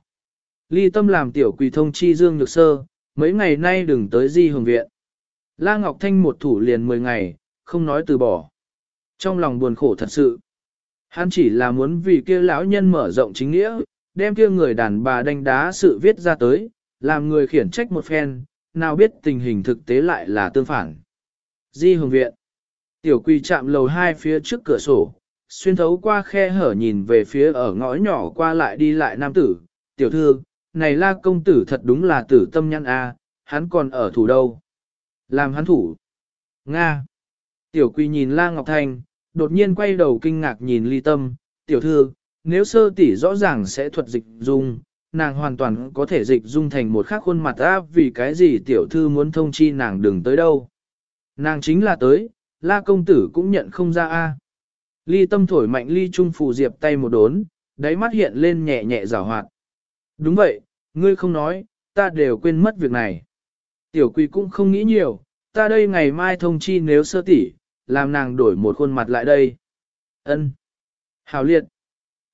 Ly tâm làm tiểu quỳ thông chi dương nhược sơ, mấy ngày nay đừng tới di hồng viện. La Ngọc Thanh một thủ liền 10 ngày, không nói từ bỏ. Trong lòng buồn khổ thật sự. Hắn chỉ là muốn vì kia lão nhân mở rộng chính nghĩa, đem kia người đàn bà đánh đá sự viết ra tới, làm người khiển trách một phen, nào biết tình hình thực tế lại là tương phản. Di Hồng Viện Tiểu quỳ chạm lầu hai phía trước cửa sổ, xuyên thấu qua khe hở nhìn về phía ở ngõ nhỏ qua lại đi lại nam tử. Tiểu thư, này la công tử thật đúng là tử tâm nhăn a, hắn còn ở thủ đâu? Làm hắn thủ. Nga. Tiểu quỳ nhìn la ngọc thanh, đột nhiên quay đầu kinh ngạc nhìn ly tâm. Tiểu thư, nếu sơ tỷ rõ ràng sẽ thuật dịch dung, nàng hoàn toàn có thể dịch dung thành một khác khuôn mặt áp vì cái gì tiểu thư muốn thông chi nàng đừng tới đâu. Nàng chính là tới, la công tử cũng nhận không ra a. Ly tâm thổi mạnh ly trung phù diệp tay một đốn, đáy mắt hiện lên nhẹ nhẹ rào hoạt. Đúng vậy, ngươi không nói, ta đều quên mất việc này. Tiểu quỳ cũng không nghĩ nhiều, ta đây ngày mai thông chi nếu sơ tỷ, làm nàng đổi một khuôn mặt lại đây. Ân. Hào liệt.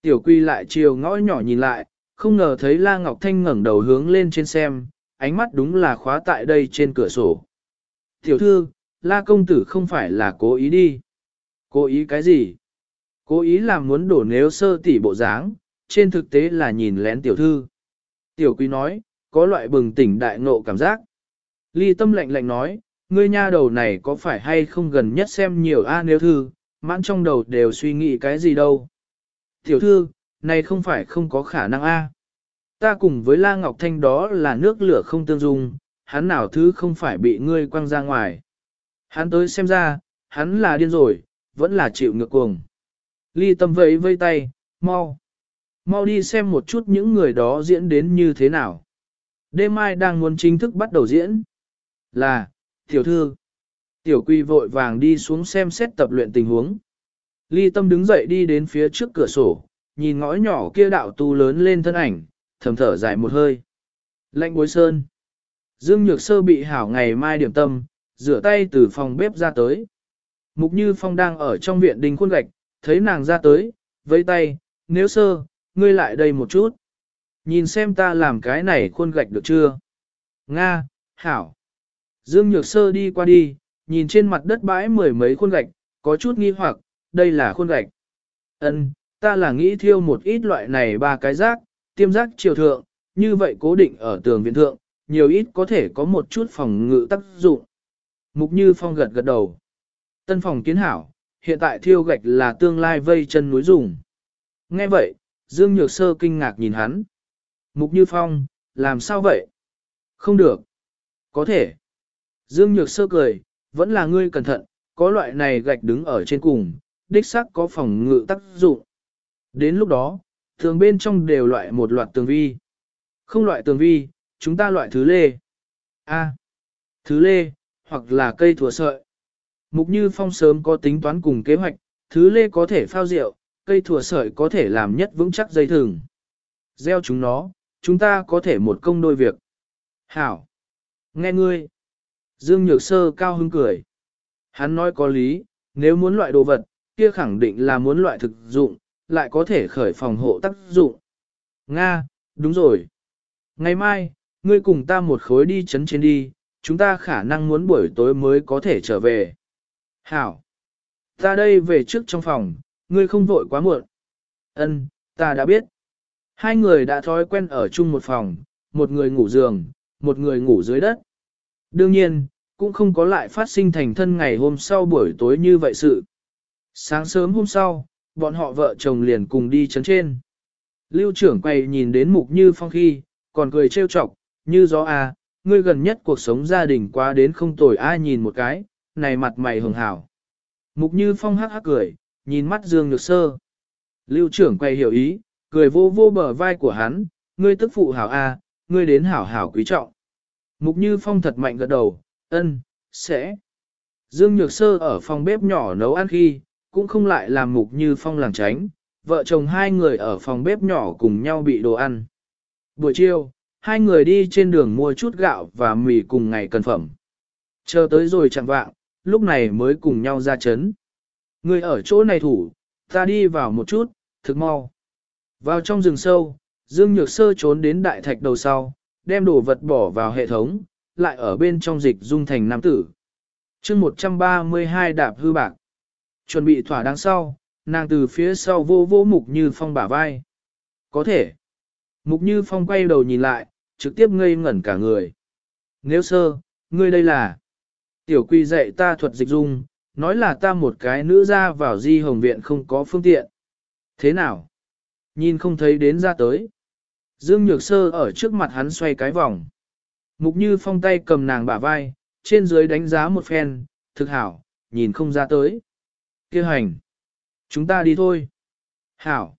Tiểu quỳ lại chiều ngõ nhỏ nhìn lại, không ngờ thấy La Ngọc Thanh ngẩng đầu hướng lên trên xem, ánh mắt đúng là khóa tại đây trên cửa sổ. Tiểu thư, La công tử không phải là cố ý đi. Cố ý cái gì? Cố ý làm muốn đổ nếu sơ tỷ bộ dáng, trên thực tế là nhìn lén tiểu thư. Tiểu quý nói, có loại bừng tỉnh đại ngộ cảm giác. Ly tâm lạnh lạnh nói, ngươi nha đầu này có phải hay không gần nhất xem nhiều a nếu thư, mãn trong đầu đều suy nghĩ cái gì đâu. Tiểu thư, này không phải không có khả năng a. Ta cùng với La Ngọc Thanh đó là nước lửa không tương dung, hắn nào thứ không phải bị ngươi quăng ra ngoài. Hắn tới xem ra, hắn là điên rồi, vẫn là chịu ngược cuồng. Ly tâm vẫy vây tay, mau. Mau đi xem một chút những người đó diễn đến như thế nào. Đêm mai đang muốn chính thức bắt đầu diễn. Là, tiểu thư. Tiểu quy vội vàng đi xuống xem xét tập luyện tình huống. Ly tâm đứng dậy đi đến phía trước cửa sổ, nhìn ngõ nhỏ kia đạo tu lớn lên thân ảnh, thầm thở dài một hơi. Lạnh bối sơn. Dương Nhược Sơ bị hảo ngày mai điểm tâm, rửa tay từ phòng bếp ra tới. Mục Như Phong đang ở trong viện đình khuôn gạch, thấy nàng ra tới, vẫy tay, nếu sơ, ngươi lại đây một chút. Nhìn xem ta làm cái này khuôn gạch được chưa? Nga, Hảo. Dương Nhược Sơ đi qua đi, nhìn trên mặt đất bãi mười mấy khuôn gạch, có chút nghi hoặc, đây là khuôn gạch. Ân, ta là nghĩ thiêu một ít loại này ba cái rác, tiêm rác chiều thượng, như vậy cố định ở tường viện thượng, nhiều ít có thể có một chút phòng ngự tác dụng. Mục Như Phong gật gật đầu. Tân phòng kiến hảo, hiện tại thiêu gạch là tương lai vây chân núi dùng. Nghe vậy, Dương Nhược Sơ kinh ngạc nhìn hắn. Mục Như Phong, làm sao vậy? Không được. Có thể. Dương Nhược Sơ cười, vẫn là ngươi cẩn thận, có loại này gạch đứng ở trên cùng, đích xác có phòng ngự tác dụng. Đến lúc đó, thường bên trong đều loại một loạt tường vi. Không loại tường vi, chúng ta loại thứ lê. A. thứ lê, hoặc là cây thủa sợi. Mục Như Phong sớm có tính toán cùng kế hoạch, thứ lê có thể phao rượu, cây thủa sợi có thể làm nhất vững chắc dây thừng. Gieo chúng nó, chúng ta có thể một công đôi việc. Hảo! Nghe ngươi! Dương Nhược Sơ cao hứng cười. Hắn nói có lý, nếu muốn loại đồ vật, kia khẳng định là muốn loại thực dụng, lại có thể khởi phòng hộ tác dụng. Nga, đúng rồi. Ngày mai, ngươi cùng ta một khối đi chấn trên đi, chúng ta khả năng muốn buổi tối mới có thể trở về. Hảo. Ta đây về trước trong phòng, ngươi không vội quá muộn. Ân, ta đã biết. Hai người đã thói quen ở chung một phòng, một người ngủ giường, một người ngủ dưới đất. Đương nhiên, cũng không có lại phát sinh thành thân ngày hôm sau buổi tối như vậy sự. Sáng sớm hôm sau, bọn họ vợ chồng liền cùng đi chấn trên. Lưu trưởng quay nhìn đến mục như phong khi, còn cười trêu chọc, như gió à, ngươi gần nhất cuộc sống gia đình quá đến không tồi ai nhìn một cái, này mặt mày hường hảo. Mục như phong hắc hắc cười, nhìn mắt Dương Nhược Sơ. Lưu trưởng quay hiểu ý, cười vô vô bờ vai của hắn, ngươi tức phụ hảo a, ngươi đến hảo hảo quý trọng. Mục như phong thật mạnh gật đầu, ân, sẽ. Dương Nhược Sơ ở phòng bếp nhỏ nấu ăn khi, cũng không lại làm mục như phong làng tránh, vợ chồng hai người ở phòng bếp nhỏ cùng nhau bị đồ ăn. Buổi chiều, hai người đi trên đường mua chút gạo và mì cùng ngày cần phẩm. Chờ tới rồi chẳng vạng, lúc này mới cùng nhau ra chấn. Người ở chỗ này thủ, ta đi vào một chút, thực mau. Vào trong rừng sâu, Dương Nhược Sơ trốn đến đại thạch đầu sau, đem đồ vật bỏ vào hệ thống, lại ở bên trong dịch dung thành nam tử. chương 132 đạp hư bạc. Chuẩn bị thỏa đáng sau, nàng từ phía sau vô vô mục như phong bả vai. Có thể. Mục như phong quay đầu nhìn lại, trực tiếp ngây ngẩn cả người. Nếu sơ, ngươi đây là... Tiểu quy dạy ta thuật dịch dung, nói là ta một cái nữ ra vào di hồng viện không có phương tiện. Thế nào? Nhìn không thấy đến ra tới. Dương Nhược Sơ ở trước mặt hắn xoay cái vòng. Mục Như Phong tay cầm nàng bả vai, trên dưới đánh giá một phen, thực hảo, nhìn không ra tới. Kêu hành. Chúng ta đi thôi. Hảo.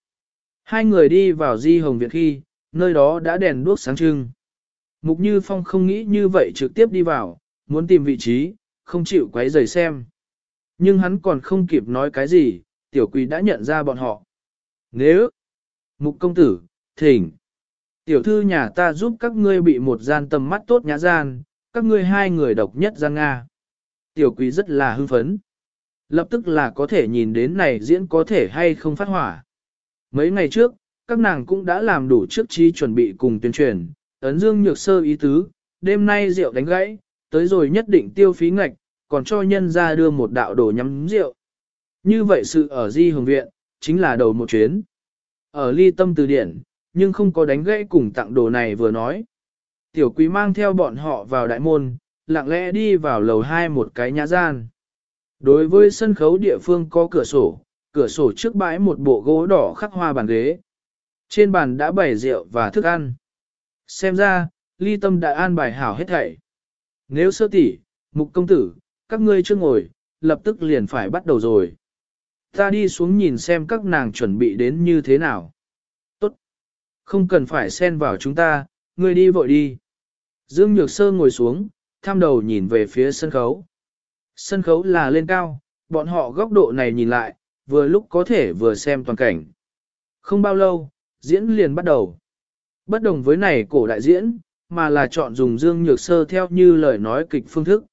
Hai người đi vào di hồng viện khi, nơi đó đã đèn đuốc sáng trưng. Mục Như Phong không nghĩ như vậy trực tiếp đi vào, muốn tìm vị trí, không chịu quấy rầy xem. Nhưng hắn còn không kịp nói cái gì, tiểu quỷ đã nhận ra bọn họ. Nếu, mục công tử, thỉnh, tiểu thư nhà ta giúp các ngươi bị một gian tầm mắt tốt nhã gian, các ngươi hai người độc nhất gian Nga. Tiểu quỷ rất là hưng phấn. Lập tức là có thể nhìn đến này diễn có thể hay không phát hỏa. Mấy ngày trước, các nàng cũng đã làm đủ trước chi chuẩn bị cùng tuyên truyền, ấn dương nhược sơ ý tứ, đêm nay rượu đánh gãy, tới rồi nhất định tiêu phí ngạch, còn cho nhân ra đưa một đạo đồ nhắm rượu. Như vậy sự ở Di Hồng Viện, chính là đầu một chuyến. Ở ly tâm từ điển, nhưng không có đánh gãy cùng tặng đồ này vừa nói. Tiểu quý mang theo bọn họ vào đại môn, lặng lẽ đi vào lầu hai một cái nhã gian. Đối với sân khấu địa phương có cửa sổ, cửa sổ trước bãi một bộ gỗ đỏ khắc hoa bàn ghế. Trên bàn đã bày rượu và thức ăn. Xem ra, ly tâm đã an bài hảo hết thảy. Nếu sơ tỷ, mục công tử, các ngươi chưa ngồi, lập tức liền phải bắt đầu rồi. Ta đi xuống nhìn xem các nàng chuẩn bị đến như thế nào. Tốt. Không cần phải xen vào chúng ta, ngươi đi vội đi. Dương Nhược Sơ ngồi xuống, tham đầu nhìn về phía sân khấu. Sân khấu là lên cao, bọn họ góc độ này nhìn lại, vừa lúc có thể vừa xem toàn cảnh. Không bao lâu, diễn liền bắt đầu. Bất đồng với này cổ đại diễn, mà là chọn dùng Dương Nhược Sơ theo như lời nói kịch phương thức.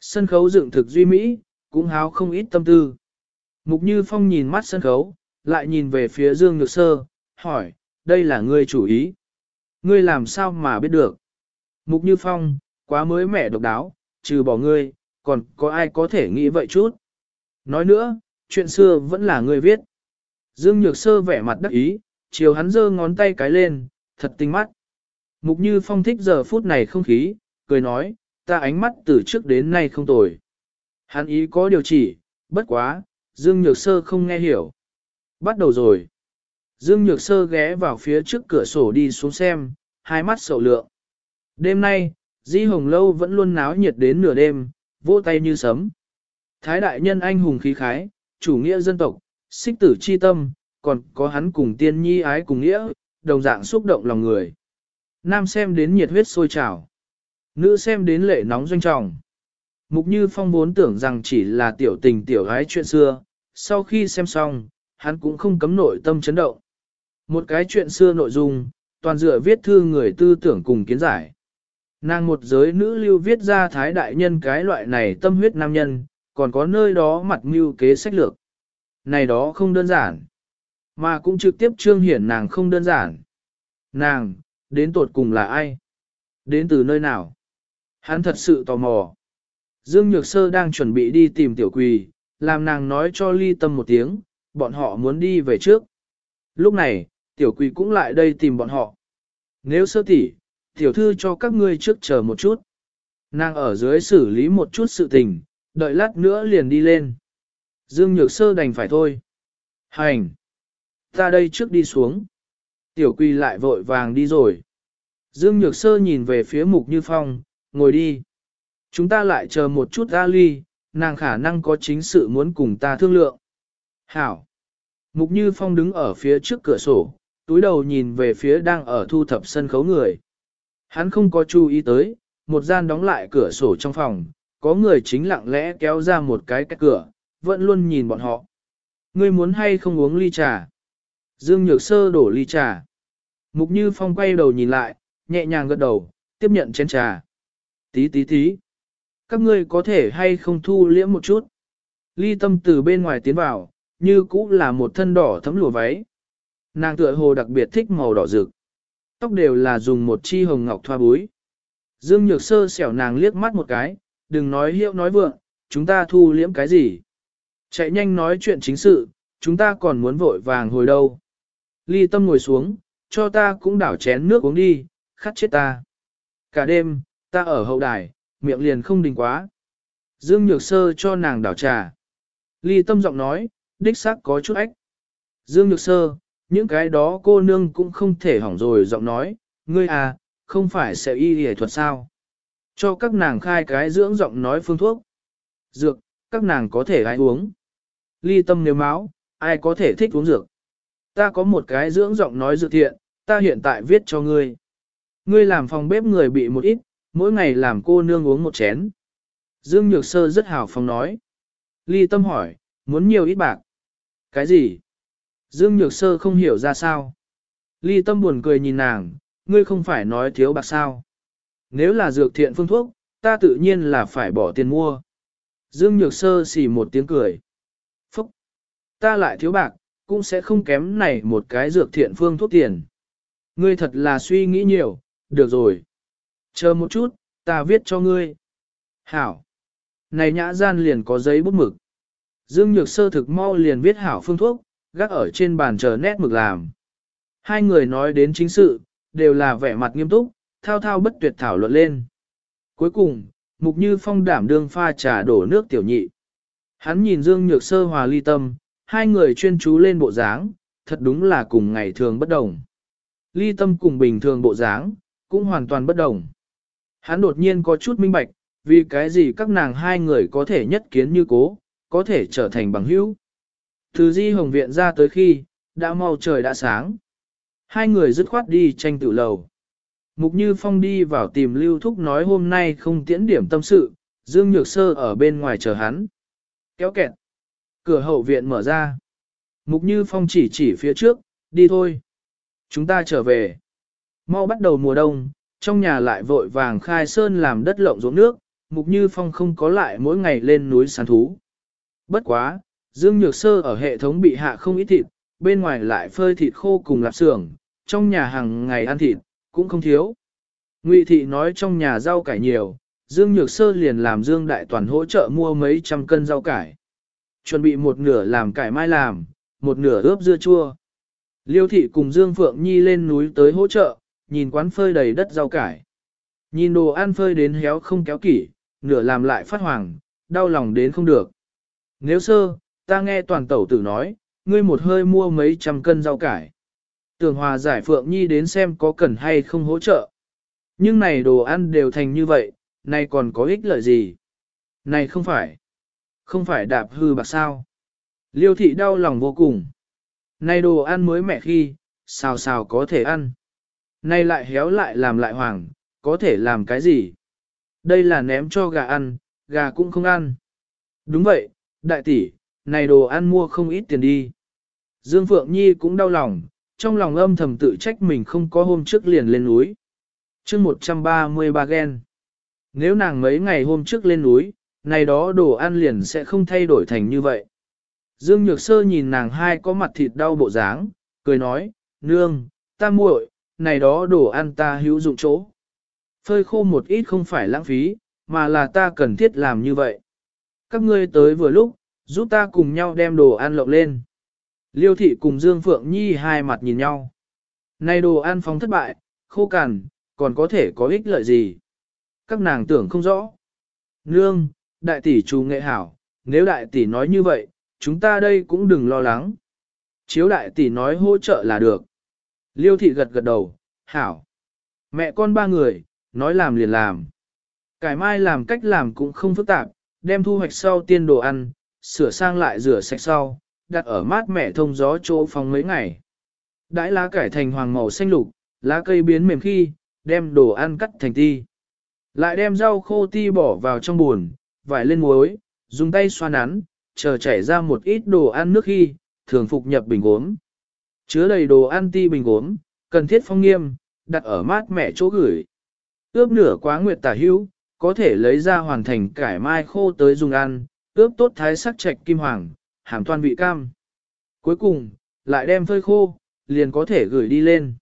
Sân khấu dựng thực duy mỹ, cũng háo không ít tâm tư. Mục Như Phong nhìn mắt sân khấu, lại nhìn về phía Dương Nhược Sơ, hỏi, đây là ngươi chủ ý. Ngươi làm sao mà biết được? Mục Như Phong, quá mới mẻ độc đáo, trừ bỏ ngươi, còn có ai có thể nghĩ vậy chút? Nói nữa, chuyện xưa vẫn là ngươi viết. Dương Nhược Sơ vẻ mặt đắc ý, chiều hắn giơ ngón tay cái lên, thật tinh mắt. Mục Như Phong thích giờ phút này không khí, cười nói, ta ánh mắt từ trước đến nay không tồi. Hắn ý có điều chỉ, bất quá, Dương Nhược Sơ không nghe hiểu. Bắt đầu rồi. Dương Nhược Sơ ghé vào phía trước cửa sổ đi xuống xem, hai mắt sầu lượng. Đêm nay, Di Hồng Lâu vẫn luôn náo nhiệt đến nửa đêm, vỗ tay như sấm. Thái đại nhân anh hùng khí khái, chủ nghĩa dân tộc, xích tử chi tâm, còn có hắn cùng tiên nhi ái cùng nghĩa, đồng dạng xúc động lòng người. Nam xem đến nhiệt huyết sôi trào. Nữ xem đến lệ nóng doanh trọng. Mục Như Phong vốn tưởng rằng chỉ là tiểu tình tiểu gái chuyện xưa, sau khi xem xong, hắn cũng không cấm nội tâm chấn động. Một cái chuyện xưa nội dung, toàn dựa viết thư người tư tưởng cùng kiến giải. Nàng một giới nữ lưu viết ra thái đại nhân cái loại này tâm huyết nam nhân, còn có nơi đó mặt mưu kế sách lược. Này đó không đơn giản, mà cũng trực tiếp trương hiển nàng không đơn giản. Nàng, đến tột cùng là ai? Đến từ nơi nào? Hắn thật sự tò mò. Dương Nhược Sơ đang chuẩn bị đi tìm tiểu quỳ, làm nàng nói cho ly tâm một tiếng, bọn họ muốn đi về trước. Lúc này, tiểu quỳ cũng lại đây tìm bọn họ. Nếu sơ tỷ, tiểu thư cho các ngươi trước chờ một chút. Nàng ở dưới xử lý một chút sự tình, đợi lát nữa liền đi lên. Dương Nhược Sơ đành phải thôi. Hành! Ta đây trước đi xuống. Tiểu quỳ lại vội vàng đi rồi. Dương Nhược Sơ nhìn về phía Mục Như Phong, ngồi đi. Chúng ta lại chờ một chút Ali, nàng khả năng có chính sự muốn cùng ta thương lượng. Hảo. Mục Như Phong đứng ở phía trước cửa sổ, túi đầu nhìn về phía đang ở thu thập sân khấu người. Hắn không có chú ý tới, một gian đóng lại cửa sổ trong phòng, có người chính lặng lẽ kéo ra một cái cách cửa, vẫn luôn nhìn bọn họ. Ngươi muốn hay không uống ly trà? Dương Nhược Sơ đổ ly trà. Mục Như Phong quay đầu nhìn lại, nhẹ nhàng gật đầu, tiếp nhận chén trà. Tí tí tí. Các ngươi có thể hay không thu liễm một chút. Ly tâm từ bên ngoài tiến vào, như cũ là một thân đỏ thấm lùa váy. Nàng tựa hồ đặc biệt thích màu đỏ rực. Tóc đều là dùng một chi hồng ngọc thoa búi. Dương Nhược Sơ xẻo nàng liếc mắt một cái, đừng nói hiệu nói vượng, chúng ta thu liễm cái gì. Chạy nhanh nói chuyện chính sự, chúng ta còn muốn vội vàng hồi đâu. Ly tâm ngồi xuống, cho ta cũng đảo chén nước uống đi, khát chết ta. Cả đêm, ta ở hậu đài, miệng liền không đình quá. Dương Nhược Sơ cho nàng đảo trà. Ly tâm giọng nói, đích xác có chút ách. Dương Nhược Sơ, những cái đó cô nương cũng không thể hỏng rồi giọng nói, ngươi à, không phải sẽ y y thuật sao. Cho các nàng khai cái dưỡng giọng nói phương thuốc. Dược, các nàng có thể ai uống. Ly tâm nếu máu, ai có thể thích uống dược. Ta có một cái dưỡng giọng nói dược thiện, ta hiện tại viết cho ngươi. Ngươi làm phòng bếp người bị một ít, mỗi ngày làm cô nương uống một chén. Dương Nhược Sơ rất hào phóng nói. Ly Tâm hỏi, muốn nhiều ít bạc. Cái gì? Dương Nhược Sơ không hiểu ra sao. Ly Tâm buồn cười nhìn nàng, ngươi không phải nói thiếu bạc sao. Nếu là dược thiện phương thuốc, ta tự nhiên là phải bỏ tiền mua. Dương Nhược Sơ xì một tiếng cười. Phúc! Ta lại thiếu bạc, cũng sẽ không kém này một cái dược thiện phương thuốc tiền. Ngươi thật là suy nghĩ nhiều, được rồi. Chờ một chút, ta viết cho ngươi. Hảo. Này nhã gian liền có giấy bút mực. Dương Nhược Sơ thực mau liền viết hảo phương thuốc, gác ở trên bàn chờ nét mực làm. Hai người nói đến chính sự, đều là vẻ mặt nghiêm túc, thao thao bất tuyệt thảo luận lên. Cuối cùng, Mục Như Phong đảm đương pha trà đổ nước tiểu nhị. Hắn nhìn Dương Nhược Sơ hòa ly tâm, hai người chuyên chú lên bộ dáng, thật đúng là cùng ngày thường bất đồng. Ly tâm cùng bình thường bộ dáng, cũng hoàn toàn bất đồng. Hắn đột nhiên có chút minh bạch, vì cái gì các nàng hai người có thể nhất kiến như cố, có thể trở thành bằng hữu. Từ di hồng viện ra tới khi, đã mau trời đã sáng. Hai người dứt khoát đi tranh tự lầu. Mục Như Phong đi vào tìm Lưu Thúc nói hôm nay không tiễn điểm tâm sự, Dương Nhược Sơ ở bên ngoài chờ hắn. Kéo kẹt. Cửa hậu viện mở ra. Mục Như Phong chỉ chỉ phía trước, đi thôi. Chúng ta trở về. Mau bắt đầu mùa đông, trong nhà lại vội vàng khai sơn làm đất lộng ruộng nước, Mục Như Phong không có lại mỗi ngày lên núi săn thú. Bất quá, Dương Nhược Sơ ở hệ thống bị hạ không ít thịt, bên ngoài lại phơi thịt khô cùng lạp xưởng, trong nhà hàng ngày ăn thịt, cũng không thiếu. Ngụy Thị nói trong nhà rau cải nhiều, Dương Nhược Sơ liền làm Dương Đại Toàn hỗ trợ mua mấy trăm cân rau cải. Chuẩn bị một nửa làm cải mai làm, một nửa ướp dưa chua. Liêu Thị cùng Dương Phượng Nhi lên núi tới hỗ trợ, nhìn quán phơi đầy đất rau cải. Nhìn đồ ăn phơi đến héo không kéo kỹ, nửa làm lại phát hoàng, đau lòng đến không được. Nếu sơ, ta nghe toàn tẩu tử nói, ngươi một hơi mua mấy trăm cân rau cải. Tưởng hòa giải Phượng Nhi đến xem có cần hay không hỗ trợ. Nhưng này đồ ăn đều thành như vậy, này còn có ích lợi gì? Này không phải, không phải đạp hư bạc sao? Liêu thị đau lòng vô cùng. Này đồ ăn mới mẻ khi, xào xào có thể ăn nay lại héo lại làm lại hoàng, có thể làm cái gì? Đây là ném cho gà ăn, gà cũng không ăn. Đúng vậy, đại tỷ, này đồ ăn mua không ít tiền đi. Dương Phượng Nhi cũng đau lòng, trong lòng âm thầm tự trách mình không có hôm trước liền lên núi. chương 133 gen. Nếu nàng mấy ngày hôm trước lên núi, này đó đồ ăn liền sẽ không thay đổi thành như vậy. Dương Nhược Sơ nhìn nàng hai có mặt thịt đau bộ dáng, cười nói, nương, ta muội, này đó đồ ăn ta hữu dụng chỗ. Phơi khô một ít không phải lãng phí, mà là ta cần thiết làm như vậy. Các ngươi tới vừa lúc, giúp ta cùng nhau đem đồ ăn lộng lên. Liêu thị cùng Dương Phượng Nhi hai mặt nhìn nhau. Này đồ ăn phóng thất bại, khô cằn, còn có thể có ích lợi gì? Các nàng tưởng không rõ. Nương, đại tỷ chú nghệ hảo, nếu đại tỷ nói như vậy, chúng ta đây cũng đừng lo lắng. Chiếu đại tỷ nói hỗ trợ là được. Liêu thị gật gật đầu, hảo. Mẹ con ba người, nói làm liền làm. Cải mai làm cách làm cũng không phức tạp, đem thu hoạch sau tiên đồ ăn, sửa sang lại rửa sạch sau, đặt ở mát mẻ thông gió chỗ phòng mấy ngày. Đãi lá cải thành hoàng màu xanh lục, lá cây biến mềm khi, đem đồ ăn cắt thành ti. Lại đem rau khô ti bỏ vào trong buồn, vải lên muối, dùng tay xoa nắn, chờ chảy ra một ít đồ ăn nước khi, thường phục nhập bình uống. Chứa đầy đồ ăn ti bình gốm, cần thiết phong nghiêm, đặt ở mát mẻ chỗ gửi. Ướp nửa quá nguyệt tả hữu, có thể lấy ra hoàn thành cải mai khô tới dùng ăn, ướp tốt thái sắc trạch kim hoàng, hàm toan vị cam. Cuối cùng, lại đem phơi khô, liền có thể gửi đi lên.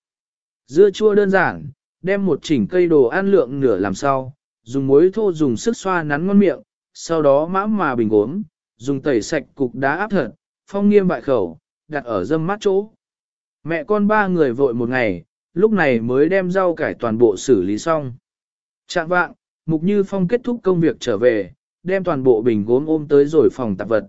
Dưa chua đơn giản, đem một chỉnh cây đồ ăn lượng nửa làm sau, dùng muối thô dùng sức xoa nắn ngon miệng, sau đó mã mà bình gốm, dùng tẩy sạch cục đá áp thật, phong nghiêm bại khẩu, đặt ở dâm mát chỗ. Mẹ con ba người vội một ngày, lúc này mới đem rau cải toàn bộ xử lý xong. Trạng vạng, Mục Như Phong kết thúc công việc trở về, đem toàn bộ bình gốm ôm tới rồi phòng tạp vật.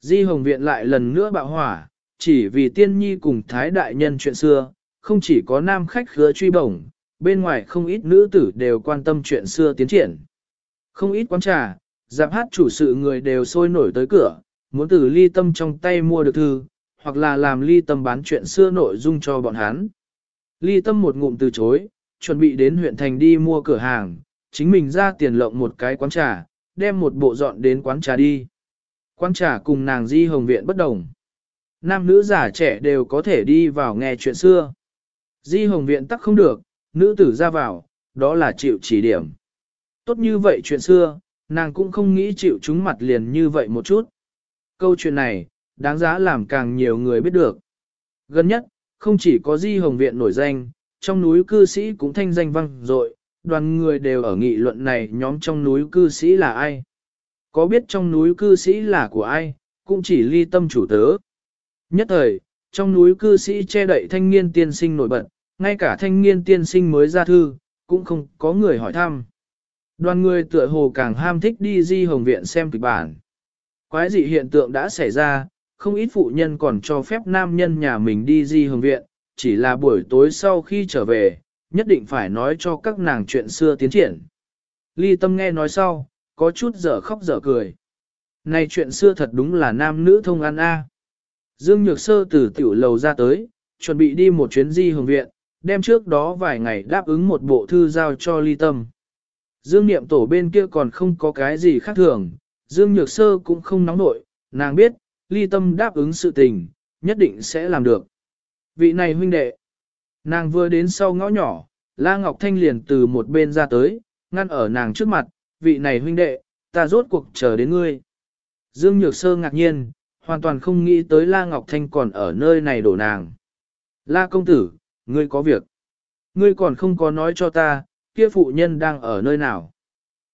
Di Hồng Viện lại lần nữa bạo hỏa, chỉ vì tiên nhi cùng thái đại nhân chuyện xưa, không chỉ có nam khách khứa truy bổng, bên ngoài không ít nữ tử đều quan tâm chuyện xưa tiến triển. Không ít quán trà, giáp hát chủ sự người đều sôi nổi tới cửa, muốn từ ly tâm trong tay mua được thư, hoặc là làm ly tâm bán chuyện xưa nội dung cho bọn hắn. Ly tâm một ngụm từ chối, chuẩn bị đến huyện thành đi mua cửa hàng, chính mình ra tiền lộng một cái quán trà, đem một bộ dọn đến quán trà đi. Quán trà cùng nàng di hồng viện bất đồng. Nam nữ già trẻ đều có thể đi vào nghe chuyện xưa. Di hồng viện tắc không được, nữ tử ra vào, đó là chịu chỉ điểm. Tốt như vậy chuyện xưa, nàng cũng không nghĩ chịu chúng mặt liền như vậy một chút. Câu chuyện này, đáng giá làm càng nhiều người biết được. Gần nhất, không chỉ có di hồng viện nổi danh, trong núi cư sĩ cũng thanh danh vang dội, đoàn người đều ở nghị luận này nhóm trong núi cư sĩ là ai. Có biết trong núi cư sĩ là của ai, cũng chỉ ly tâm chủ tớ. Nhất thời, trong núi cư sĩ che đậy thanh niên tiên sinh nổi bật, ngay cả thanh niên tiên sinh mới ra thư, cũng không có người hỏi thăm. Đoàn người tựa hồ càng ham thích đi di hồng viện xem kịch bản. Quái dị hiện tượng đã xảy ra, không ít phụ nhân còn cho phép nam nhân nhà mình đi di hương viện, chỉ là buổi tối sau khi trở về, nhất định phải nói cho các nàng chuyện xưa tiến triển. Ly tâm nghe nói sau, có chút dở khóc dở cười. Này chuyện xưa thật đúng là nam nữ thông ăn a. Dương Nhược Sơ từ tiểu lầu ra tới, chuẩn bị đi một chuyến di hương viện, đem trước đó vài ngày đáp ứng một bộ thư giao cho ly tâm. Dương Niệm Tổ bên kia còn không có cái gì khác thường, Dương Nhược Sơ cũng không nóng nội, nàng biết, ly tâm đáp ứng sự tình, nhất định sẽ làm được. Vị này huynh đệ, nàng vừa đến sau ngõ nhỏ, La Ngọc Thanh liền từ một bên ra tới, ngăn ở nàng trước mặt, vị này huynh đệ, ta rốt cuộc chờ đến ngươi. Dương Nhược Sơ ngạc nhiên, hoàn toàn không nghĩ tới La Ngọc Thanh còn ở nơi này đổ nàng. La công tử, ngươi có việc. Ngươi còn không có nói cho ta, kia phụ nhân đang ở nơi nào.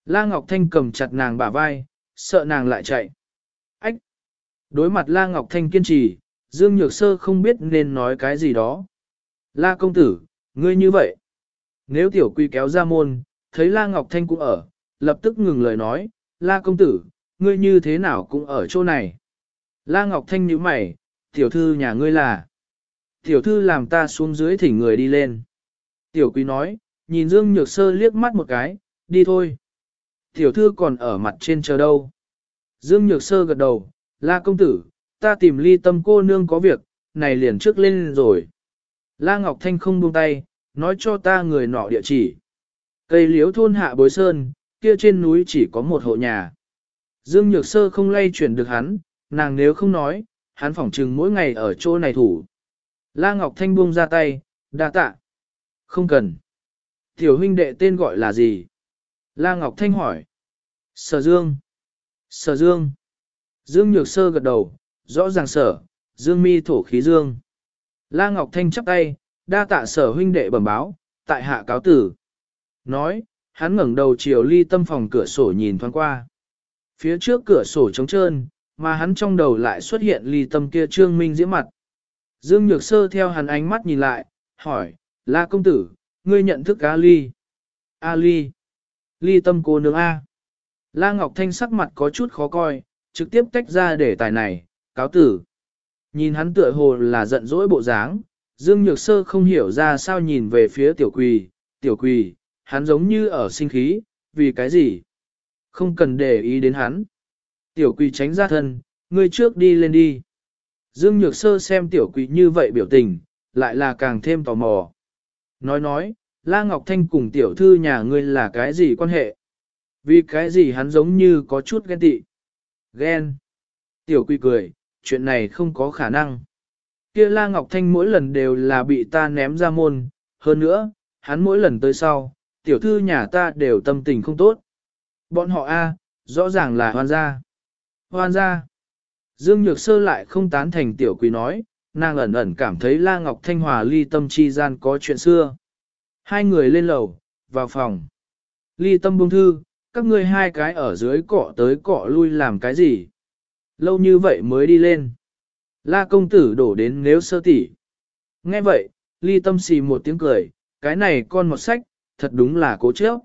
La Ngọc Thanh cầm chặt nàng bả vai, sợ nàng lại chạy. Đối mặt La Ngọc Thanh kiên trì, Dương Nhược Sơ không biết nên nói cái gì đó. La công tử, ngươi như vậy. Nếu tiểu quy kéo ra môn, thấy La Ngọc Thanh cũng ở, lập tức ngừng lời nói, La công tử, ngươi như thế nào cũng ở chỗ này. La Ngọc Thanh nhíu mày, tiểu thư nhà ngươi là. Tiểu thư làm ta xuống dưới thỉnh người đi lên. Tiểu quý nói, nhìn Dương Nhược Sơ liếc mắt một cái, đi thôi. Tiểu thư còn ở mặt trên chờ đâu. Dương Nhược Sơ gật đầu, La công tử, ta tìm ly tâm cô nương có việc, này liền trước lên rồi. La Ngọc Thanh không buông tay, nói cho ta người nọ địa chỉ. Cây liếu thôn hạ bối sơn, kia trên núi chỉ có một hộ nhà. Dương Nhược Sơ không lay chuyển được hắn, nàng nếu không nói, hắn phỏng trừng mỗi ngày ở chỗ này thủ. La Ngọc Thanh buông ra tay, đa tạ. Không cần. Tiểu huynh đệ tên gọi là gì? La Ngọc Thanh hỏi. Sở Dương. Sở Dương. Dương Nhược Sơ gật đầu, rõ ràng sở, Dương mi thổ khí Dương. La Ngọc Thanh chắp tay, đa tạ sở huynh đệ bẩm báo, tại hạ cáo tử. Nói, hắn ngẩng đầu chiều ly tâm phòng cửa sổ nhìn thoáng qua. Phía trước cửa sổ trống trơn, mà hắn trong đầu lại xuất hiện ly tâm kia trương minh diễm mặt. Dương Nhược Sơ theo hắn ánh mắt nhìn lại, hỏi, La công tử, ngươi nhận thức A Ly. A Ly. Ly tâm cô nương A. La Ngọc Thanh sắc mặt có chút khó coi, trực tiếp tách ra để tài này, cáo tử. Nhìn hắn tựa hồ là giận dỗi bộ dáng, Dương Nhược Sơ không hiểu ra sao nhìn về phía tiểu quỳ, tiểu quỳ, hắn giống như ở sinh khí, vì cái gì? Không cần để ý đến hắn. Tiểu quỳ tránh ra thân, ngươi trước đi lên đi. Dương Nhược Sơ xem tiểu quỳ như vậy biểu tình, lại là càng thêm tò mò. Nói nói, La Ngọc Thanh cùng tiểu thư nhà ngươi là cái gì quan hệ? Vì cái gì hắn giống như có chút ghen tị. Ghen. Tiểu quỳ cười, chuyện này không có khả năng. Kia La Ngọc Thanh mỗi lần đều là bị ta ném ra môn, hơn nữa, hắn mỗi lần tới sau, tiểu thư nhà ta đều tâm tình không tốt. Bọn họ A, rõ ràng là hoan gia. Hoan gia. Dương Nhược Sơ lại không tán thành tiểu quý nói, nàng ẩn ẩn cảm thấy La Ngọc Thanh Hòa ly tâm chi gian có chuyện xưa. Hai người lên lầu, vào phòng. Ly tâm buông thư, các ngươi hai cái ở dưới cọ tới cọ lui làm cái gì? Lâu như vậy mới đi lên. La công tử đổ đến nếu sơ tỷ. Nghe vậy, ly tâm xì một tiếng cười, cái này con một sách, thật đúng là cố trước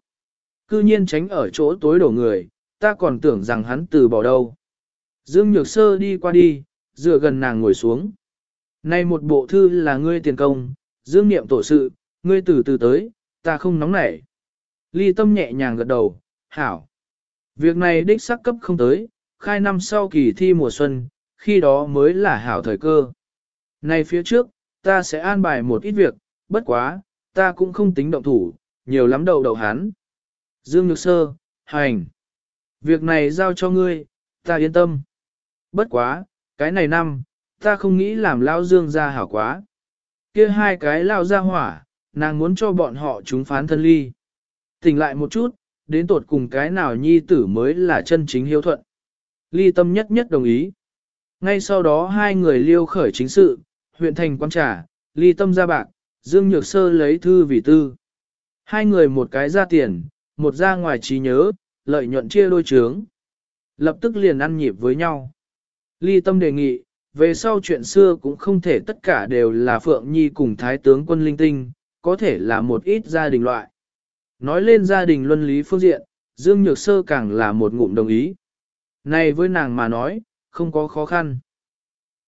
Cư nhiên tránh ở chỗ tối đổ người, ta còn tưởng rằng hắn từ bỏ đâu. Dương Nhược Sơ đi qua đi, dựa gần nàng ngồi xuống. Nay một bộ thư là ngươi tiền công, Dương Niệm tổ sự, ngươi từ từ tới, ta không nóng nảy. Ly tâm nhẹ nhàng gật đầu, hảo. Việc này đích xác cấp không tới, khai năm sau kỳ thi mùa xuân, khi đó mới là hảo thời cơ. Này phía trước, ta sẽ an bài một ít việc, bất quá, ta cũng không tính động thủ, nhiều lắm đầu đầu hắn. Dương Nhược Sơ, hành. Việc này giao cho ngươi, ta yên tâm. Bất quá, cái này năm, ta không nghĩ làm lao dương ra hảo quá. kia hai cái lao ra hỏa, nàng muốn cho bọn họ chúng phán thân ly. Tỉnh lại một chút, đến tột cùng cái nào nhi tử mới là chân chính hiếu thuận. Ly tâm nhất nhất đồng ý. Ngay sau đó hai người liêu khởi chính sự, huyện thành quan trả, ly tâm ra bạc, Dương Nhược Sơ lấy thư vì tư. Hai người một cái ra tiền, một ra ngoài trí nhớ, lợi nhuận chia đôi trướng. Lập tức liền ăn nhịp với nhau. Ly tâm đề nghị, về sau chuyện xưa cũng không thể tất cả đều là Phượng Nhi cùng Thái tướng quân linh tinh, có thể là một ít gia đình loại. Nói lên gia đình luân lý phương diện, Dương Nhược Sơ càng là một ngụm đồng ý. Này với nàng mà nói, không có khó khăn.